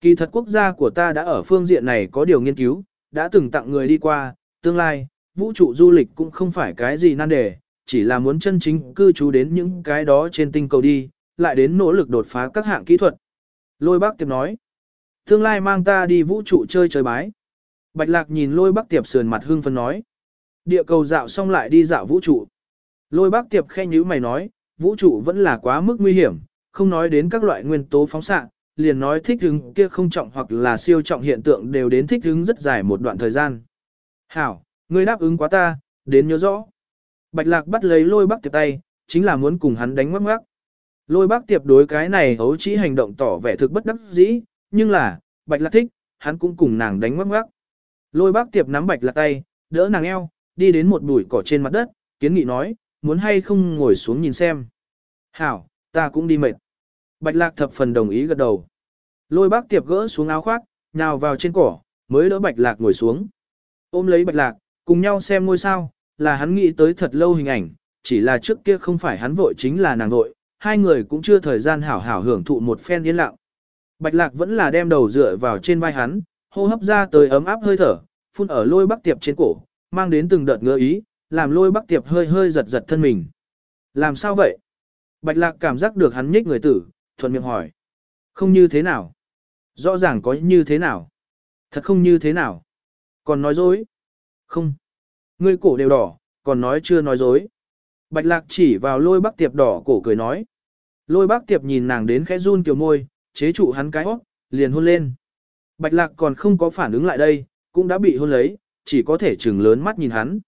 Kỳ thật quốc gia của ta đã ở phương diện này có điều nghiên cứu, đã từng tặng người đi qua, tương lai, vũ trụ du lịch cũng không phải cái gì nan đề, chỉ là muốn chân chính cư trú đến những cái đó trên tinh cầu đi, lại đến nỗ lực đột phá các hạng kỹ thuật. Lôi bác tiếp nói, tương lai mang ta đi vũ trụ chơi chơi bái. Bạch lạc nhìn lôi bác tiệp sườn mặt hương phân nói, địa cầu dạo xong lại đi dạo vũ trụ. Lôi bác tiệp khen nhữ mày nói, vũ trụ vẫn là quá mức nguy hiểm, không nói đến các loại nguyên tố phóng xạ, liền nói thích ứng kia không trọng hoặc là siêu trọng hiện tượng đều đến thích ứng rất dài một đoạn thời gian. Hảo, ngươi đáp ứng quá ta, đến nhớ rõ. Bạch lạc bắt lấy lôi bác tiệp tay, chính là muốn cùng hắn đánh ngoắc ngoắc. Lôi bác tiệp đối cái này hấu chỉ hành động tỏ vẻ thực bất đắc dĩ, nhưng là, bạch lạc thích, hắn cũng cùng nàng đánh ngoắc ngoắc. Lôi bác tiệp nắm bạch lạc tay, đỡ nàng eo, đi đến một bụi cỏ trên mặt đất, kiến nghị nói, muốn hay không ngồi xuống nhìn xem. Hảo, ta cũng đi mệt. Bạch lạc thập phần đồng ý gật đầu. Lôi bác tiệp gỡ xuống áo khoác, nhào vào trên cỏ, mới đỡ bạch lạc ngồi xuống. Ôm lấy bạch lạc, cùng nhau xem ngôi sao, là hắn nghĩ tới thật lâu hình ảnh, chỉ là trước kia không phải hắn vội chính là nàng vội, hai người cũng chưa thời gian hảo hảo hưởng thụ một phen yên lặng. Bạch lạc vẫn là đem đầu dựa vào trên vai hắn, hô hấp ra tới ấm áp hơi thở, phun ở lôi bắc tiệp trên cổ, mang đến từng đợt ngứa ý, làm lôi bắc tiệp hơi hơi giật giật thân mình. Làm sao vậy? Bạch lạc cảm giác được hắn nhích người tử, thuận miệng hỏi. Không như thế nào? Rõ ràng có như thế nào? Thật không như thế nào? Còn nói dối? Không. Ngươi cổ đều đỏ, còn nói chưa nói dối. Bạch lạc chỉ vào lôi bắc tiệp đỏ cổ cười nói. Lôi bác tiệp nhìn nàng đến khẽ run kiểu môi, chế trụ hắn cái hót, liền hôn lên. Bạch lạc còn không có phản ứng lại đây, cũng đã bị hôn lấy, chỉ có thể chừng lớn mắt nhìn hắn.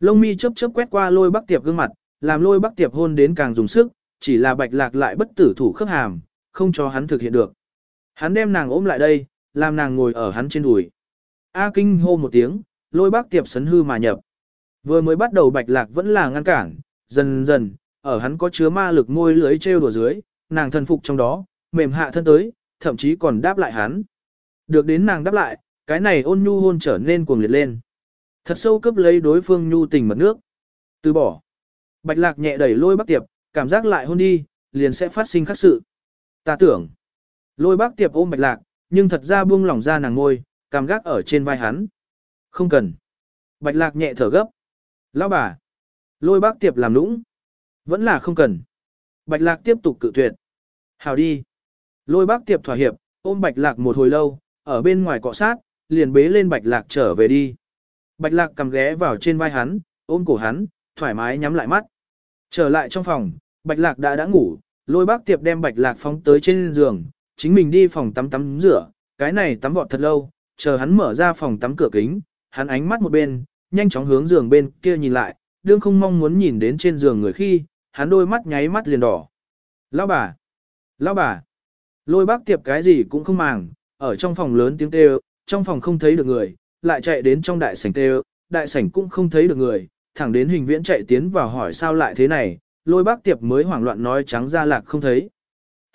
Lông mi chớp chớp quét qua lôi Bắc tiệp gương mặt, làm lôi Bắc tiệp hôn đến càng dùng sức, chỉ là bạch lạc lại bất tử thủ khớp hàm, không cho hắn thực hiện được. Hắn đem nàng ôm lại đây, làm nàng ngồi ở hắn trên đùi. A kinh hô một tiếng, lôi bác tiệp sấn hư mà nhập. Vừa mới bắt đầu bạch lạc vẫn là ngăn cản, dần dần, ở hắn có chứa ma lực môi lưới trêu đùa dưới, nàng thần phục trong đó, mềm hạ thân tới, thậm chí còn đáp lại hắn. Được đến nàng đáp lại, cái này ôn nhu hôn trở nên cuồng liệt lên. Thật sâu cấp lấy đối phương nhu tình mật nước. Từ bỏ. Bạch lạc nhẹ đẩy lôi bác tiệp, cảm giác lại hôn đi, liền sẽ phát sinh khác sự. Ta tưởng. Lôi bác tiệp ôm bạch lạc, nhưng thật ra buông lỏng ra nàng ngôi, cảm gác ở trên vai hắn. Không cần. Bạch lạc nhẹ thở gấp. Lão bà. Lôi bác tiệp làm lũng. Vẫn là không cần. Bạch lạc tiếp tục cự tuyệt. Hào đi. Lôi bác tiệp thỏa hiệp, ôm bạch lạc một hồi lâu, ở bên ngoài cọ sát, liền bế lên bạch lạc trở về đi. Bạch lạc cầm ghé vào trên vai hắn, ôm cổ hắn, thoải mái nhắm lại mắt. Trở lại trong phòng, bạch lạc đã đã ngủ, lôi bác tiệp đem bạch lạc phóng tới trên giường, chính mình đi phòng tắm tắm rửa, cái này tắm vọt thật lâu, chờ hắn mở ra phòng tắm cửa kính, hắn ánh mắt một bên, nhanh chóng hướng giường bên kia nhìn lại, đương không mong muốn nhìn đến trên giường người khi, hắn đôi mắt nháy mắt liền đỏ. Lão bà! Lão bà! Lôi bác tiệp cái gì cũng không màng, ở trong phòng lớn tiếng kêu, trong phòng không thấy được người, lại chạy đến trong đại sảnh kêu, đại sảnh cũng không thấy được người, thẳng đến hình viễn chạy tiến vào hỏi sao lại thế này, lôi bác tiệp mới hoảng loạn nói trắng ra lạc không thấy.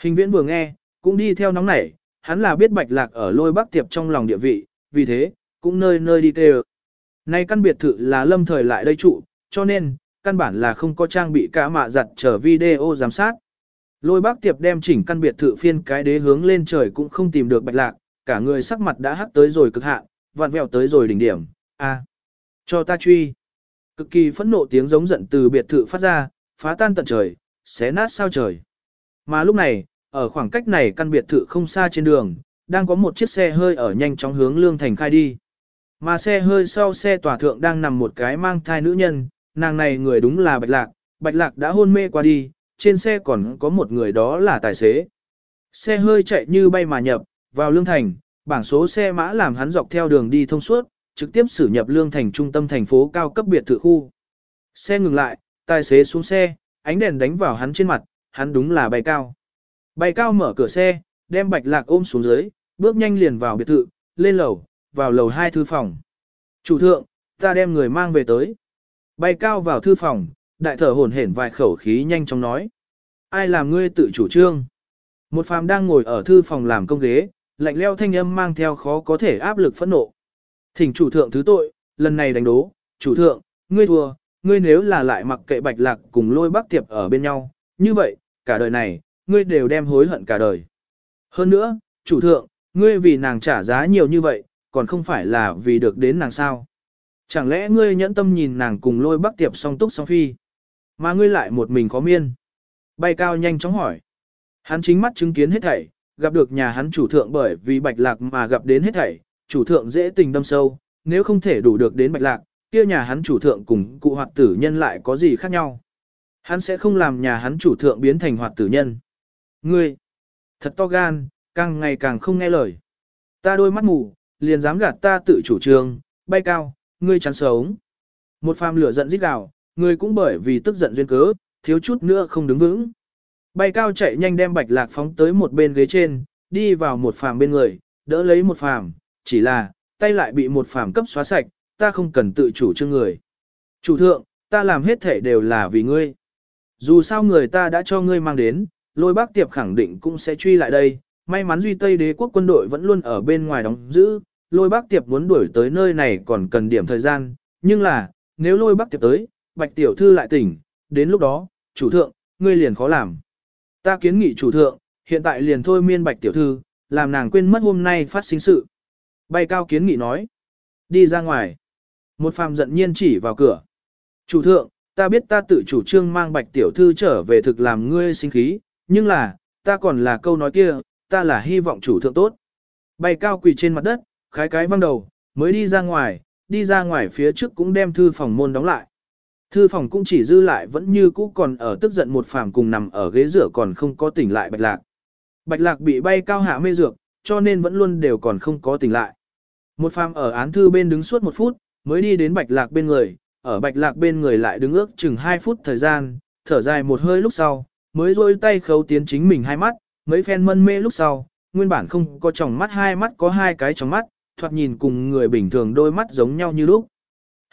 Hình viễn vừa nghe, cũng đi theo nóng nảy, hắn là biết bạch lạc ở lôi bác tiệp trong lòng địa vị, vì thế, cũng nơi nơi đi kêu. Nay căn biệt thự là lâm thời lại đây trụ, cho nên, căn bản là không có trang bị cả mạ giặt trở video giám sát. Lôi bác tiệp đem chỉnh căn biệt thự phiên cái đế hướng lên trời cũng không tìm được bạch lạc, cả người sắc mặt đã hắc tới rồi cực hạn, vặn vẹo tới rồi đỉnh điểm. A, cho ta truy. Cực kỳ phẫn nộ tiếng giống giận từ biệt thự phát ra, phá tan tận trời, xé nát sao trời. Mà lúc này, ở khoảng cách này căn biệt thự không xa trên đường, đang có một chiếc xe hơi ở nhanh chóng hướng Lương Thành khai đi. Mà xe hơi sau xe tòa thượng đang nằm một cái mang thai nữ nhân, nàng này người đúng là Bạch Lạc, Bạch Lạc đã hôn mê qua đi, trên xe còn có một người đó là tài xế. Xe hơi chạy như bay mà nhập, vào Lương Thành, bảng số xe mã làm hắn dọc theo đường đi thông suốt, trực tiếp xử nhập Lương Thành trung tâm thành phố cao cấp biệt thự khu. Xe ngừng lại, tài xế xuống xe, ánh đèn đánh vào hắn trên mặt, hắn đúng là bay cao. Bay cao mở cửa xe, đem Bạch Lạc ôm xuống dưới, bước nhanh liền vào biệt thự, lên lầu, vào lầu hai thư phòng. Chủ thượng, ta đem người mang về tới. Bay cao vào thư phòng, đại thở hổn hển vài khẩu khí nhanh chóng nói. Ai làm ngươi tự chủ trương? Một phàm đang ngồi ở thư phòng làm công ghế, lạnh leo thanh âm mang theo khó có thể áp lực phẫn nộ. Thỉnh chủ thượng thứ tội, lần này đánh đố, chủ thượng, ngươi thua, ngươi nếu là lại mặc kệ bạch lạc cùng lôi bác tiệp ở bên nhau, như vậy, cả đời này, ngươi đều đem hối hận cả đời. Hơn nữa, chủ thượng, ngươi vì nàng trả giá nhiều như vậy, còn không phải là vì được đến nàng sao. Chẳng lẽ ngươi nhẫn tâm nhìn nàng cùng lôi bác tiệp song túc song phi, mà ngươi lại một mình có miên. Bay cao nhanh chóng hỏi. Hắn chính mắt chứng kiến hết thảy, gặp được nhà hắn chủ thượng bởi vì bạch lạc mà gặp đến hết thảy, chủ thượng dễ tình đâm sâu, nếu không thể đủ được đến bạch lạc, kia nhà hắn chủ thượng cùng cụ hoạt tử nhân lại có gì khác nhau. Hắn sẽ không làm nhà hắn chủ thượng biến thành hoạt tử nhân. Ngươi, thật to gan, càng ngày càng không nghe lời. Ta đôi mắt mù, liền dám gạt ta tự chủ trương, bay cao, ngươi chán sống. Một phàm lửa giận rít gào, ngươi cũng bởi vì tức giận duyên cớ, thiếu chút nữa không đứng vững. Bay cao chạy nhanh đem bạch lạc phóng tới một bên ghế trên, đi vào một phàm bên người, đỡ lấy một phàm, chỉ là, tay lại bị một phàm cấp xóa sạch, ta không cần tự chủ cho người. Chủ thượng, ta làm hết thể đều là vì ngươi. Dù sao người ta đã cho ngươi mang đến, lôi bác tiệp khẳng định cũng sẽ truy lại đây. May mắn duy Tây đế quốc quân đội vẫn luôn ở bên ngoài đóng giữ, lôi bác tiệp muốn đuổi tới nơi này còn cần điểm thời gian. Nhưng là, nếu lôi bác tiệp tới, bạch tiểu thư lại tỉnh, đến lúc đó, chủ thượng, ngươi liền khó làm. Ta kiến nghị chủ thượng, hiện tại liền thôi miên bạch tiểu thư, làm nàng quên mất hôm nay phát sinh sự. Bay cao kiến nghị nói. Đi ra ngoài. Một phàm giận nhiên chỉ vào cửa. Chủ thượng, ta biết ta tự chủ trương mang bạch tiểu thư trở về thực làm ngươi sinh khí, nhưng là, ta còn là câu nói kia, ta là hy vọng chủ thượng tốt. Bay cao quỳ trên mặt đất, khái cái văng đầu, mới đi ra ngoài, đi ra ngoài phía trước cũng đem thư phòng môn đóng lại. Thư phòng cũng chỉ dư lại vẫn như cũ còn ở tức giận một phàm cùng nằm ở ghế rửa còn không có tỉnh lại bạch lạc. Bạch lạc bị bay cao hạ mê dược, cho nên vẫn luôn đều còn không có tỉnh lại. Một phàm ở án thư bên đứng suốt một phút, mới đi đến bạch lạc bên người, ở bạch lạc bên người lại đứng ước chừng 2 phút thời gian, thở dài một hơi lúc sau, mới rôi tay khấu tiến chính mình hai mắt, mấy phen mân mê lúc sau, nguyên bản không có tròng mắt hai mắt có hai cái tròng mắt, thoạt nhìn cùng người bình thường đôi mắt giống nhau như lúc.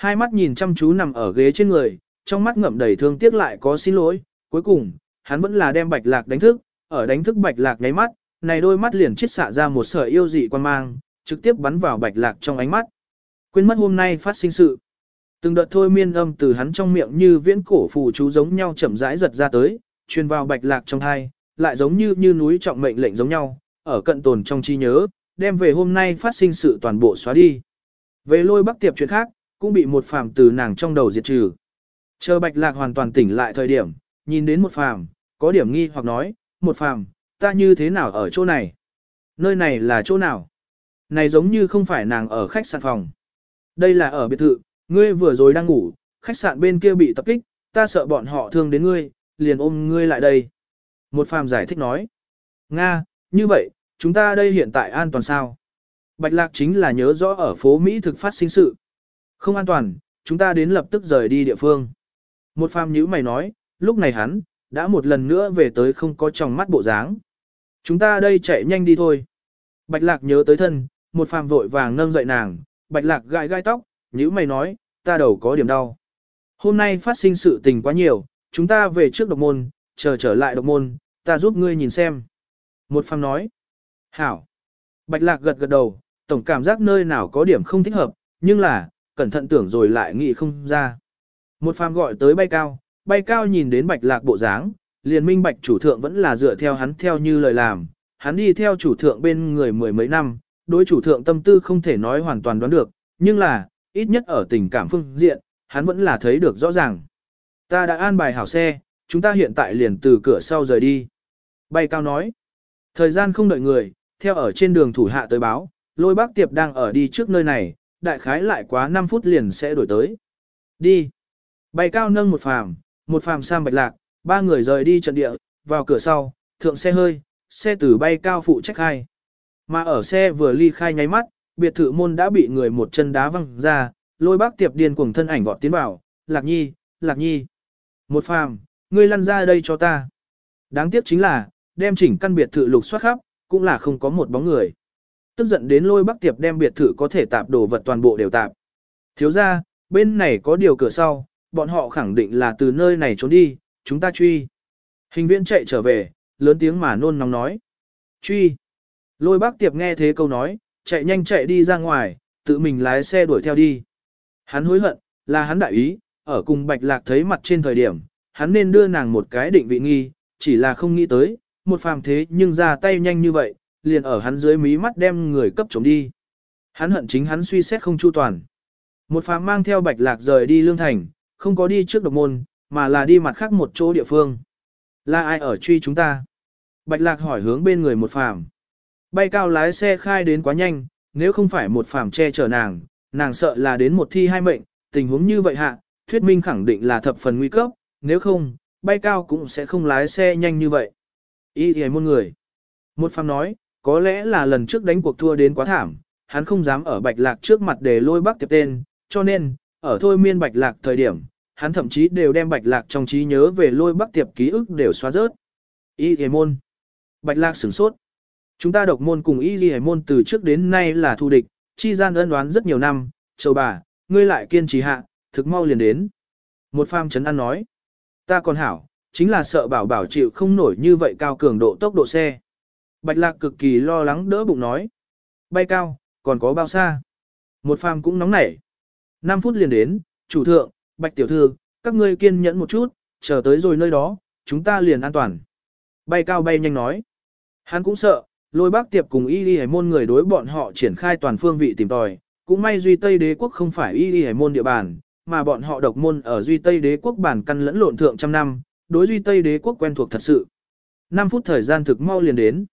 Hai mắt nhìn chăm chú nằm ở ghế trên người, trong mắt ngậm đầy thương tiếc lại có xin lỗi, cuối cùng, hắn vẫn là đem bạch lạc đánh thức, ở đánh thức bạch lạc nháy mắt, này đôi mắt liền chiết xạ ra một sợi yêu dị quan mang, trực tiếp bắn vào bạch lạc trong ánh mắt. Quên mất hôm nay phát sinh sự. Từng đợt thôi miên âm từ hắn trong miệng như viễn cổ phù chú giống nhau chậm rãi giật ra tới, truyền vào bạch lạc trong thai, lại giống như như núi trọng mệnh lệnh giống nhau, ở cận tồn trong trí nhớ, đem về hôm nay phát sinh sự toàn bộ xóa đi. Về lôi bắc tiệp chuyện khác, cũng bị một phàm từ nàng trong đầu diệt trừ. Chờ bạch lạc hoàn toàn tỉnh lại thời điểm, nhìn đến một phàm, có điểm nghi hoặc nói, một phàm, ta như thế nào ở chỗ này? Nơi này là chỗ nào? Này giống như không phải nàng ở khách sạn phòng. Đây là ở biệt thự, ngươi vừa rồi đang ngủ, khách sạn bên kia bị tập kích, ta sợ bọn họ thương đến ngươi, liền ôm ngươi lại đây. Một phàm giải thích nói. Nga, như vậy, chúng ta đây hiện tại an toàn sao? Bạch lạc chính là nhớ rõ ở phố Mỹ thực phát sinh sự, không an toàn, chúng ta đến lập tức rời đi địa phương. Một phàm nhữ mày nói, lúc này hắn, đã một lần nữa về tới không có trong mắt bộ dáng. Chúng ta đây chạy nhanh đi thôi. Bạch lạc nhớ tới thân, một phàm vội vàng nâng dậy nàng, bạch lạc gai gai tóc, nhữ mày nói, ta đầu có điểm đau. Hôm nay phát sinh sự tình quá nhiều, chúng ta về trước độc môn, chờ trở lại độc môn, ta giúp ngươi nhìn xem. Một phàm nói, hảo. Bạch lạc gật gật đầu, tổng cảm giác nơi nào có điểm không thích hợp, nhưng là, cẩn thận tưởng rồi lại nghĩ không ra. Một phàm gọi tới bay cao, bay cao nhìn đến bạch lạc bộ dáng, liền minh bạch chủ thượng vẫn là dựa theo hắn theo như lời làm, hắn đi theo chủ thượng bên người mười mấy năm, đối chủ thượng tâm tư không thể nói hoàn toàn đoán được, nhưng là, ít nhất ở tình cảm phương diện, hắn vẫn là thấy được rõ ràng. Ta đã an bài hảo xe, chúng ta hiện tại liền từ cửa sau rời đi. Bay cao nói, thời gian không đợi người, theo ở trên đường thủ hạ tới báo, lôi bác tiệp đang ở đi trước nơi này, đại khái lại quá 5 phút liền sẽ đổi tới. Đi. Bay cao nâng một phàm, một phàm sang bạch lạc, ba người rời đi trận địa, vào cửa sau, thượng xe hơi, xe từ bay cao phụ trách hai. Mà ở xe vừa ly khai nháy mắt, biệt thự môn đã bị người một chân đá văng ra, lôi bác tiệp điên cuồng thân ảnh vọt tiến vào, lạc nhi, lạc nhi. Một phàm, ngươi lăn ra đây cho ta. Đáng tiếc chính là, đem chỉnh căn biệt thự lục soát khắp, cũng là không có một bóng người. Tức giận đến lôi bắc tiệp đem biệt thự có thể tạp đồ vật toàn bộ đều tạp. Thiếu ra, bên này có điều cửa sau, bọn họ khẳng định là từ nơi này trốn đi, chúng ta truy. Hình viễn chạy trở về, lớn tiếng mà nôn nóng nói. Truy. Lôi bác tiệp nghe thế câu nói, chạy nhanh chạy đi ra ngoài, tự mình lái xe đuổi theo đi. Hắn hối hận, là hắn đại ý, ở cùng bạch lạc thấy mặt trên thời điểm, hắn nên đưa nàng một cái định vị nghi, chỉ là không nghĩ tới, một phàm thế nhưng ra tay nhanh như vậy, liền ở hắn dưới mí mắt đem người cấp chống đi. Hắn hận chính hắn suy xét không chu toàn. Một phàm mang theo bạch lạc rời đi lương thành, không có đi trước độc môn, mà là đi mặt khác một chỗ địa phương. Là ai ở truy chúng ta? Bạch lạc hỏi hướng bên người một phàm. Bay cao lái xe khai đến quá nhanh, nếu không phải một phàm che chở nàng, nàng sợ là đến một thi hai mệnh, tình huống như vậy hạ, thuyết minh khẳng định là thập phần nguy cấp, nếu không, bay cao cũng sẽ không lái xe nhanh như vậy. Ý thì môn người. Một phàm nói, có lẽ là lần trước đánh cuộc thua đến quá thảm, hắn không dám ở bạch lạc trước mặt để lôi bắc tiệp tên, cho nên, ở thôi miên bạch lạc thời điểm, hắn thậm chí đều đem bạch lạc trong trí nhớ về lôi bắc tiệp ký ức đều xóa rớt. Y hề môn. Bạch lạc sửng sốt. Chúng ta độc môn cùng y hề môn từ trước đến nay là thù địch, chi gian ân đoán rất nhiều năm, châu bà, ngươi lại kiên trì hạ, thực mau liền đến. Một pham chấn ăn nói. Ta còn hảo, chính là sợ bảo bảo chịu không nổi như vậy cao cường độ tốc độ xe. Bạch lạc cực kỳ lo lắng đỡ bụng nói. Bay cao, còn có bao xa? Một phàm cũng nóng nảy. 5 phút liền đến, chủ thượng, bạch tiểu thư, các ngươi kiên nhẫn một chút, chờ tới rồi nơi đó, chúng ta liền an toàn. Bay cao bay nhanh nói. Hắn cũng sợ, lôi bác tiệp cùng y y hải môn người đối bọn họ triển khai toàn phương vị tìm tòi. Cũng may Duy Tây đế quốc không phải y y hải môn địa bàn, mà bọn họ độc môn ở Duy Tây đế quốc bản căn lẫn lộn thượng trăm năm, đối Duy Tây đế quốc quen thuộc thật sự. 5 phút thời gian thực mau liền đến.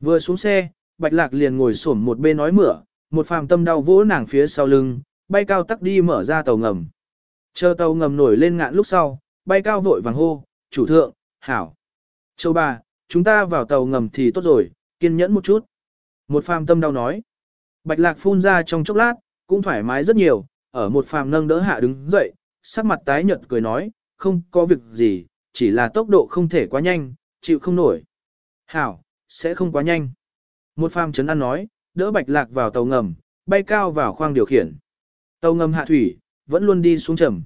Vừa xuống xe, Bạch Lạc liền ngồi xổm một bên nói mửa, một phàm tâm đau vỗ nàng phía sau lưng, bay cao tắc đi mở ra tàu ngầm. Chờ tàu ngầm nổi lên ngạn lúc sau, bay cao vội vàng hô, chủ thượng, hảo. Châu bà, chúng ta vào tàu ngầm thì tốt rồi, kiên nhẫn một chút. Một phàm tâm đau nói. Bạch lạc phun ra trong chốc lát, cũng thoải mái rất nhiều, ở một phàm nâng đỡ hạ đứng dậy, sắc mặt tái nhợt cười nói, không có việc gì, chỉ là tốc độ không thể quá nhanh, chịu không nổi. Hảo, sẽ không quá nhanh. Một phàm chấn an nói, đỡ bạch lạc vào tàu ngầm, bay cao vào khoang điều khiển. Tàu ngầm hạ thủy, vẫn luôn đi xuống trầm.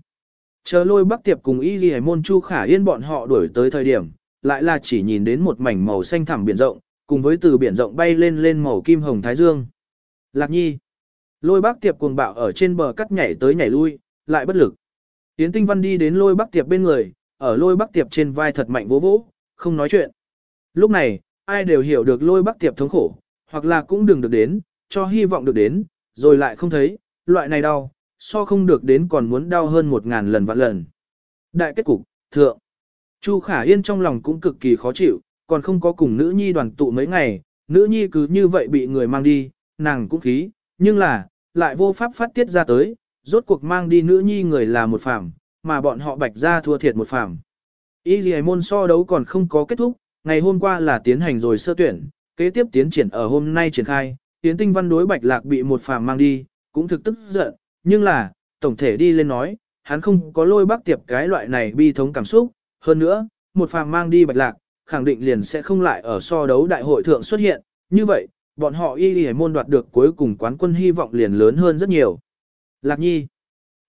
Chờ lôi bắc tiệp cùng y ghi môn chu khả yên bọn họ đuổi tới thời điểm, lại là chỉ nhìn đến một mảnh màu xanh thẳm biển rộng, cùng với từ biển rộng bay lên lên màu kim hồng thái dương. Lạc nhi. Lôi bắc tiệp cuồng bạo ở trên bờ cắt nhảy tới nhảy lui, lại bất lực. Tiến tinh văn đi đến lôi bắc tiệp bên người, ở lôi bắc tiệp trên vai thật mạnh vỗ vỗ, không nói chuyện. Lúc này, ai đều hiểu được lôi bắc tiệp thống khổ, hoặc là cũng đừng được đến, cho hy vọng được đến, rồi lại không thấy, loại này đau, so không được đến còn muốn đau hơn một ngàn lần vạn lần. Đại kết cục, thượng. Chu Khả Yên trong lòng cũng cực kỳ khó chịu, còn không có cùng nữ nhi đoàn tụ mấy ngày, nữ nhi cứ như vậy bị người mang đi, nàng cũng khí, nhưng là, lại vô pháp phát tiết ra tới, rốt cuộc mang đi nữ nhi người là một phàm, mà bọn họ bạch ra thua thiệt một phàm. Y dì môn so đấu còn không có kết thúc, ngày hôm qua là tiến hành rồi sơ tuyển, kế tiếp tiến triển ở hôm nay triển khai, tiến tinh văn đối bạch lạc bị một phàm mang đi, cũng thực tức giận, nhưng là, tổng thể đi lên nói, hắn không có lôi bác tiệp cái loại này bi thống cảm xúc, hơn nữa, một phàm mang đi bạch lạc, khẳng định liền sẽ không lại ở so đấu đại hội thượng xuất hiện, như vậy, bọn họ y y môn đoạt được cuối cùng quán quân hy vọng liền lớn hơn rất nhiều. Lạc nhi,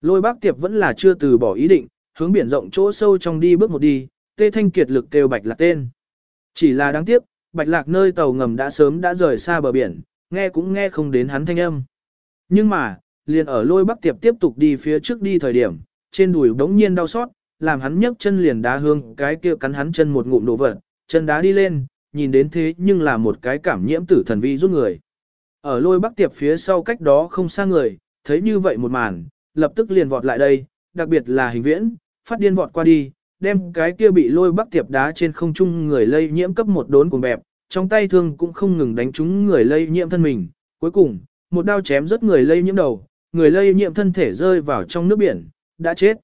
lôi bác tiệp vẫn là chưa từ bỏ ý định, hướng biển rộng chỗ sâu trong đi bước một đi, tê thanh kiệt lực kêu bạch lạc tên. Chỉ là đáng tiếc, bạch lạc nơi tàu ngầm đã sớm đã rời xa bờ biển, nghe cũng nghe không đến hắn thanh âm. Nhưng mà, liền ở lôi bắc tiệp tiếp tục đi phía trước đi thời điểm, trên đùi đống nhiên đau xót, làm hắn nhấc chân liền đá hương cái kia cắn hắn chân một ngụm đồ vật, chân đá đi lên, nhìn đến thế nhưng là một cái cảm nhiễm tử thần vi rút người. Ở lôi bắc tiệp phía sau cách đó không xa người, thấy như vậy một màn, lập tức liền vọt lại đây, đặc biệt là hình viễn, phát điên vọt qua đi, đem cái kia bị lôi bắc tiệp đá trên không trung người lây nhiễm cấp một đốn cùng bẹp, trong tay thương cũng không ngừng đánh trúng người lây nhiễm thân mình. Cuối cùng, một đao chém rất người lây nhiễm đầu, người lây nhiễm thân thể rơi vào trong nước biển, đã chết.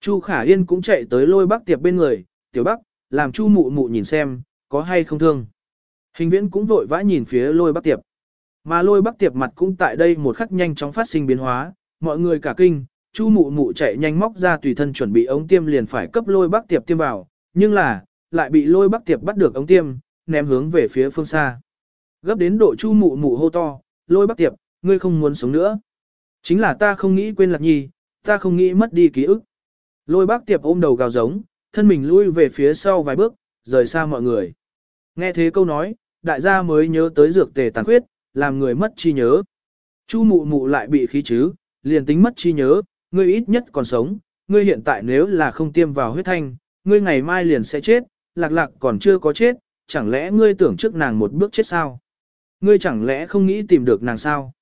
Chu Khả Yên cũng chạy tới lôi bắc tiệp bên người, tiểu bắc, làm chu mụ mụ nhìn xem, có hay không thương. Hình viễn cũng vội vã nhìn phía lôi bắc tiệp. Mà lôi bắc tiệp mặt cũng tại đây một khắc nhanh chóng phát sinh biến hóa, mọi người cả kinh, chu mụ mụ chạy nhanh móc ra tùy thân chuẩn bị ống tiêm liền phải cấp lôi bắc tiệp tiêm vào, nhưng là, lại bị lôi bắc tiệp bắt được ống tiêm, ném hướng về phía phương xa. Gấp đến độ chu mụ mụ hô to, lôi bắc tiệp, ngươi không muốn sống nữa. Chính là ta không nghĩ quên lạc nhi, ta không nghĩ mất đi ký ức. Lôi bác tiệp ôm đầu gào giống, thân mình lui về phía sau vài bước, rời xa mọi người. Nghe thế câu nói, đại gia mới nhớ tới dược tề tàn khuyết, làm người mất chi nhớ. Chu mụ mụ lại bị khí chứ, liền tính mất chi nhớ, ngươi ít nhất còn sống, ngươi hiện tại nếu là không tiêm vào huyết thanh, ngươi ngày mai liền sẽ chết, lạc lạc còn chưa có chết, chẳng lẽ ngươi tưởng trước nàng một bước chết sao? Ngươi chẳng lẽ không nghĩ tìm được nàng sao?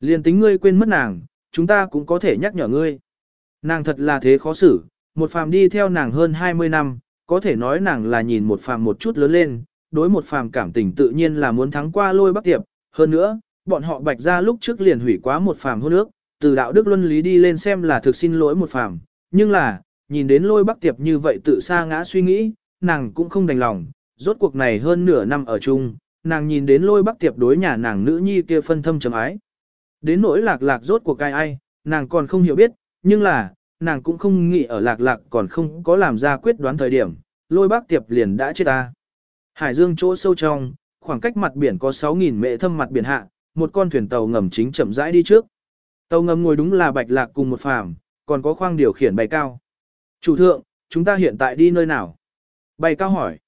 Liền tính ngươi quên mất nàng, chúng ta cũng có thể nhắc nhở ngươi. Nàng thật là thế khó xử, một phàm đi theo nàng hơn 20 năm, có thể nói nàng là nhìn một phàm một chút lớn lên, đối một phàm cảm tình tự nhiên là muốn thắng qua lôi bắc tiệp, hơn nữa, bọn họ bạch ra lúc trước liền hủy quá một phàm hôn ước, từ đạo đức luân lý đi lên xem là thực xin lỗi một phàm, nhưng là, nhìn đến lôi bắc tiệp như vậy tự xa ngã suy nghĩ, nàng cũng không đành lòng, rốt cuộc này hơn nửa năm ở chung, nàng nhìn đến lôi bắc tiệp đối nhà nàng nữ nhi kia phân thâm trầm ái. Đến nỗi lạc lạc rốt cuộc ai ai, nàng còn không hiểu biết, nhưng là, nàng cũng không nghĩ ở lạc lạc còn không có làm ra quyết đoán thời điểm, lôi bắc tiệp liền đã chết ta. Hải dương chỗ sâu trong, khoảng cách mặt biển có 6.000 mệ thâm mặt biển hạ, một con thuyền tàu ngầm chính chậm rãi đi trước. Tàu ngầm ngồi đúng là bạch lạc cùng một phàm, còn có khoang điều khiển bay cao. Chủ thượng, chúng ta hiện tại đi nơi nào? Bay cao hỏi.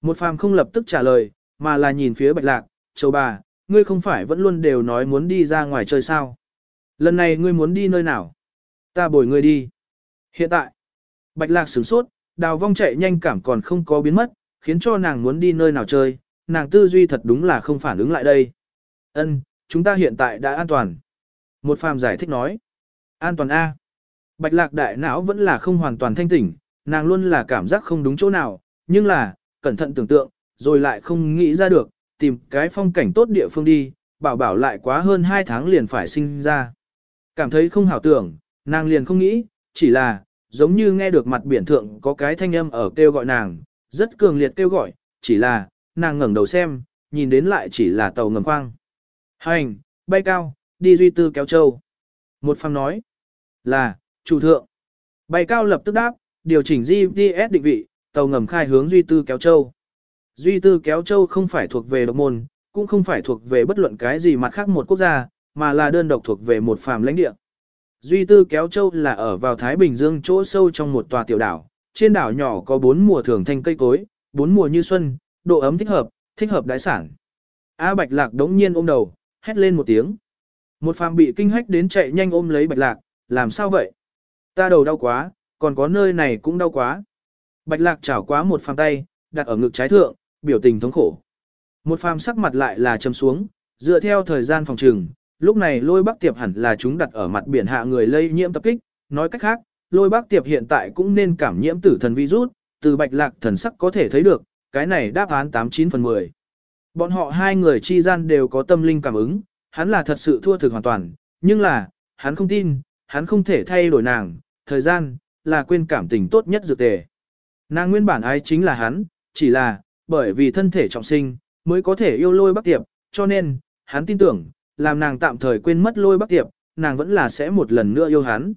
Một phàm không lập tức trả lời, mà là nhìn phía bạch lạc, châu bà, ngươi không phải vẫn luôn đều nói muốn đi ra ngoài chơi sao? Lần này ngươi muốn đi nơi nào? Ta bồi ngươi đi. Hiện tại, bạch lạc sửng sốt, đào vong chạy nhanh cảm còn không có biến mất, khiến cho nàng muốn đi nơi nào chơi, nàng tư duy thật đúng là không phản ứng lại đây. Ân, chúng ta hiện tại đã an toàn. Một phàm giải thích nói. An toàn A. Bạch lạc đại não vẫn là không hoàn toàn thanh tỉnh, nàng luôn là cảm giác không đúng chỗ nào, nhưng là, cẩn thận tưởng tượng, rồi lại không nghĩ ra được, tìm cái phong cảnh tốt địa phương đi, bảo bảo lại quá hơn 2 tháng liền phải sinh ra. Cảm thấy không hảo tưởng, nàng liền không nghĩ, chỉ là, giống như nghe được mặt biển thượng có cái thanh âm ở kêu gọi nàng, rất cường liệt kêu gọi, chỉ là, nàng ngẩng đầu xem, nhìn đến lại chỉ là tàu ngầm khoang. Hành, bay cao, đi duy tư kéo châu. Một phàm nói, là, chủ thượng. Bay cao lập tức đáp, điều chỉnh GPS định vị, tàu ngầm khai hướng duy tư kéo châu. Duy tư kéo châu không phải thuộc về độc môn, cũng không phải thuộc về bất luận cái gì mặt khác một quốc gia, mà là đơn độc thuộc về một phàm lãnh địa. Duy tư kéo châu là ở vào Thái Bình Dương chỗ sâu trong một tòa tiểu đảo, trên đảo nhỏ có bốn mùa thường thanh cây cối, bốn mùa như xuân, độ ấm thích hợp, thích hợp đái sản. A Bạch Lạc đống nhiên ôm đầu, hét lên một tiếng. Một phàm bị kinh hách đến chạy nhanh ôm lấy Bạch Lạc, làm sao vậy? Ta đầu đau quá, còn có nơi này cũng đau quá. Bạch Lạc chảo quá một phàm tay, đặt ở ngực trái thượng, biểu tình thống khổ. Một phàm sắc mặt lại là châm xuống, dựa theo thời gian phòng trừng, lúc này lôi bắc tiệp hẳn là chúng đặt ở mặt biển hạ người lây nhiễm tập kích, nói cách khác, lôi bắc tiệp hiện tại cũng nên cảm nhiễm tử thần virus, từ bạch lạc thần sắc có thể thấy được, cái này đáp án 89 phần 10. Bọn họ hai người chi gian đều có tâm linh cảm ứng, hắn là thật sự thua thực hoàn toàn, nhưng là, hắn không tin, hắn không thể thay đổi nàng, thời gian, là quên cảm tình tốt nhất dược tề. Nàng nguyên bản ái chính là hắn, chỉ là, bởi vì thân thể trọng sinh, mới có thể yêu lôi bắc tiệp, cho nên, hắn tin tưởng, làm nàng tạm thời quên mất lôi bắc tiệp, nàng vẫn là sẽ một lần nữa yêu hắn.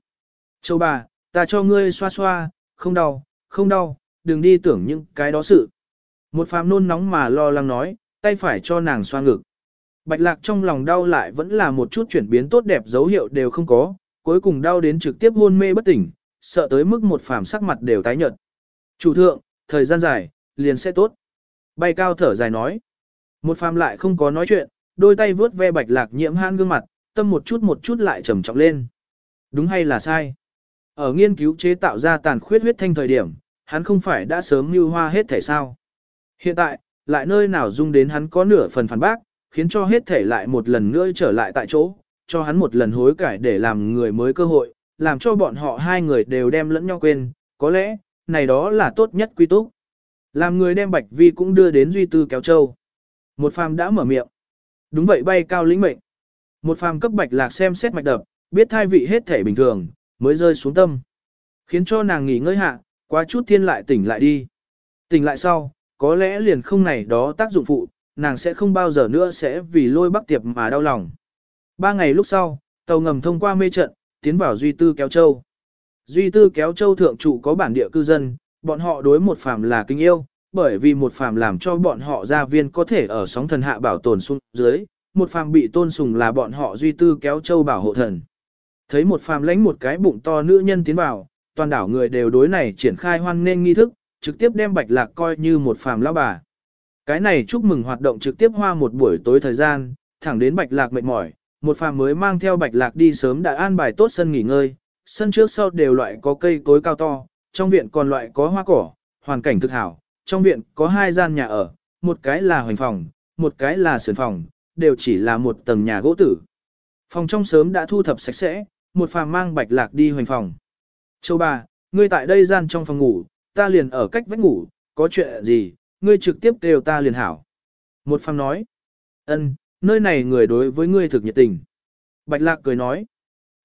Châu bà, ta cho ngươi xoa xoa, không đau, không đau, đừng đi tưởng những cái đó sự. Một phàm nôn nóng mà lo lắng nói, tay phải cho nàng xoa ngực. Bạch lạc trong lòng đau lại vẫn là một chút chuyển biến tốt đẹp dấu hiệu đều không có, cuối cùng đau đến trực tiếp hôn mê bất tỉnh, sợ tới mức một phàm sắc mặt đều tái nhợt. Chủ thượng, thời gian dài, liền sẽ tốt. Bay cao thở dài nói. Một phàm lại không có nói chuyện, đôi tay vướt ve bạch lạc nhiễm han gương mặt, tâm một chút một chút lại trầm trọng lên. Đúng hay là sai? Ở nghiên cứu chế tạo ra tàn khuyết huyết thanh thời điểm, hắn không phải đã sớm như hoa hết thể sao. Hiện tại, lại nơi nào dung đến hắn có nửa phần phản bác, khiến cho hết thể lại một lần nữa trở lại tại chỗ, cho hắn một lần hối cải để làm người mới cơ hội, làm cho bọn họ hai người đều đem lẫn nhau quên, có lẽ, này đó là tốt nhất quy túc. Làm người đem Bạch Vi cũng đưa đến Duy Tư kéo châu. Một phàm đã mở miệng. Đúng vậy bay cao lĩnh mệnh. Một phàm cấp Bạch Lạc xem xét mạch đập, biết thai vị hết thể bình thường, mới rơi xuống tâm. Khiến cho nàng nghỉ ngơi hạ, quá chút thiên lại tỉnh lại đi. Tỉnh lại sau, có lẽ liền không này đó tác dụng phụ, nàng sẽ không bao giờ nữa sẽ vì lôi bắc tiệp mà đau lòng. Ba ngày lúc sau, tàu ngầm thông qua mê trận, tiến vào Duy Tư Kéo Châu. Duy Tư Kéo Châu thượng trụ có bản địa cư dân, bọn họ đối một phàm là kinh yêu, bởi vì một phàm làm cho bọn họ gia viên có thể ở sóng thần hạ bảo tồn xuống dưới, một phàm bị tôn sùng là bọn họ Duy Tư Kéo Châu bảo hộ thần. Thấy một phàm lãnh một cái bụng to nữ nhân tiến vào, toàn đảo người đều đối này triển khai hoan nên nghi thức, trực tiếp đem bạch lạc coi như một phàm lão bà. Cái này chúc mừng hoạt động trực tiếp hoa một buổi tối thời gian, thẳng đến bạch lạc mệt mỏi, một phàm mới mang theo bạch lạc đi sớm đã an bài tốt sân nghỉ ngơi, sân trước sau đều loại có cây cối cao to, trong viện còn loại có hoa cỏ, hoàn cảnh thực hảo, trong viện có hai gian nhà ở, một cái là hoành phòng, một cái là sườn phòng, đều chỉ là một tầng nhà gỗ tử. Phòng trong sớm đã thu thập sạch sẽ, một phàm mang bạch lạc đi hoành phòng. Châu bà, ngươi tại đây gian trong phòng ngủ, ta liền ở cách vách ngủ, có chuyện gì, ngươi trực tiếp đều ta liền hảo. Một phàm nói, ân, nơi này người đối với ngươi thực nhiệt tình. Bạch lạc cười nói,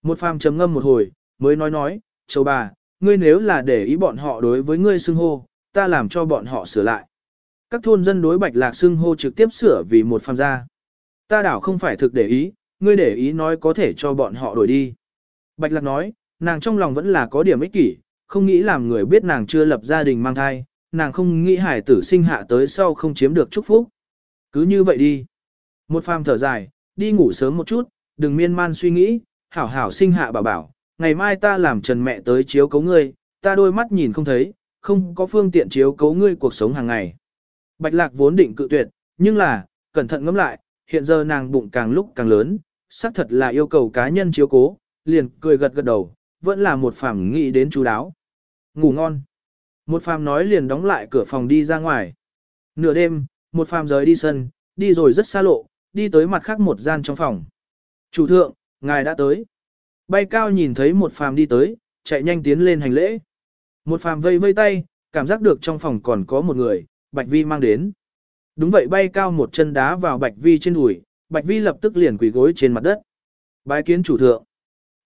một phàm trầm ngâm một hồi, mới nói nói, châu bà, ngươi nếu là để ý bọn họ đối với ngươi xưng hô, ta làm cho bọn họ sửa lại. Các thôn dân đối bạch lạc xưng hô trực tiếp sửa vì một phàm gia. Ta đảo không phải thực để ý, ngươi để ý nói có thể cho bọn họ đổi đi. Bạch lạc nói, nàng trong lòng vẫn là có điểm ích kỷ, không nghĩ làm người biết nàng chưa lập gia đình mang thai, nàng không nghĩ hải tử sinh hạ tới sau không chiếm được chúc phúc. Cứ như vậy đi. Một phàm thở dài, đi ngủ sớm một chút, đừng miên man suy nghĩ, hảo hảo sinh hạ bảo bảo, ngày mai ta làm trần mẹ tới chiếu cấu ngươi, ta đôi mắt nhìn không thấy, không có phương tiện chiếu cấu ngươi cuộc sống hàng ngày. Bạch lạc vốn định cự tuyệt, nhưng là, cẩn thận ngẫm lại, hiện giờ nàng bụng càng lúc càng lớn, xác thật là yêu cầu cá nhân chiếu cố, liền cười gật gật đầu, vẫn là một phàm nghĩ đến chú đáo. Ngủ ngon. Một phàm nói liền đóng lại cửa phòng đi ra ngoài. Nửa đêm, một phàm rời đi sân, đi rồi rất xa lộ, đi tới mặt khác một gian trong phòng. Chủ thượng, ngài đã tới. Bay cao nhìn thấy một phàm đi tới, chạy nhanh tiến lên hành lễ. Một phàm vây vây tay, cảm giác được trong phòng còn có một người, Bạch Vi mang đến. Đúng vậy bay cao một chân đá vào Bạch Vi trên đùi, Bạch Vi lập tức liền quỳ gối trên mặt đất. Bái kiến chủ thượng.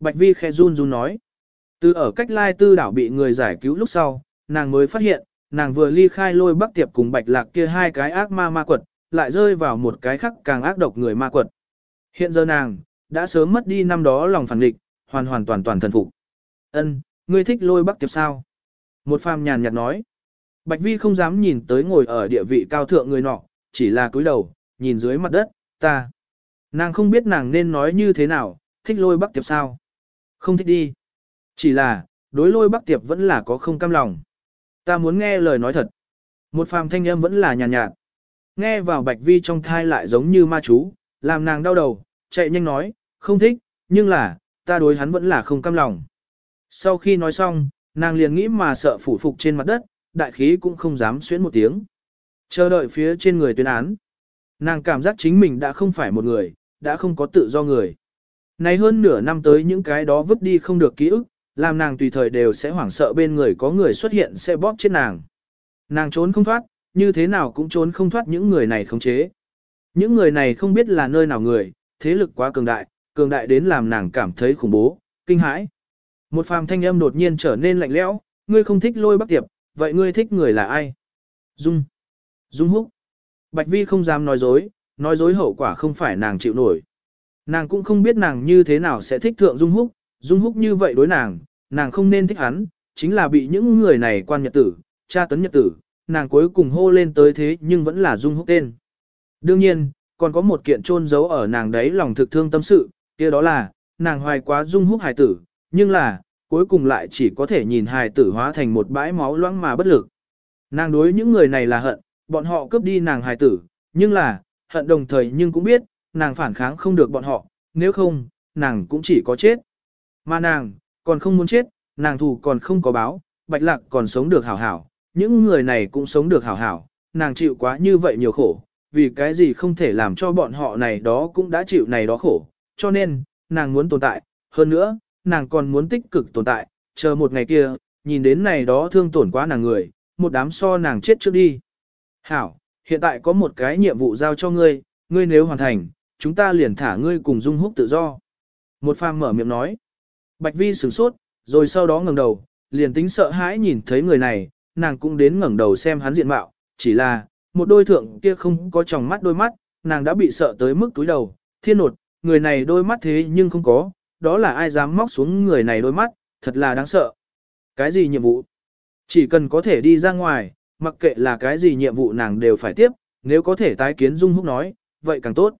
Bạch Vi khe run run nói. Từ ở cách lai tư đảo bị người giải cứu lúc sau, nàng mới phát hiện, nàng vừa ly khai lôi bắc tiệp cùng bạch lạc kia hai cái ác ma ma quật, lại rơi vào một cái khác càng ác độc người ma quật. Hiện giờ nàng, đã sớm mất đi năm đó lòng phản địch, hoàn hoàn toàn toàn thần phục. Ân, ngươi thích lôi bắc tiệp sao? Một phàm nhàn nhạt nói. Bạch vi không dám nhìn tới ngồi ở địa vị cao thượng người nọ, chỉ là cúi đầu, nhìn dưới mặt đất, ta. Nàng không biết nàng nên nói như thế nào, thích lôi bắc tiệp sao? Không thích đi. Chỉ là, đối lôi bắc tiệp vẫn là có không cam lòng. Ta muốn nghe lời nói thật. Một phàm thanh âm vẫn là nhàn nhạt, nhạt. Nghe vào bạch vi trong thai lại giống như ma chú, làm nàng đau đầu, chạy nhanh nói, không thích, nhưng là, ta đối hắn vẫn là không căm lòng. Sau khi nói xong, nàng liền nghĩ mà sợ phủ phục trên mặt đất, đại khí cũng không dám xuyến một tiếng. Chờ đợi phía trên người tuyên án. Nàng cảm giác chính mình đã không phải một người, đã không có tự do người. Này hơn nửa năm tới những cái đó vứt đi không được ký ức, làm nàng tùy thời đều sẽ hoảng sợ bên người có người xuất hiện sẽ bóp chết nàng. Nàng trốn không thoát, như thế nào cũng trốn không thoát những người này khống chế. Những người này không biết là nơi nào người, thế lực quá cường đại, cường đại đến làm nàng cảm thấy khủng bố, kinh hãi. Một phàm thanh âm đột nhiên trở nên lạnh lẽo, ngươi không thích lôi bắc tiệp, vậy ngươi thích người là ai? Dung. Dung húc. Bạch vi không dám nói dối, nói dối hậu quả không phải nàng chịu nổi. Nàng cũng không biết nàng như thế nào sẽ thích thượng Dung húc, Dung húc như vậy đối nàng, nàng không nên thích hắn, chính là bị những người này quan nhật tử, tra tấn nhật tử, nàng cuối cùng hô lên tới thế nhưng vẫn là Dung Húc tên. Đương nhiên, còn có một kiện trôn giấu ở nàng đấy lòng thực thương tâm sự, kia đó là, nàng hoài quá Dung Húc hài tử, nhưng là, cuối cùng lại chỉ có thể nhìn hài tử hóa thành một bãi máu loãng mà bất lực. Nàng đối những người này là hận, bọn họ cướp đi nàng hài tử, nhưng là, hận đồng thời nhưng cũng biết, nàng phản kháng không được bọn họ, nếu không, nàng cũng chỉ có chết. Mà nàng, còn không muốn chết, nàng thù còn không có báo, bạch lạc còn sống được hảo hảo, những người này cũng sống được hảo hảo, nàng chịu quá như vậy nhiều khổ, vì cái gì không thể làm cho bọn họ này đó cũng đã chịu này đó khổ, cho nên, nàng muốn tồn tại, hơn nữa, nàng còn muốn tích cực tồn tại, chờ một ngày kia, nhìn đến này đó thương tổn quá nàng người, một đám so nàng chết trước đi. Hảo, hiện tại có một cái nhiệm vụ giao cho ngươi, ngươi nếu hoàn thành, chúng ta liền thả ngươi cùng Dung Húc tự do. Một phàm mở miệng nói. Bạch Vi sửng sốt, rồi sau đó ngẩng đầu, liền tính sợ hãi nhìn thấy người này, nàng cũng đến ngẩng đầu xem hắn diện mạo, chỉ là, một đôi thượng kia không có tròng mắt đôi mắt, nàng đã bị sợ tới mức túi đầu, thiên nột, người này đôi mắt thế nhưng không có, đó là ai dám móc xuống người này đôi mắt, thật là đáng sợ. Cái gì nhiệm vụ? Chỉ cần có thể đi ra ngoài, mặc kệ là cái gì nhiệm vụ nàng đều phải tiếp, nếu có thể tái kiến Dung Húc nói, vậy càng tốt.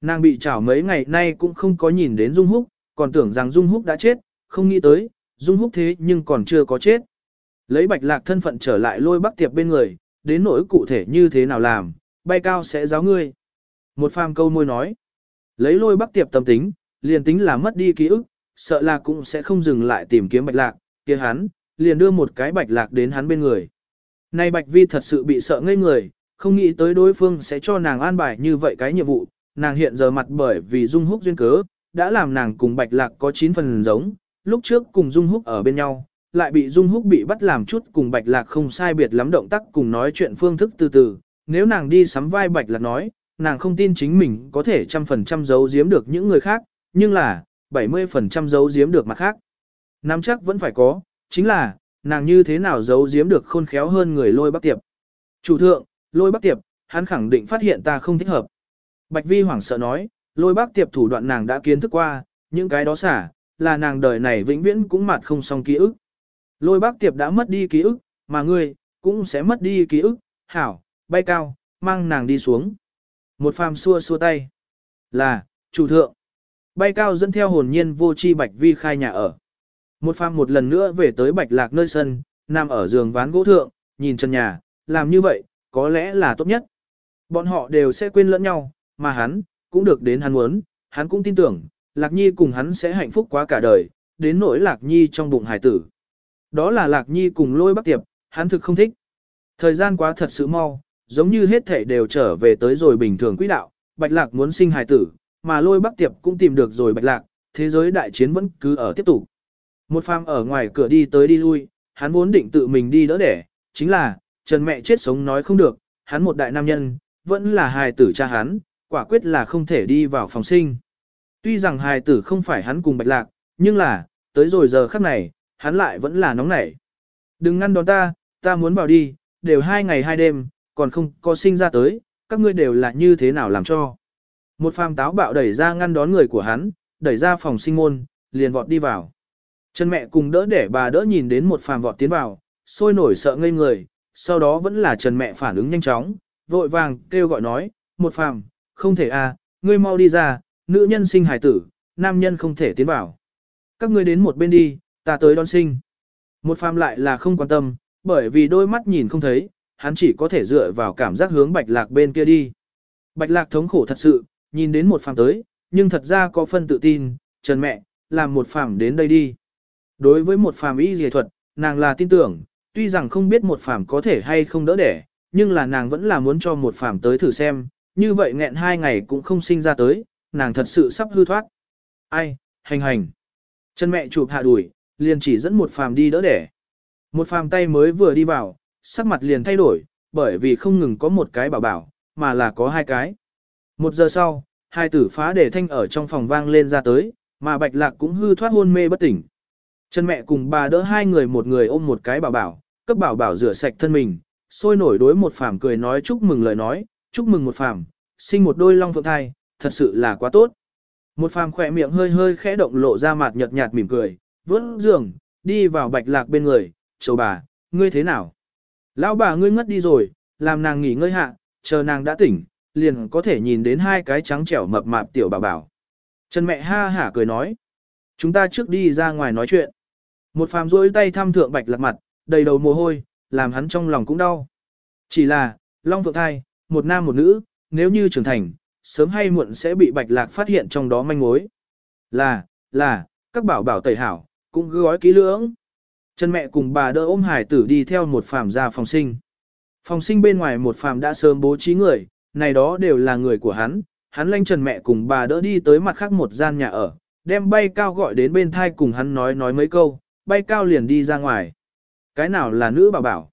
Nàng bị trảo mấy ngày nay cũng không có nhìn đến Dung Húc, còn tưởng rằng Dung Húc đã chết, không nghĩ tới, Dung Húc thế nhưng còn chưa có chết. Lấy bạch lạc thân phận trở lại lôi bắc tiệp bên người, đến nỗi cụ thể như thế nào làm, bay cao sẽ giáo ngươi. Một phàm câu môi nói, lấy lôi bắc tiệp tâm tính, liền tính là mất đi ký ức, sợ là cũng sẽ không dừng lại tìm kiếm bạch lạc, kia hắn, liền đưa một cái bạch lạc đến hắn bên người. Này bạch vi thật sự bị sợ ngây người, không nghĩ tới đối phương sẽ cho nàng an bài như vậy cái nhiệm vụ, nàng hiện giờ mặt bởi vì dung húc duyên cớ, đã làm nàng cùng bạch lạc có 9 phần giống, lúc trước cùng dung húc ở bên nhau, lại bị dung húc bị bắt làm chút cùng bạch lạc không sai biệt lắm động tác cùng nói chuyện phương thức từ từ, nếu nàng đi sắm vai bạch lạc nói, nàng không tin chính mình có thể trăm phần trăm giấu giếm được những người khác, nhưng là, 70% giấu giếm được mặt khác. Nắm chắc vẫn phải có, chính là, nàng như thế nào giấu giếm được khôn khéo hơn người lôi bắc tiệp. Chủ thượng, lôi bắc tiệp, hắn khẳng định phát hiện ta không thích hợp. Bạch vi hoảng sợ nói, lôi bác tiệp thủ đoạn nàng đã kiến thức qua, những cái đó xả, là nàng đời này vĩnh viễn cũng mặt không xong ký ức. Lôi bác tiệp đã mất đi ký ức, mà ngươi, cũng sẽ mất đi ký ức, hảo, bay cao, mang nàng đi xuống. Một phàm xua xua tay. Là, chủ thượng. Bay cao dẫn theo hồn nhiên vô chi bạch vi khai nhà ở. Một phàm một lần nữa về tới bạch lạc nơi sân, nằm ở giường ván gỗ thượng, nhìn chân nhà, làm như vậy, có lẽ là tốt nhất. Bọn họ đều sẽ quên lẫn nhau, mà hắn, cũng được đến hắn muốn, hắn cũng tin tưởng, Lạc Nhi cùng hắn sẽ hạnh phúc quá cả đời, đến nỗi Lạc Nhi trong bụng hải tử. Đó là Lạc Nhi cùng lôi bắc tiệp, hắn thực không thích. Thời gian quá thật sự mau, giống như hết thể đều trở về tới rồi bình thường quỹ đạo, Bạch Lạc muốn sinh hải tử, mà lôi bắc tiệp cũng tìm được rồi Bạch Lạc, thế giới đại chiến vẫn cứ ở tiếp tục. Một phàm ở ngoài cửa đi tới đi lui, hắn vốn định tự mình đi đỡ đẻ, chính là, Trần mẹ chết sống nói không được, hắn một đại nam nhân, vẫn là hài tử cha hắn, quả quyết là không thể đi vào phòng sinh. Tuy rằng hài tử không phải hắn cùng Bạch Lạc, nhưng là, tới rồi giờ khắc này, hắn lại vẫn là nóng nảy. Đừng ngăn đón ta, ta muốn vào đi, đều hai ngày hai đêm, còn không có sinh ra tới, các ngươi đều là như thế nào làm cho. Một phàm táo bạo đẩy ra ngăn đón người của hắn, đẩy ra phòng sinh môn, liền vọt đi vào. Chân mẹ cùng đỡ để bà đỡ nhìn đến một phàm vọt tiến vào, sôi nổi sợ ngây người, sau đó vẫn là Trần mẹ phản ứng nhanh chóng, vội vàng kêu gọi nói, một phàm, không thể à, ngươi mau đi ra, nữ nhân sinh hài tử, nam nhân không thể tiến vào. Các ngươi đến một bên đi, ta tới đón sinh. Một phàm lại là không quan tâm, bởi vì đôi mắt nhìn không thấy, hắn chỉ có thể dựa vào cảm giác hướng bạch lạc bên kia đi. Bạch lạc thống khổ thật sự, nhìn đến một phàm tới, nhưng thật ra có phân tự tin, trần mẹ, làm một phàm đến đây đi. Đối với một phàm y dề thuật, nàng là tin tưởng, tuy rằng không biết một phàm có thể hay không đỡ đẻ, nhưng là nàng vẫn là muốn cho một phàm tới thử xem, như vậy nghẹn hai ngày cũng không sinh ra tới, nàng thật sự sắp hư thoát. Ai, hành hành. Chân mẹ chụp hạ đuổi, liền chỉ dẫn một phàm đi đỡ đẻ. Một phàm tay mới vừa đi vào, sắc mặt liền thay đổi, bởi vì không ngừng có một cái bảo bảo, mà là có hai cái. Một giờ sau, hai tử phá để thanh ở trong phòng vang lên ra tới, mà bạch lạc cũng hư thoát hôn mê bất tỉnh. Chân mẹ cùng bà đỡ hai người một người ôm một cái bảo bảo, cấp bảo bảo rửa sạch thân mình, sôi nổi đối một phàm cười nói chúc mừng lời nói, chúc mừng một phàm, sinh một đôi long phượng thai, thật sự là quá tốt. Một phàm khỏe miệng hơi hơi khẽ động lộ ra mặt nhợt nhạt mỉm cười, vớt giường, đi vào bạch lạc bên người, chầu bà, ngươi thế nào? Lão bà ngươi ngất đi rồi, làm nàng nghỉ ngơi hạ, chờ nàng đã tỉnh, liền có thể nhìn đến hai cái trắng trẻo mập mạp tiểu bà bảo. Trần mẹ ha hả cười nói, chúng ta trước đi ra ngoài nói chuyện. Một phàm rôi tay thăm thượng bạch lạc mặt, đầy đầu mồ hôi, làm hắn trong lòng cũng đau. Chỉ là, Long Phượng thai, một nam một nữ, nếu như trưởng thành, sớm hay muộn sẽ bị bạch lạc phát hiện trong đó manh mối. Là, là, các bảo bảo tẩy hảo, cũng gói kỹ lưỡng. chân mẹ cùng bà đỡ ôm hải tử đi theo một phàm ra phòng sinh. Phòng sinh bên ngoài một phàm đã sớm bố trí người, này đó đều là người của hắn. Hắn lanh trần mẹ cùng bà đỡ đi tới mặt khác một gian nhà ở, đem bay cao gọi đến bên thai cùng hắn nói nói mấy câu, bay cao liền đi ra ngoài. Cái nào là nữ bảo bảo?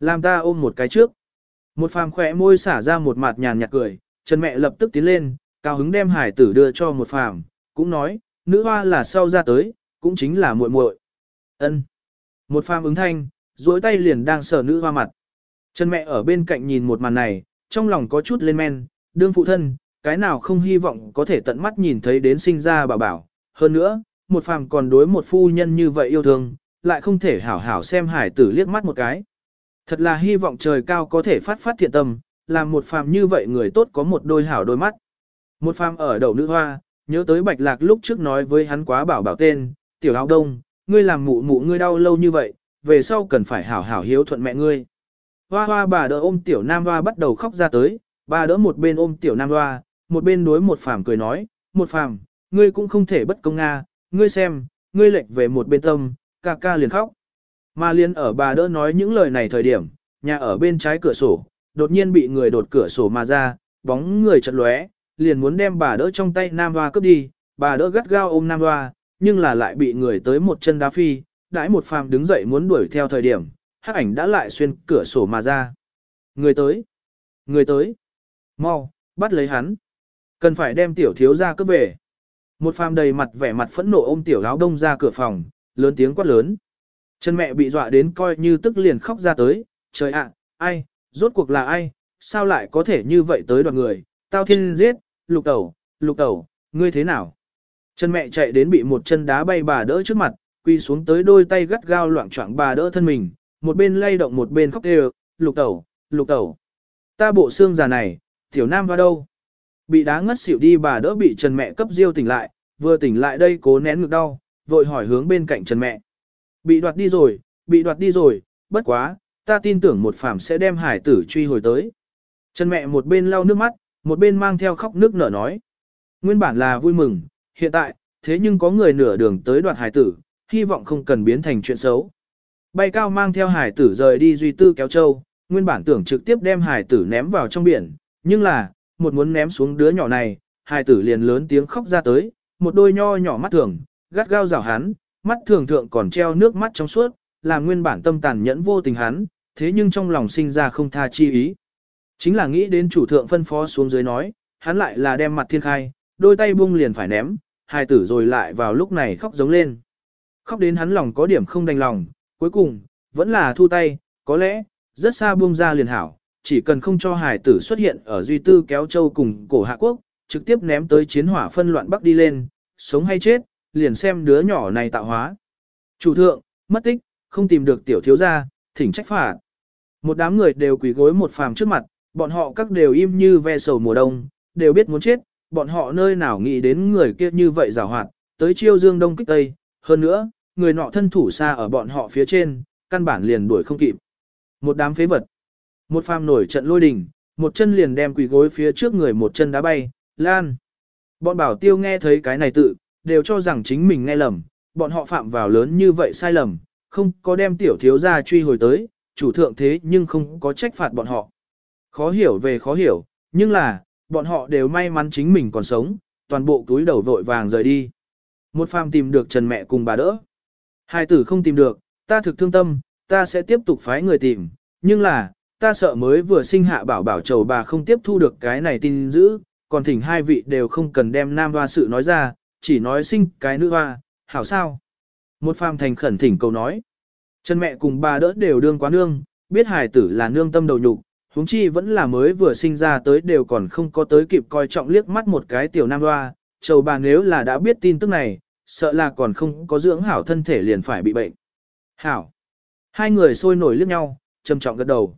Làm ta ôm một cái trước. Một phàm khỏe môi xả ra một mặt nhàn nhạt cười, Trần mẹ lập tức tiến lên, cao hứng đem hải tử đưa cho một phàm, cũng nói, nữ hoa là sau ra tới, cũng chính là muội muội. Ân. Một phàm ứng thanh, duỗi tay liền đang sờ nữ hoa mặt. Trần mẹ ở bên cạnh nhìn một màn này, trong lòng có chút lên men, đương phụ thân, cái nào không hy vọng có thể tận mắt nhìn thấy đến sinh ra bảo bảo. Hơn nữa, một phàm còn đối một phu nhân như vậy yêu thương, lại không thể hảo hảo xem hải tử liếc mắt một cái. Thật là hy vọng trời cao có thể phát phát thiện tâm, làm một phàm như vậy người tốt có một đôi hảo đôi mắt. Một phàm ở đầu nữ hoa, nhớ tới bạch lạc lúc trước nói với hắn quá bảo bảo tên, tiểu áo đông, ngươi làm mụ mụ ngươi đau lâu như vậy, về sau cần phải hảo hảo hiếu thuận mẹ ngươi. Hoa hoa bà đỡ ôm tiểu nam hoa bắt đầu khóc ra tới, bà đỡ một bên ôm tiểu nam hoa, một bên đối một phàm cười nói, một phàm, ngươi cũng không thể bất công nga, ngươi xem, ngươi lệch về một bên tâm, ca ca liền khóc. Mà Liên ở bà đỡ nói những lời này thời điểm, nhà ở bên trái cửa sổ, đột nhiên bị người đột cửa sổ mà ra, bóng người chật lóe, liền muốn đem bà đỡ trong tay nam hoa cướp đi, bà đỡ gắt gao ôm nam hoa, nhưng là lại bị người tới một chân đá phi, đãi một phàm đứng dậy muốn đuổi theo thời điểm, hắc ảnh đã lại xuyên cửa sổ mà ra. Người tới, người tới, mau, bắt lấy hắn, cần phải đem tiểu thiếu ra cướp về. Một phàm đầy mặt vẻ mặt phẫn nộ ôm tiểu áo đông ra cửa phòng, lớn tiếng quát lớn. Chân mẹ bị dọa đến coi như tức liền khóc ra tới, trời ạ, ai, rốt cuộc là ai, sao lại có thể như vậy tới đoàn người, tao thiên giết, lục tẩu, lục tẩu, ngươi thế nào? Chân mẹ chạy đến bị một chân đá bay bà đỡ trước mặt, quy xuống tới đôi tay gắt gao loạn choạng bà đỡ thân mình, một bên lay động một bên khóc đều, lục tẩu, lục tẩu. Ta bộ xương già này, tiểu nam vào đâu? Bị đá ngất xỉu đi bà đỡ bị Trần mẹ cấp diêu tỉnh lại, vừa tỉnh lại đây cố nén ngực đau, vội hỏi hướng bên cạnh Trần mẹ. Bị đoạt đi rồi, bị đoạt đi rồi, bất quá, ta tin tưởng một phàm sẽ đem hải tử truy hồi tới. Trần mẹ một bên lau nước mắt, một bên mang theo khóc nước nở nói. Nguyên bản là vui mừng, hiện tại, thế nhưng có người nửa đường tới đoạt hải tử, hy vọng không cần biến thành chuyện xấu. Bay cao mang theo hải tử rời đi duy tư kéo châu, nguyên bản tưởng trực tiếp đem hải tử ném vào trong biển, nhưng là, một muốn ném xuống đứa nhỏ này, hải tử liền lớn tiếng khóc ra tới, một đôi nho nhỏ mắt thường, gắt gao rào hắn, mắt thường thượng còn treo nước mắt trong suốt, làm nguyên bản tâm tàn nhẫn vô tình hắn, thế nhưng trong lòng sinh ra không tha chi ý. Chính là nghĩ đến chủ thượng phân phó xuống dưới nói, hắn lại là đem mặt thiên khai, đôi tay buông liền phải ném, hai tử rồi lại vào lúc này khóc giống lên. Khóc đến hắn lòng có điểm không đành lòng, cuối cùng, vẫn là thu tay, có lẽ, rất xa buông ra liền hảo, chỉ cần không cho hải tử xuất hiện ở duy tư kéo châu cùng cổ hạ quốc, trực tiếp ném tới chiến hỏa phân loạn bắc đi lên, sống hay chết, liền xem đứa nhỏ này tạo hóa. Chủ thượng, mất tích, không tìm được tiểu thiếu gia, thỉnh trách phạt. Một đám người đều quỳ gối một phàm trước mặt, bọn họ các đều im như ve sầu mùa đông, đều biết muốn chết, bọn họ nơi nào nghĩ đến người kia như vậy giảo hoạt, tới chiêu dương đông kích tây, hơn nữa, người nọ thân thủ xa ở bọn họ phía trên, căn bản liền đuổi không kịp. Một đám phế vật. Một phàm nổi trận lôi đình, một chân liền đem quỳ gối phía trước người một chân đá bay, lan. Bọn bảo tiêu nghe thấy cái này tự, đều cho rằng chính mình nghe lầm, bọn họ phạm vào lớn như vậy sai lầm, không có đem tiểu thiếu gia truy hồi tới, chủ thượng thế nhưng không có trách phạt bọn họ. Khó hiểu về khó hiểu, nhưng là, bọn họ đều may mắn chính mình còn sống, toàn bộ túi đầu vội vàng rời đi. Một phàm tìm được Trần mẹ cùng bà đỡ. Hai tử không tìm được, ta thực thương tâm, ta sẽ tiếp tục phái người tìm, nhưng là, ta sợ mới vừa sinh hạ bảo bảo chầu bà không tiếp thu được cái này tin dữ, còn thỉnh hai vị đều không cần đem nam hoa sự nói ra, chỉ nói sinh cái nữ hoa, hảo sao. Một phàm thành khẩn thỉnh cầu nói. Trần mẹ cùng bà đỡ đều đương quá nương, biết hài tử là nương tâm đầu nhục, huống chi vẫn là mới vừa sinh ra tới đều còn không có tới kịp coi trọng liếc mắt một cái tiểu nam hoa, chầu bà nếu là đã biết tin tức này, sợ là còn không có dưỡng hảo thân thể liền phải bị bệnh. Hảo. Hai người sôi nổi liếc nhau, trầm trọng gật đầu.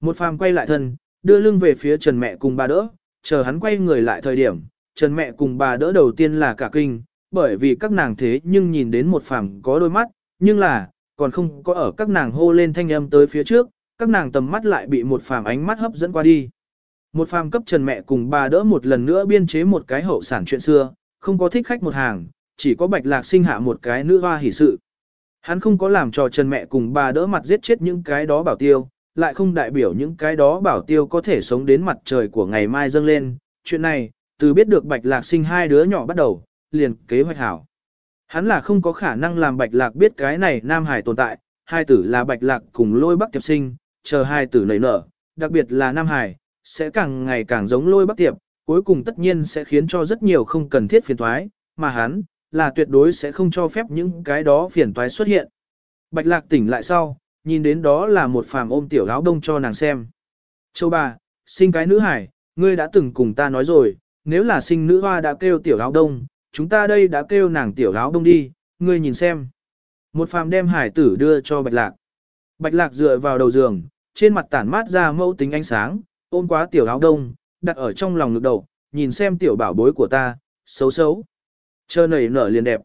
Một phàm quay lại thân, đưa lưng về phía Trần mẹ cùng bà đỡ, chờ hắn quay người lại thời điểm, Trần mẹ cùng bà đỡ đầu tiên là cả kinh, bởi vì các nàng thế nhưng nhìn đến một phàm có đôi mắt, nhưng là, còn không có ở các nàng hô lên thanh âm tới phía trước, các nàng tầm mắt lại bị một phàm ánh mắt hấp dẫn qua đi. Một phàm cấp Trần mẹ cùng bà đỡ một lần nữa biên chế một cái hậu sản chuyện xưa, không có thích khách một hàng, chỉ có bạch lạc sinh hạ một cái nữ hoa hỷ sự. Hắn không có làm cho Trần mẹ cùng bà đỡ mặt giết chết những cái đó bảo tiêu, lại không đại biểu những cái đó bảo tiêu có thể sống đến mặt trời của ngày mai dâng lên. Chuyện này, từ biết được bạch lạc sinh hai đứa nhỏ bắt đầu, liền kế hoạch hảo. Hắn là không có khả năng làm bạch lạc biết cái này nam hải tồn tại, hai tử là bạch lạc cùng lôi bắc tiệp sinh, chờ hai tử nảy nở, đặc biệt là nam hải, sẽ càng ngày càng giống lôi bắc tiệp, cuối cùng tất nhiên sẽ khiến cho rất nhiều không cần thiết phiền thoái, mà hắn, là tuyệt đối sẽ không cho phép những cái đó phiền toái xuất hiện. Bạch lạc tỉnh lại sau, nhìn đến đó là một phàm ôm tiểu áo đông cho nàng xem. Châu bà, sinh cái nữ hải, ngươi đã từng cùng ta nói rồi, nếu là sinh nữ hoa đã kêu tiểu áo đông, chúng ta đây đã kêu nàng tiểu áo đông đi, ngươi nhìn xem. Một phàm đem hải tử đưa cho bạch lạc. Bạch lạc dựa vào đầu giường, trên mặt tản mát ra mẫu tính ánh sáng, ôm quá tiểu áo đông, đặt ở trong lòng ngực đầu, nhìn xem tiểu bảo bối của ta, xấu xấu. Chờ nảy nở liền đẹp.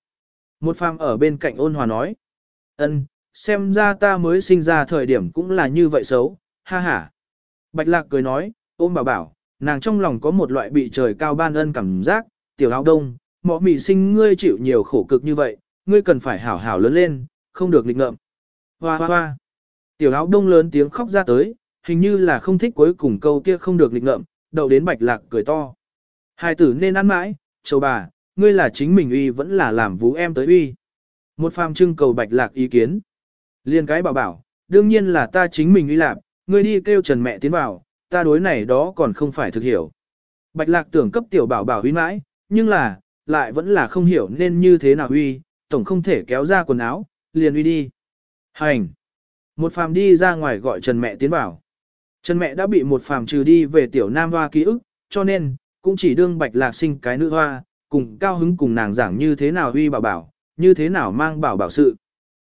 Một phàm ở bên cạnh ôn hòa nói. ân, xem ra ta mới sinh ra thời điểm cũng là như vậy xấu, ha ha. Bạch lạc cười nói, ôm bảo bảo, nàng trong lòng có một loại bị trời cao ban ân cảm giác, tiểu áo đông, mọ mị sinh ngươi chịu nhiều khổ cực như vậy, ngươi cần phải hảo hảo lớn lên, không được lịch ngợm. Hoa hoa hoa. Tiểu áo đông lớn tiếng khóc ra tới, hình như là không thích cuối cùng câu kia không được lịch ngợm, đậu đến bạch lạc cười to. Hai tử nên ăn mãi, châu bà, ngươi là chính mình uy vẫn là làm vũ em tới uy. Một phàm trưng cầu bạch lạc ý kiến. Liên cái bảo bảo, đương nhiên là ta chính mình uy lạc, ngươi đi kêu trần mẹ tiến vào, ta đối này đó còn không phải thực hiểu. Bạch lạc tưởng cấp tiểu bảo bảo huy mãi, nhưng là, lại vẫn là không hiểu nên như thế nào huy, tổng không thể kéo ra quần áo, liền huy đi. Hành! Một phàm đi ra ngoài gọi Trần mẹ tiến vào. Trần mẹ đã bị một phàm trừ đi về tiểu nam hoa ký ức, cho nên, cũng chỉ đương bạch lạc sinh cái nữ hoa, cùng cao hứng cùng nàng giảng như thế nào huy bảo bảo, như thế nào mang bảo bảo sự.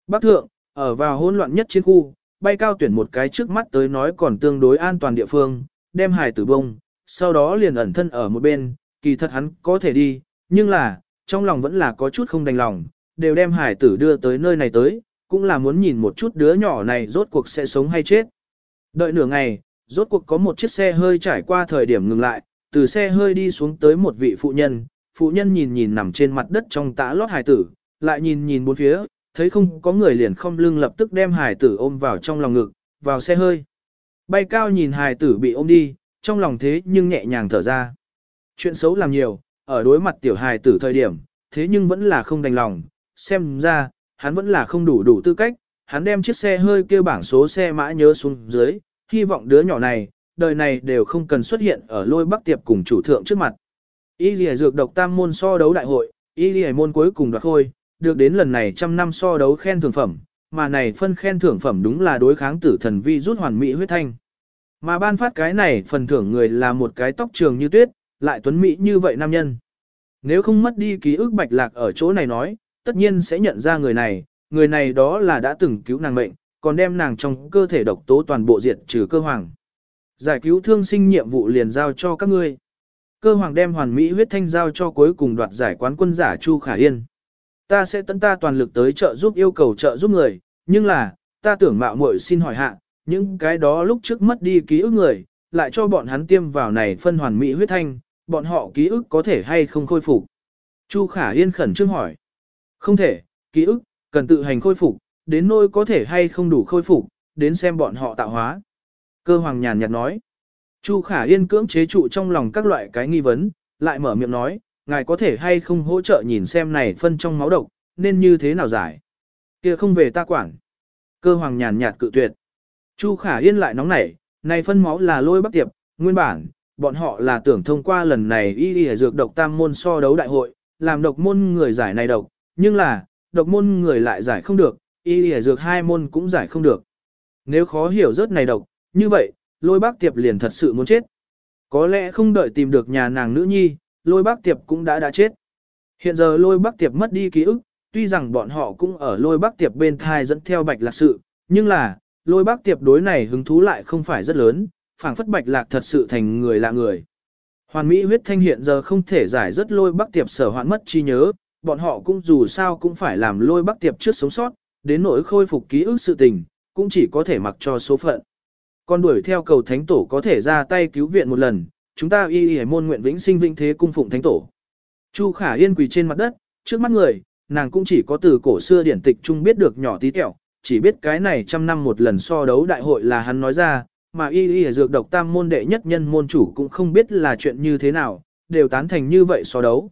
Bác thượng, ở vào hỗn loạn nhất chiến khu, bay cao tuyển một cái trước mắt tới nói còn tương đối an toàn địa phương, đem hài tử bông, sau đó liền ẩn thân ở một bên, kỳ thật hắn có thể đi, nhưng là, trong lòng vẫn là có chút không đành lòng, đều đem hài tử đưa tới nơi này tới, cũng là muốn nhìn một chút đứa nhỏ này rốt cuộc sẽ sống hay chết. Đợi nửa ngày, rốt cuộc có một chiếc xe hơi trải qua thời điểm ngừng lại, từ xe hơi đi xuống tới một vị phụ nhân, phụ nhân nhìn nhìn nằm trên mặt đất trong tã lót hài tử, lại nhìn nhìn bốn phía, thấy không có người liền không lưng lập tức đem Hải tử ôm vào trong lòng ngực, vào xe hơi. Bay cao nhìn Hải tử bị ôm đi, trong lòng thế nhưng nhẹ nhàng thở ra. Chuyện xấu làm nhiều, ở đối mặt tiểu Hải tử thời điểm, thế nhưng vẫn là không đành lòng, xem ra, hắn vẫn là không đủ đủ tư cách, hắn đem chiếc xe hơi kêu bảng số xe mã nhớ xuống dưới, hy vọng đứa nhỏ này, đời này đều không cần xuất hiện ở lôi bắc tiệp cùng chủ thượng trước mặt. Y lìa dược độc tam môn so đấu đại hội, y lìa môn cuối cùng đoạt khôi, được đến lần này trăm năm so đấu khen thưởng phẩm, mà này phân khen thưởng phẩm đúng là đối kháng tử thần vi rút hoàn mỹ huyết thanh. Mà ban phát cái này phần thưởng người là một cái tóc trường như tuyết, lại tuấn mỹ như vậy nam nhân. Nếu không mất đi ký ức bạch lạc ở chỗ này nói, tất nhiên sẽ nhận ra người này, người này đó là đã từng cứu nàng mệnh, còn đem nàng trong cơ thể độc tố toàn bộ diệt trừ cơ hoàng. Giải cứu thương sinh nhiệm vụ liền giao cho các ngươi. Cơ hoàng đem hoàn mỹ huyết thanh giao cho cuối cùng đoạt giải quán quân giả Chu Khả Yên. Ta sẽ tận ta toàn lực tới trợ giúp yêu cầu trợ giúp người, nhưng là, ta tưởng mạo muội xin hỏi hạ, những cái đó lúc trước mất đi ký ức người, lại cho bọn hắn tiêm vào này phân hoàn mỹ huyết thanh, bọn họ ký ức có thể hay không khôi phục. Chu Khả Yên khẩn trương hỏi. Không thể, ký ức, cần tự hành khôi phục, đến nơi có thể hay không đủ khôi phục, đến xem bọn họ tạo hóa. Cơ hoàng nhàn nhạt nói. Chu Khả Yên cưỡng chế trụ trong lòng các loại cái nghi vấn, lại mở miệng nói, ngài có thể hay không hỗ trợ nhìn xem này phân trong máu độc, nên như thế nào giải. kia không về ta quản. Cơ hoàng nhàn nhạt cự tuyệt. Chu Khả Yên lại nóng nảy, này phân máu là lôi bắc tiệp, nguyên bản, bọn họ là tưởng thông qua lần này y y dược độc tam môn so đấu đại hội, làm độc môn người giải này độc, nhưng là, độc môn người lại giải không được, y y dược hai môn cũng giải không được. Nếu khó hiểu rớt này độc, như vậy, lôi bác tiệp liền thật sự muốn chết. Có lẽ không đợi tìm được nhà nàng nữ nhi, lôi bác tiệp cũng đã đã chết. Hiện giờ lôi bác tiệp mất đi ký ức, tuy rằng bọn họ cũng ở lôi bác tiệp bên thai dẫn theo bạch lạc sự, nhưng là, lôi bác tiệp đối này hứng thú lại không phải rất lớn, phảng phất bạch lạc thật sự thành người lạ người. Hoàn Mỹ huyết thanh hiện giờ không thể giải rất lôi bác tiệp sở hoạn mất chi nhớ, bọn họ cũng dù sao cũng phải làm lôi bác tiệp trước sống sót, đến nỗi khôi phục ký ức sự tình, cũng chỉ có thể mặc cho số phận. Con đuổi theo cầu thánh tổ có thể ra tay cứu viện một lần, chúng ta y y môn nguyện vĩnh sinh vĩnh thế cung phụng thánh tổ. Chu Khả Yên quỳ trên mặt đất, trước mắt người, nàng cũng chỉ có từ cổ xưa điển tịch chung biết được nhỏ tí tẹo, chỉ biết cái này trăm năm một lần so đấu đại hội là hắn nói ra, mà y y dược độc tam môn đệ nhất nhân môn chủ cũng không biết là chuyện như thế nào, đều tán thành như vậy so đấu.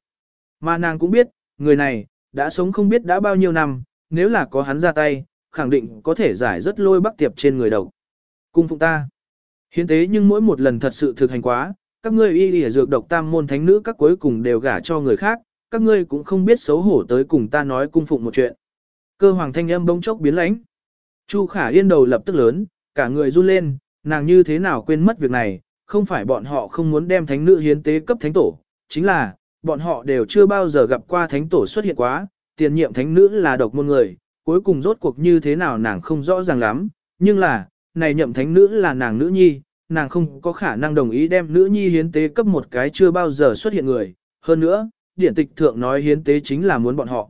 Mà nàng cũng biết, người này, đã sống không biết đã bao nhiêu năm, nếu là có hắn ra tay, khẳng định có thể giải rất lôi bắc tiệp trên người độc. Cung phụng ta. Hiến tế nhưng mỗi một lần thật sự thực hành quá, các ngươi y lìa dược độc tam môn thánh nữ các cuối cùng đều gả cho người khác, các ngươi cũng không biết xấu hổ tới cùng ta nói cung phụng một chuyện. Cơ hoàng thanh âm bỗng chốc biến lãnh. Chu khả yên đầu lập tức lớn, cả người run lên, nàng như thế nào quên mất việc này, không phải bọn họ không muốn đem thánh nữ hiến tế cấp thánh tổ, chính là, bọn họ đều chưa bao giờ gặp qua thánh tổ xuất hiện quá, tiền nhiệm thánh nữ là độc môn người, cuối cùng rốt cuộc như thế nào nàng không rõ ràng lắm, nhưng là, này nhậm thánh nữ là nàng nữ nhi, nàng không có khả năng đồng ý đem nữ nhi hiến tế cấp một cái chưa bao giờ xuất hiện người, hơn nữa, điển tịch thượng nói hiến tế chính là muốn bọn họ.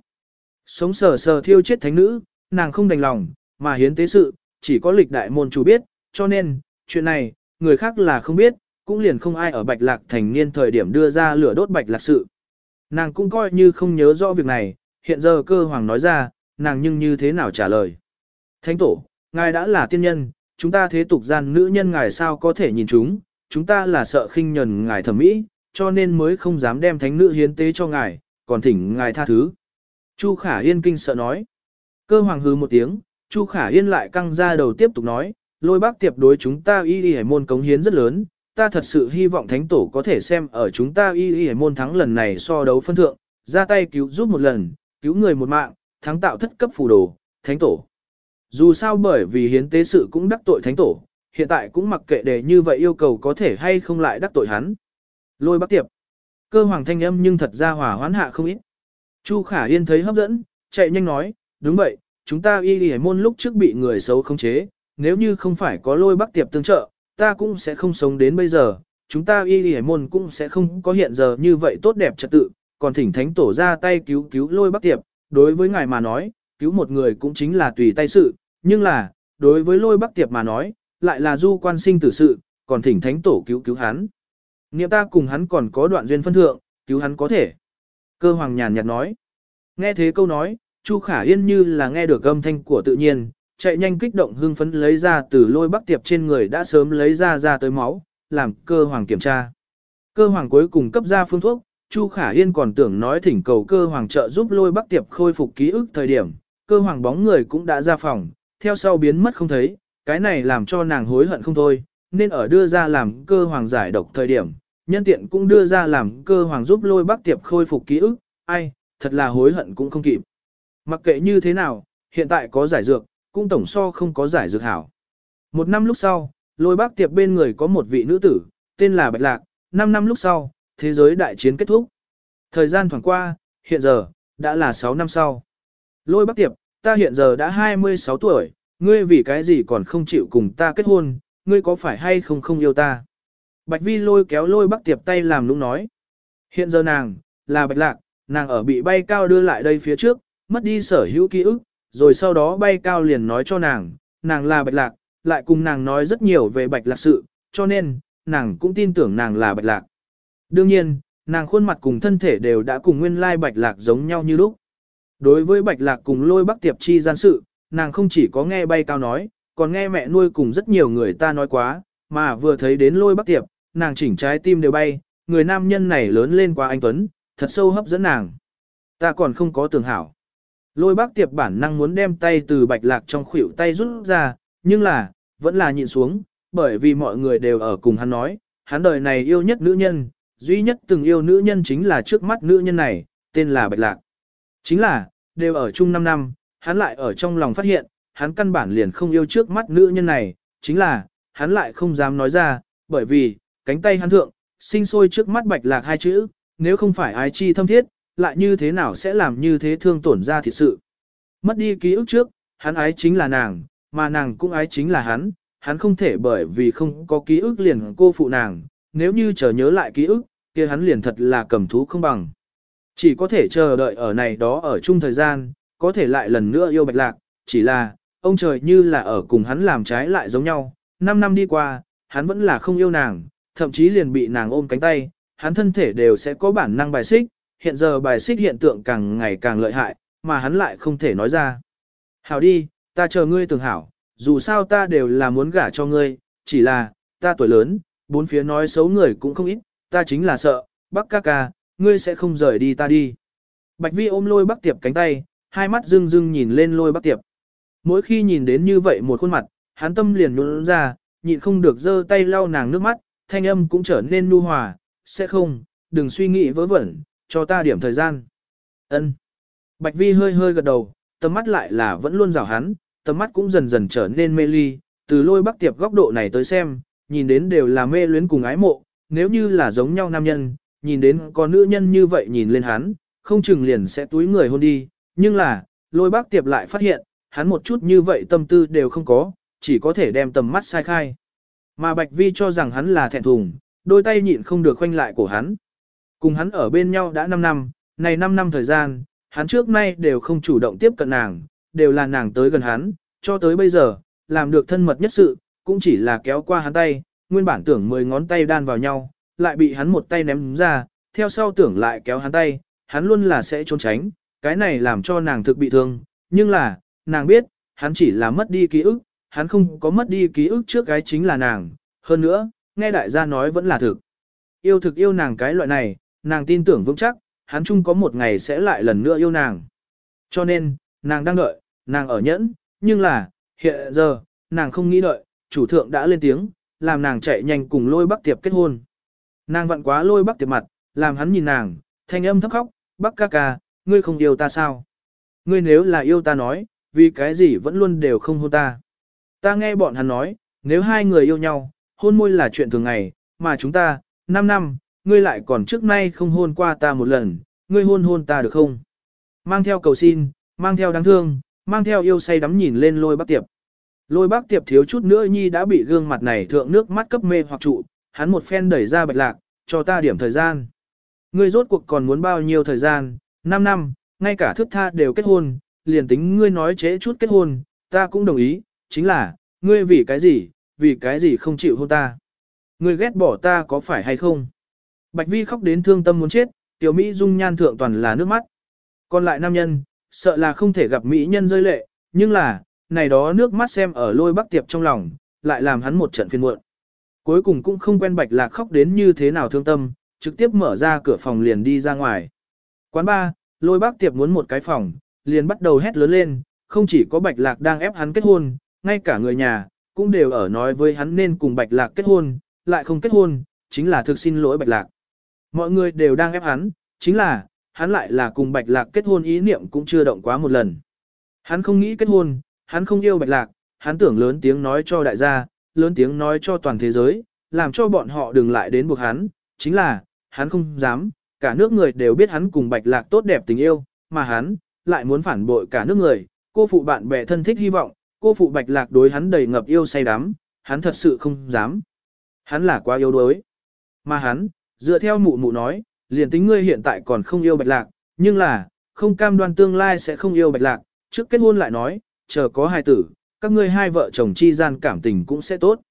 Sống sờ sờ thiêu chết thánh nữ, nàng không đành lòng, mà hiến tế sự, chỉ có lịch đại môn chủ biết, cho nên, chuyện này, người khác là không biết, cũng liền không ai ở bạch lạc thành niên thời điểm đưa ra lửa đốt bạch lạc sự. Nàng cũng coi như không nhớ rõ việc này, hiện giờ cơ hoàng nói ra, nàng nhưng như thế nào trả lời. Thánh tổ, ngài đã là tiên nhân, chúng ta thế tục gian nữ nhân ngài sao có thể nhìn chúng, chúng ta là sợ khinh nhẫn ngài thẩm mỹ, cho nên mới không dám đem thánh nữ hiến tế cho ngài, còn thỉnh ngài tha thứ. Chu Khả Yên kinh sợ nói. Cơ hoàng hứ một tiếng, Chu Khả Yên lại căng ra đầu tiếp tục nói, lôi bác tiệp đối chúng ta y y hải môn cống hiến rất lớn, ta thật sự hy vọng thánh tổ có thể xem ở chúng ta y y hải môn thắng lần này so đấu phân thượng, ra tay cứu giúp một lần, cứu người một mạng, thắng tạo thất cấp phù đồ, thánh tổ. Dù sao bởi vì hiến tế sự cũng đắc tội thánh tổ, hiện tại cũng mặc kệ để như vậy yêu cầu có thể hay không lại đắc tội hắn. Lôi bác tiệp. Cơ hoàng thanh âm nhưng thật ra hỏa hoán hạ không ít. Chu Khả Yên thấy hấp dẫn, chạy nhanh nói, đúng vậy, chúng ta y y môn lúc trước bị người xấu khống chế, nếu như không phải có lôi bác tiệp tương trợ, ta cũng sẽ không sống đến bây giờ, chúng ta y y môn cũng sẽ không có hiện giờ như vậy tốt đẹp trật tự, còn thỉnh thánh tổ ra tay cứu cứu lôi bác tiệp, đối với ngài mà nói, cứu một người cũng chính là tùy tay sự, nhưng là, đối với lôi bắc tiệp mà nói, lại là du quan sinh tử sự, còn thỉnh thánh tổ cứu cứu hắn. Niệm ta cùng hắn còn có đoạn duyên phân thượng, cứu hắn có thể. Cơ hoàng nhàn nhạt nói. Nghe thế câu nói, Chu Khả Yên như là nghe được âm thanh của tự nhiên, chạy nhanh kích động hưng phấn lấy ra từ lôi bắc tiệp trên người đã sớm lấy ra ra tới máu, làm cơ hoàng kiểm tra. Cơ hoàng cuối cùng cấp ra phương thuốc, Chu Khả Yên còn tưởng nói thỉnh cầu cơ hoàng trợ giúp lôi bắc tiệp khôi phục ký ức thời điểm, cơ hoàng bóng người cũng đã ra phòng, theo sau biến mất không thấy, cái này làm cho nàng hối hận không thôi, nên ở đưa ra làm cơ hoàng giải độc thời điểm, nhân tiện cũng đưa ra làm cơ hoàng giúp lôi bác tiệp khôi phục ký ức, ai, thật là hối hận cũng không kịp. Mặc kệ như thế nào, hiện tại có giải dược, cũng tổng so không có giải dược hảo. Một năm lúc sau, lôi bác tiệp bên người có một vị nữ tử, tên là Bạch Lạc, năm năm lúc sau, thế giới đại chiến kết thúc. Thời gian thoảng qua, hiện giờ, đã là 6 năm sau. Lôi bác tiệp, ta hiện giờ đã 26 tuổi, ngươi vì cái gì còn không chịu cùng ta kết hôn, ngươi có phải hay không không yêu ta? Bạch Vi lôi kéo lôi bắc tiệp tay làm lúc nói. Hiện giờ nàng, là bạch lạc, nàng ở bị bay cao đưa lại đây phía trước, mất đi sở hữu ký ức, rồi sau đó bay cao liền nói cho nàng, nàng là bạch lạc, lại cùng nàng nói rất nhiều về bạch lạc sự, cho nên, nàng cũng tin tưởng nàng là bạch lạc. Đương nhiên, nàng khuôn mặt cùng thân thể đều đã cùng nguyên lai bạch lạc giống nhau như lúc. Đối với bạch lạc cùng lôi bắc tiệp chi gian sự, nàng không chỉ có nghe bay cao nói, còn nghe mẹ nuôi cùng rất nhiều người ta nói quá, mà vừa thấy đến lôi bắc tiệp, nàng chỉnh trái tim đều bay, người nam nhân này lớn lên qua anh Tuấn, thật sâu hấp dẫn nàng. Ta còn không có tưởng hảo. Lôi bác tiệp bản năng muốn đem tay từ bạch lạc trong khuỷu tay rút ra, nhưng là, vẫn là nhịn xuống, bởi vì mọi người đều ở cùng hắn nói, hắn đời này yêu nhất nữ nhân, duy nhất từng yêu nữ nhân chính là trước mắt nữ nhân này, tên là bạch lạc. Chính là, đều ở chung 5 năm, hắn lại ở trong lòng phát hiện, hắn căn bản liền không yêu trước mắt nữ nhân này, chính là, hắn lại không dám nói ra, bởi vì, cánh tay hắn thượng, sinh sôi trước mắt bạch lạc hai chữ, nếu không phải ái chi thâm thiết, lại như thế nào sẽ làm như thế thương tổn ra thiệt sự. Mất đi ký ức trước, hắn ái chính là nàng, mà nàng cũng ái chính là hắn, hắn không thể bởi vì không có ký ức liền cô phụ nàng, nếu như chờ nhớ lại ký ức, kia hắn liền thật là cầm thú không bằng. Chỉ có thể chờ đợi ở này đó ở chung thời gian, có thể lại lần nữa yêu bạch lạc, chỉ là, ông trời như là ở cùng hắn làm trái lại giống nhau, 5 năm đi qua, hắn vẫn là không yêu nàng, thậm chí liền bị nàng ôm cánh tay, hắn thân thể đều sẽ có bản năng bài xích, hiện giờ bài xích hiện tượng càng ngày càng lợi hại, mà hắn lại không thể nói ra. Hảo đi, ta chờ ngươi tưởng hảo, dù sao ta đều là muốn gả cho ngươi, chỉ là, ta tuổi lớn, bốn phía nói xấu người cũng không ít, ta chính là sợ, bác ca ca, ngươi sẽ không rời đi ta đi. Bạch Vi ôm lôi bác tiệp cánh tay, hai mắt rưng rưng nhìn lên lôi bác tiệp. Mỗi khi nhìn đến như vậy một khuôn mặt, hắn tâm liền nhuôn ra, nhịn không được giơ tay lau nàng nước mắt, thanh âm cũng trở nên nu hòa, sẽ không, đừng suy nghĩ vớ vẩn, cho ta điểm thời gian. Ân. Bạch Vi hơi hơi gật đầu, tầm mắt lại là vẫn luôn rào hắn, tầm mắt cũng dần dần trở nên mê ly, từ lôi bắc tiệp góc độ này tới xem, nhìn đến đều là mê luyến cùng ái mộ, nếu như là giống nhau nam nhân, nhìn đến có nữ nhân như vậy nhìn lên hắn, không chừng liền sẽ túi người hôn đi, nhưng là, lôi bác tiệp lại phát hiện, hắn một chút như vậy tâm tư đều không có, chỉ có thể đem tầm mắt sai khai. Mà Bạch Vi cho rằng hắn là thẹn thùng, đôi tay nhịn không được khoanh lại của hắn. Cùng hắn ở bên nhau đã 5 năm, này 5 năm thời gian, hắn trước nay đều không chủ động tiếp cận nàng, đều là nàng tới gần hắn, cho tới bây giờ, làm được thân mật nhất sự, cũng chỉ là kéo qua hắn tay, nguyên bản tưởng 10 ngón tay đan vào nhau, lại bị hắn một tay ném ra, theo sau tưởng lại kéo hắn tay, hắn luôn là sẽ trốn tránh, cái này làm cho nàng thực bị thương, nhưng là, nàng biết, hắn chỉ là mất đi ký ức, hắn không có mất đi ký ức trước cái chính là nàng, hơn nữa, nghe đại gia nói vẫn là thực. Yêu thực yêu nàng cái loại này, nàng tin tưởng vững chắc, hắn chung có một ngày sẽ lại lần nữa yêu nàng. Cho nên, nàng đang đợi, nàng ở nhẫn, nhưng là, hiện giờ, nàng không nghĩ đợi, chủ thượng đã lên tiếng, làm nàng chạy nhanh cùng lôi bắc tiệp kết hôn. Nàng vặn quá lôi bắc tiệp mặt, làm hắn nhìn nàng, thanh âm thấp khóc, bắc ca ca, ngươi không yêu ta sao? Ngươi nếu là yêu ta nói, vì cái gì vẫn luôn đều không hôn ta. Ta nghe bọn hắn nói, nếu hai người yêu nhau, hôn môi là chuyện thường ngày, mà chúng ta, 5 năm, ngươi lại còn trước nay không hôn qua ta một lần, ngươi hôn hôn ta được không? Mang theo cầu xin, mang theo đáng thương, mang theo yêu say đắm nhìn lên lôi bác tiệp. Lôi bác tiệp thiếu chút nữa nhi đã bị gương mặt này thượng nước mắt cấp mê hoặc trụ, hắn một phen đẩy ra bạch lạc, cho ta điểm thời gian. Ngươi rốt cuộc còn muốn bao nhiêu thời gian, 5 năm, ngay cả thức tha đều kết hôn, liền tính ngươi nói chế chút kết hôn, ta cũng đồng ý, chính là, ngươi vì cái gì, vì cái gì không chịu hôn ta. Ngươi ghét bỏ ta có phải hay không? Bạch Vi khóc đến thương tâm muốn chết, tiểu Mỹ dung nhan thượng toàn là nước mắt. Còn lại nam nhân, sợ là không thể gặp Mỹ nhân rơi lệ, nhưng là, này đó nước mắt xem ở lôi bắc tiệp trong lòng, lại làm hắn một trận phiền muộn. Cuối cùng cũng không quen bạch lạc khóc đến như thế nào thương tâm, trực tiếp mở ra cửa phòng liền đi ra ngoài. Quán ba, lôi bác tiệp muốn một cái phòng, liền bắt đầu hét lớn lên, không chỉ có bạch lạc đang ép hắn kết hôn, ngay cả người nhà, cũng đều ở nói với hắn nên cùng bạch lạc kết hôn, lại không kết hôn, chính là thực xin lỗi bạch lạc. Mọi người đều đang ép hắn, chính là, hắn lại là cùng bạch lạc kết hôn ý niệm cũng chưa động quá một lần. Hắn không nghĩ kết hôn, hắn không yêu bạch lạc, hắn tưởng lớn tiếng nói cho đại gia, lớn tiếng nói cho toàn thế giới, làm cho bọn họ đừng lại đến buộc hắn, chính là, hắn không dám, cả nước người đều biết hắn cùng bạch lạc tốt đẹp tình yêu, mà hắn, lại muốn phản bội cả nước người, cô phụ bạn bè thân thích hy vọng, cô phụ bạch lạc đối hắn đầy ngập yêu say đắm, hắn thật sự không dám. Hắn là quá yếu đuối. Mà hắn, dựa theo mụ mụ nói, liền tính ngươi hiện tại còn không yêu bạch lạc, nhưng là, không cam đoan tương lai sẽ không yêu bạch lạc, trước kết hôn lại nói, chờ có hai tử, các ngươi hai vợ chồng chi gian cảm tình cũng sẽ tốt.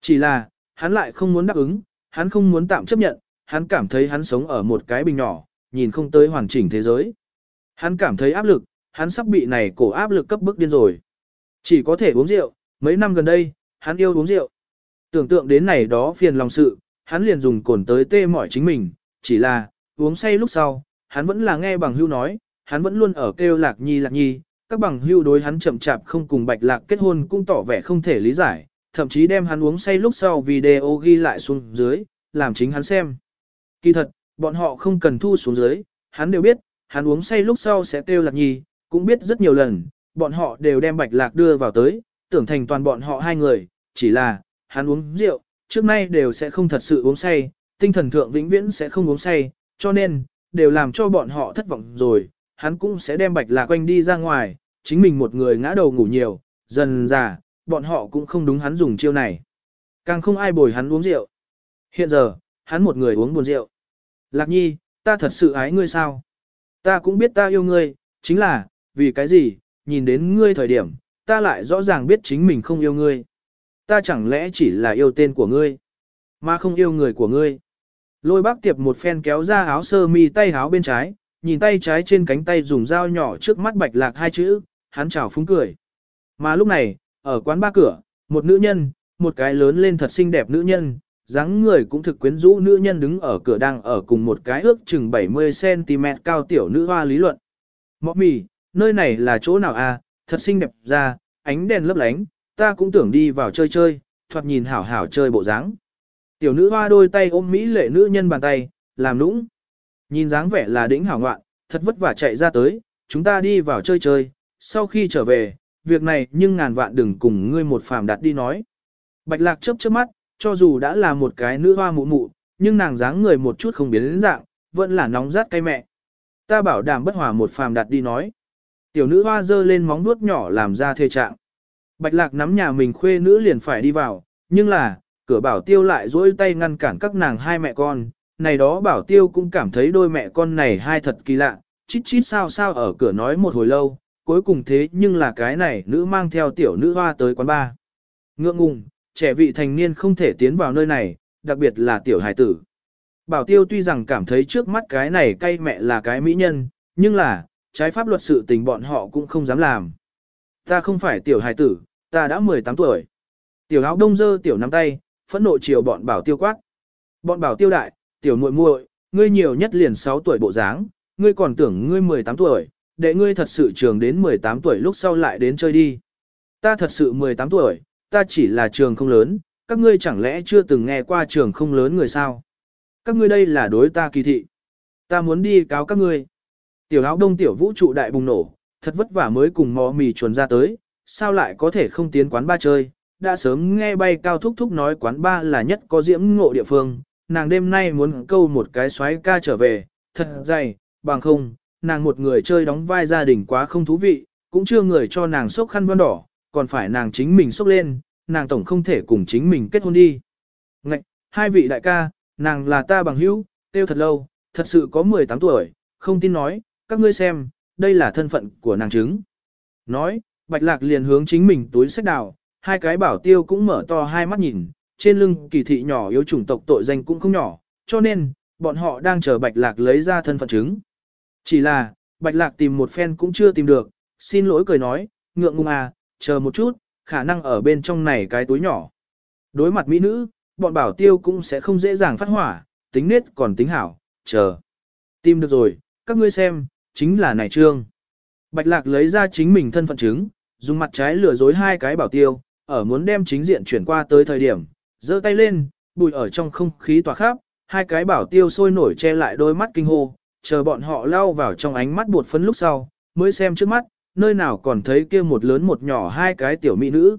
Chỉ là, hắn lại không muốn đáp ứng, hắn không muốn tạm chấp nhận, hắn cảm thấy hắn sống ở một cái bình nhỏ, nhìn không tới hoàn chỉnh thế giới. Hắn cảm thấy áp lực, hắn sắp bị này cổ áp lực cấp bức điên rồi. Chỉ có thể uống rượu, mấy năm gần đây, hắn yêu uống rượu. Tưởng tượng đến này đó phiền lòng sự, hắn liền dùng cồn tới tê mỏi chính mình, chỉ là, uống say lúc sau, hắn vẫn là nghe bằng hưu nói, hắn vẫn luôn ở kêu lạc nhi lạc nhi, các bằng hưu đối hắn chậm chạp không cùng bạch lạc kết hôn cũng tỏ vẻ không thể lý giải, thậm chí đem hắn uống say lúc sau video ghi lại xuống dưới, làm chính hắn xem. Kỳ thật, bọn họ không cần thu xuống dưới, hắn đều biết, hắn uống say lúc sau sẽ kêu lạc nhi, cũng biết rất nhiều lần, bọn họ đều đem bạch lạc đưa vào tới, tưởng thành toàn bọn họ hai người, chỉ là, hắn uống rượu, trước nay đều sẽ không thật sự uống say, tinh thần thượng vĩnh viễn sẽ không uống say, cho nên, đều làm cho bọn họ thất vọng rồi, hắn cũng sẽ đem bạch lạc quanh đi ra ngoài, chính mình một người ngã đầu ngủ nhiều, dần già, bọn họ cũng không đúng hắn dùng chiêu này. Càng không ai bồi hắn uống rượu. Hiện giờ, hắn một người uống buồn rượu. Lạc nhi, ta thật sự ái ngươi sao? Ta cũng biết ta yêu ngươi, chính là, vì cái gì, nhìn đến ngươi thời điểm, ta lại rõ ràng biết chính mình không yêu ngươi. Ta chẳng lẽ chỉ là yêu tên của ngươi, mà không yêu người của ngươi. Lôi bác tiệp một phen kéo ra áo sơ mi tay áo bên trái, nhìn tay trái trên cánh tay dùng dao nhỏ trước mắt bạch lạc hai chữ, hắn chào phúng cười. Mà lúc này, ở quán ba cửa, một nữ nhân, một cái lớn lên thật xinh đẹp nữ nhân, dáng người cũng thực quyến rũ nữ nhân đứng ở cửa đang ở cùng một cái ước chừng 70cm cao tiểu nữ hoa lý luận. Mọ mì, nơi này là chỗ nào à, thật xinh đẹp ra, ánh đèn lấp lánh, ta cũng tưởng đi vào chơi chơi, thoạt nhìn hảo hảo chơi bộ dáng. Tiểu nữ hoa đôi tay ôm mỹ lệ nữ nhân bàn tay, làm nũng. Nhìn dáng vẻ là đỉnh hảo ngoạn, thật vất vả chạy ra tới, chúng ta đi vào chơi chơi, sau khi trở về, việc này nhưng ngàn vạn đừng cùng ngươi một phàm đặt đi nói. Bạch lạc chớp chớp mắt, cho dù đã là một cái nữ hoa mụ mụ, nhưng nàng dáng người một chút không biến đến dạng, vẫn là nóng rát cay mẹ. Ta bảo đảm bất hòa một phàm đặt đi nói. Tiểu nữ hoa giơ lên móng vuốt nhỏ làm ra thê trạng. Bạch lạc nắm nhà mình khuê nữ liền phải đi vào, nhưng là, cửa bảo tiêu lại dỗi tay ngăn cản các nàng hai mẹ con. Này đó bảo tiêu cũng cảm thấy đôi mẹ con này hai thật kỳ lạ, chít chít sao sao ở cửa nói một hồi lâu, cuối cùng thế nhưng là cái này nữ mang theo tiểu nữ hoa tới quán ba. Ngượng ngùng, trẻ vị thành niên không thể tiến vào nơi này, đặc biệt là tiểu hài tử. Bảo tiêu tuy rằng cảm thấy trước mắt cái này cay mẹ là cái mỹ nhân, nhưng là, trái pháp luật sự tình bọn họ cũng không dám làm. Ta không phải tiểu hài tử, ta đã 18 tuổi. Tiểu áo đông dơ tiểu nắm tay, phẫn nộ chiều bọn bảo tiêu quát. Bọn bảo tiêu đại, tiểu muội muội, ngươi nhiều nhất liền 6 tuổi bộ dáng, ngươi còn tưởng ngươi 18 tuổi, để ngươi thật sự trường đến 18 tuổi lúc sau lại đến chơi đi. Ta thật sự 18 tuổi, ta chỉ là trường không lớn, các ngươi chẳng lẽ chưa từng nghe qua trường không lớn người sao? Các ngươi đây là đối ta kỳ thị. Ta muốn đi cáo các ngươi. Tiểu áo đông tiểu vũ trụ đại bùng nổ, thật vất vả mới cùng mò mì chuồn ra tới, sao lại có thể không tiến quán ba chơi? Đã sớm nghe bay cao thúc thúc nói quán ba là nhất có diễm ngộ địa phương, nàng đêm nay muốn câu một cái xoáy ca trở về, thật dày, bằng không, nàng một người chơi đóng vai gia đình quá không thú vị, cũng chưa người cho nàng sốc khăn vân đỏ, còn phải nàng chính mình sốc lên, nàng tổng không thể cùng chính mình kết hôn đi. Ngạch, hai vị đại ca, nàng là ta bằng hữu, tiêu thật lâu, thật sự có 18 tuổi, không tin nói, các ngươi xem, đây là thân phận của nàng chứng. Nói, bạch lạc liền hướng chính mình túi sách đào, hai cái bảo tiêu cũng mở to hai mắt nhìn, trên lưng kỳ thị nhỏ yếu chủng tộc tội danh cũng không nhỏ, cho nên, bọn họ đang chờ bạch lạc lấy ra thân phận chứng. Chỉ là, bạch lạc tìm một phen cũng chưa tìm được, xin lỗi cười nói, ngượng ngùng à, chờ một chút, khả năng ở bên trong này cái túi nhỏ. Đối mặt mỹ nữ, bọn bảo tiêu cũng sẽ không dễ dàng phát hỏa, tính nết còn tính hảo, chờ. Tìm được rồi, các ngươi xem, chính là này trương. Bạch lạc lấy ra chính mình thân phận chứng, dùng mặt trái lừa dối hai cái bảo tiêu, ở muốn đem chính diện chuyển qua tới thời điểm, giơ tay lên, bùi ở trong không khí tỏa khắp, hai cái bảo tiêu sôi nổi che lại đôi mắt kinh hô, chờ bọn họ lao vào trong ánh mắt bột phấn lúc sau, mới xem trước mắt, nơi nào còn thấy kia một lớn một nhỏ hai cái tiểu mỹ nữ.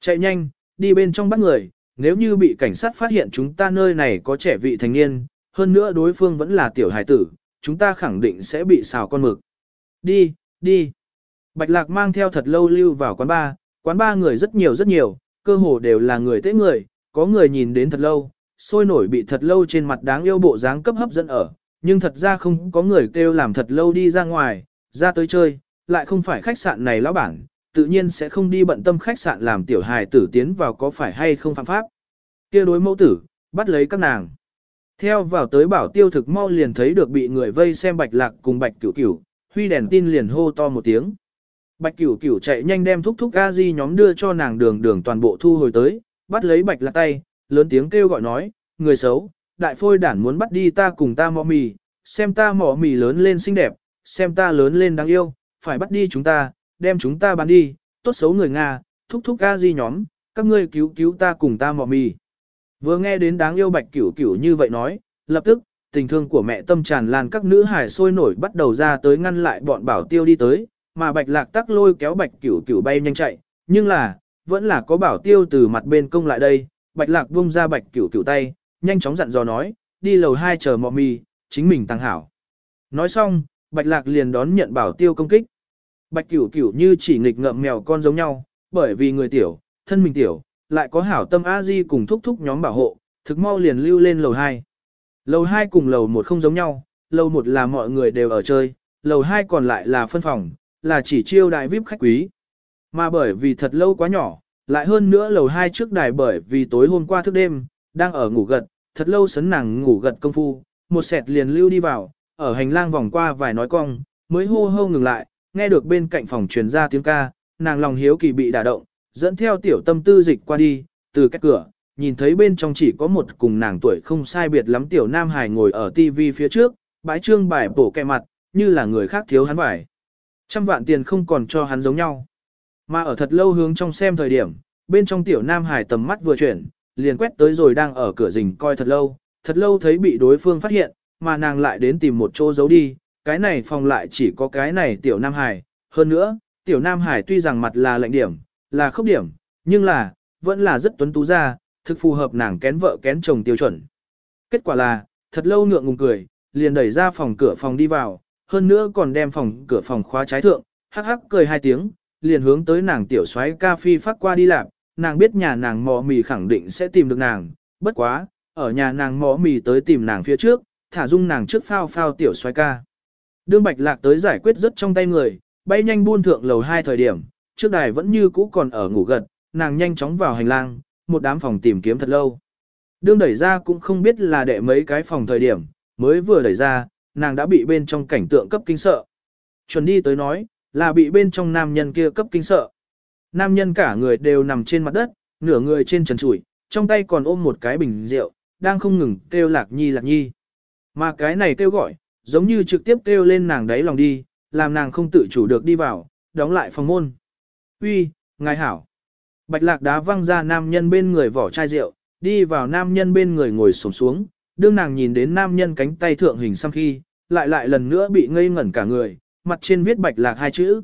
Chạy nhanh, đi bên trong bắt người, nếu như bị cảnh sát phát hiện chúng ta nơi này có trẻ vị thành niên, hơn nữa đối phương vẫn là tiểu hài tử, chúng ta khẳng định sẽ bị xào con mực. Đi, đi. Bạch Lạc mang theo thật lâu lưu vào quán ba, quán ba người rất nhiều rất nhiều, cơ hồ đều là người tế người, có người nhìn đến thật lâu, sôi nổi bị thật lâu trên mặt đáng yêu bộ dáng cấp hấp dẫn ở, nhưng thật ra không có người kêu làm thật lâu đi ra ngoài, ra tới chơi, lại không phải khách sạn này lão bản, tự nhiên sẽ không đi bận tâm khách sạn làm tiểu hài tử tiến vào có phải hay không phạm pháp. kia đối mẫu tử, bắt lấy các nàng. Theo vào tới bảo tiêu thực mau liền thấy được bị người vây xem bạch lạc cùng bạch cửu cửu, huy đèn tin liền hô to một tiếng. Bạch cửu cửu chạy nhanh đem thúc thúc a di nhóm đưa cho nàng đường đường toàn bộ thu hồi tới, bắt lấy bạch lạc tay, lớn tiếng kêu gọi nói, người xấu, đại phôi đản muốn bắt đi ta cùng ta mọ mì, xem ta mọ mì lớn lên xinh đẹp, xem ta lớn lên đáng yêu, phải bắt đi chúng ta, đem chúng ta bán đi, tốt xấu người Nga, thúc thúc ca di nhóm, các ngươi cứu cứu ta cùng ta mọ mì. Vừa nghe đến đáng yêu bạch cửu cửu như vậy nói, lập tức, tình thương của mẹ tâm tràn lan các nữ hải sôi nổi bắt đầu ra tới ngăn lại bọn bảo tiêu đi tới, mà bạch lạc tắc lôi kéo bạch cửu cửu bay nhanh chạy, nhưng là, vẫn là có bảo tiêu từ mặt bên công lại đây, bạch lạc buông ra bạch cửu cửu tay, nhanh chóng dặn dò nói, đi lầu hai chờ mọ mì, chính mình tăng hảo. Nói xong, Bạch Lạc liền đón nhận bảo tiêu công kích. Bạch Cửu Cửu như chỉ nghịch ngợm mèo con giống nhau, bởi vì người tiểu, thân mình tiểu, lại có hảo tâm a di cùng thúc thúc nhóm bảo hộ, thực mau liền lưu lên lầu 2. Lầu 2 cùng lầu 1 không giống nhau, lầu 1 là mọi người đều ở chơi, lầu 2 còn lại là phân phòng, là chỉ chiêu đại VIP khách quý. Mà bởi vì thật lâu quá nhỏ, lại hơn nữa lầu 2 trước đài bởi vì tối hôm qua thức đêm, đang ở ngủ gật, thật lâu sấn nàng ngủ gật công phu, một sẹt liền lưu đi vào, ở hành lang vòng qua vài nói cong, mới hô hô ngừng lại, nghe được bên cạnh phòng truyền ra tiếng ca, nàng lòng hiếu kỳ bị đả động, dẫn theo tiểu tâm tư dịch qua đi, từ cách cửa, nhìn thấy bên trong chỉ có một cùng nàng tuổi không sai biệt lắm tiểu nam hải ngồi ở tivi phía trước, bãi trương bài bổ kẹ mặt, như là người khác thiếu hắn vải. Trăm vạn tiền không còn cho hắn giống nhau. Mà ở thật lâu hướng trong xem thời điểm, bên trong tiểu nam hải tầm mắt vừa chuyển, liền quét tới rồi đang ở cửa rình coi thật lâu, thật lâu thấy bị đối phương phát hiện, mà nàng lại đến tìm một chỗ giấu đi, cái này phòng lại chỉ có cái này tiểu nam hải, hơn nữa, tiểu nam hải tuy rằng mặt là lệnh điểm, là khốc điểm, nhưng là, vẫn là rất tuấn tú ra, thực phù hợp nàng kén vợ kén chồng tiêu chuẩn. Kết quả là, thật lâu ngượng ngùng cười, liền đẩy ra phòng cửa phòng đi vào, hơn nữa còn đem phòng cửa phòng khóa trái thượng, hắc hắc cười hai tiếng, liền hướng tới nàng tiểu xoáy ca phi phát qua đi làm, nàng biết nhà nàng mò mì khẳng định sẽ tìm được nàng, bất quá, ở nhà nàng mò mì tới tìm nàng phía trước, thả dung nàng trước phao phao tiểu xoay ca. Đương bạch lạc tới giải quyết rất trong tay người, bay nhanh buôn thượng lầu hai thời điểm, trước đài vẫn như cũ còn ở ngủ gật, nàng nhanh chóng vào hành lang, một đám phòng tìm kiếm thật lâu. Đương đẩy ra cũng không biết là đệ mấy cái phòng thời điểm, mới vừa đẩy ra, nàng đã bị bên trong cảnh tượng cấp kinh sợ. Chuẩn đi tới nói, là bị bên trong nam nhân kia cấp kinh sợ. Nam nhân cả người đều nằm trên mặt đất, nửa người trên trần trụi, trong tay còn ôm một cái bình rượu, đang không ngừng kêu lạc nhi lạc nhi. Mà cái này kêu gọi, giống như trực tiếp kêu lên nàng đáy lòng đi, làm nàng không tự chủ được đi vào, đóng lại phòng môn. Uy, ngài hảo. Bạch lạc đá văng ra nam nhân bên người vỏ chai rượu, đi vào nam nhân bên người ngồi xổm xuống, đương nàng nhìn đến nam nhân cánh tay thượng hình xăm khi, lại lại lần nữa bị ngây ngẩn cả người, mặt trên viết bạch lạc hai chữ.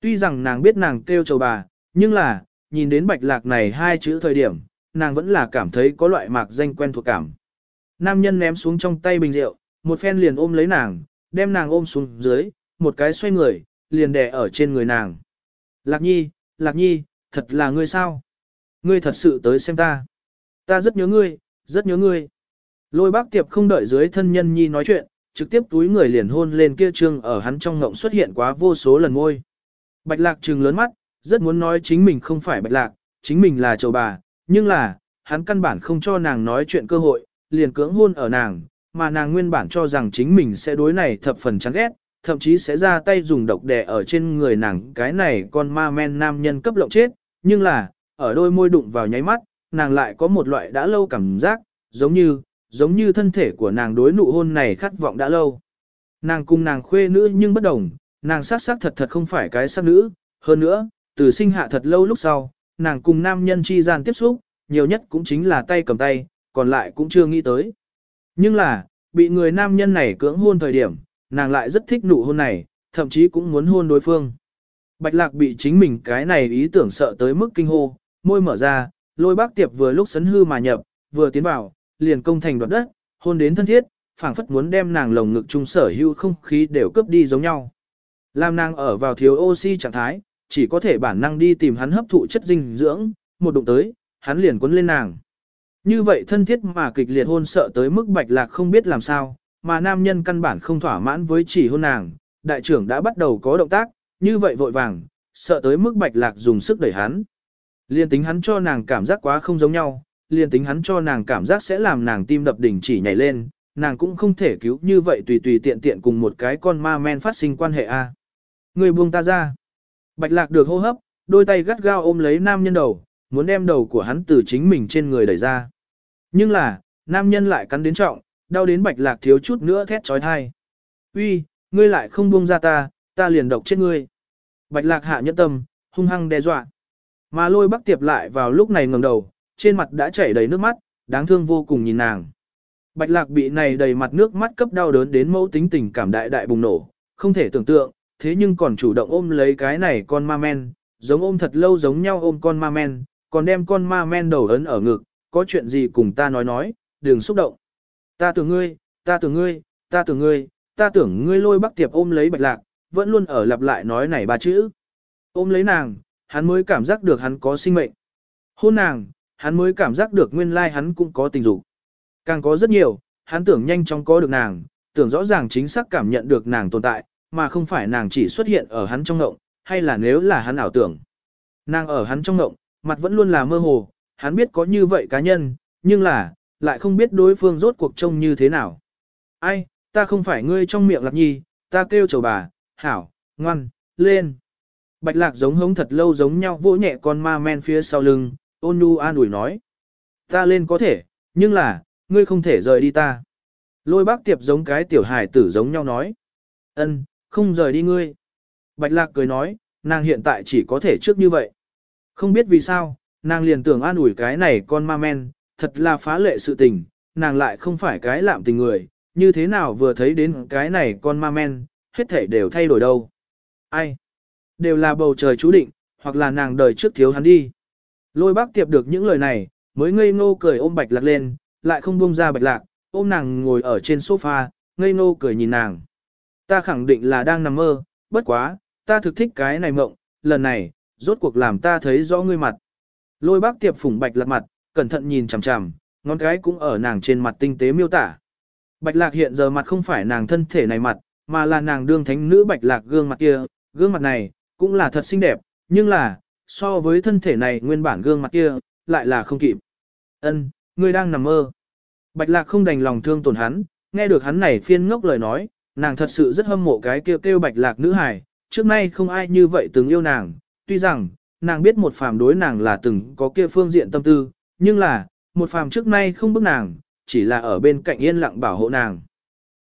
Tuy rằng nàng biết nàng kêu chầu bà, nhưng là, nhìn đến bạch lạc này hai chữ thời điểm, nàng vẫn là cảm thấy có loại mạc danh quen thuộc cảm. Nam nhân ném xuống trong tay bình rượu, một phen liền ôm lấy nàng, đem nàng ôm xuống dưới, một cái xoay người, liền đè ở trên người nàng. Lạc nhi, lạc nhi, thật là ngươi sao? Ngươi thật sự tới xem ta. Ta rất nhớ ngươi, rất nhớ ngươi. Lôi bác tiệp không đợi dưới thân nhân nhi nói chuyện, trực tiếp túi người liền hôn lên kia trương ở hắn trong ngộng xuất hiện quá vô số lần ngôi. Bạch lạc trừng lớn mắt, rất muốn nói chính mình không phải bạch lạc, chính mình là chầu bà, nhưng là, hắn căn bản không cho nàng nói chuyện cơ hội, liền cưỡng hôn ở nàng, mà nàng nguyên bản cho rằng chính mình sẽ đối này thập phần chán ghét, thậm chí sẽ ra tay dùng độc đè ở trên người nàng cái này con ma men nam nhân cấp lộng chết, nhưng là, ở đôi môi đụng vào nháy mắt, nàng lại có một loại đã lâu cảm giác, giống như, giống như thân thể của nàng đối nụ hôn này khát vọng đã lâu. Nàng cùng nàng khuê nữ nhưng bất đồng, nàng sát sắc thật thật không phải cái sắc nữ, hơn nữa, từ sinh hạ thật lâu lúc sau, nàng cùng nam nhân chi gian tiếp xúc, nhiều nhất cũng chính là tay cầm tay, còn lại cũng chưa nghĩ tới. Nhưng là, bị người nam nhân này cưỡng hôn thời điểm, nàng lại rất thích nụ hôn này, thậm chí cũng muốn hôn đối phương. Bạch lạc bị chính mình cái này ý tưởng sợ tới mức kinh hô, môi mở ra, lôi bác tiệp vừa lúc sấn hư mà nhập, vừa tiến vào, liền công thành đoạt đất, hôn đến thân thiết, phảng phất muốn đem nàng lồng ngực chung sở hữu không khí đều cướp đi giống nhau. Làm nàng ở vào thiếu oxy trạng thái, chỉ có thể bản năng đi tìm hắn hấp thụ chất dinh dưỡng, một đụng tới, hắn liền cuốn lên nàng. Như vậy thân thiết mà kịch liệt hôn sợ tới mức bạch lạc không biết làm sao, mà nam nhân căn bản không thỏa mãn với chỉ hôn nàng, đại trưởng đã bắt đầu có động tác, như vậy vội vàng, sợ tới mức bạch lạc dùng sức đẩy hắn. Liên tính hắn cho nàng cảm giác quá không giống nhau, liên tính hắn cho nàng cảm giác sẽ làm nàng tim đập đỉnh chỉ nhảy lên, nàng cũng không thể cứu như vậy tùy tùy tiện tiện cùng một cái con ma men phát sinh quan hệ a. Người buông ta ra. Bạch lạc được hô hấp, đôi tay gắt gao ôm lấy nam nhân đầu, muốn đem đầu của hắn từ chính mình trên người đẩy ra. Nhưng là, nam nhân lại cắn đến trọng, đau đến bạch lạc thiếu chút nữa thét trói thai. Uy, ngươi lại không buông ra ta, ta liền độc chết ngươi. Bạch lạc hạ nhẫn tâm, hung hăng đe dọa. Mà lôi bắc tiệp lại vào lúc này ngẩng đầu, trên mặt đã chảy đầy nước mắt, đáng thương vô cùng nhìn nàng. Bạch lạc bị này đầy mặt nước mắt cấp đau đớn đến mẫu tính tình cảm đại đại bùng nổ, không thể tưởng tượng, thế nhưng còn chủ động ôm lấy cái này con ma men, giống ôm thật lâu giống nhau ôm con ma men, còn đem con ma men đầu ấn ở ngực, có chuyện gì cùng ta nói nói, đừng xúc động. Ta tưởng ngươi, ta tưởng ngươi, ta tưởng ngươi, ta tưởng ngươi lôi bác tiệp ôm lấy bạch lạc, vẫn luôn ở lặp lại nói này ba chữ. Ôm lấy nàng, hắn mới cảm giác được hắn có sinh mệnh. Hôn nàng, hắn mới cảm giác được nguyên lai hắn cũng có tình dục. Càng có rất nhiều, hắn tưởng nhanh chóng có được nàng, tưởng rõ ràng chính xác cảm nhận được nàng tồn tại, mà không phải nàng chỉ xuất hiện ở hắn trong ngộng, hay là nếu là hắn ảo tưởng. Nàng ở hắn trong ngộng, mặt vẫn luôn là mơ hồ, hắn biết có như vậy cá nhân, nhưng là, lại không biết đối phương rốt cuộc trông như thế nào. Ai, ta không phải ngươi trong miệng lạc nhi, ta kêu chầu bà, hảo, ngoan, lên. Bạch lạc giống hống thật lâu giống nhau vỗ nhẹ con ma men phía sau lưng, ôn nu an ủi nói. Ta lên có thể, nhưng là, ngươi không thể rời đi ta. Lôi bác tiệp giống cái tiểu hài tử giống nhau nói. ân, không rời đi ngươi. Bạch lạc cười nói, nàng hiện tại chỉ có thể trước như vậy. Không biết vì sao, nàng liền tưởng an ủi cái này con ma men, thật là phá lệ sự tình, nàng lại không phải cái lạm tình người, như thế nào vừa thấy đến cái này con ma men, hết thể đều thay đổi đâu. Ai? Đều là bầu trời chú định, hoặc là nàng đời trước thiếu hắn đi. Lôi bác tiệp được những lời này, mới ngây ngô cười ôm bạch lạc lên, lại không buông ra bạch lạc, ôm nàng ngồi ở trên sofa, ngây ngô cười nhìn nàng. Ta khẳng định là đang nằm mơ, bất quá, ta thực thích cái này mộng, lần này, rốt cuộc làm ta thấy rõ ngươi mặt. Lôi bác tiệp phủng bạch lạc mặt, cẩn thận nhìn chằm chằm, ngón cái cũng ở nàng trên mặt tinh tế miêu tả. Bạch lạc hiện giờ mặt không phải nàng thân thể này mặt, mà là nàng đương thánh nữ bạch lạc gương mặt kia, gương mặt này, cũng là thật xinh đẹp, nhưng là, so với thân thể này nguyên bản gương mặt kia, lại là không kịp. Ân, ngươi đang nằm mơ. Bạch lạc không đành lòng thương tổn hắn, nghe được hắn này phiên ngốc lời nói, nàng thật sự rất hâm mộ cái kêu kêu bạch lạc nữ hài, trước nay không ai như vậy từng yêu nàng, tuy rằng, nàng biết một phàm đối nàng là từng có kia phương diện tâm tư, nhưng là, một phàm trước nay không bức nàng, chỉ là ở bên cạnh yên lặng bảo hộ nàng.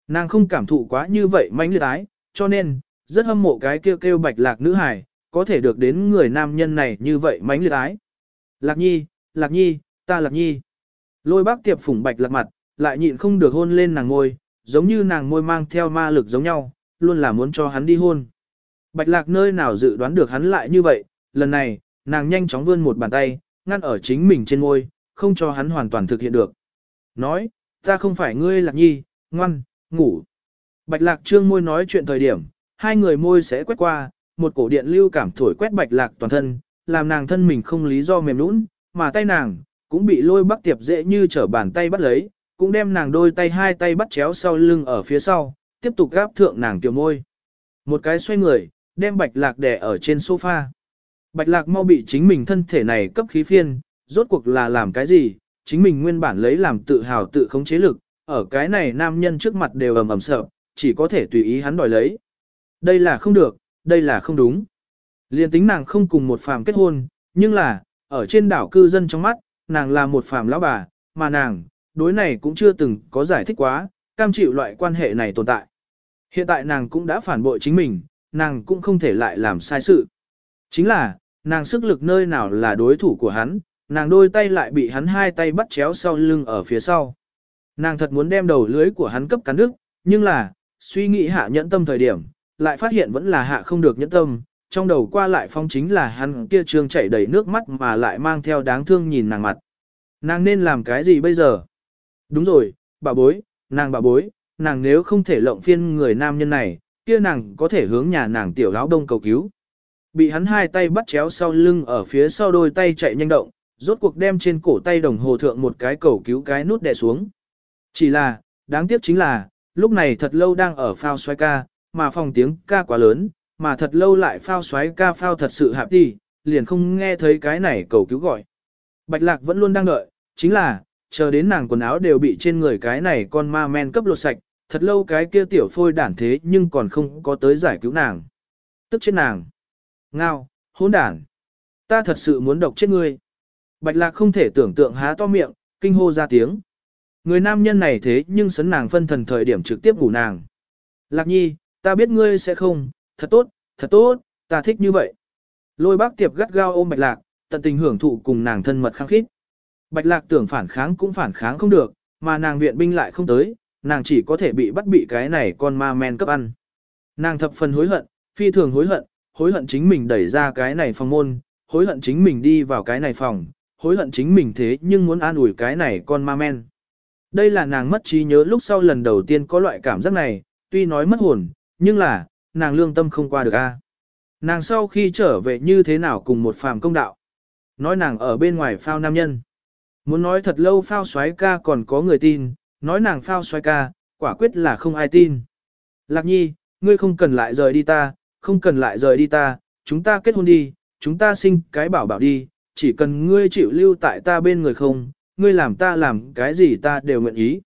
Nàng không cảm thụ quá như vậy mãnh liệt ái, cho nên, rất hâm mộ cái kêu kêu bạch lạc nữ hài, có thể được đến người nam nhân này như vậy mãnh liệt ái. Lạc nhi, lạc nhi, ta lạc nhi. Lôi bác tiệp phủng bạch lạc mặt, lại nhịn không được hôn lên nàng ngôi, giống như nàng môi mang theo ma lực giống nhau, luôn là muốn cho hắn đi hôn. Bạch lạc nơi nào dự đoán được hắn lại như vậy, lần này, nàng nhanh chóng vươn một bàn tay, ngăn ở chính mình trên ngôi, không cho hắn hoàn toàn thực hiện được. Nói, ta không phải ngươi lạc nhi, ngoan, ngủ. Bạch lạc trương môi nói chuyện thời điểm, hai người môi sẽ quét qua, một cổ điện lưu cảm thổi quét bạch lạc toàn thân, làm nàng thân mình không lý do mềm nũng, mà tay nàng, cũng bị lôi bắc tiệp dễ như trở bàn tay bắt lấy, cũng đem nàng đôi tay hai tay bắt chéo sau lưng ở phía sau, tiếp tục gáp thượng nàng tiểu môi. Một cái xoay người, đem bạch lạc đè ở trên sofa. Bạch lạc mau bị chính mình thân thể này cấp khí phiên, rốt cuộc là làm cái gì, chính mình nguyên bản lấy làm tự hào tự khống chế lực, ở cái này nam nhân trước mặt đều ầm ầm sợ, chỉ có thể tùy ý hắn đòi lấy. Đây là không được, đây là không đúng. Liên tính nàng không cùng một phàm kết hôn, nhưng là, ở trên đảo cư dân trong mắt, nàng là một phàm lão bà, mà nàng, đối này cũng chưa từng có giải thích quá, cam chịu loại quan hệ này tồn tại. Hiện tại nàng cũng đã phản bội chính mình, nàng cũng không thể lại làm sai sự. Chính là, nàng sức lực nơi nào là đối thủ của hắn, nàng đôi tay lại bị hắn hai tay bắt chéo sau lưng ở phía sau. Nàng thật muốn đem đầu lưới của hắn cấp cắn đứt, nhưng là, suy nghĩ hạ nhẫn tâm thời điểm, lại phát hiện vẫn là hạ không được nhẫn tâm, trong đầu qua lại phong chính là hắn kia trương chảy đầy nước mắt mà lại mang theo đáng thương nhìn nàng mặt. Nàng nên làm cái gì bây giờ? Đúng rồi, bà bối, nàng bà bối, nàng nếu không thể lộng phiên người nam nhân này, kia nàng có thể hướng nhà nàng tiểu lão đông cầu cứu. Bị hắn hai tay bắt chéo sau lưng ở phía sau đôi tay chạy nhanh động, rốt cuộc đem trên cổ tay đồng hồ thượng một cái cầu cứu cái nút đè xuống. Chỉ là, đáng tiếc chính là, lúc này thật lâu đang ở phao xoay ca, mà phòng tiếng ca quá lớn, mà thật lâu lại phao xoáy ca phao thật sự hạp đi, liền không nghe thấy cái này cầu cứu gọi. Bạch lạc vẫn luôn đang đợi, chính là, chờ đến nàng quần áo đều bị trên người cái này con ma men cấp lột sạch, thật lâu cái kia tiểu phôi đản thế nhưng còn không có tới giải cứu nàng. Tức chết nàng. Ngao, hỗn đản. Ta thật sự muốn độc chết ngươi. Bạch lạc không thể tưởng tượng há to miệng, kinh hô ra tiếng. Người nam nhân này thế nhưng sấn nàng phân thần thời điểm trực tiếp ngủ nàng. Lạc nhi, ta biết ngươi sẽ không, thật tốt, thật tốt, ta thích như vậy. Lôi bác tiệp gắt gao ôm bạch lạc, tận tình hưởng thụ cùng nàng thân mật khăng khít. Bạch lạc tưởng phản kháng cũng phản kháng không được, mà nàng viện binh lại không tới, nàng chỉ có thể bị bắt bị cái này con ma men cấp ăn. Nàng thập phần hối hận, phi thường hối hận, hối hận chính mình đẩy ra cái này phòng môn, hối hận chính mình đi vào cái này phòng, hối hận chính mình thế nhưng muốn an ủi cái này con ma men. Đây là nàng mất trí nhớ lúc sau lần đầu tiên có loại cảm giác này, tuy nói mất hồn, nhưng là, nàng lương tâm không qua được a. Nàng sau khi trở về như thế nào cùng một phàm công đạo. Nói nàng ở bên ngoài phao nam nhân. Muốn nói thật lâu phao xoái ca còn có người tin, nói nàng phao xoái ca, quả quyết là không ai tin. Lạc nhi, ngươi không cần lại rời đi ta, không cần lại rời đi ta, chúng ta kết hôn đi, chúng ta sinh cái bảo bảo đi, chỉ cần ngươi chịu lưu tại ta bên người không, ngươi làm ta làm cái gì ta đều nguyện ý.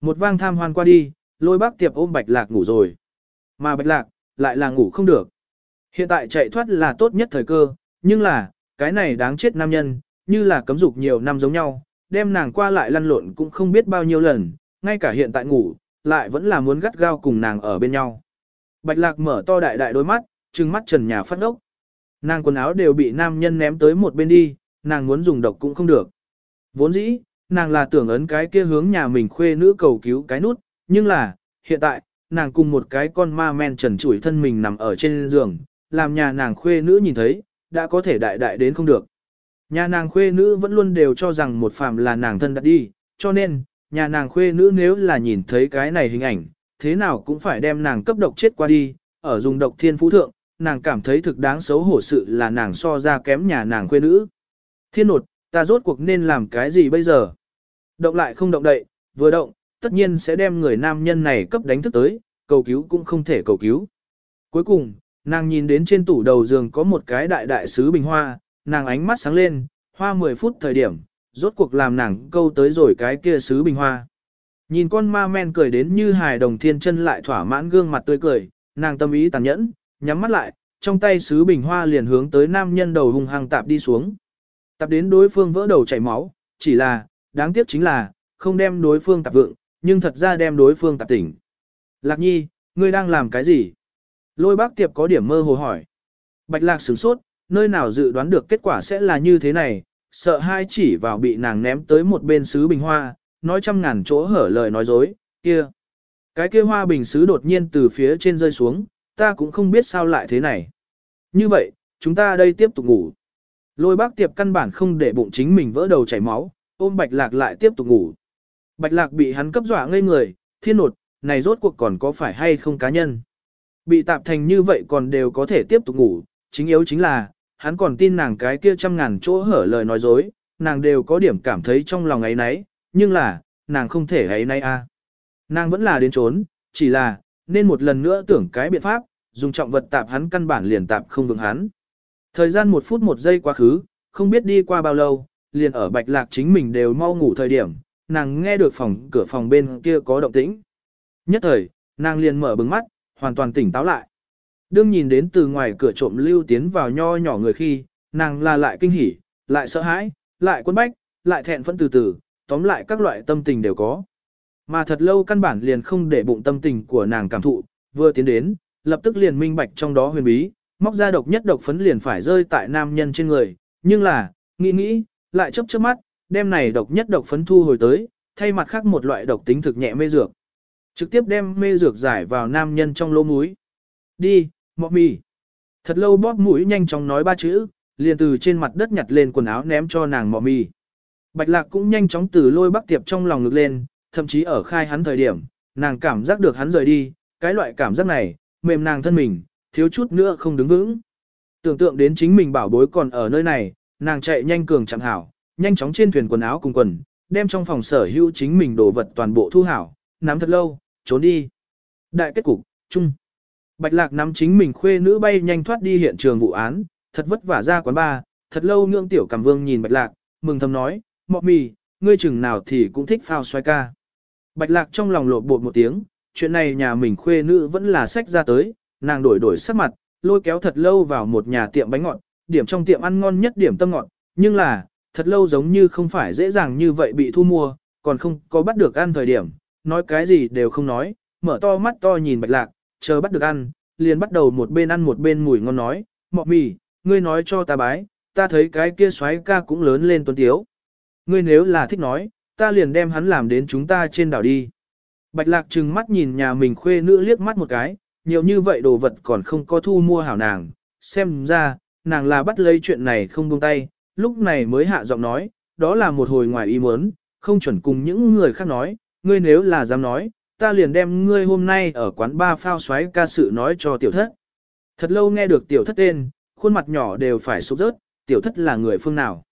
Một vang tham hoan qua đi, lôi bác tiệp ôm bạch lạc ngủ rồi. Mà bạch lạc, lại là ngủ không được. Hiện tại chạy thoát là tốt nhất thời cơ, nhưng là, cái này đáng chết nam nhân, như là cấm dục nhiều năm giống nhau, đem nàng qua lại lăn lộn cũng không biết bao nhiêu lần, ngay cả hiện tại ngủ, lại vẫn là muốn gắt gao cùng nàng ở bên nhau. Bạch lạc mở to đại đại đôi mắt, trừng mắt trần nhà phát ốc. Nàng quần áo đều bị nam nhân ném tới một bên đi, nàng muốn dùng độc cũng không được. Vốn dĩ, nàng là tưởng ấn cái kia hướng nhà mình khuê nữ cầu cứu cái nút, nhưng là, hiện tại, nàng cùng một cái con ma men trần chủi thân mình nằm ở trên giường, làm nhà nàng khuê nữ nhìn thấy, đã có thể đại đại đến không được. Nhà nàng khuê nữ vẫn luôn đều cho rằng một phàm là nàng thân đã đi, cho nên, nhà nàng khuê nữ nếu là nhìn thấy cái này hình ảnh, thế nào cũng phải đem nàng cấp độc chết qua đi, ở dùng độc thiên phú thượng, nàng cảm thấy thực đáng xấu hổ sự là nàng so ra kém nhà nàng khuê nữ. Thiên nột, ta rốt cuộc nên làm cái gì bây giờ? Động lại không động đậy, vừa động, tất nhiên sẽ đem người nam nhân này cấp đánh thức tới, cầu cứu cũng không thể cầu cứu. Cuối cùng, nàng nhìn đến trên tủ đầu giường có một cái đại đại sứ bình hoa, nàng ánh mắt sáng lên, hoa 10 phút thời điểm, rốt cuộc làm nàng câu tới rồi cái kia sứ bình hoa. Nhìn con ma men cười đến như hài đồng thiên chân lại thỏa mãn gương mặt tươi cười, nàng tâm ý tàn nhẫn, nhắm mắt lại, trong tay sứ bình hoa liền hướng tới nam nhân đầu hung hăng tạp đi xuống. Tạp đến đối phương vỡ đầu chảy máu, chỉ là, đáng tiếc chính là, không đem đối phương tạp vượng, nhưng thật ra đem đối phương tạp tỉnh. Lạc nhi, ngươi đang làm cái gì? Lôi bác tiệp có điểm mơ hồ hỏi. Bạch lạc sửng sốt, nơi nào dự đoán được kết quả sẽ là như thế này, sợ hai chỉ vào bị nàng ném tới một bên sứ bình hoa, nói trăm ngàn chỗ hở lời nói dối, kia. Cái kia hoa bình sứ đột nhiên từ phía trên rơi xuống, ta cũng không biết sao lại thế này. Như vậy, chúng ta đây tiếp tục ngủ. Lôi bác tiệp căn bản không để bụng chính mình vỡ đầu chảy máu, ôm bạch lạc lại tiếp tục ngủ. Bạch lạc bị hắn cấp dọa ngây người, thiên nột, này rốt cuộc còn có phải hay không cá nhân. Bị tạp thành như vậy còn đều có thể tiếp tục ngủ, chính yếu chính là, hắn còn tin nàng cái kia trăm ngàn chỗ hở lời nói dối, nàng đều có điểm cảm thấy trong lòng ấy nấy, nhưng là, nàng không thể ấy nay a. Nàng vẫn là đến trốn, chỉ là, nên một lần nữa tưởng cái biện pháp, dùng trọng vật tạp hắn căn bản liền tạp không vững hắn. Thời gian một phút một giây quá khứ, không biết đi qua bao lâu, liền ở bạch lạc chính mình đều mau ngủ thời điểm, nàng nghe được phòng cửa phòng bên kia có động tĩnh. Nhất thời, nàng liền mở bừng mắt, hoàn toàn tỉnh táo lại. Đương nhìn đến từ ngoài cửa trộm lưu tiến vào nho nhỏ người khi, nàng là lại kinh hỉ, lại sợ hãi, lại quân bách, lại thẹn phẫn từ từ, tóm lại các loại tâm tình đều có. Mà thật lâu căn bản liền không để bụng tâm tình của nàng cảm thụ, vừa tiến đến, lập tức liền minh bạch trong đó huyền bí, móc ra độc nhất độc phấn liền phải rơi tại nam nhân trên người, nhưng là, nghĩ nghĩ, lại chấp chớp mắt, đem này độc nhất độc phấn thu hồi tới, thay mặt khác một loại độc tính thực nhẹ mê dược. Trực tiếp đem mê dược giải vào nam nhân trong lỗ mũi. Đi, mọ mì. Thật lâu bóp mũi nhanh chóng nói ba chữ, liền từ trên mặt đất nhặt lên quần áo ném cho nàng mọ mì. Bạch lạc cũng nhanh chóng từ lôi bắc tiệp trong lòng ngực lên, thậm chí ở khai hắn thời điểm, nàng cảm giác được hắn rời đi, cái loại cảm giác này, mềm nàng thân mình, thiếu chút nữa không đứng vững. Tưởng tượng đến chính mình bảo bối còn ở nơi này, nàng chạy nhanh cường chẳng hảo, nhanh chóng trên thuyền quần áo cùng quần, đem trong phòng sở hữu chính mình đồ vật toàn bộ thu hảo, nắm thật lâu, trốn đi. Đại kết cục, chung. Bạch lạc nắm chính mình khuê nữ bay nhanh thoát đi hiện trường vụ án, thật vất vả ra quán ba, thật lâu ngưỡng tiểu cảm vương nhìn bạch lạc, mừng thầm nói, mọ mì, ngươi chừng nào thì cũng thích phao xoay ca. Bạch lạc trong lòng lột bột một tiếng, chuyện này nhà mình khuê nữ vẫn là sách ra tới, nàng đổi đổi sắc mặt, lôi kéo thật lâu vào một nhà tiệm bánh ngọt, điểm trong tiệm ăn ngon nhất điểm tâm ngọt, nhưng là, thật lâu giống như không phải dễ dàng như vậy bị thu mua, còn không có bắt được ăn thời điểm, nói cái gì đều không nói, mở to mắt to nhìn bạch lạc, chờ bắt được ăn, liền bắt đầu một bên ăn một bên mùi ngon nói, mọ mì, ngươi nói cho ta bái, ta thấy cái kia xoáy ca cũng lớn lên tuấn tiếu. Ngươi nếu là thích nói, ta liền đem hắn làm đến chúng ta trên đảo đi. Bạch lạc trừng mắt nhìn nhà mình khuê nữ liếc mắt một cái, nhiều như vậy đồ vật còn không có thu mua hảo nàng, xem ra, nàng là bắt lấy chuyện này không buông tay, lúc này mới hạ giọng nói, đó là một hồi ngoài ý muốn, không chuẩn cùng những người khác nói, ngươi nếu là dám nói, ta liền đem ngươi hôm nay ở quán ba phao xoáy ca sự nói cho tiểu thất. Thật lâu nghe được tiểu thất tên, khuôn mặt nhỏ đều phải sụp rớt, tiểu thất là người phương nào.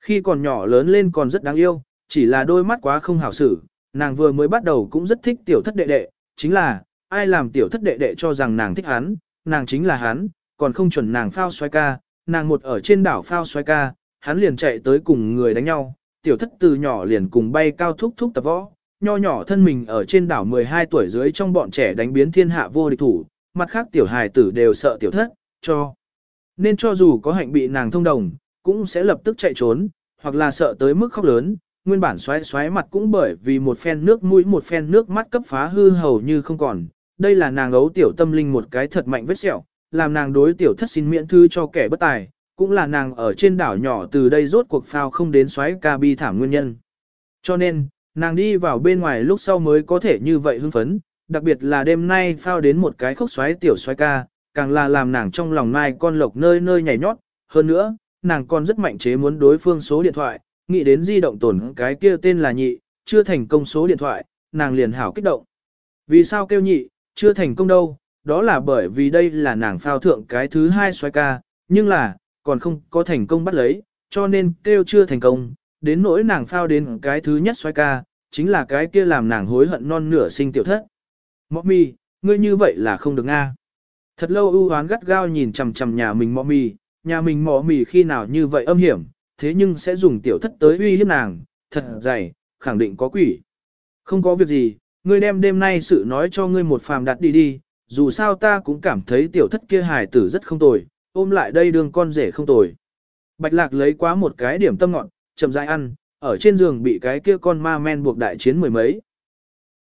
Khi còn nhỏ lớn lên còn rất đáng yêu, chỉ là đôi mắt quá không hảo xử, nàng vừa mới bắt đầu cũng rất thích tiểu thất đệ đệ, chính là, ai làm tiểu thất đệ đệ cho rằng nàng thích hắn, nàng chính là hắn, còn không chuẩn nàng phao xoay ca, nàng một ở trên đảo phao xoay ca, hắn liền chạy tới cùng người đánh nhau, tiểu thất từ nhỏ liền cùng bay cao thúc thúc tập võ, nho nhỏ thân mình ở trên đảo 12 tuổi dưới trong bọn trẻ đánh biến thiên hạ vô địch thủ, mặt khác tiểu hài tử đều sợ tiểu thất, cho. Nên cho dù có hạnh bị nàng thông đồng, cũng sẽ lập tức chạy trốn, hoặc là sợ tới mức khóc lớn, nguyên bản xoáy xoáy mặt cũng bởi vì một phen nước mũi một phen nước mắt cấp phá hư hầu như không còn. Đây là nàng ấu tiểu tâm linh một cái thật mạnh vết sẹo, làm nàng đối tiểu thất xin miễn thư cho kẻ bất tài, cũng là nàng ở trên đảo nhỏ từ đây rốt cuộc phao không đến xoáy ca bi thảm nguyên nhân. Cho nên, nàng đi vào bên ngoài lúc sau mới có thể như vậy hưng phấn, đặc biệt là đêm nay phao đến một cái khúc xoáy tiểu xoáy ca, càng là làm nàng trong lòng mai con lộc nơi nơi nhảy nhót, hơn nữa, nàng còn rất mạnh chế muốn đối phương số điện thoại, nghĩ đến di động tổn cái kia tên là nhị, chưa thành công số điện thoại, nàng liền hảo kích động. Vì sao kêu nhị, chưa thành công đâu, đó là bởi vì đây là nàng phao thượng cái thứ hai xoáy ca, nhưng là, còn không có thành công bắt lấy, cho nên kêu chưa thành công, đến nỗi nàng phao đến cái thứ nhất xoay ca, chính là cái kia làm nàng hối hận non nửa sinh tiểu thất. Mọ mì, ngươi như vậy là không được a. Thật lâu ưu hoán gắt gao nhìn chằm chằm nhà mình mọ mì, nhà mình mọ mì khi nào như vậy âm hiểm, thế nhưng sẽ dùng tiểu thất tới uy hiếp nàng, thật dày, khẳng định có quỷ. Không có việc gì, ngươi đem đêm nay sự nói cho ngươi một phàm đặt đi đi, dù sao ta cũng cảm thấy tiểu thất kia hài tử rất không tồi, ôm lại đây đường con rể không tồi. Bạch lạc lấy quá một cái điểm tâm ngọn, chậm rãi ăn, ở trên giường bị cái kia con ma men buộc đại chiến mười mấy.